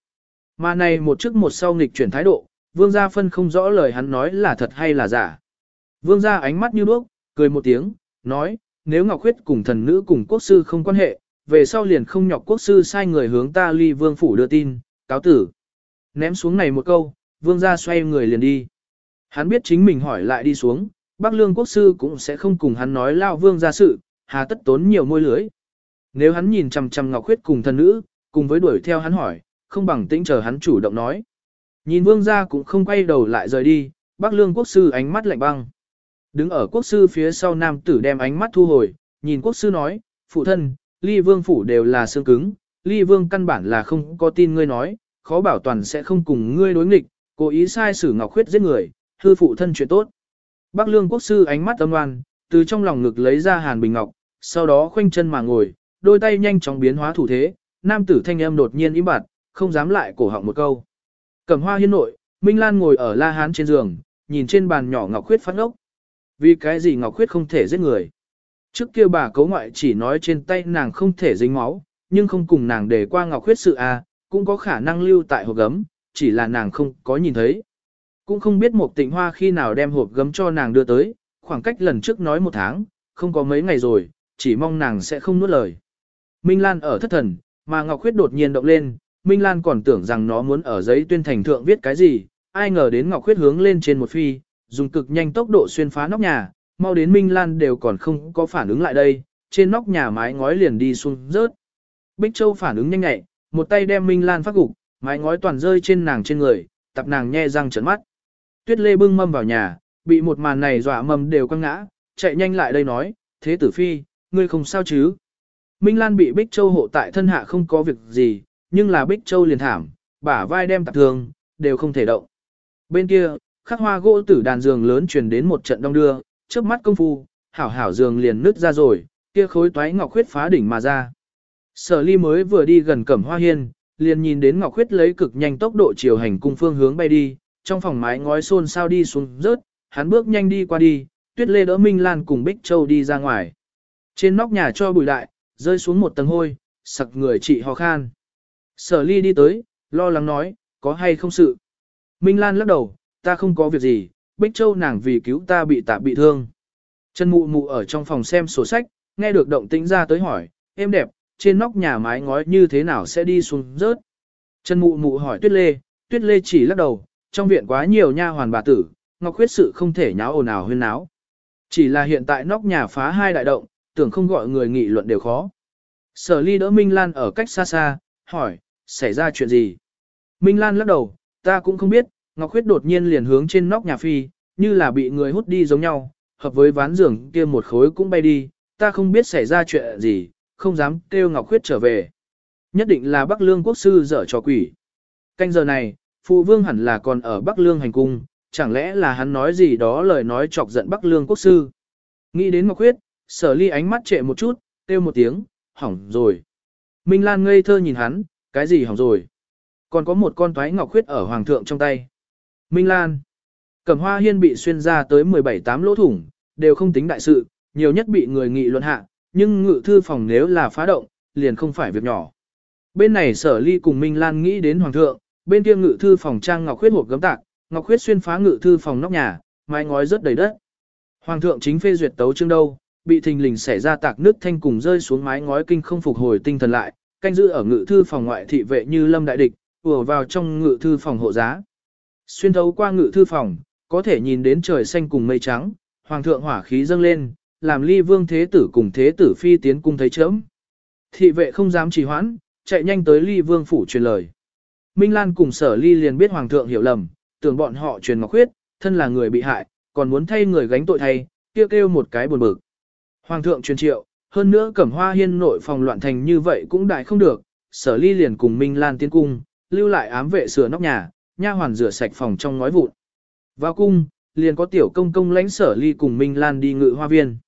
Mà này một trước một sau nghịch chuyển thái độ, vương gia phân không rõ lời hắn nói là thật hay là giả. Vương gia ánh mắt như đuốc, cười một tiếng, nói, nếu Ngọc Khuyết cùng thần nữ cùng quốc sư không quan hệ, về sau liền không nhọc quốc sư sai người hướng ta ly vương phủ đưa tin, cáo tử. Ném xuống này một câu, vương gia xoay người liền đi. Hắn biết chính mình hỏi lại đi xuống, Bắc Lương quốc sư cũng sẽ không cùng hắn nói lao vương gia sự, hà tất tốn nhiều môi lưới. Nếu hắn nhìn chằm chằm Ngọc Khuyết cùng thần nữ, cùng với đuổi theo hắn hỏi, không bằng tĩnh chờ hắn chủ động nói. Nhìn vương gia cũng không quay đầu lại rời đi, bác lương quốc sư ánh mắt lạnh băng. Đứng ở quốc sư phía sau nam tử đem ánh mắt thu hồi, nhìn quốc sư nói, phụ thân, ly vương phủ đều là xương cứng, ly vương căn bản là không có tin ngươi nói, khó bảo toàn sẽ không cùng ngươi đối nghịch, cố ý sai sử ngọc khuyết giết người, hư phụ thân chuyện tốt. Bác lương quốc sư ánh mắt âm oan, từ trong lòng ngực lấy ra hàn bình ngọc, sau đó khoanh chân mà ngồi, đôi tay nhanh chóng biến hóa thủ thế, nam tử thanh âm đột nhiên im bặt, không dám lại cổ họng một câu. Cẩm hoa hiên nội, Minh Lan ngồi ở la hán trên giường, nhìn trên bàn nhỏ Ngọc Khuyết phát ốc. Vì cái gì Ngọc Khuyết không thể giết người? Trước kia bà cấu ngoại chỉ nói trên tay nàng không thể dính máu, nhưng không cùng nàng để qua Ngọc Khuyết sự a, cũng có khả năng lưu tại hộp gấm, chỉ là nàng không có nhìn thấy. Cũng không biết một tịnh hoa khi nào đem hộp gấm cho nàng đưa tới, khoảng cách lần trước nói một tháng, không có mấy ngày rồi, chỉ mong nàng sẽ không nuốt lời. Minh Lan ở thất thần, mà Ngọc Khuyết đột nhiên động lên, Minh Lan còn tưởng rằng nó muốn ở giấy tuyên thành thượng viết cái gì, ai ngờ đến Ngọc Khuyết hướng lên trên một phi, dùng cực nhanh tốc độ xuyên phá nóc nhà, mau đến Minh Lan đều còn không có phản ứng lại đây, trên nóc nhà mái ngói liền đi xuống rớt. Bích Châu phản ứng nhanh nhẹ, một tay đem Minh Lan phát gục, mái ngói toàn rơi trên nàng trên người, tập nàng nhe răng trấn mắt. Tuyết Lê bưng mâm vào nhà, bị một màn này dọa mầm đều quăng ngã, chạy nhanh lại đây nói, thế tử phi, ngươi không sao chứ. Minh Lan bị Bích Châu hộ tại thân hạ không có việc gì, nhưng là Bích Châu liền thảm, bả vai đem tạp thương, đều không thể động. Bên kia, khắc hoa gỗ tử đàn giường lớn truyền đến một trận đông đưa, trước mắt công phu, hảo hảo giường liền nứt ra rồi, kia khối toái ngọc khuyết phá đỉnh mà ra. Sở ly mới vừa đi gần cẩm hoa hiên, liền nhìn đến ngọc khuyết lấy cực nhanh tốc độ chiều hành cung phương hướng bay đi, trong phòng mái ngói xôn sao đi xuống rớt, hắn bước nhanh đi qua đi, tuyết lê đỡ Minh Lan cùng Bích Châu đi ra ngoài. Trên nóc nhà cho bùi đại, rơi xuống một tầng hôi, sặc người chị ho khan. Sở ly đi tới, lo lắng nói, có hay không sự. Minh Lan lắc đầu, ta không có việc gì, Bích Châu nàng vì cứu ta bị tạp bị thương. Trần mụ mụ ở trong phòng xem sổ sách, nghe được động tĩnh ra tới hỏi, em đẹp, trên nóc nhà mái ngói như thế nào sẽ đi xuống rớt. Trần mụ mụ hỏi Tuyết Lê, Tuyết Lê chỉ lắc đầu, trong viện quá nhiều nha hoàn bà tử, Ngọc Khuyết sự không thể nháo ồn ào huyên náo. Chỉ là hiện tại nóc nhà phá hai đại động, tưởng không gọi người nghị luận đều khó. Sở ly đỡ Minh Lan ở cách xa xa, hỏi, xảy ra chuyện gì? Minh Lan lắc đầu, ta cũng không biết, Ngọc Khuyết đột nhiên liền hướng trên nóc nhà phi, như là bị người hút đi giống nhau, hợp với ván giường kia một khối cũng bay đi, ta không biết xảy ra chuyện gì, không dám kêu Ngọc Khuyết trở về. Nhất định là Bắc Lương quốc sư dở trò quỷ. Canh giờ này, phụ vương hẳn là còn ở Bắc Lương hành cung, chẳng lẽ là hắn nói gì đó lời nói chọc giận Bắc Lương quốc sư. Nghĩ đến Ngọc Khuyết, sở ly ánh mắt trệ một chút, kêu một tiếng, hỏng rồi. Minh Lan ngây thơ nhìn hắn, cái gì hỏng rồi. Còn có một con toái ngọc khuyết ở hoàng thượng trong tay. Minh Lan. Cẩm hoa hiên bị xuyên ra tới 17-8 lỗ thủng, đều không tính đại sự, nhiều nhất bị người nghị luận hạ, nhưng ngự thư phòng nếu là phá động, liền không phải việc nhỏ. Bên này sở ly cùng Minh Lan nghĩ đến hoàng thượng, bên kia ngự thư phòng trang ngọc khuyết hộp gấm tạc, ngọc khuyết xuyên phá ngự thư phòng nóc nhà, mái ngói rất đầy đất. Hoàng thượng chính phê duyệt tấu chương đâu, bị thình lình xảy ra tạc nước thanh cùng rơi xuống mái ngói kinh không phục hồi tinh thần lại, canh giữ ở ngự thư phòng ngoại thị vệ như lâm đại địch, ùa vào trong ngự thư phòng hộ giá. Xuyên thấu qua ngự thư phòng, có thể nhìn đến trời xanh cùng mây trắng, hoàng thượng hỏa khí dâng lên, làm ly vương thế tử cùng thế tử phi tiến cung thấy chớm. Thị vệ không dám trì hoãn, chạy nhanh tới ly vương phủ truyền lời. Minh Lan cùng sở ly liền biết hoàng thượng hiểu lầm, tưởng bọn họ truyền ngọc khuyết, thân là người bị hại, còn muốn thay người gánh tội thay, kêu kêu một cái buồn bực. Hoàng thượng truyền triệu, hơn nữa cẩm hoa hiên nội phòng loạn thành như vậy cũng đại không được, sở ly liền cùng Minh Lan tiến cung, lưu lại ám vệ sửa nóc nhà, nha hoàn rửa sạch phòng trong ngói vụn. Vào cung, liền có tiểu công công lãnh sở ly cùng Minh Lan đi ngự hoa viên.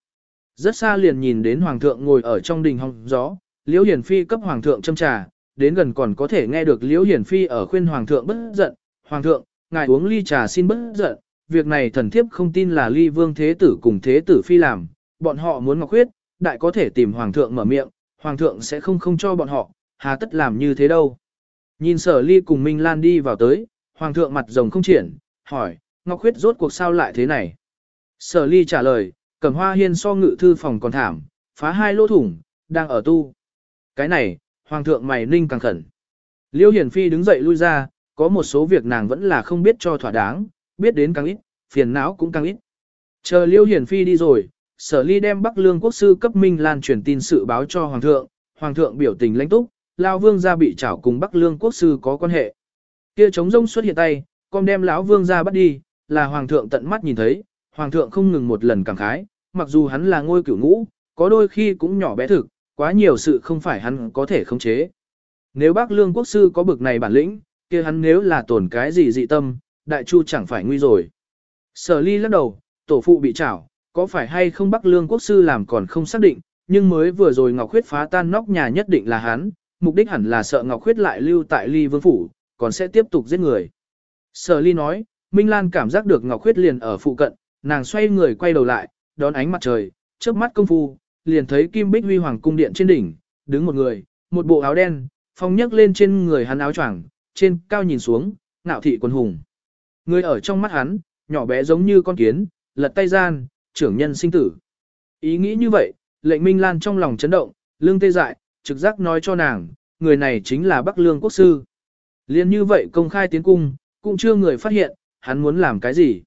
Rất xa liền nhìn đến hoàng thượng ngồi ở trong đình hong gió, liễu hiển phi cấp hoàng thượng châm trà, đến gần còn có thể nghe được liễu hiển phi ở khuyên hoàng thượng bất giận, hoàng thượng, ngài uống ly trà xin bất giận, việc này thần thiếp không tin là ly vương thế tử cùng thế tử phi làm, bọn họ muốn ngọc huyết, đại có thể tìm hoàng thượng mở miệng, hoàng thượng sẽ không không cho bọn họ, hà tất làm như thế đâu. Nhìn sở ly cùng Minh Lan đi vào tới, hoàng thượng mặt rồng không triển, hỏi, Ngọc Khuyết rốt cuộc sao lại thế này? Sở ly trả lời, cầm hoa hiên so ngự thư phòng còn thảm, phá hai lỗ thủng, đang ở tu. Cái này, hoàng thượng mày ninh càng khẩn. Liêu hiển phi đứng dậy lui ra, có một số việc nàng vẫn là không biết cho thỏa đáng, biết đến càng ít, phiền não cũng càng ít. Chờ liêu hiển phi đi rồi, sở ly đem Bắc Lương quốc sư cấp Minh Lan truyền tin sự báo cho Hoàng thượng, Hoàng thượng biểu tình lãnh túc, Lao Vương gia bị trảo cùng Bắc Lương quốc sư có quan hệ. Kia chống rông xuất hiện tay, con đem lão Vương ra bắt đi, là Hoàng thượng tận mắt nhìn thấy, Hoàng thượng không ngừng một lần cảm khái, mặc dù hắn là ngôi cửu ngũ, có đôi khi cũng nhỏ bé thực, quá nhiều sự không phải hắn có thể khống chế. Nếu Bắc Lương quốc sư có bực này bản lĩnh, kia hắn nếu là tổn cái gì dị tâm, đại chu chẳng phải nguy rồi. Sở ly lắc đầu, tổ phụ bị trảo, có phải hay không Bắc Lương quốc sư làm còn không xác định, nhưng mới vừa rồi Ngọc Khuyết phá tan nóc nhà nhất định là hắn, mục đích hẳn là sợ Ngọc Khuyết lại lưu tại ly vương phủ, còn sẽ tiếp tục giết người. Sở ly nói, Minh Lan cảm giác được Ngọc Khuyết liền ở phụ cận, nàng xoay người quay đầu lại, đón ánh mặt trời, chớp mắt công phu, liền thấy Kim Bích Huy Hoàng cung điện trên đỉnh, đứng một người, một bộ áo đen, phong nhấc lên trên người hắn áo choàng, trên cao nhìn xuống, nạo thị quân hùng. Người ở trong mắt hắn, nhỏ bé giống như con kiến, lật tay gian, trưởng nhân sinh tử. Ý nghĩ như vậy, lệnh Minh Lan trong lòng chấn động, lương tê dại, trực giác nói cho nàng, người này chính là Bắc Lương Quốc Sư. Liên như vậy công khai tiến cung, cũng chưa người phát hiện, hắn muốn làm cái gì.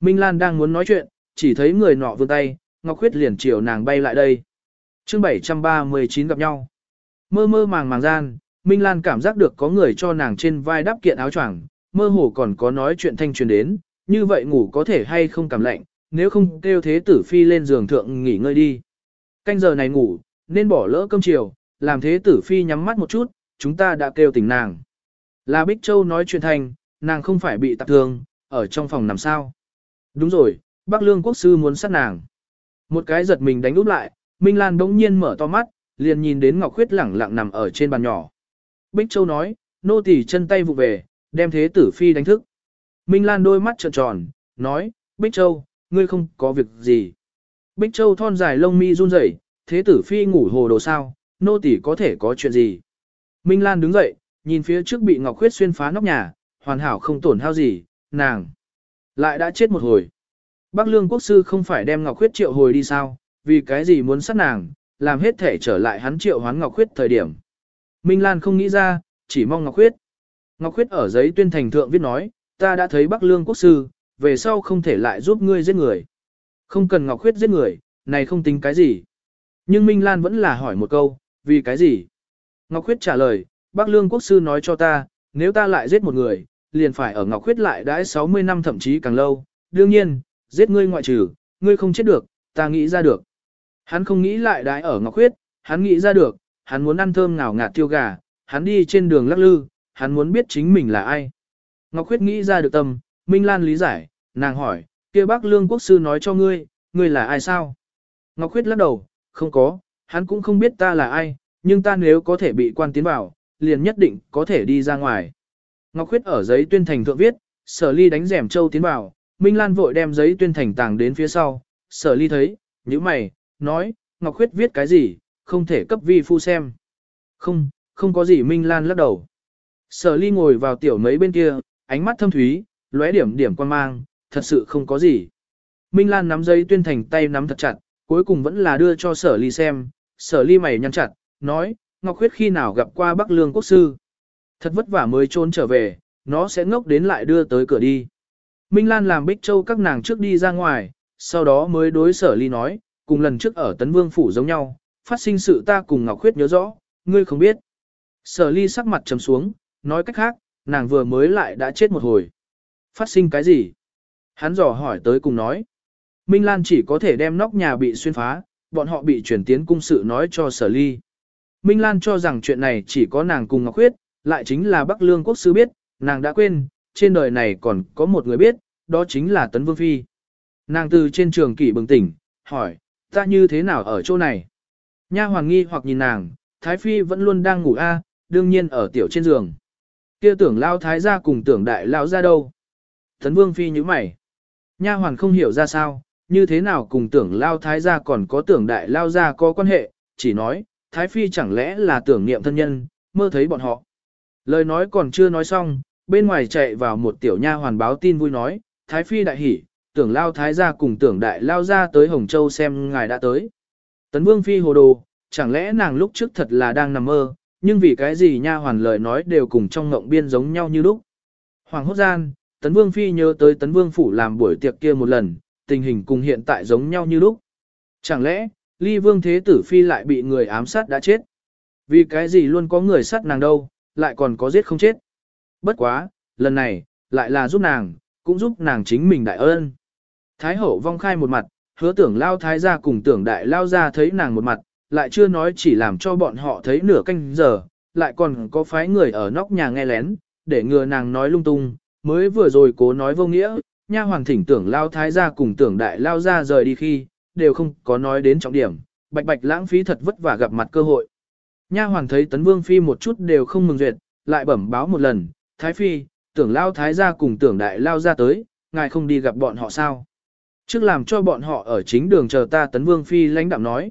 Minh Lan đang muốn nói chuyện, chỉ thấy người nọ vươn tay, Ngọc Khuyết liền chiều nàng bay lại đây. chương 739 gặp nhau. Mơ mơ màng màng gian, Minh Lan cảm giác được có người cho nàng trên vai đắp kiện áo choàng, mơ hồ còn có nói chuyện thanh truyền đến, như vậy ngủ có thể hay không cảm lạnh, nếu không kêu thế tử phi lên giường thượng nghỉ ngơi đi. Canh giờ này ngủ, nên bỏ lỡ cơm chiều, làm thế tử phi nhắm mắt một chút, chúng ta đã kêu tỉnh nàng. Là Bích Châu nói chuyện thành, nàng không phải bị tạp thương, ở trong phòng nằm sao. Đúng rồi, bác lương quốc sư muốn sát nàng. Một cái giật mình đánh úp lại, Minh Lan đống nhiên mở to mắt, liền nhìn đến Ngọc Khuyết lẳng lặng nằm ở trên bàn nhỏ. Bích Châu nói, nô tỳ chân tay vụ về, đem thế tử phi đánh thức. Minh Lan đôi mắt trợn tròn, nói, Bích Châu, ngươi không có việc gì. Bích Châu thon dài lông mi run rẩy, thế tử phi ngủ hồ đồ sao, nô tỳ có thể có chuyện gì. Minh Lan đứng dậy, nhìn phía trước bị Ngọc Khuyết xuyên phá nóc nhà, hoàn hảo không tổn hao gì, nàng lại đã chết một hồi. Bắc Lương Quốc Sư không phải đem Ngọc Khuyết triệu hồi đi sao, vì cái gì muốn sát nàng, làm hết thể trở lại hắn triệu hoán Ngọc Khuyết thời điểm. Minh Lan không nghĩ ra, chỉ mong Ngọc Khuyết. Ngọc Khuyết ở giấy tuyên thành thượng viết nói, ta đã thấy Bắc Lương Quốc Sư, về sau không thể lại giúp ngươi giết người. Không cần Ngọc Khuyết giết người, này không tính cái gì. Nhưng Minh Lan vẫn là hỏi một câu, vì cái gì? Ngọc Khuyết trả lời, Bắc Lương Quốc Sư nói cho ta, nếu ta lại giết một người, liền phải ở Ngọc Khuyết lại đãi 60 năm thậm chí càng lâu. Đương nhiên, giết ngươi ngoại trừ, ngươi không chết được, ta nghĩ ra được. Hắn không nghĩ lại đãi ở Ngọc Khuyết, hắn nghĩ ra được, hắn muốn ăn thơm ngào ngạt tiêu gà, hắn đi trên đường lắc lư, hắn muốn biết chính mình là ai. Ngọc Khuyết nghĩ ra được tâm, Minh Lan lý giải, nàng hỏi, kia bác lương quốc sư nói cho ngươi, ngươi là ai sao? Ngọc Khuyết lắc đầu, không có, hắn cũng không biết ta là ai, nhưng ta nếu có thể bị quan tiến vào, liền nhất định có thể đi ra ngoài. Ngọc Khuyết ở giấy tuyên thành thượng viết, sở ly đánh rèm châu tiến vào, Minh Lan vội đem giấy tuyên thành tàng đến phía sau, sở ly thấy, như mày, nói, Ngọc Khuyết viết cái gì, không thể cấp vi phu xem. Không, không có gì Minh Lan lắc đầu. Sở ly ngồi vào tiểu mấy bên kia, ánh mắt thâm thúy, lóe điểm điểm quan mang, thật sự không có gì. Minh Lan nắm giấy tuyên thành tay nắm thật chặt, cuối cùng vẫn là đưa cho sở ly xem, sở ly mày nhăn chặt, nói, Ngọc Khuyết khi nào gặp qua Bắc Lương Quốc Sư. Thật vất vả mới trốn trở về, nó sẽ ngốc đến lại đưa tới cửa đi. Minh Lan làm Bích Châu các nàng trước đi ra ngoài, sau đó mới đối sở ly nói, cùng lần trước ở Tấn Vương Phủ giống nhau, phát sinh sự ta cùng Ngọc Khuyết nhớ rõ, ngươi không biết. Sở ly sắc mặt trầm xuống, nói cách khác, nàng vừa mới lại đã chết một hồi. Phát sinh cái gì? Hắn dò hỏi tới cùng nói. Minh Lan chỉ có thể đem nóc nhà bị xuyên phá, bọn họ bị chuyển tiến cung sự nói cho sở ly. Minh Lan cho rằng chuyện này chỉ có nàng cùng Ngọc Khuyết, lại chính là Bắc Lương Quốc Sư biết, nàng đã quên, trên đời này còn có một người biết, đó chính là Tấn Vương Phi. Nàng từ trên trường kỷ bừng tỉnh, hỏi, ta như thế nào ở chỗ này? Nha hoàng nghi hoặc nhìn nàng, Thái Phi vẫn luôn đang ngủ a, đương nhiên ở tiểu trên giường. Kia tưởng lao thái gia cùng tưởng đại lao ra đâu? Tấn Vương Phi như mày. Nha hoàn không hiểu ra sao, như thế nào cùng tưởng lao thái gia còn có tưởng đại lao gia có quan hệ, chỉ nói, Thái Phi chẳng lẽ là tưởng niệm thân nhân, mơ thấy bọn họ. Lời nói còn chưa nói xong, bên ngoài chạy vào một tiểu nha hoàn báo tin vui nói, Thái Phi đại hỉ, tưởng lao thái gia cùng tưởng đại lao ra tới Hồng Châu xem ngài đã tới. Tấn Vương Phi hồ đồ, chẳng lẽ nàng lúc trước thật là đang nằm mơ, nhưng vì cái gì nha hoàn lời nói đều cùng trong ngộng biên giống nhau như lúc. Hoàng hốt gian, Tấn Vương Phi nhớ tới Tấn Vương Phủ làm buổi tiệc kia một lần, tình hình cùng hiện tại giống nhau như lúc. Chẳng lẽ, Ly Vương Thế Tử Phi lại bị người ám sát đã chết? Vì cái gì luôn có người sát nàng đâu, lại còn có giết không chết? Bất quá, lần này, lại là giúp nàng, cũng giúp nàng chính mình đại ơn. Thái hậu vong khai một mặt, hứa tưởng lao thái gia cùng tưởng đại lao ra thấy nàng một mặt, lại chưa nói chỉ làm cho bọn họ thấy nửa canh giờ, lại còn có phái người ở nóc nhà nghe lén, để ngừa nàng nói lung tung, mới vừa rồi cố nói vô nghĩa, nha hoàng thỉnh tưởng lao thái gia cùng tưởng đại lao ra rời đi khi, đều không có nói đến trọng điểm, bạch bạch lãng phí thật vất vả gặp mặt cơ hội. Nha hoàn thấy tấn vương phi một chút đều không mừng duyệt, lại bẩm báo một lần, thái phi, tưởng lao thái gia cùng tưởng đại lao ra tới, ngài không đi gặp bọn họ sao. Trước làm cho bọn họ ở chính đường chờ ta tấn vương phi lãnh đạm nói.